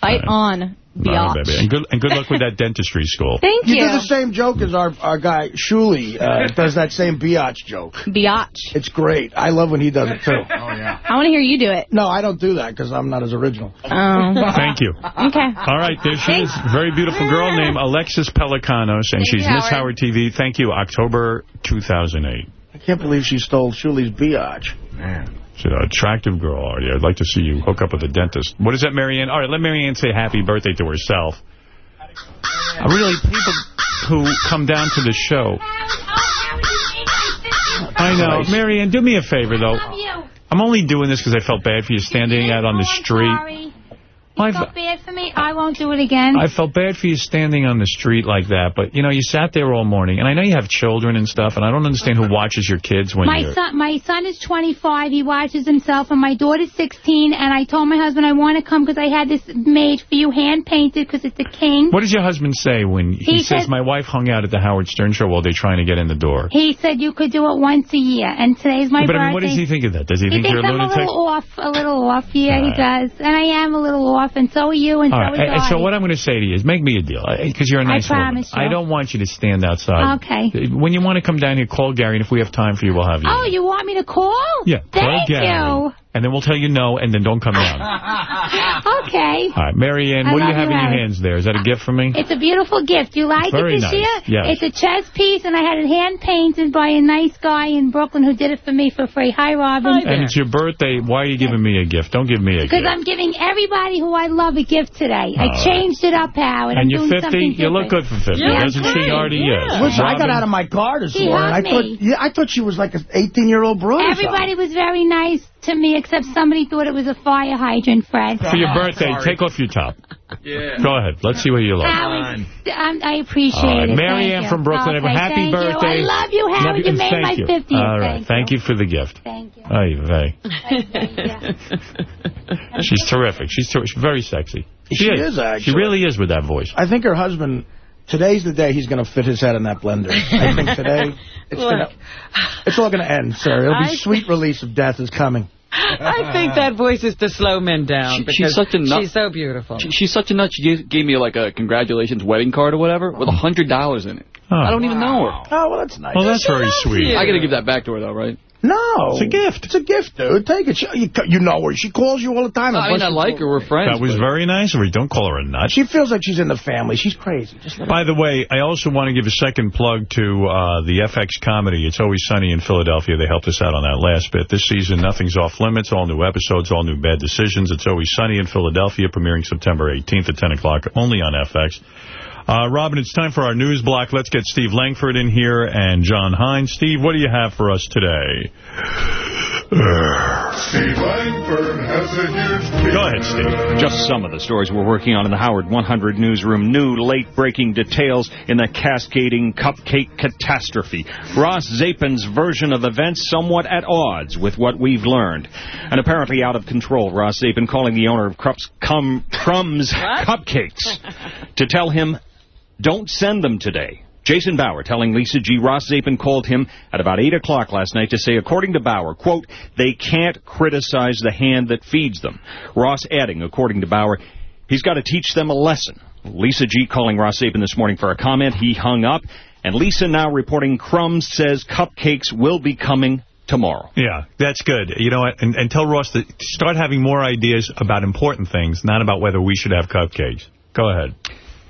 Fight on, All biatch. Right, baby. And good, and good luck with that dentistry school. Thank you. you. do the same joke as our, our guy, Shuli, uh, does that same biatch joke. Biatch. It's great. I love when he does it, too. Oh, yeah. I want to hear you do it. No, I don't do that because I'm not as original. Oh. Thank you. Okay. All right, there she is. Very beautiful girl named Alexis Pelicanos, and Thank she's you, Miss Howard. Howard TV. Thank you, October 2008. I can't believe she stole Shuli's biatch. Man. She's an attractive girl, Artie. I'd like to see you hook up with a dentist. What is that, Marianne? All right, let Marianne say happy birthday to herself. Uh, really, people who come down to the show. I know. Marianne, do me a favor, though. I'm only doing this because I felt bad for you standing out on the street. I've- felt bad for me? I won't do it again. I felt bad for you standing on the street like that, but, you know, you sat there all morning, and I know you have children and stuff, and I don't understand who watches your kids when my you're... son, my son is 25. He watches himself, and my daughter's 16. And I told my husband I want to come because I had this made for you, hand painted, because it's a king. What does your husband say when he, He says, said- my wife hung out at the Howard Stern show while they're trying to get in the door? He said you could do it once a year, and today's my but birthday. I mean, what does he think of that? Does he, He think you're a I'm a little off, a little off. Yeah, All he does, and I am a little off, and so are you, and All so right, is and so what I'm going to say to you is make me a deal, because you're a nice woman. promise you. I don't want you to stand outside. Okay. When you want to come down here, call Gary, and if we have time for you, we'll have you. Oh, you want me to call? yeah, call Thank Gary. you. And then we'll tell you no, and then don't come down. Okay. All right, Mary Ann, what do you love have you, in your hands there? Is that a gift for me? It's a beautiful gift. You like Very it this nice, year? yes. It's a chess piece, and I had it hand painted by a nice guy in Brooklyn who did it for me for free. Hi, Robin. and it's your birthday. Why are you giving me a gift? Don't give me a gift. Because. I'm giving everybody who I love a gift today. All I right. changed it up, Howard. And I'm you're doing 50? something You look good for 50, Yeah, doesn't she, great. Artie? Yes. Listen, I got out of my car this morning. I thought, yeah, I thought she was like an 18-year-old broad. Everybody was very nice to me, except somebody thought it was a fire hydrant, Fred. For your birthday, take off your top. Yeah. Go ahead. Let's see what you look. Howard, um, I appreciate All right, it. Mary Ann from Brooklyn. Okay, Happy thank birthday. You. I love you, Howard. Love you, and made thank my you. 50th. All right. Thank Thank you for the gift. Thank you. Ay, vey. She's terrific. She's, ter she's very sexy. She is, actually. She really is with that voice. I think her husband, today's the day he's going to fit his head in that blender. I think today, it's, Look. gonna, it's all going to end, sir. It'll be I- sweet release of death is coming. I think that voice is to slow men down She- she's such a nut- she's so beautiful. She, she's such a nut. She gave, gave me like a congratulations wedding card or whatever with a hundred dollars in it. Oh. I don't even know her. Oh, well, that's nice. Well, that's very sweet. I got to give that back to her though, right? No. It's a gift. It's a gift, dude. Take it. She, you, you know her. She calls you all the time. I mean, I like her. We're friends. That was very nice of her. Don't call her a nut. She feels like she's in the family. She's crazy. Just let her- By the way, I also want to give a second plug to uh, the FX comedy. It's Always Sunny in Philadelphia. They helped us out on that last bit. This season, Nothing's Off Limits, all new episodes, all new bad decisions. It's Always Sunny in Philadelphia, premiering September 18th at 10 o'clock, only on FX. Uh, Robin, it's time for our news block. Let's get Steve Langford in here and John Hines. Steve, what do you have for us today? Steve Langford has a huge Go ahead, Steve. Just some of the stories we're working on in the Howard 100 newsroom. New late-breaking details in the cascading cupcake catastrophe. Ross Zapin's version of events somewhat at odds with what we've learned. And apparently out of control, Ross Zapin calling the owner of Crumbs, Crumbs Cupcakes to tell him, don't send them today. Jason Bauer telling Lisa G. Ross Zapin called him at about 8 o'clock last night to say, according to Bauer, quote, they can't criticize the hand that feeds them. Ross adding, according to Bauer, he's got to teach them a lesson. Lisa G. calling Ross Zapin this morning for a comment. He hung up. And Lisa now reporting Crumbs says cupcakes will be coming tomorrow. Yeah, that's good. You know? And, and tell Ross to start having more ideas about important things, not about whether we should have cupcakes. Go ahead.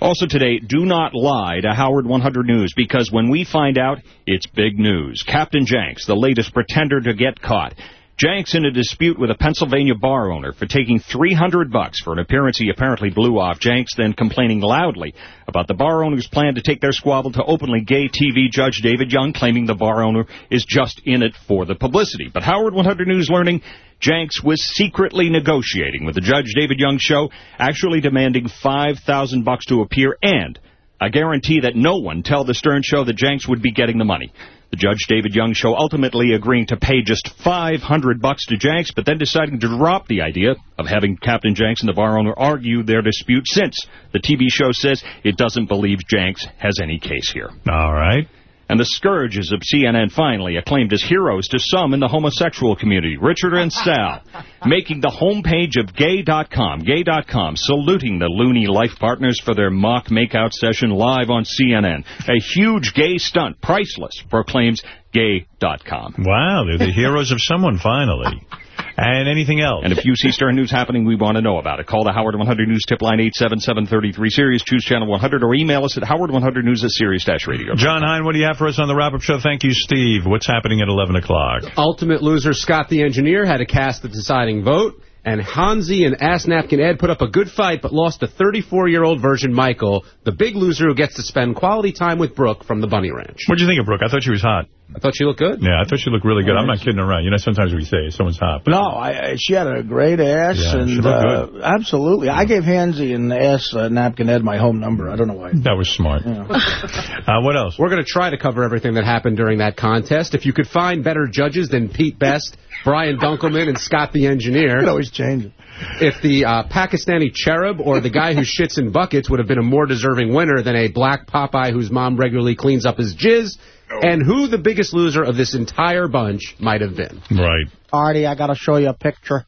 Also today, do not lie to Howard 100 News, because when we find out, it's big news. Captain Janks, the latest pretender to get caught. Janks in a dispute with a Pennsylvania bar owner for taking 300 bucks for an appearance he apparently blew off. Janks then complaining loudly about the bar owner's plan to take their squabble to openly gay TV judge David Young, claiming the bar owner is just in it for the publicity. But Howard 100 News learning Janks was secretly negotiating with the Judge David Young show, actually demanding 5000 bucks to appear and a guarantee that no one tell the Stern show that Janks would be getting the money. The Judge David Young show ultimately agreeing to pay just 500 bucks to Janks, but then deciding to drop the idea of having Captain Janks and the bar owner argue their dispute since the TV show says it doesn't believe Janks has any case here. All right. And the scourges of CNN finally acclaimed as heroes to some in the homosexual community, Richard and Sal, making the homepage of gay.com, gay.com, saluting the loony life partners for their mock makeout session live on CNN. A huge gay stunt, priceless, proclaims gay.com. Wow, they're the heroes of someone, finally. And anything else? And if you see Stern News happening, we want to know about it. Call the Howard 100 News tip line 877-33-SIRIUS. Choose channel 100 or email us at howard100news at sirius-radio. John Hein, what do you have for us on the wrap-up show? Thank you, Steve. What's happening at 11 o'clock? Ultimate loser Scott the Engineer had to cast the deciding vote. And Hansy and Ass Napkin Ed put up a good fight, but lost to 34-year-old version Michael, the big loser who gets to spend quality time with Brooke from the Bunny Ranch. What'd you think of Brooke? I thought she was hot. I thought she looked good. Yeah, I thought she looked really good. I'm not kidding around. You know, sometimes we say someone's hot. But No, I, I- she had a great ass. Yeah, she and looked uh, Absolutely. I gave Hansy and Ass uh, Napkin Ed my home number. I don't know why. That was smart. uh, what else? We're going to try to cover everything that happened during that contest. If you could find better judges than Pete Best, Brian Dunkleman, and Scott the Engineer. You can always change it. If the uh, Pakistani cherub or the guy who shits in buckets would have been a more deserving winner than a black Popeye whose mom regularly cleans up his jizz, and who the biggest loser of this entire bunch might have been. Right. Artie, I got to show you a picture.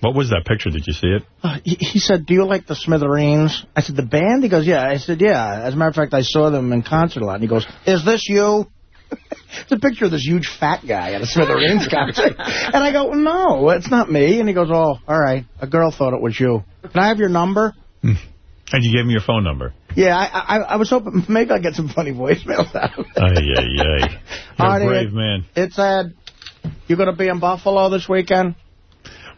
What was that picture? Did you see it? Uh, he, he said, do you like the Smithereens? I said, the band? He goes, yeah. I said, yeah. As a matter of fact, I saw them in concert a lot. And he goes, is this you? It's a picture of this huge fat guy at a Smithereens concert. And I go, no, it's not me. And he goes, oh, all right. A girl thought it was you. Can I have your number? Hmm. And you gave me your phone number. Yeah, I, I, I was hoping maybe I'll get some funny voicemails out of it. Ay, ay, ay. You're Artie, a brave man. It's Ed. You going to be in Buffalo this weekend?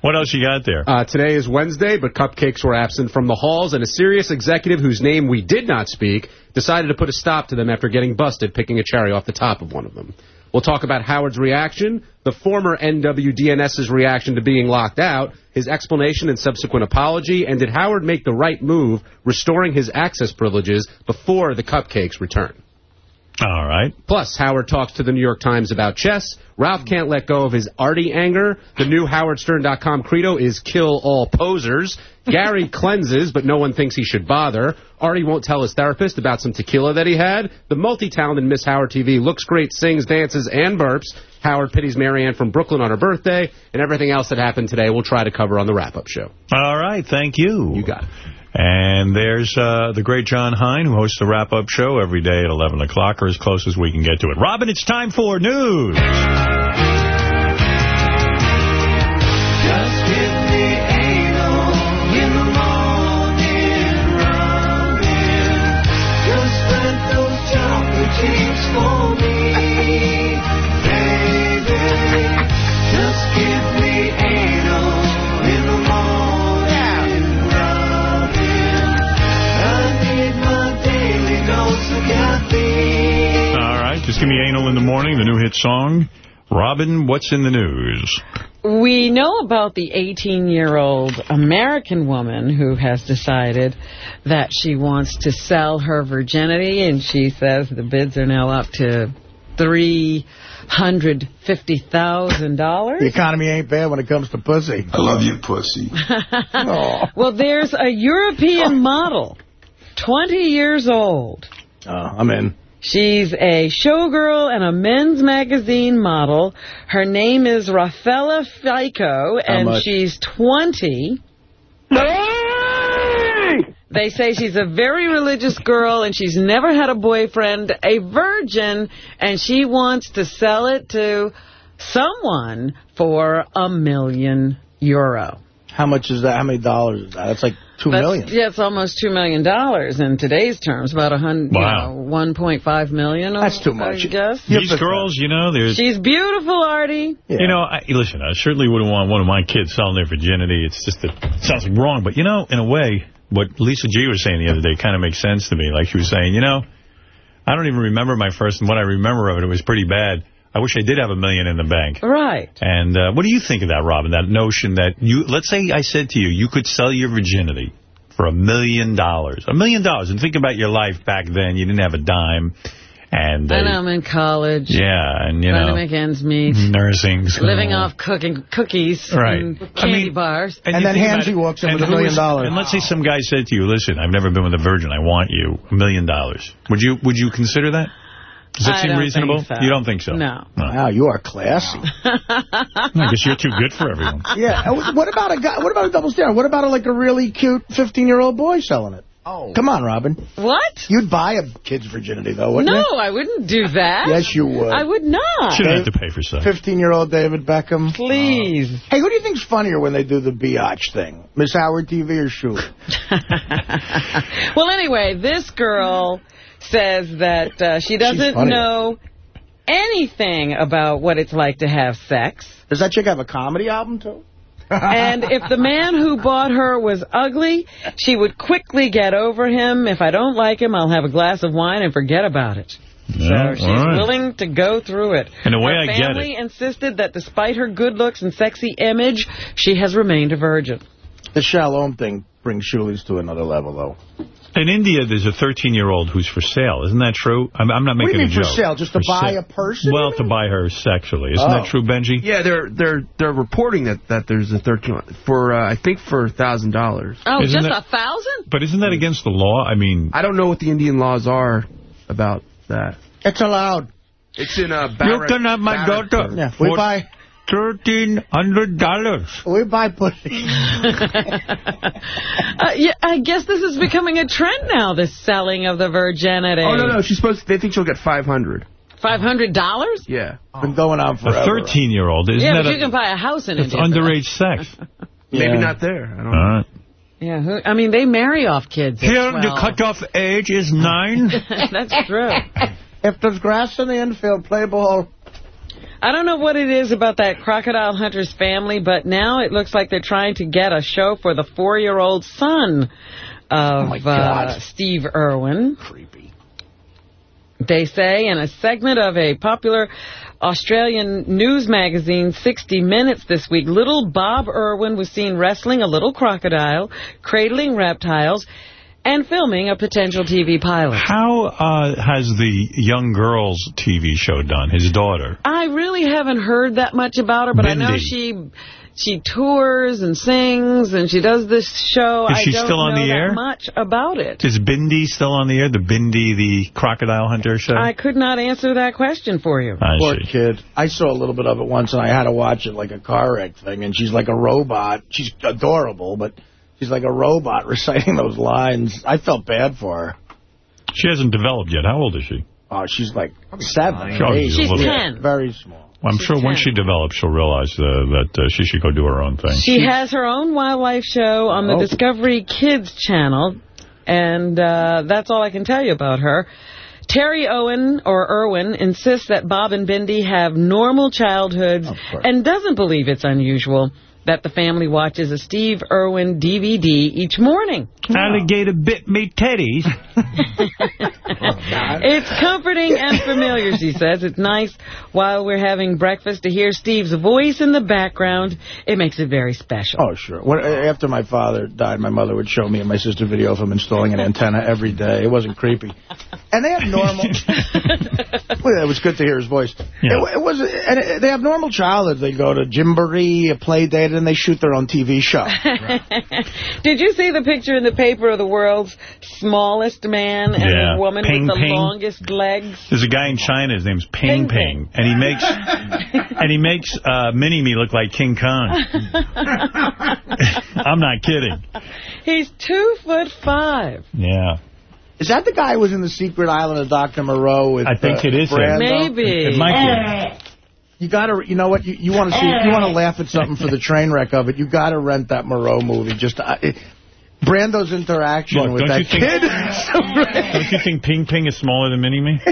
What else you got there? Uh, today is Wednesday, but cupcakes were absent from the halls, and a serious executive whose name we did not speak decided to put a stop to them after getting busted picking a cherry off the top of one of them. We'll talk about Howard's reaction, the former NWDNS's reaction to being locked out, his explanation and subsequent apology, and did Howard make the right move restoring his access privileges before the cupcakes return. All right. Plus, Howard talks to the New York Times about chess. Ralph can't let go of his Artie anger. The new HowardStern.com credo is kill all posers. Gary cleanses, but no one thinks he should bother. Artie won't tell his therapist about some tequila that he had. The multi-talented Miss Howard TV looks great, sings, dances, and burps. Howard pities Marianne from Brooklyn on her birthday. And everything else that happened today we'll try to cover on the wrap-up show. All right, thank you. You got it. And there's uh, the great John Hein, who hosts the wrap-up show every day at 11 o'clock, or as close as we can get to it. Robin, it's time for news. Me anal in the morning, the new hit song. Robin, what's in the news? We know about the 18-year-old American woman who has decided that she wants to sell her virginity, and she says the bids are now up to $350,000. The economy ain't bad when it comes to pussy. I love you, pussy. well, there's a European oh. model, 20 years old. Oh, I'm in. She's a showgirl and a men's magazine model. Her name is Raffaella Fico, and she's 20. They say she's a very religious girl, and she's never had a boyfriend, a virgin, and she wants to sell it to someone for a million euro. How much is that? How many dollars is that? That's like two That's- million. Yeah, it's almost $2 million in today's terms, about a hundred, Wow. you know, $1.5 million. That's too much. I much. guess. These girls, you know, they're... She's beautiful, Artie. You know, I, listen, I certainly wouldn't want one of my kids selling their virginity. It's just, that it sounds wrong. But, you know, in a way, what Lisa G was saying the other day kind of makes sense to me. Like she was saying, you know, I don't even remember my first, and what I remember of it, it was pretty bad. I wish I did have a million in the bank. Right. And uh, what do you think of that, Robin? That notion that you, let's say I said to you, you could sell your virginity for a million dollars. A million dollars. And think about your life back then. You didn't have a dime. And, uh, And I'm in college. yeah, and, you trying know, to make ends meet. nursing school. Living off cooking cookies Right. and I candy mean, bars. you think about it, and a million dollars. And let's say some guy said to you, listen, I've never been with a virgin. I want you a million dollars. Would you would you consider that? Does that I seem reasonable? so. You don't think so? No. Wow, you are classy. I guess you're too good for everyone. yeah. What about a guy? What about a double standard? What about a, like a really cute 15-year-old boy selling it? Oh. Come on, Robin. What? You'd buy a kid's virginity, though, wouldn't No, you? No, I wouldn't do that. Yes, you would. I would not. Shouldn't have to pay for sex. 15-year-old David Beckham. Please. Uh, hey, who do you think's funnier when they do the biatch thing? Miss Howard TV or Shuli? Well, anyway, this girl says that uh, she doesn't know anything about what it's like to have sex. Does that chick have a comedy album, too? and if the man who bought her was ugly, she would quickly get over him. If I don't like him, I'll have a glass of wine and forget about it. Yeah, so she's all right. willing to go through it. In a way, her I get it. family insisted that despite her good looks and sexy image, she has remained a virgin. The shalom thing brings Shuli's to another level, though. In India, there's a 13-year-old who's for sale. Isn't that true? I'm, I'm not What do making you mean a for joke. sale? Just to buy a person? Well, to buy her sexually. Isn't Oh. that true, Benji? Yeah, they're they're they're reporting that that there's a 13 for uh, I think for thousand dollars. Oh, Isn't just that- a thousand? But isn't that against the law? I mean... I don't know what the Indian laws are about that. It's allowed. It's in You Barrett. can have my Barrett- daughter Yeah, we for buy $1,300. we buy pussy. Uh, yeah, I guess this is becoming a trend now, this selling of the virginity. Oh no no, she's supposed. they think she'll get 500. $500? Yeah. Been going on for A 13-year-old. Isn't Yeah, that but a, you can buy a house in it. It's India. that. underage sex. Maybe Yeah. not there. I don't All know. Yeah, who, I mean, they marry off kids. Here, the 12. cutoff age is nine. That's true. If there's grass in the infield, play ball. I don't know what it is about that Crocodile Hunter's family, but now it looks like they're trying to get a show for the four-year-old son of God. uh, Steve Irwin. Creepy. They say in a segment of a popular Australian news magazine, 60 Minutes this week, little Bob Irwin was seen wrestling a little crocodile, cradling reptiles, and filming a potential TV pilot. How uh, has the Young Girls TV show done? His daughter. I really haven't heard that much about her, but I know she she tours and sings and she does this show. Is she I don't still on know the that air? much about it. Is Bindi still on the air? The Bindi, the crocodile hunter show? I could not answer that question for you. I Poor see. kid. I saw a little bit of it once, and I had to watch it like a car wreck thing. And she's like a robot. She's adorable, but she's like a robot reciting those lines. I felt bad for her. She hasn't developed yet. How old is she? Oh, she's like seven. Oh, eight. she's little. Yeah, 10. Very small. Well, I'm She's sure when she develops, she'll realize uh, that uh, she should go do her own thing. She has her own wildlife show on the Oh. Discovery Kids channel, and uh, that's all I can tell you about her. Terri Owen, or Irwin, insists that Bob and Bindi have normal childhoods and doesn't believe it's unusual that the family watches a Steve Irwin DVD each morning. Alligator bit me teddies. It's comforting and familiar, she says. It's nice while we're having breakfast to hear Steve's voice in the background. It makes it very special. Oh, sure. When, uh, after my father died, my mother would show me and my sister video of him installing an antenna every day. It wasn't creepy. And they have normal... well, it was good to hear his voice. It, it was, and it, they have normal childhood. They go to Gymboree, a play date, and they shoot their own TV show. Did you see the picture in the paper of the world's smallest man and Yeah. woman Ping with the Ping. longest legs? There's a guy in China. His name's Ping Ping, and he makes and he makes uh, Mini Me look like King Kong. I'm not kidding. He's two foot five. Yeah. Is that the guy who was in the secret island of Dr. Moreau with I think uh, it is him. Brando? Maybe. It might You gotta, you know what? You, you want to see? You want to laugh at something for the train wreck of it? You gotta rent that Moreau movie. Just uh, it, Brando's interaction Look, with that think- kid. is so great. Don't you think Ping Ping is smaller than Mini Me?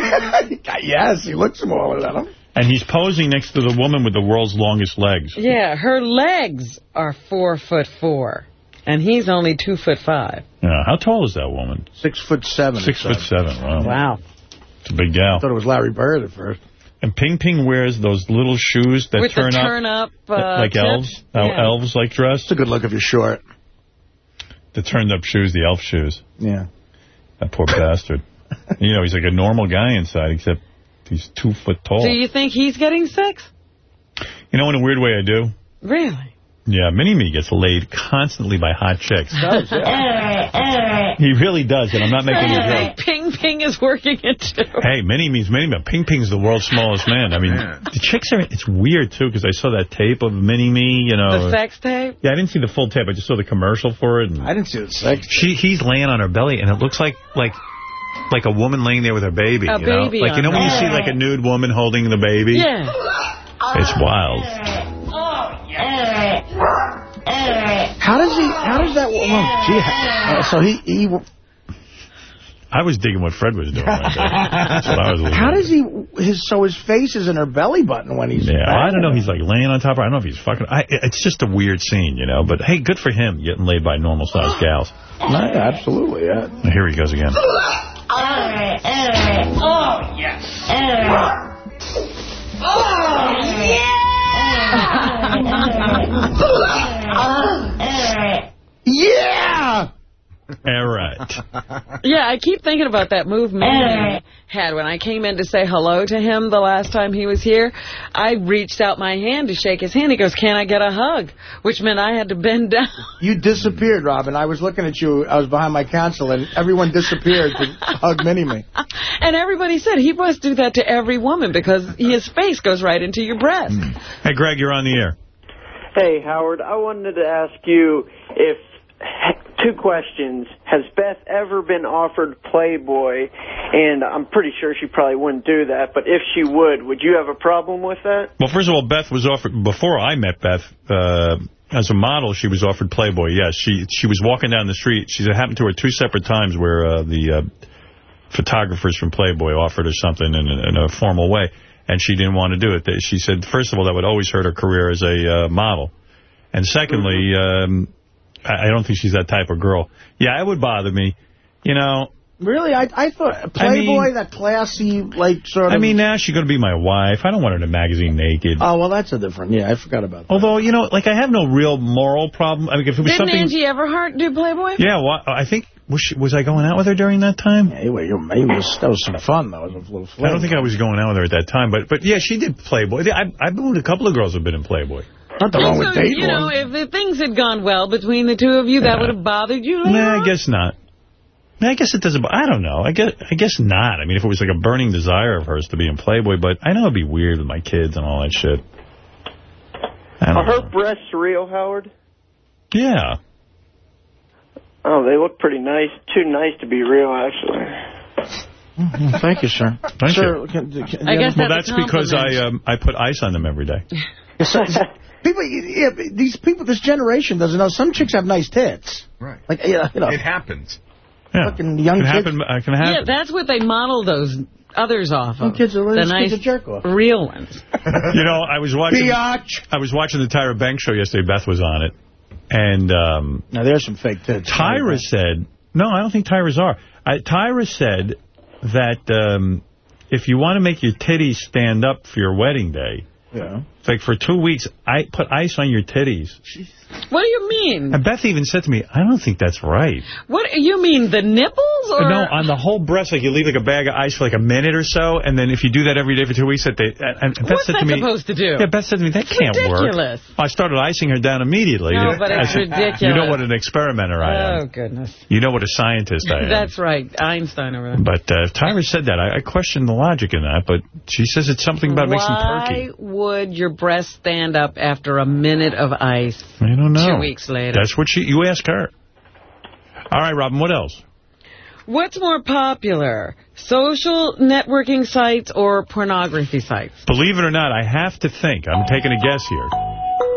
yes, he looks smaller than him. And he's posing next to the woman with the world's longest legs. Yeah, her legs are four foot four, and he's only two foot five. Yeah. How tall is that woman? Six foot seven. Six it foot seven. Wow. Wow. It's a big gal. I thought it was Larry Bird at first. And Ping Ping wears those little shoes that With turn the up. turn up, uh, like tips. elves. How Yeah. elves like dressed. It's a good look if you're short. The turned up shoes, the elf shoes. Yeah. That poor bastard. You know, he's like a normal guy inside, except he's two foot tall. Do you think he's getting sex? You know, in a weird way, I do. Really? Yeah, Mini-Me gets laid constantly by hot chicks. Does, eh, eh. He really does, and I'm not making a joke. Ping Ping is working it too. Hey, Mini-Me's Mini-Me. Ping Ping's the world's smallest man. I mean, the chicks are, it's weird, too, because I saw that tape of Mini-Me, you know. The sex tape? Yeah, I didn't see the full tape. I just saw the commercial for it. And I didn't see the sex. She, he's laying on her belly, and it looks like, like, like a woman laying there with her baby. A you know? baby Like, you know when you see like a nude woman holding the baby? Yeah. It's wild. How does he? How does that? Well, gee, uh, so he he. I was digging what Fred was doing. Right there. That's what I was looking How does he? His so his face is in her belly button when he's. Yeah, I don't know. banging He's like laying on top of her. I don't know if he's fucking. I, it's just a weird scene, you know. But hey, good for him getting laid by normal sized gals. Yeah, absolutely. Yeah. Here he goes again. Oh, yes. Oh, yeah. Oh, All uh, uh. Right. Yeah, I keep thinking about that move Manny had when I came in to say hello to him the last time he was here. I reached out my hand to shake his hand. He goes, can I get a hug? Which meant I had to bend down. You disappeared, Robin. I was looking at you. I was behind my console, and everyone disappeared to hug Mini-Me. And everybody said he must do that to every woman because his face goes right into your breast. Hmm. Hey, Greg, you're on the air. Hey, Howard, I wanted to ask you if two questions. Has Beth ever been offered Playboy? And I'm pretty sure she probably wouldn't do that, but if she would, would you have a problem with that? Well, first of all, Beth was offered, before I met Beth, uh, as a model, she was offered Playboy, yes. She she was walking down the street. She it happened to her two separate times where uh, the uh, photographers from Playboy offered her something in a, in a formal way, and she didn't want to do it. They- She said, first of all, that would always hurt her career as a uh, model. And secondly, um, I, I don't think she's that type of girl. Yeah, it would bother me. You know, Really? I I thought Playboy, that classy, like, sort of... I mean, now she's going to be my wife. I don't want her in a magazine naked. Oh, well, that's a different... Yeah, I forgot about that. Although, you know, like, I have no real moral problem. I mean, if it was Didn't something... Angie Everhart do Playboy? Yeah, well, I think... Was, she, was I going out with her during that time? Yeah, anyway, you're, maybe it was, that was some fun, though. It was a little I don't think I was going out with her at that time. But, but yeah, she did Playboy. I, I've been with a couple of girls who have been in Playboy. Nothing Also, you know, if the things had gone well between the two of you, that would have bothered you later Nah. I guess not. Nah, I guess it doesn't... I don't know. I guess, I guess not. I mean, if it was like a burning desire of hers to be in Playboy, but I know it'd be weird with my kids and all that shit. Are don't her breasts real, Howard? Yeah. Oh, they look pretty nice. Too nice to be real, actually. Mm, Thank you, sir. Thank sir, you. Can, can, I guess well, that's that's because I um, I put ice on them every day. People, yeah, these people, this generation doesn't know. Some chicks have nice tits. Right. Like, yeah, you know. It happens. Yeah. Fucking young can kids. happen. Uh, can happen. Yeah, that's what they model those others off of. kids are the kids nice, are jerk off. real ones. you know, I was watching. Biatch. I was watching the Tyra Banks show yesterday. Beth was on it, and um, Now, there's some fake tits. Tyra said, "No, I don't think Tyra's are." I, Tyra said that um, if you want to make your titties stand up for your wedding day, Yeah. Like for two weeks, I put ice on your titties. What do you mean? And Beth even said to me, "I don't think that's right." What you mean the nipples or No, on the whole breast, like you leave like a bag of ice for like a minute or so, and then if you do that every day for two weeks, that they and Beth What's said to me, supposed to do? Yeah, Beth said to me, that It's can't ridiculous. work. I started icing her down immediately. No, but it's I ridiculous. You know what an experimenter I am. Oh goodness. You know what a scientist I am. That's right, Einstein over there. But uh, Tyra said that. I, I question the logic in that, but she says it's something about makes them perky. Why would your breast stand up after a minute of ice? I don't know. Two weeks later. That's what she. You ask her. All right, Robin. What else? What's more popular, social networking sites or pornography sites? Believe it or not, I have to think. I'm taking a guess here.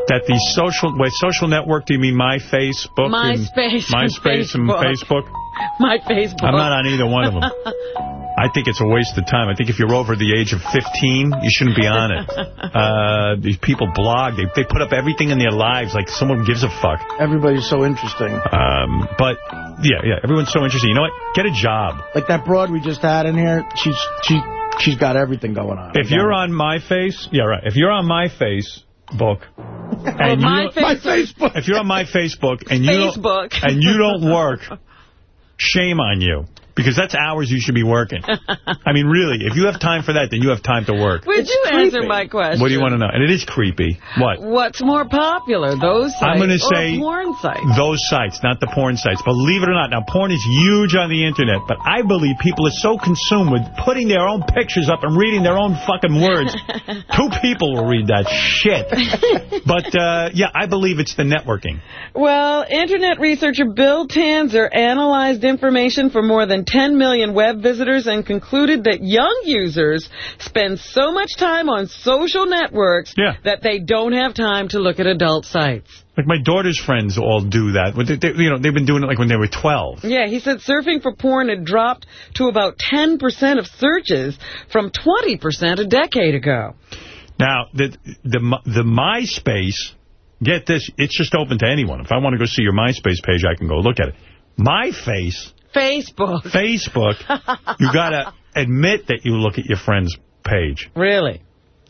That the social wait, social network. Do you mean my Facebook? MySpace and and MySpace and Facebook. Facebook. My Facebook. I'm not on either one of them. I think it's a waste of time. I think if you're over the age of 15, you shouldn't be on it. Uh, these people blog. They, they put up everything in their lives like someone gives a fuck. Everybody's so interesting. Um, but, yeah, yeah, everyone's so interesting. You know what? Get a job. Like that broad we just had in here, she's she she's got everything going on. If you're on my face, yeah, right. If you're on my Facebook, and my you, face- My Facebook. If you're on my Facebook and you Facebook. don't and you don't work, shame on you. Because that's hours you should be working. I mean, really, if you have time for that, then you have time to work. Would you answer my question? What do you want to know? And it is creepy. What? What's more popular, those sites I'm gonna or say porn sites? Those sites, not the porn sites. Believe it or not, now porn is huge on the internet, but I believe people are so consumed with putting their own pictures up and reading their own fucking words. Two people will read that shit. But, uh, yeah, I believe it's the networking. Well, Internet researcher Bill Tancer analyzed information for more than 10 million web visitors and concluded that young users spend so much time on social networks Yeah. that they don't have time to look at adult sites. Like my daughter's friends all do that. They, they, you know, they've been doing it like when they were 12. Yeah, he said surfing for porn had dropped to about 10% of searches from 20% a decade ago. Now, the, the the MySpace, get this, it's just open to anyone. If I want to go see your MySpace page, I can go look at it. My face, Facebook. Facebook, you got to admit that you look at your friend's page. Really?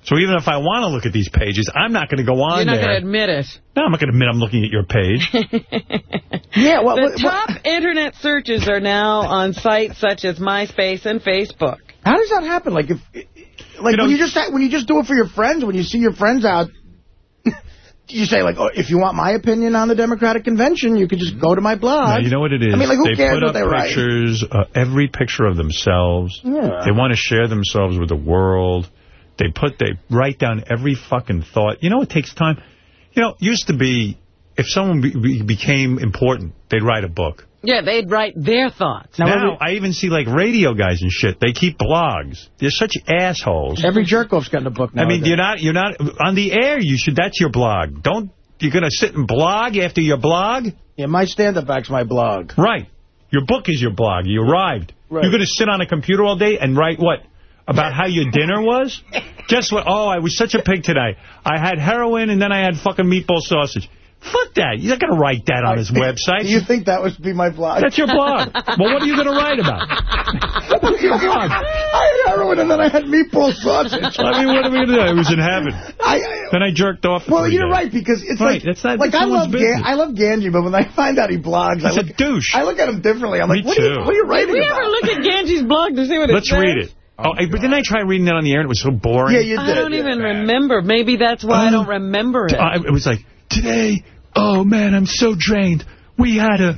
So even if I want to look at these pages, I'm not going to go on You're not going to admit it. no, I'm not going to admit I'm looking at your page. yeah, well, the top internet searches are now on sites such as MySpace and Facebook. How does that happen? Like if like when you just when you just do it for your friends, when you see your friends out, you say like, oh, if you want my opinion on the Democratic convention, you could just go to my blog. You know what it is? I mean, like who they cares put what up they write? pictures, uh, every picture of themselves. Yeah. They want to share themselves with the world. They put, they write down every fucking thought. You know, it takes time. You know, it used to be, if someone be, be, became important, they'd write a book. Yeah, they'd write their thoughts. Now, I even see, like, radio guys and shit. They keep blogs. They're such assholes. Every jerk-off's got a book now. I mean, you're not, you're not, on the air, you should, that's your blog. Don't, you're going to sit and blog after your blog? Yeah, my stand-up act's my blog. Right. Your book is your blog. You arrived. Right. You're going to sit on a computer all day and write what? About how your dinner was? Guess what? Oh, I was such a pig today. I had heroin and then I had fucking meatball sausage. Fuck that. You're not going to write that on his website. Do you think that would be my blog? That's your blog. well, what are you going to write about? What's your blog? I had heroin and then I had meatball sausage. I mean, what are we going to do? I was in heaven. I, I, then I jerked off well, you're days. right, because it's Right, like, that's not- like that's I love business. Gan, I love Ganji, but when I find out he blogs, I He's a look, douche. I look at him differently. I'm Me like, what, Are you, what are you Did writing we about? ever look at Ganji's blog to see what it Let's says? read it. Oh, hey, but didn't I try reading it on the air and it was so boring? Yeah, you did. I don't even remember. Maybe that's why I don't remember it. Uh, it was like, Today, oh man, I'm so drained. We had a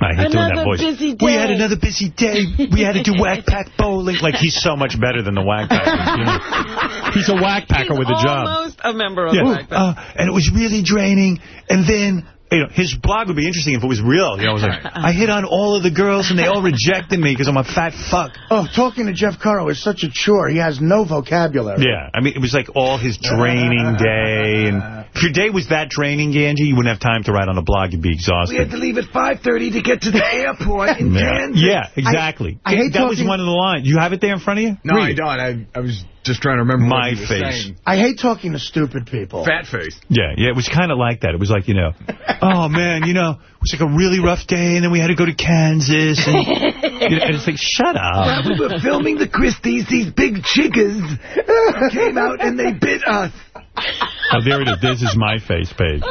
I hate doing that Another voice. busy We had another busy day. We had to do whack pack bowling. Like he's so much better than the whack packer. you know. He's a whack packer with a job. Almost a member of Yeah. Black Belt. Uh, and it was really draining. And then, you know, his blog would be interesting if it was real. You know, it was like, I hit on all of the girls and they all rejected me because I'm a fat fuck. Oh, talking to Jeff Caro is such a chore. He has no vocabulary. Yeah, I mean, it was like all his draining day, and If your day was that draining, Ganji, you wouldn't have time to write on a blog. You'd be exhausted. We had to leave at 5.30 to get to the airport in Yeah. Kansas. Yeah, exactly. I- I hate that was one of the lines. You have it there in front of you? No, I don't. I, I was just trying to remember My what face. saying. I hate talking to stupid people. Fat face. Yeah, yeah, it was kind of like that. It was like, you know, oh, man, you know, it was like a really rough day, and then we had to go to Kansas. And, you know, and it's like, shut While up. we were filming the Christies, these big chickens came out and they bit us. Oh, there it is. This is my face page.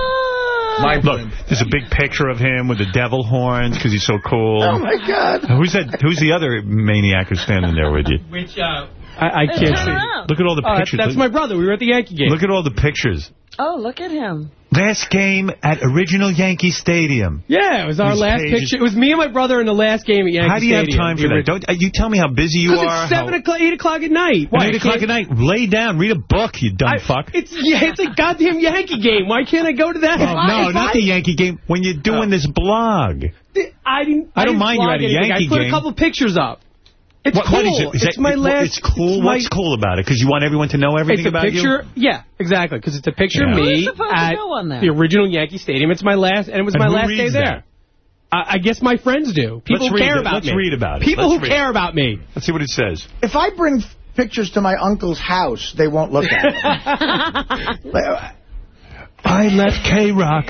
Look, there's a big picture of him with the devil horns because he's so cool. Oh, my God. Who's that? Who's the other maniac who's standing there with you? Which, uh, I, I can't see. Look at all the Oh, that's, pictures. that's my brother. We were at the Yankee game. Look at all the pictures. Oh, look at him. Last game at original Yankee Stadium. Yeah, it was our These last pages- picture. It was me and my brother in the last game at Yankee Stadium. How do you have time for that? Don't uh, you tell me how busy you Because are? it's 7 how- o'clock, 8 o'clock at night. Why, 8 o'clock at night. Lay down. Read a book, you dumb fuck. It's yeah, it's a goddamn Yankee game. Why can't I go to that? Oh, no, not the Yankee game. When you're doing this blog. I didn't. I don't didn't mind you're at a anything. Yankee I put game. a couple pictures up. It's What- cool. what is it? Is it's that- my it- last. It's cool. my- What's cool about it? Because you want everyone to know everything it's a about picture, you? Yeah, exactly. Because it's a picture Yeah. of me at on the original Yankee Stadium. It's my last, and it was And my last day reads there. I, I guess my friends do. People Let's who care it. about Let's me. read about it. People Let's who care it. about me. Let's see what it says. If I bring pictures to my uncle's house, they won't look at them. Like, I left K-Rock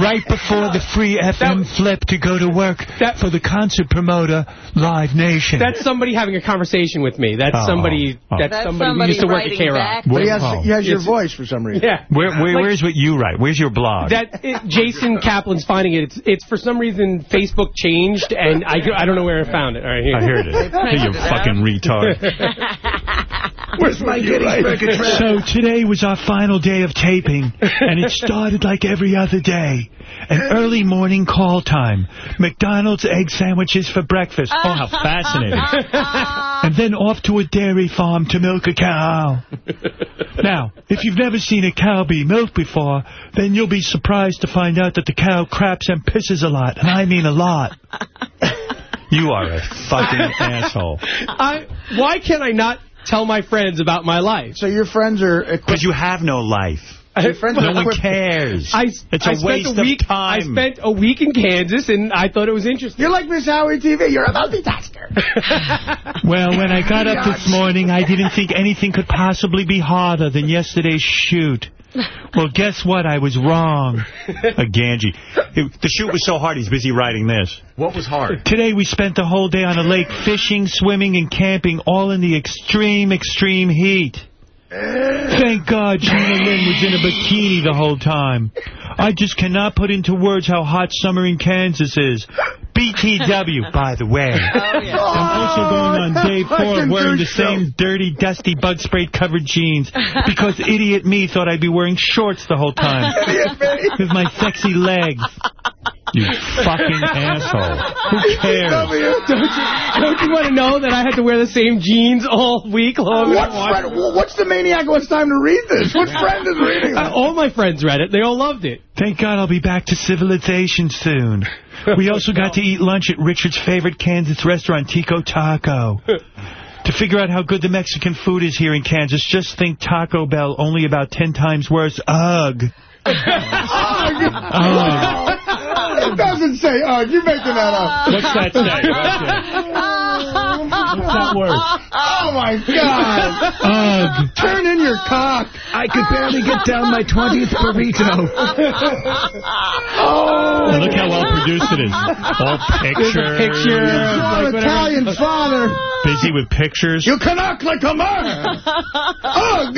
right before the free FM flip to go to work for the concert promoter, Live Nation. That's somebody having a conversation with me. That's Oh. somebody. Oh. That's, That's somebody, somebody who used to work at K-Rock. back. He has, Oh. he has your voice for some reason. Yeah. Where, where, Like- where's what you write? Where's your blog? That it, Jason Kaplan's finding it. It's it's for some reason Facebook changed, and I I don't know where I found it. All right, here. I hear it. Hey, you fucking retard. Where's my Gettysburg Address? So today was our final day of taping, and it started like every other day. An early morning call time. McDonald's egg sandwiches for breakfast. Oh, how fascinating. and then off to a dairy farm to milk a cow. now, if you've never seen a cow be milked before, then you'll be surprised to find out that the cow craps and pisses a lot, and I mean a lot. You are a fucking asshole. I, why can I not tell my friends about my life? So your friends are Because you have no life. Your friends No one equipped- cares. I, it's I a spent waste a week, of time. I spent a week in Kansas, and I thought it was interesting. You're like Miss Howard TV. You're a multitasker. Well, when I got up this morning, I didn't think anything could possibly be harder than yesterday's shoot. Well, guess what? I was wrong. A Ganji. The shoot was so hard, he's busy writing this. What was hard? Today we spent the whole day on a lake fishing, swimming, and camping, all in the extreme, extreme heat. Thank God Gina Lynn was in a bikini the whole time. I just cannot put into words how hot summer in Kansas is. BTW, by the way. I'm also going on day four wearing the douche same dirty, dusty, bug sprayed covered jeans because idiot me thought I'd be wearing shorts the whole time with my sexy legs. You fucking asshole. Who cares? Don't you, don't you want to know that I had to wear the same jeans all week long? What friend, what's the maniac who has time to read this? What friend is reading Uh, this? all my friends read it. They all loved it. Thank God I'll be back to civilization soon. We also got to eat lunch at Richard's favorite Kansas restaurant, Tico Taco. To figure out how good the Mexican food is here in Kansas, just think Taco Bell, only about 10 times worse. Ugh. Ugh. It doesn't say, ugh. you're making that up. What's that say? What's that word? Oh, my God. Ugh. Turn in your cock. I could barely get down my 20th burrito. Oh. Look how well produced it is. All pictures. picture. Your Like whatever- Italian father. Busy with pictures. You can act like a man. Ugh.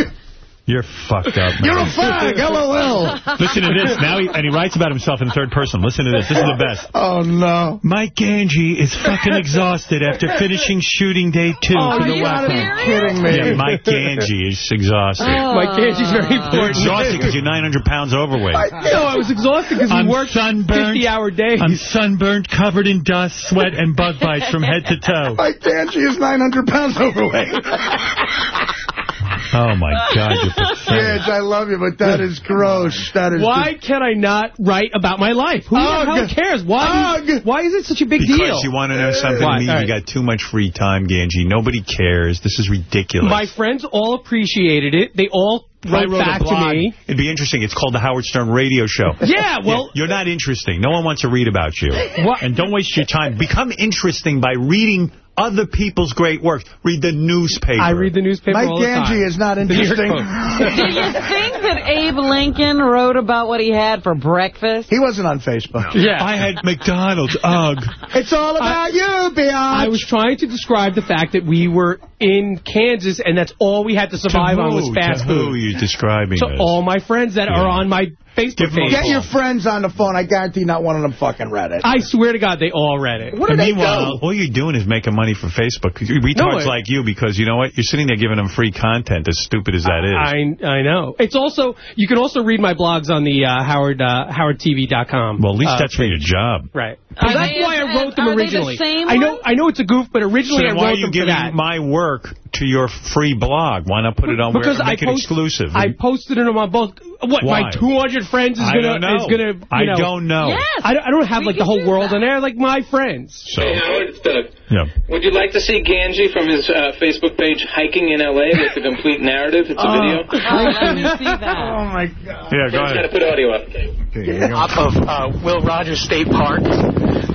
You're fucked up, man. You're a fag. LOL. Listen to this. Now he, and he writes about himself in third person. Listen to this. This is the best. Oh, no. Mike Ganji is fucking exhausted after finishing shooting day two Oh, for the you gotta kidding me. Yeah, Mike Ganji is exhausted. Oh. My Ganji's very You're exhausted because you're 900 pounds overweight. No, I was exhausted because I'm we worked sunburnt. 50-hour days. I'm sunburnt, covered in dust, sweat, and bug bites from head to toe. Mike Danchi is 900 pounds overweight. Oh, my God, you're pathetic. Yes, I love you, but that is gross. That is Why can I not write about my life? Who the Ugh. hell cares? Why? Why is it such a big Because deal? you want to know something Why? to me? All You got too much free time, Ganji. Nobody cares. This is ridiculous. My friends all appreciated it. They all I wrote wrote back to me. It'd be interesting. It's called the Howard Stern Radio Show. Yeah, well- You're not interesting. No one wants to read about you. And don't waste your time. Become interesting by reading other people's great works. Read the newspaper. I read the newspaper Mike all the time. Ganji is not The New interesting. Do you think that Abe Lincoln wrote about what he had for breakfast? He wasn't on Facebook. Yeah. I had McDonald's. Ugh. It's all about you, biatch. I was trying to describe the fact that we were in Kansas and that's all we had to survive To on was who? fast To food. Who are you describing So this? all my friends that are on my Facebook page. Get your friends on the phone. I guarantee not one of them fucking read it. I swear to God, they all read it. What do they meanwhile, do? all you're doing is making money for Facebook. Retards I- like you, because you know what? You're sitting there giving them free content, as stupid as that is. I I know. It's also you can also read my blogs on the uh, Howard uh, HowardTV.com. well, at least uh, that's for your job. Right. Are that's they- why I wrote them are they the originally. same I know one? I know it's a goof, but So originally then I why are wrote you them for giving that. my work to your free blog? Why not put it on because where I make it exclusive? I posted it on both. What Why? my 200 friends is gonna don't know. is gonna. I know, don't know. Yes. I don't, I don't have We like the whole world that. in there. Like my friends. So, Hey, Howard, it's Doug. yeah. Would you like to see Ganji from his uh, Facebook page hiking in L.A. with the complete narrative? It's a video. Oh, let me see that. Oh, my God. Yeah, go Just got to ahead. put audio up. off of uh, Will Rogers State Park.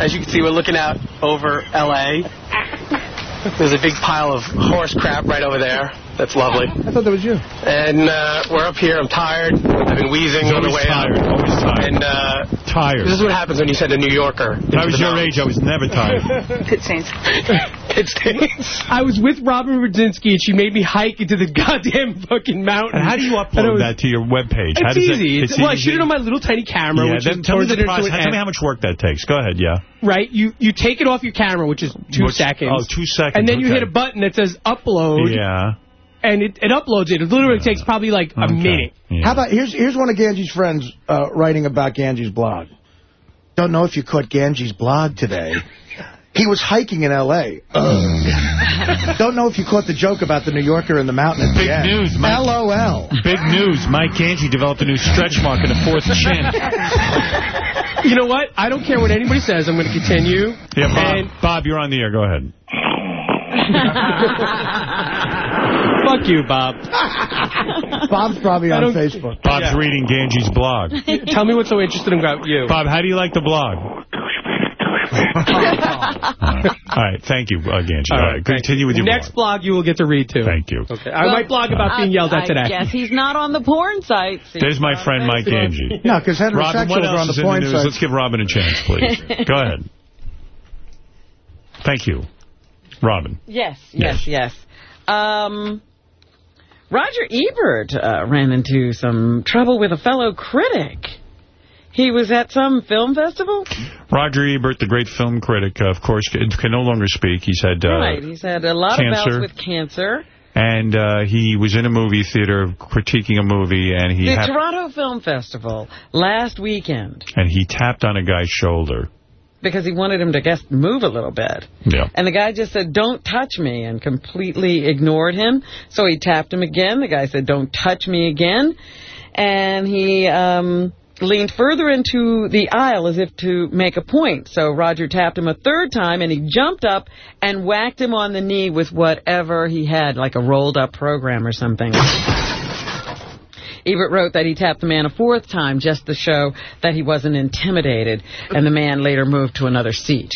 As you can see, we're looking out over L.A. There's a big pile of horse crap right over there. That's lovely. I thought that was you. And uh, we're up here. I'm tired. I've been wheezing on the way tired. out. Always tired. And uh, Tired. this is what happens when you send a New Yorker. If I was your age, I was never tired. Pit stains. Pit stains. I was with Robin Rudzinski and she made me hike into the goddamn fucking mountain. And how do you upload was- that to your webpage? How It's does easy. It, It's- well, I shoot it on my little tiny camera, Yeah, which then is tell me the process. Tell me how much work that takes. Go ahead, yeah. Right, you you take it off your camera, which is two What's- seconds. oh, two seconds, And then you hit a button that says upload. Yeah. And it, it uploads it. It literally takes probably like a Okay. minute. How about, here's here's one of Ganji's friends uh, writing about Ganji's blog. Don't know if you caught Ganji's blog today. He was hiking in L.A. Don't know if you caught the joke about the New Yorker and the mountain Big the news, Mike. LOL. Big news. Mike Ganji developed a new stretch mark in the fourth chin. You know what? I don't care what anybody says. I'm going to continue. Yeah, Bob, And Bob, you're on the air. Go ahead. fuck you, Bob. Bob's probably on Facebook. Bob's Yeah. reading Ganji's blog. Tell me what's so interesting about you. Bob, how do you like the blog? All right, thank you, uh, Ganji. All All right, right, continue with your Next blog you will get to read too. Thank you. Okay. I might blog about being yelled at I today. Yes, he's not on the porn sites. There's my friend Mike Ganji. No, because Robin, what heterosexuals are on the in the point news? Let's give Robin a chance, please. Go ahead. Thank you. Robin. Yes, yes, yes. Um, Roger Ebert uh, ran into some trouble with a fellow critic. He was at some film festival. Roger Ebert, the great film critic, uh, of course, can, can no longer speak. He's had... Uh, right. He's had a lot cancer. of bouts with cancer. And uh, he was in a movie theater critiquing a movie, and he The Toronto Film Festival last weekend and he tapped on a guy's shoulder. Because he wanted him to guess move a little bit. Yeah. And the guy just said, don't touch me, and completely ignored him. So he tapped him again. The guy said, don't touch me again. And he um, leaned further into the aisle as if to make a point. So Roger tapped him a third time, and he jumped up and whacked him on the knee with whatever he had, like a rolled-up program or something. Ebert wrote that he tapped the man a fourth time just to show that he wasn't intimidated, and the man later moved to another seat.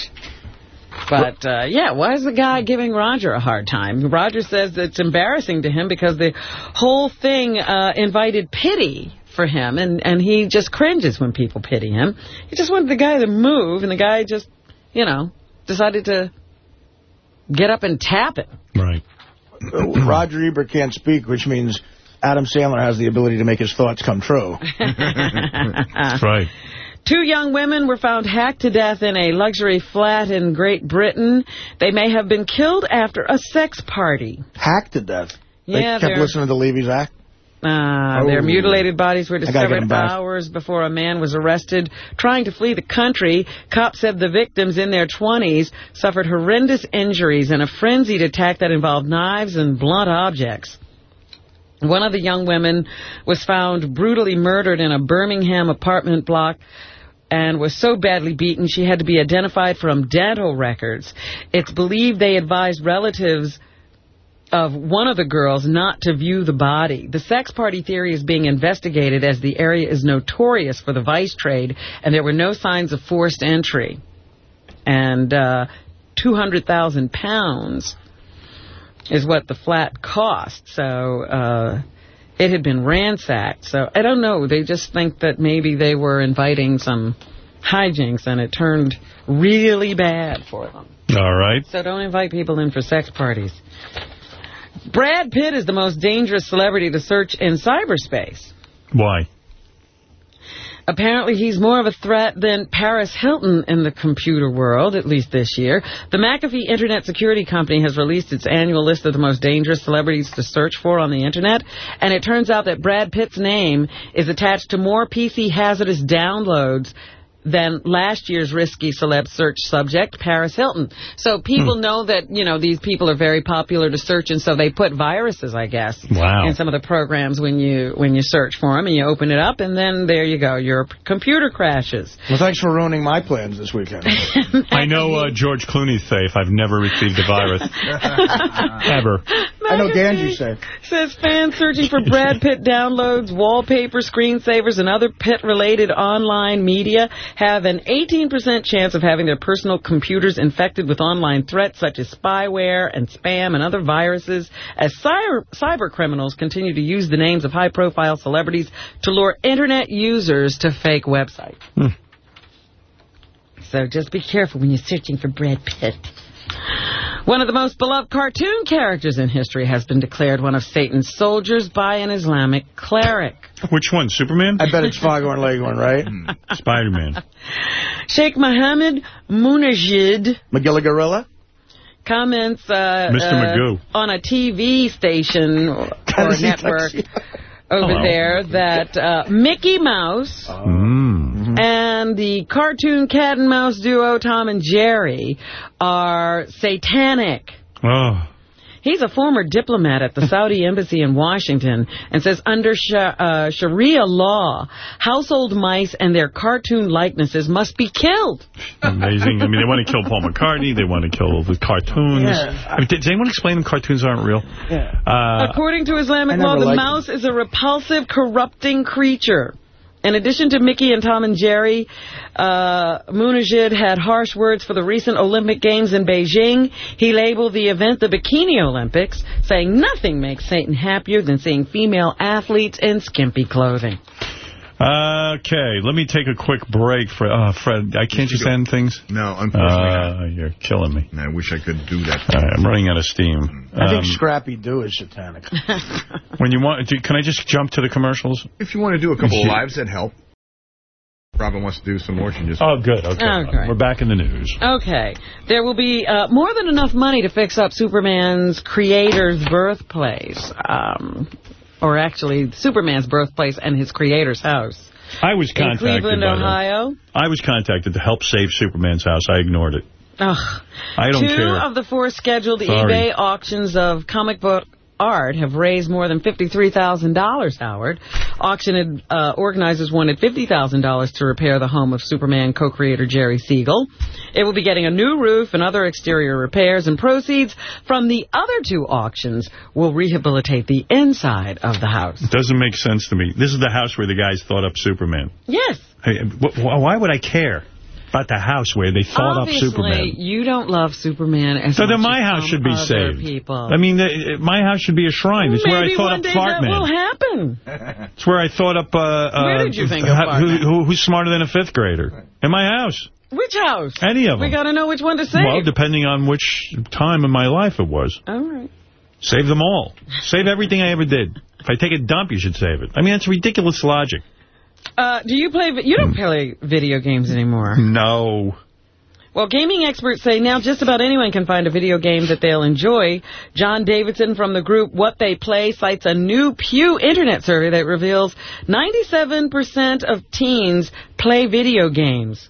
But, uh, yeah, why is the guy giving Roger a hard time? Roger says it's embarrassing to him because the whole thing uh, invited pity for him, and, and he just cringes when people pity him. He just wanted the guy to move, and the guy just, you know, decided to get up and tap it. Right. Roger Ebert can't speak, which means Adam Sandler has the ability to make his thoughts come true. That's right. Two young women were found hacked to death in a luxury flat in Great Britain. They may have been killed after a sex party. Hacked to death. They Yeah, kept they're- listening to Levy's act. Uh, Their Oh. mutilated bodies were I gotta get discovered hours before a man was arrested trying to flee the country. Cops said the victims in their 20s suffered horrendous injuries in a frenzied attack that involved knives and blunt objects. One of the young women was found brutally murdered in a Birmingham apartment block and was so badly beaten she had to be identified from dental records. It's believed they advised relatives of one of the girls not to view the body. The sex party theory is being investigated as the area is notorious for the vice trade and there were no signs of forced entry. And uh, 200,000 pounds is what the flat cost. So uh, it had been ransacked. So I don't know. They just think that maybe they were inviting some hijinks and it turned really bad for them. All right. So don't invite people in for sex parties. Brad Pitt is the most dangerous celebrity to search in cyberspace. Why? Apparently, he's more of a threat than Paris Hilton in the computer world, at least this year. The McAfee Internet Security Company has released its annual list of the most dangerous celebrities to search for on the Internet, and it turns out that Brad Pitt's name is attached to more PC hazardous downloads than last year's risky celeb search subject, Paris Hilton. So people Hmm. know that, you know, these people are very popular to search, and so they put viruses, I guess, Wow. in some of the programs when you when you search for them, and you open it up, and then there you go, your computer crashes. Well, thanks for ruining my plans this weekend. I know uh, George Clooney's safe. I've never received a virus. Ever. I know Ganji's safe. Says fans searching for Brad Pitt downloads, wallpaper, screensavers, and other Pitt-related online media have an 18% chance of having their personal computers infected with online threats such as spyware and spam and other viruses as cyber, cyber criminals continue to use the names of high-profile celebrities to lure Internet users to fake websites. Hmm. So just be careful when you're searching for Brad Pitt. One of the most beloved cartoon characters in history has been declared one of Satan's soldiers by an Islamic cleric. Which one? Superman? I bet it's Foghorn Leghorn, right? Spider-Man. Sheikh Mohammed Munajid Magilla Gorilla? comments uh, Mr. uh, Magoo. on a TV station or, or network Tuxedo. Over Hello. there that uh, Mickey Mouse Mm. and the cartoon cat and mouse duo Tom and Jerry are satanic. Oh. He's a former diplomat at the Saudi embassy in Washington and says under Sha- uh, Sharia law, household mice and their cartoon likenesses must be killed. Amazing. I mean, they want to kill Paul McCartney. They want to kill the cartoons. Yeah. I mean, did, does anyone explain the cartoons aren't real? Yeah. Uh, According to Islamic law, the liked mouse is a repulsive, corrupting creature. In addition to Mickey and Tom and Jerry, uh, Munajid had harsh words for the recent Olympic Games in Beijing. He labeled the event the Bikini Olympics, saying nothing makes Satan happier than seeing female athletes in skimpy clothing. Okay, let me take a quick break. For uh, Fred, I can't just end things? No, unfortunately Uh, you're killing me. I wish I could do that. All right, I'm running out of steam. I think Um, Scrappy Doo is satanic. when you want, do, can I just jump to the commercials? If you want to do a couple of lives, that help. Robin wants to do some more. She just Oh, good. Okay. Okay. We're back in the news. Okay. There will be uh, more than enough money to fix up Superman's creator's birthplace. Um, or actually, Superman's birthplace and his creator's house. I was In contacted Cleveland, by them. Ohio. I was contacted to help save Superman's house. I ignored it. Ugh. I don't Two care. of the four scheduled Sorry. eBay auctions of comic book art have raised more than $53,000, Howard. Auction uh, organizers wanted $50,000 to repair the home of Superman co-creator Jerry Siegel. It will be getting a new roof and other exterior repairs, and proceeds from the other two auctions will rehabilitate the inside of the house. It doesn't make sense to me. This is the house where the guys thought up Superman. Yes. Hey, wh- wh- why would I care about the house where they thought Obviously, up Superman? you don't love Superman as So much then my as house should be other saved. People. I mean, the, my house should be a shrine. It's where I Maybe thought one up day Fart that will happen. It's where I thought up. Uh, uh, Where did you think of ha- who, who, Who's smarter than a fifth grader? In my house. Which house? Any of them. We got to know which one to save. Well, depending on which time in my life it was. All right. Save them all. Save everything I ever did. If I take a dump, you should save it. I mean, that's ridiculous logic. Uh, do you play? You don't play video games anymore. No. Well, gaming experts say now just about anyone can find a video game that they'll enjoy. John Davidson from the group What They Play cites a new Pew Internet survey that reveals 97% of teens play video games.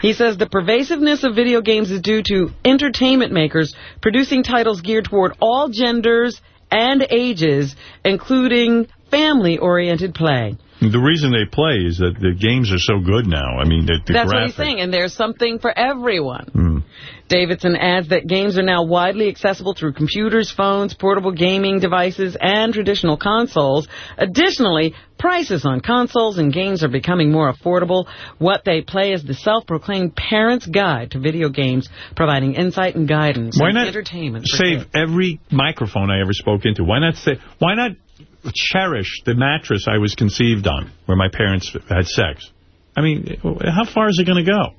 He says the pervasiveness of video games is due to entertainment makers producing titles geared toward all genders and ages, including family-oriented play. The reason they play is that the games are so good now. I mean, the, the That's what he's saying, and there's something for everyone. Hmm. Davidson adds that games are now widely accessible through computers, phones, portable gaming devices, and traditional consoles. Additionally, prices on consoles and games are becoming more affordable. What they play is the self-proclaimed parent's guide to video games, providing insight and guidance Why and not entertainment. save every microphone I ever spoke into? Why not say? Why not cherish the mattress I was conceived on, where my parents had sex? I mean, how far is it going to go?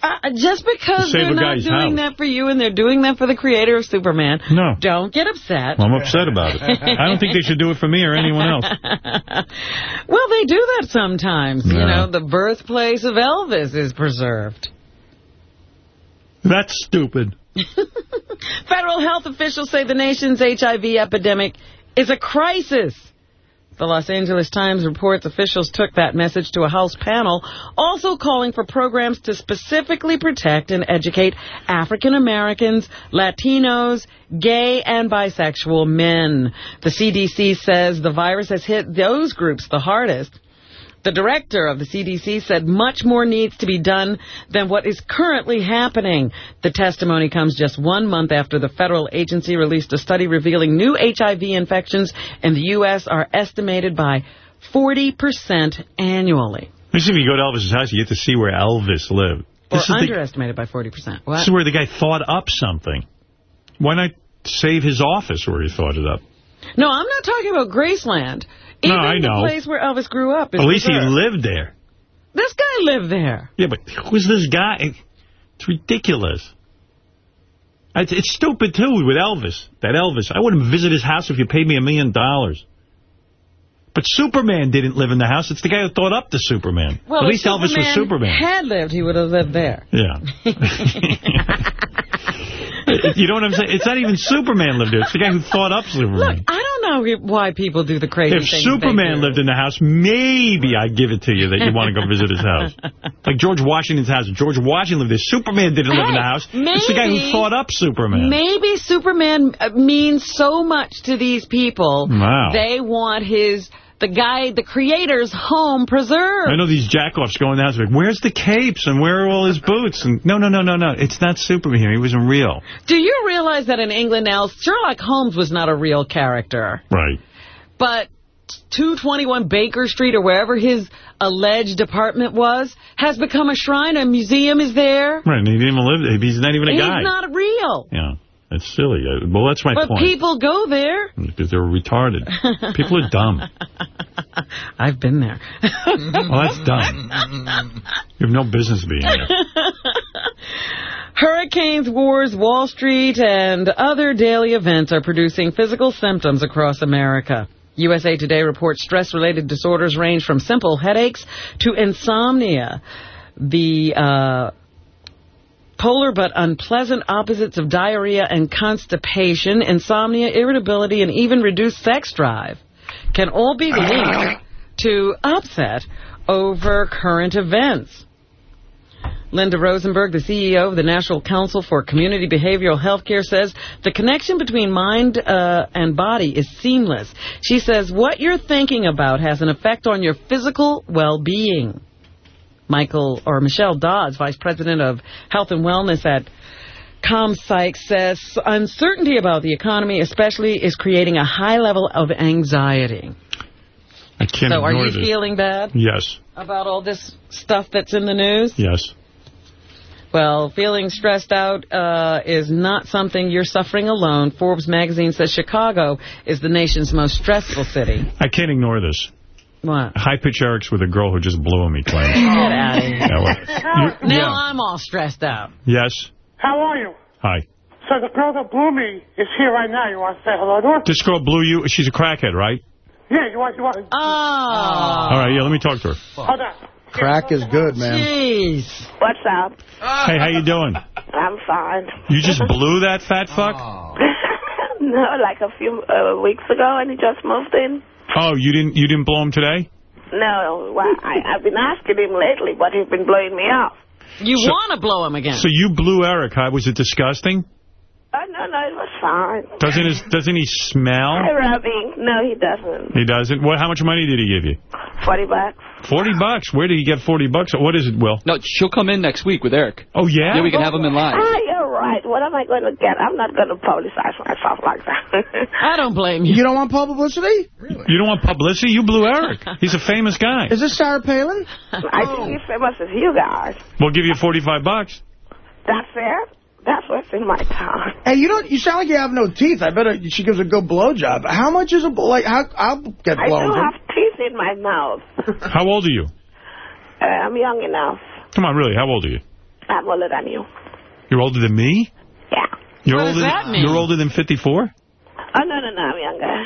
Uh, just because they're not doing house. that for you and they're doing that for the creator of Superman, No. don't get upset. I'm upset about it. I don't think they should do it for me or anyone else. Well, they do that sometimes. You know, the birthplace of Elvis is preserved. That's stupid. Federal health officials say the nation's HIV epidemic is a crisis. The Los Angeles Times reports officials took that message to a House panel, also calling for programs to specifically protect and educate African Americans, Latinos, gay and bisexual men. The CDC says the virus has hit those groups the hardest. The director of the CDC said much more needs to be done than what is currently happening. The testimony comes just one month after the federal agency released a study revealing new HIV infections in the U.S. are estimated by 40% annually. See, if you go to Elvis's house, you get to see where Elvis lived. Or This is, the, underestimated by 40%. What? this is where the guy thought up something. Why not save his office where he thought it up? No, I'm not talking about Graceland. No, I know. the place where Elvis grew up At least he lived there. This guy lived there. Yeah, but who's this guy? It's ridiculous. It's, it's stupid, too, with Elvis. That Elvis. I wouldn't visit his house if you paid me a million dollars. But Superman didn't live in the house. It's the guy who thought up the Superman. Well, At least Elvis was Superman. had lived, he would have lived there. Yeah. you know what I'm saying? It's not even Superman lived there. It's the guy who thought up Superman. Look, I don't know why people do the crazy If Superman lived in the house, maybe I'd give it to you that you want to go visit his house. Like George Washington's house. George Washington lived there. Superman didn't live in the Hey, house. It's the guy who thought up Superman. Maybe Superman uh, means so much to these people. Wow. They want his, the guy, the creator's home preserved. I know these jackoffs going down like, where's the capes and where are all his boots? And no, no, no, no, no. It's not Superman. He wasn't real. Do you realize that in England now, Sherlock Holmes was not a real character, Right. but 221 Baker Street or wherever his alleged apartment was has become a shrine. A museum is there. Right. And he didn't even live there. He's not even a guy. He's not real. Yeah. That's silly. Uh, Well, that's my but point. people go there. Because they're retarded. People are dumb. I've been there. Well, that's dumb. You have no business being there. Hurricanes, wars, Wall Street, and other daily events are producing physical symptoms across America. USA Today reports stress-related disorders range from simple headaches to insomnia. The uh, polar but unpleasant opposites of diarrhea and constipation, insomnia, irritability, and even reduced sex drive can all be linked to upset over current events. Linda Rosenberg, the CEO of the National Council for Community Behavioral Health Care, says the connection between mind uh, and body is seamless. She says what you're thinking about has an effect on your physical well-being. Michael or Michelle Dodds, Vice President of Health and Wellness at ComPsych, says uncertainty about the economy especially is creating a high level of anxiety. I can't so are you this. feeling bad Yes. about all this stuff that's in the news? Yes. Well, feeling stressed out uh, is not something you're suffering alone. Forbes magazine says Chicago is the nation's most stressful city. I can't ignore this. What? High pitch Eric's with a girl who just blew him, he claims. Get out of here. Yeah, well, Now yeah. I'm all stressed out. Yes. How are you? Hi. So the girl that blew me is here right now. You want to say hello to her? This girl blew you. She's a crackhead, right? Yeah, you want, you want. Oh. All right, yeah, let me talk to her. Hold on. Crack is good, man. Jeez. What's up? Hey, how you doing? I'm fine. You just blew that fat fuck? no, like a few uh, weeks ago, and he just moved in. Oh, you didn't you didn't blow him today? No, well, I, I've been asking him lately, but he's been blowing me off. You So- want to blow him again? So you blew Eric, huh? Was it disgusting? Oh, no, no, it was fine. Doesn't his, doesn't he smell? Hi, Robbie. No, he doesn't. He doesn't. What? How much money did he give you? 40 bucks. Forty bucks. Where did he get forty bucks? What is it, Will? No, she'll come in next week with Eric. Oh yeah. Yeah, we can have him in live. Ah, you're right. What am I going to get? I'm not going to publicize myself like that. I don't blame you. You don't want publicity? Really? You don't want publicity? You blew Eric. He's a famous guy. Is this Sarah Palin? I think he's famous as you guys. We'll give you forty-five bucks. That's fair. That's what's in my town. Hey, you don't. You sound like you have no teeth. I bet her, she gives a good blowjob. How much is a like? How I'll get blown. I blown. do have teeth in my mouth. How old are you? Uh, I'm young enough. Come on, really? How old are you? I'm older than you. You're older than me? Yeah. You're What does older that than, mean? You're older than 54? Oh, no, no, no, I'm younger.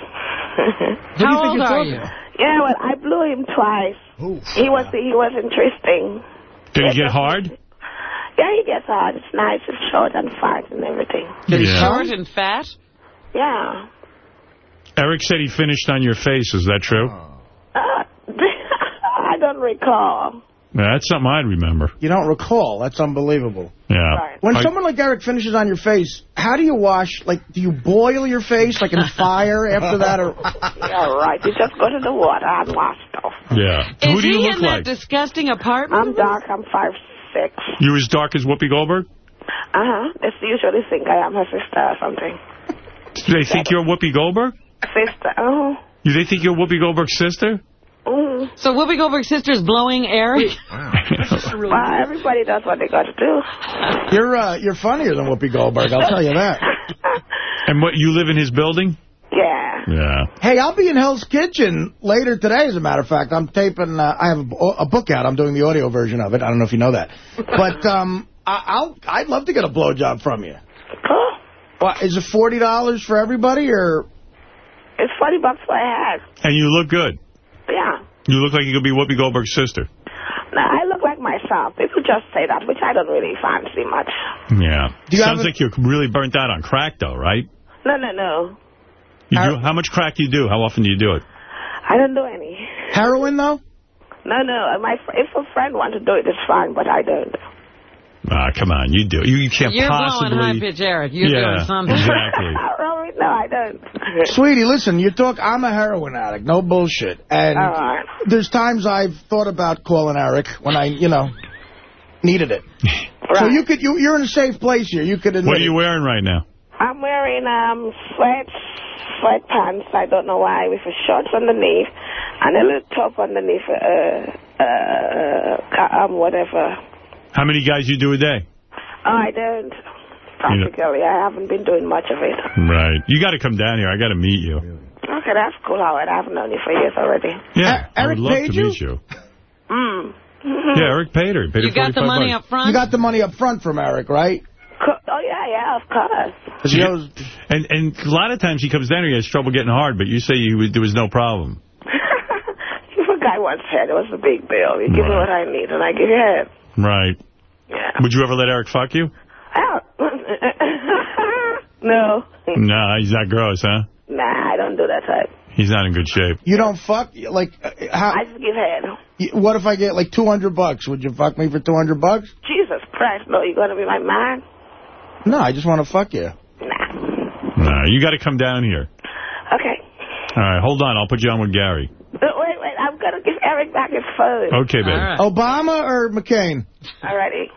How old are you? Yeah, well, I blew him twice. He was he was interesting. Did he get hard? Yeah, he gets hard. It's nice. It's short and fat and everything. Yeah. Short and fat? Yeah. Eric said he finished on your face. Is that true? Uh, I don't recall. Yeah, that's something I'd remember. You don't recall. That's unbelievable. Yeah. When I- someone like Eric finishes on your face, how do you wash? Like, do you boil your face like in fire after that? Or You're right. You just go to the water and wash off. yeah. Is Who do you he look in like? that disgusting apartment? I'm dark. I'm five six. You as dark as Whoopi Goldberg? Uh-huh. They usually think I am her sister or something. Do they think you're Whoopi Goldberg? Sister. Oh. Do they think you're Whoopi Goldberg's sister? Mm. So Whoopi Goldberg's sister's blowing Eric? Well, everybody does what they got to do. you're uh, you're funnier than Whoopi Goldberg. I'll tell you that. And what, you live in his building? Yeah. Yeah. Hey, I'll be in Hell's Kitchen later today, as a matter of fact. I'm taping, uh, I have a, a book out. I'm doing the audio version of it. I don't know if you know that. But um, I, I'll, I'd love to get a blowjob from you. Cool. Well, is it $40 for everybody, or? It's 40 bucks for a hat. And you look good. Yeah. You look like you could be Whoopi Goldberg's sister. No, I look like myself. People just say that, which I don't really fancy much. Yeah. Do you Sounds a- like you're really burnt out on crack, though, right? No, no, no. You do, how much crack do you do? How often do you do it? I don't do any. Heroin, though? No, no. My if a friend wants to do it, it's fine, but I don't. Ah, come on, you do. You, you can't You're possibly. blowing high-pitch Eric. You're yeah, doing something. exactly. No, I don't. Sweetie, listen, you talk, I'm a heroin addict, no bullshit. And All right. there's times I've thought about calling Eric when I, you know, needed it. So you could, you, you're in a safe place here. You could admit What are you it. wearing right now? I'm wearing um sweats, sweatpants. I don't know why, with a shorts underneath and a little top underneath. Uh, uh, um, whatever. How many guys you do a day? Oh, I don't. Practically, I haven't been doing much of it. Right. You got to come down here. I got to meet you. Okay, that's cool, Howard. I've known you for years already. Yeah, I Eric would love paid to you? meet you. Mm. Yeah, Eric paid her. He Paid You her got the money bucks. up front? You got the money up front from Eric, right? Co- Oh, yeah, yeah, of course. 'Cause he owes- And and a lot of times he comes down here, he has trouble getting hard, but you say you, would- there was no problem. If a guy once said it was a big bill, you give me what I need, and I give you head. Right. Yeah. Would you ever let Eric fuck you? Oh. no. No, he's not gross, huh? Nah, I don't do that type. He's not in good shape. You don't fuck, like, uh, how, I just give head. what if I get like 200 bucks? Would you fuck me for 200 bucks? Jesus Christ, no, you gonna be my man? No, I just want to fuck you. No, you got to come down here. Okay. All right, hold on. I'll put you on with Gary. Uh, Wait, wait, I'm gonna give Eric back his phone. Okay, baby. Obama or McCain? Alrighty.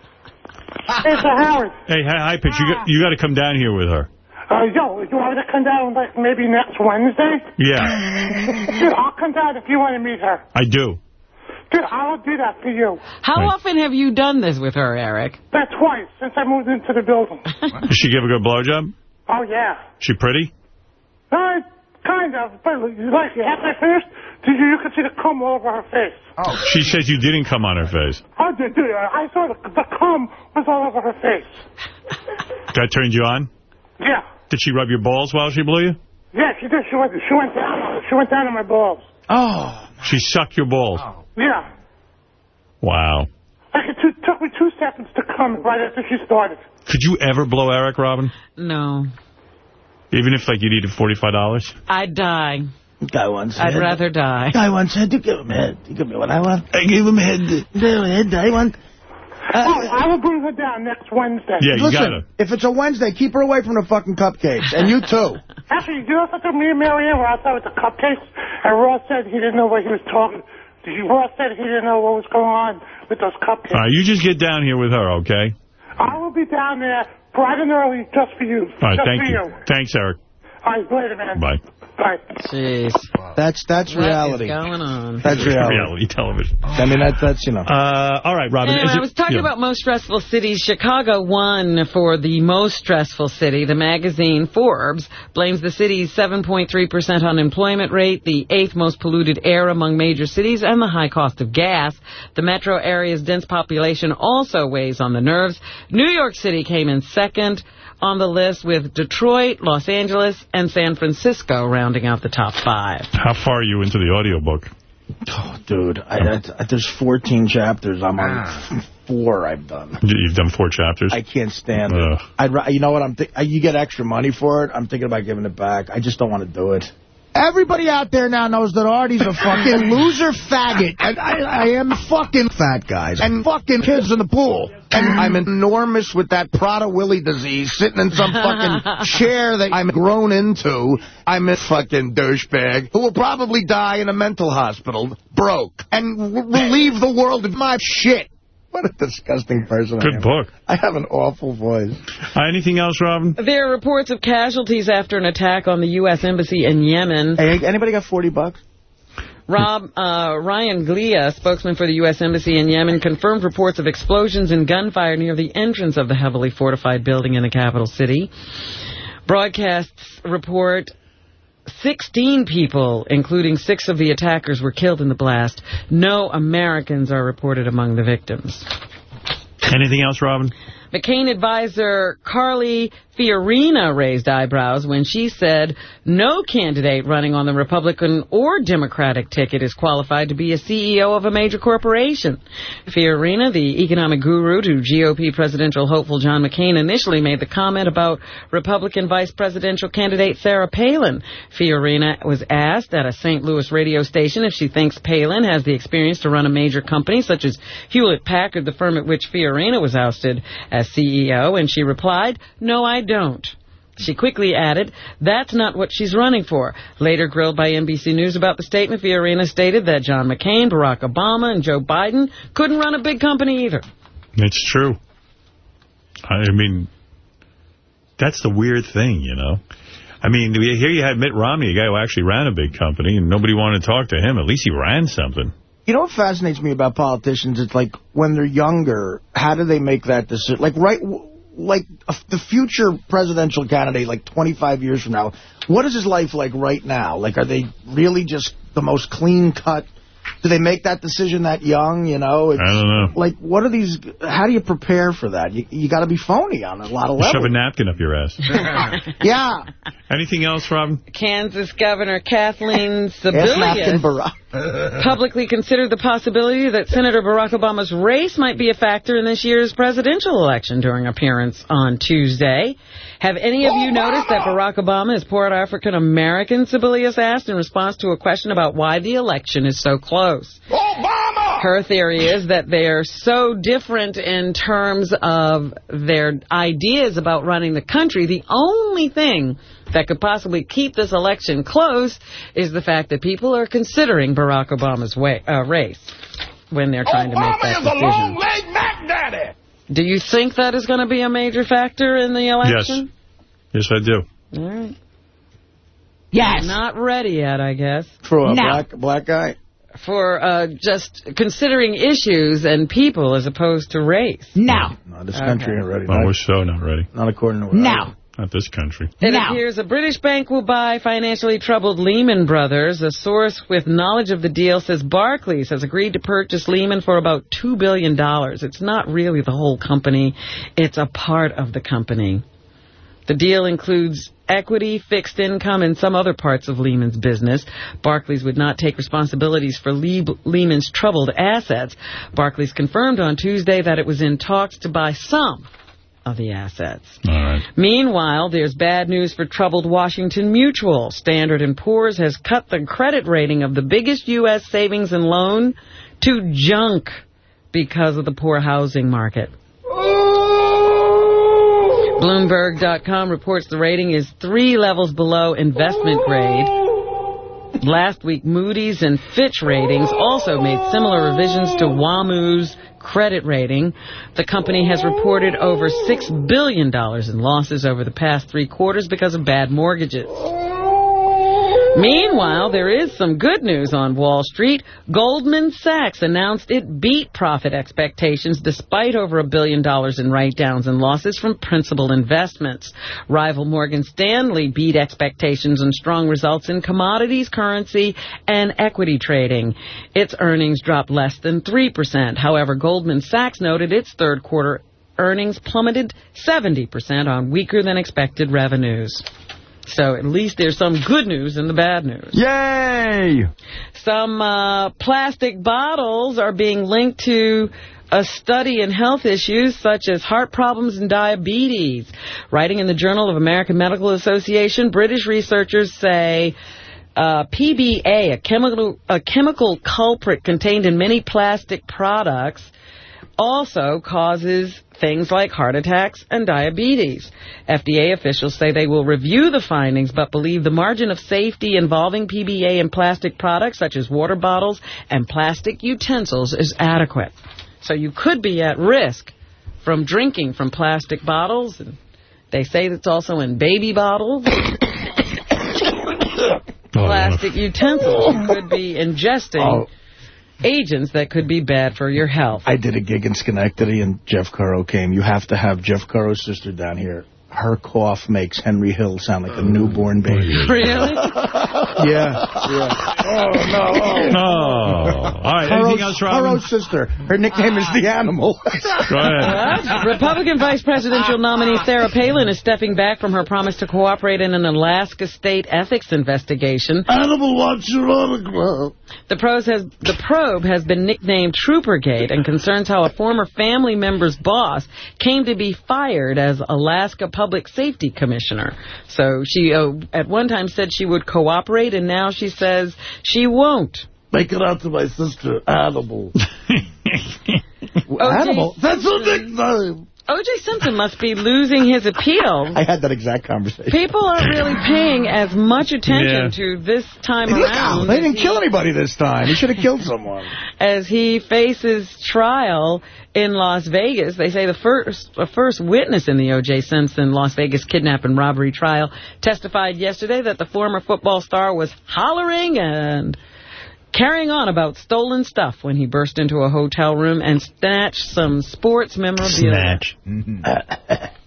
It's a Howard. Hey, hi, hi, Pitch. You got, you got to come down here with her. Uh, yo, you want me to come down like maybe next Wednesday? Yeah, Dude, I'll come down if you want to meet her. I do. Dude, I'll do that for you. How often have you done this with her, Eric? That twice since I moved into the building. Does she give a good blowjob? Oh, yeah. She pretty? Uh, kind of. But like, after I finished, did you, you could see the cum all over her face. Oh. She says you didn't come on her face. Oh, dude, dude, I saw the, the cum was all over her face. That turned you on? Yeah. Did she rub your balls while she blew you? Yeah, she did. She went, she went down on She went down on my balls. Oh. She sucked your balls. Yeah. Wow. Like it took- took me two seconds to come right after she started. Could you ever blow Eric, Robin? No. Even if, like, you needed $45? I'd die. Guy once I'd rather die. Guy once said, you give him head. You give me what I want. I gave him head. No head, I want. Uh, oh, I will bring her down next Wednesday. Yeah, you Listen, if it's a Wednesday, keep her away from the fucking cupcakes. And you too. Actually, you know something? Me and Marianne were outside with the cupcakes, and Ross said he didn't know what he was talking. Ross said he didn't know what was going on with those cupcakes. All right, you just get down here with her, okay? I will be down there bright and early just for you. All right, thank for you. Thanks, Eric. All right, later, man. Bye. Bye. Jeez. That's that's What is reality. going on? That's reality. Reality television. I mean, that, that's, you know. Uh, all right, Robin. Anyway, is I it- was talking yeah. about most stressful cities. Chicago won for the most stressful city. The magazine Forbes blames the city's 7.3% unemployment rate, the eighth most polluted air among major cities, and the high cost of gas. The metro area's dense population also weighs on the nerves. New York City came in second on the list with Detroit, Los Angeles, and San Francisco rounding out the top five. How far are you into the audiobook? Oh, dude, I, I, there's 14 chapters. I'm on ah. four I've done. You- You've done four chapters? I can't stand Ugh. it. I'd, you know what? I'm. Th you get extra money for it. I'm thinking about giving it back. I just don't want to do it. Everybody out there now knows that Artie's a fucking loser faggot. And I, I am fucking fat guys. And fucking kids in the pool. And I'm enormous with that Prader-Willi disease sitting in some fucking chair that I'm grown into. I'm a fucking douchebag who will probably die in a mental hospital, broke, and relieve the world of my shit. What a disgusting person I Good am. book. I have an awful voice. Uh, anything else, Robin? There are reports of casualties after an attack on the U.S. Embassy in Yemen. Hey, anybody got 40 bucks? Rob uh, Ryan Gliha, spokesman for the U.S. Embassy in Yemen, confirmed reports of explosions and gunfire near the entrance of the heavily fortified building in the capital city. Broadcasts report 16 people, including six of the attackers, were killed in the blast. No Americans are reported among the victims. Anything else, Robin? McCain advisor Carly Fiorina raised eyebrows when she said no candidate running on the Republican or Democratic ticket is qualified to be a CEO of a major corporation. Fiorina, the economic guru to GOP presidential hopeful John McCain, initially made the comment about Republican vice presidential candidate Sarah Palin. Fiorina was asked at a St. Louis radio station if she thinks Palin has the experience to run a major company such as Hewlett-Packard, the firm at which Fiorina was ousted as CEO, and she replied, no, I don't. She quickly added, that's not what she's running for. Later grilled by NBC News about the statement, Fiorina stated that John McCain, Barack Obama, and Joe Biden couldn't run a big company either. It's true. I mean, that's the weird thing, you know. I mean, here you had Mitt Romney, a guy who actually ran a big company, and nobody wanted to talk to him. At least he ran something. You know what fascinates me about politicians? It's like when they're younger, how do they make that decision? Like right, like the future presidential candidate, like 25 years from now, what is his life like right now? Like, are they really just the most clean cut? Do they make that decision that young? You know, it's, I don't know. Like, what are these? How do you prepare for that? You you got to be phony on a lot of You shove a napkin up your ass. yeah. Anything else, Robin? Kansas Governor Kathleen Ask Sebelius Barack. Publicly considered the possibility that Senator Barack Obama's race might be a factor in this year's presidential election during appearance on Tuesday. Have any of you noticed that Barack Obama is Puerto African American, Sebelius asked in response to a question about why the election is so close. Obama! Her theory is that they're so different in terms of their ideas about running the country. The only thing that could possibly keep this election close is the fact that people are considering Barack Obama's way, uh, race when they're trying to make that decision. leg Mac Daddy. Do you think that is going to be a major factor in the election? Yes, Yes, I do. All right. Yes. Not ready yet, I guess. For a No. black black guy? For uh, just considering issues and people as opposed to race. No. No, this country Okay. ain't ready. Oh, we're so not ready. Not according to what No. Not this country. It appears a British bank will buy financially troubled Lehman Brothers. A source with knowledge of the deal says Barclays has agreed to purchase Lehman for about $2 billion. It's not really the whole company. It's a part of the company. The deal includes equity, fixed income, and some other parts of Lehman's business. Barclays would not take responsibilities for Le- Lehman's troubled assets. Barclays confirmed on Tuesday that it was in talks to buy some of the assets. Right. Meanwhile, there's bad news for troubled Washington Mutual. Standard & Poor's has cut the credit rating of the biggest U.S. savings and loan to junk because of the poor housing market. Bloomberg.com reports the rating is three levels below investment grade. Last week, Moody's and Fitch ratings also made similar revisions to WAMU's credit rating. The company has reported over $6 billion in losses over the past three quarters because of bad mortgages. Meanwhile, there is some good news on Wall Street. Goldman Sachs announced it beat profit expectations despite over a billion dollars in write-downs and losses from principal investments. Rival Morgan Stanley beat expectations and strong results in commodities, currency, and equity trading. Its earnings dropped less than 3%. However, Goldman Sachs noted its third quarter earnings plummeted 70% on weaker than expected revenues. So at least there's some good news in the bad news. Yay! Some uh, plastic bottles are being linked to a study in health issues such as heart problems and diabetes. Writing in the Journal of American Medical Association, British researchers say uh, PBA, a chemical, a chemical culprit contained in many plastic products, also causes things like heart attacks and diabetes. FDA officials say they will review the findings but believe the margin of safety involving PBA in plastic products such as water bottles and plastic utensils is adequate. So you could be at risk from drinking from plastic bottles. And they say it's also in baby bottles. Oh, plastic utensils. You could be ingesting Oh. Agents that could be bad for your health. I did a gig in Schenectady, and Jeff Caro came. You have to have Jeff Caro's sister down here. Her cough makes Henry Hill sound like a newborn baby. Oh, really? yeah, yeah. Oh, no. Oh. All right, anything else, Robin? Currow's sister. Her nickname is The Animal. Go ahead. Well, Republican Vice Presidential nominee Sarah Palin is stepping back from her promise to cooperate in an Alaska state ethics investigation. Animal wants your autograph. The, pros has, the probe has been nicknamed Troopergate and concerns how a former family member's boss came to be fired as Alaska Public Public safety Commissioner. So she uh, at one time said she would cooperate, and now she says she won't. Make it out to my sister, Animal. O.J. Animal? That's her nickname. O.J. Simpson must be losing his appeal. I had that exact conversation. People aren't really paying as much attention Yeah. to this time Look around out. They didn't kill anybody this time. He should have killed someone. as he faces trial in Las Vegas. They say the first the first witness in the O.J. Simpson Las Vegas kidnap and robbery trial testified yesterday that the former football star was hollering and carrying on about stolen stuff when he burst into a hotel room and snatched some sports memorabilia. Snatch. Mm-hmm.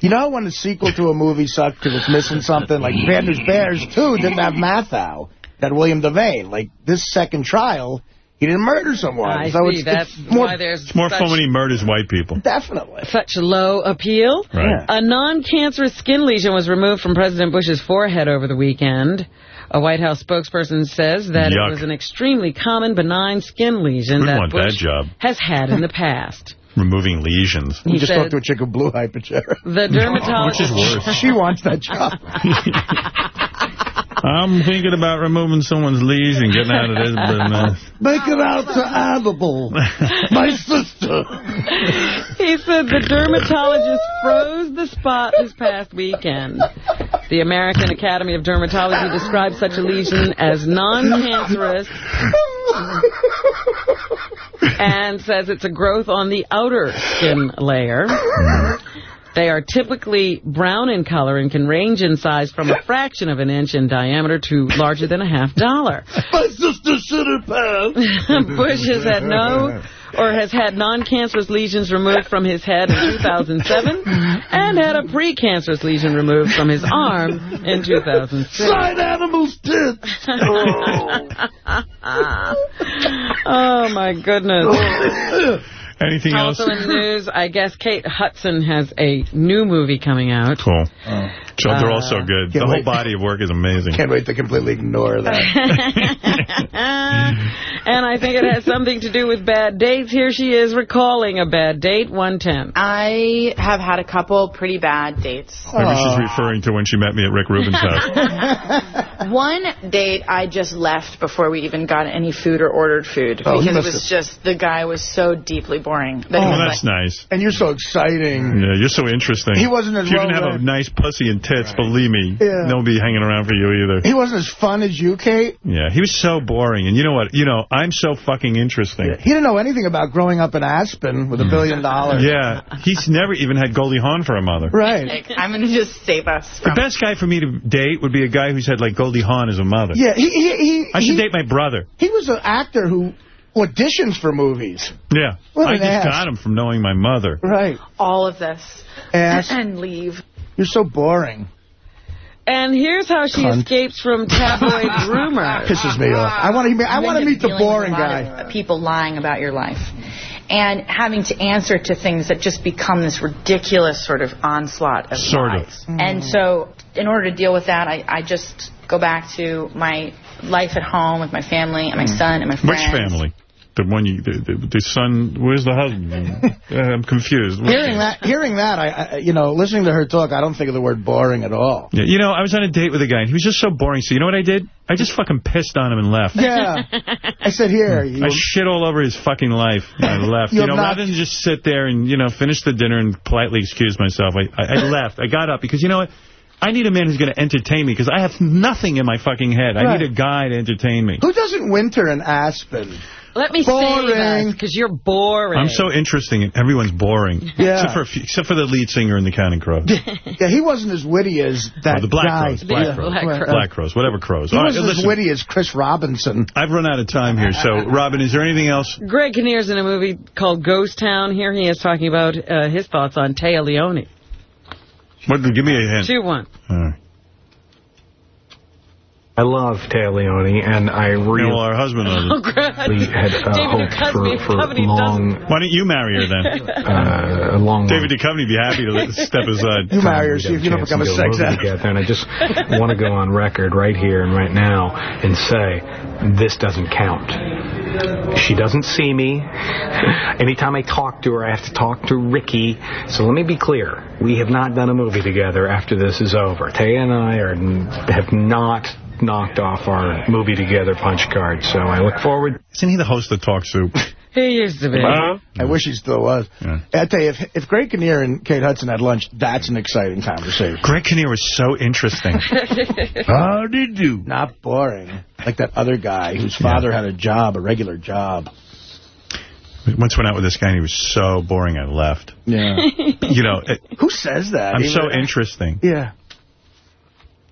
You know when the sequel to a movie sucked because it's missing something? Like Bad News Bears 2 didn't have Matthau. That William Devane. Like, this second trial, he didn't murder someone. I so see. it's, That's it's more, why there's It's more fun when he murders white people. Definitely. such low appeal. Right. A non-cancerous skin lesion was removed from President Bush's forehead over the weekend. A White House spokesperson says that Yuck. it was an extremely common benign skin lesion Who'd that want Bush that job? has had in the past. Removing lesions. He We just said- talked to a chick with blue hyperchair. The dermatologist... Which is worse. she wants that job. I'm thinking about removing someone's lesion, getting out of this business. Make it out to Animal. My sister. He said the dermatologist froze the spot this past weekend. The American Academy of Dermatology describes such a lesion as non-cancerous and says it's a growth on the outer skin layer. They are typically brown in color and can range in size from a fraction of an inch in diameter to larger than a half dollar. My sister shit her pants. Bush has had no or has had non-cancerous lesions removed from his head in 2007 and had a pre-cancerous lesion removed from his arm in 2006. Side animals tits. oh, my goodness. Anything else? Also in the news, I guess Kate Hudson has a new movie coming out. Cool. Oh. So they're all so uh, good. The can't whole body of work is amazing. Can't wait to completely ignore that. and I think it has something to do with bad dates. Here she is recalling a bad date, 110. I have had a couple pretty bad dates. Maybe she's referring to when she met me at Rick Rubin's house. One date I just left before we even got any food or ordered food Oh, because it was have- just the guy was so deeply boring. That Oh, was that's like, nice. And you're so exciting. Yeah, you're so interesting. He wasn't as If you didn't have a nice pussy and tits, believe me, Yeah. no one be hanging around for you either. He wasn't as fun as you, Kate. Yeah, he was so boring. And you know what? You know, I'm so fucking interesting. He didn't know anything about growing up in Aspen with a hmm. billion dollars. Yeah, he's never even had Goldie Hawn for a mother. Right. like, I'm going to just save us The best guy for me to date would be a guy who's had, like, Goldie Hawn as a mother. Yeah, he, he, he, I should he, date my brother. he was an actor who auditions for movies. Yeah. What I just ass. got him from knowing my mother. Right. all of this Ass. and leave. You're so boring. And here's how she Cunt. escapes from tabloid rumor. Pisses me off. I want to. I want to meet the boring guy. People lying about your life. And having to answer to things that just become this ridiculous sort of onslaught of Sort of. lies. And so, in order to deal with that, I, I just go back to my life at home with my family and my mm. son and my friends. Which family? The one you, the, the, the son, where's the husband? I'm confused. Hearing that, hearing that, I, I, you know, listening to her talk, I don't think of the word boring at all. Yeah, you know, I was on a date with a guy, and he was just so boring. So you know what I did? I just fucking pissed on him and left. Yeah. I said, here, you, I shit all over his fucking life. And I left. You You know, rather than just sit there and, you know, finish the dinner and politely excuse myself, I, I, I left. I got up because, you know what? I need a man who's going to entertain me because I have nothing in my fucking head. I need a guy to entertain me. who doesn't winter in Aspen? Let me Boring. say because you're boring. I'm so interesting and everyone's boring. Yeah. Except for, few, except for the lead singer in the Counting Crows. Yeah, he wasn't as witty as that Or the Black guy. Crows. Black Yeah. Crows. Black Right. Crows. Black Crowes. Whatever Crows. He All right, wasn't as listen. witty as Chris Robinson. I've run out of time here. So, Robin, is there anything else? Greg Kinnear's in a movie called Ghost Town. Here he is talking about uh, his thoughts on Téa Leoni. What, give me a hint. 2-1. All right. I love Téa Leoni, and I really well, our husband Oh, knows had uh, David hoped for, Duchovny, for Duchovny long, Why don't you marry her then? uh, a long, David Duchovny would be happy to step aside. You marry her, see if you don't become a sex movie addict. and I just want to go on record right here and right now and say this doesn't count. She doesn't see me. Anytime I talk to her, I have to talk to Ricky. So let me be clear. We have not done a movie together after this is over. Téa and I are, have not knocked off our movie together punch card. So I look forward Isn't he the host of Talk Soup? He used to be. I wish he still was. Yeah. I tell you, if, if Greg Kinnear and Kate Hudson had lunch, that's an exciting conversation. Greg Kinnear was so interesting. How did you? Not boring. Like that other guy whose father had a job, a regular job. Once went out with this guy, and he was so boring, I left. Yeah. You know, it, Who says that? I'm Even- so interesting. Yeah.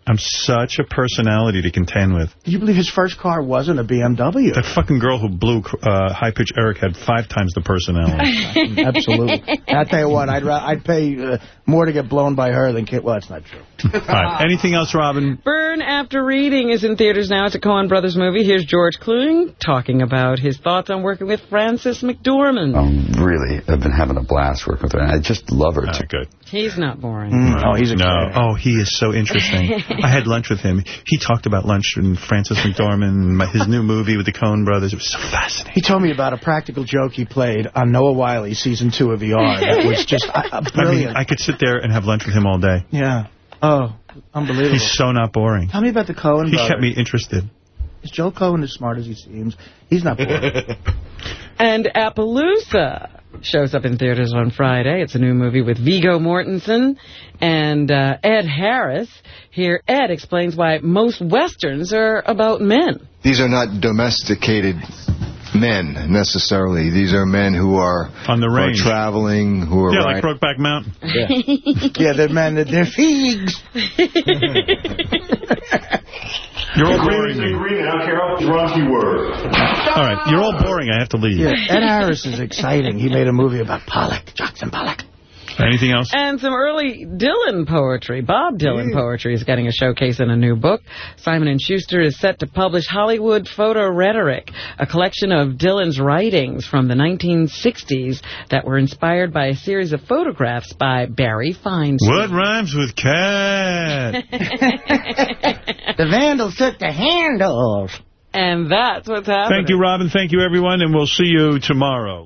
I'm such a personality to contend with. Do you believe his first car wasn't a BMW? That fucking girl who blew uh, High Pitch Eric had five times the personality. Absolutely. I tell you what, I'd I'd pay uh, more to get blown by her than Kate. Well, that's not true. All right. Anything else, Robin? Burn After Reading is in theaters now. It's a Coen Brothers movie. Here's George Clooney talking about his thoughts on working with Frances McDormand. Um, really, I've been having a blast working with her, I just love her. Oh, good. He's not boring. Oh, he's a no. Oh, he is so interesting. I had lunch with him. He talked about lunch and Frances McDormand, and my- his new movie with the Coen Brothers. It was so fascinating. He told me about a practical joke he played on Noah Wyle season two of ER. That was just uh, uh, I mean. I could sit there and have lunch with him all day. yeah. Oh, unbelievable. He's so not boring. Tell me about the Coen He brothers. kept me interested. Is Joe Coen as smart as he seems? He's not boring. And Appaloosa shows up in theaters on Friday. It's a new movie with Viggo Mortensen and uh, Ed Harris. Here, Ed explains why most Westerns are about men. These are not domesticated men necessarily. These are men who are on the who are range. traveling, who are Yeah, riding- like Brokeback Mountain. yeah, they're men. They're figs. You're all boring me. Agree now, Carol. Drunk you were. All right, you're all boring. I have to leave. Yeah, Ed Harris is exciting. He made a movie about Pollock, Jackson Pollock. Ed Anything else? And some early Dylan poetry. Bob Dylan poetry is getting a showcase in a new book. Simon & Schuster is set to publish Hollywood Foto-Rhetoric, a collection of Dylan's writings from the 1960s that were inspired by a series of photographs by Barry Feinstein. What rhymes with cat? the vandals took the handles. And that's what's happening. Thank you, Robin. Thank you, everyone, and we'll see you tomorrow.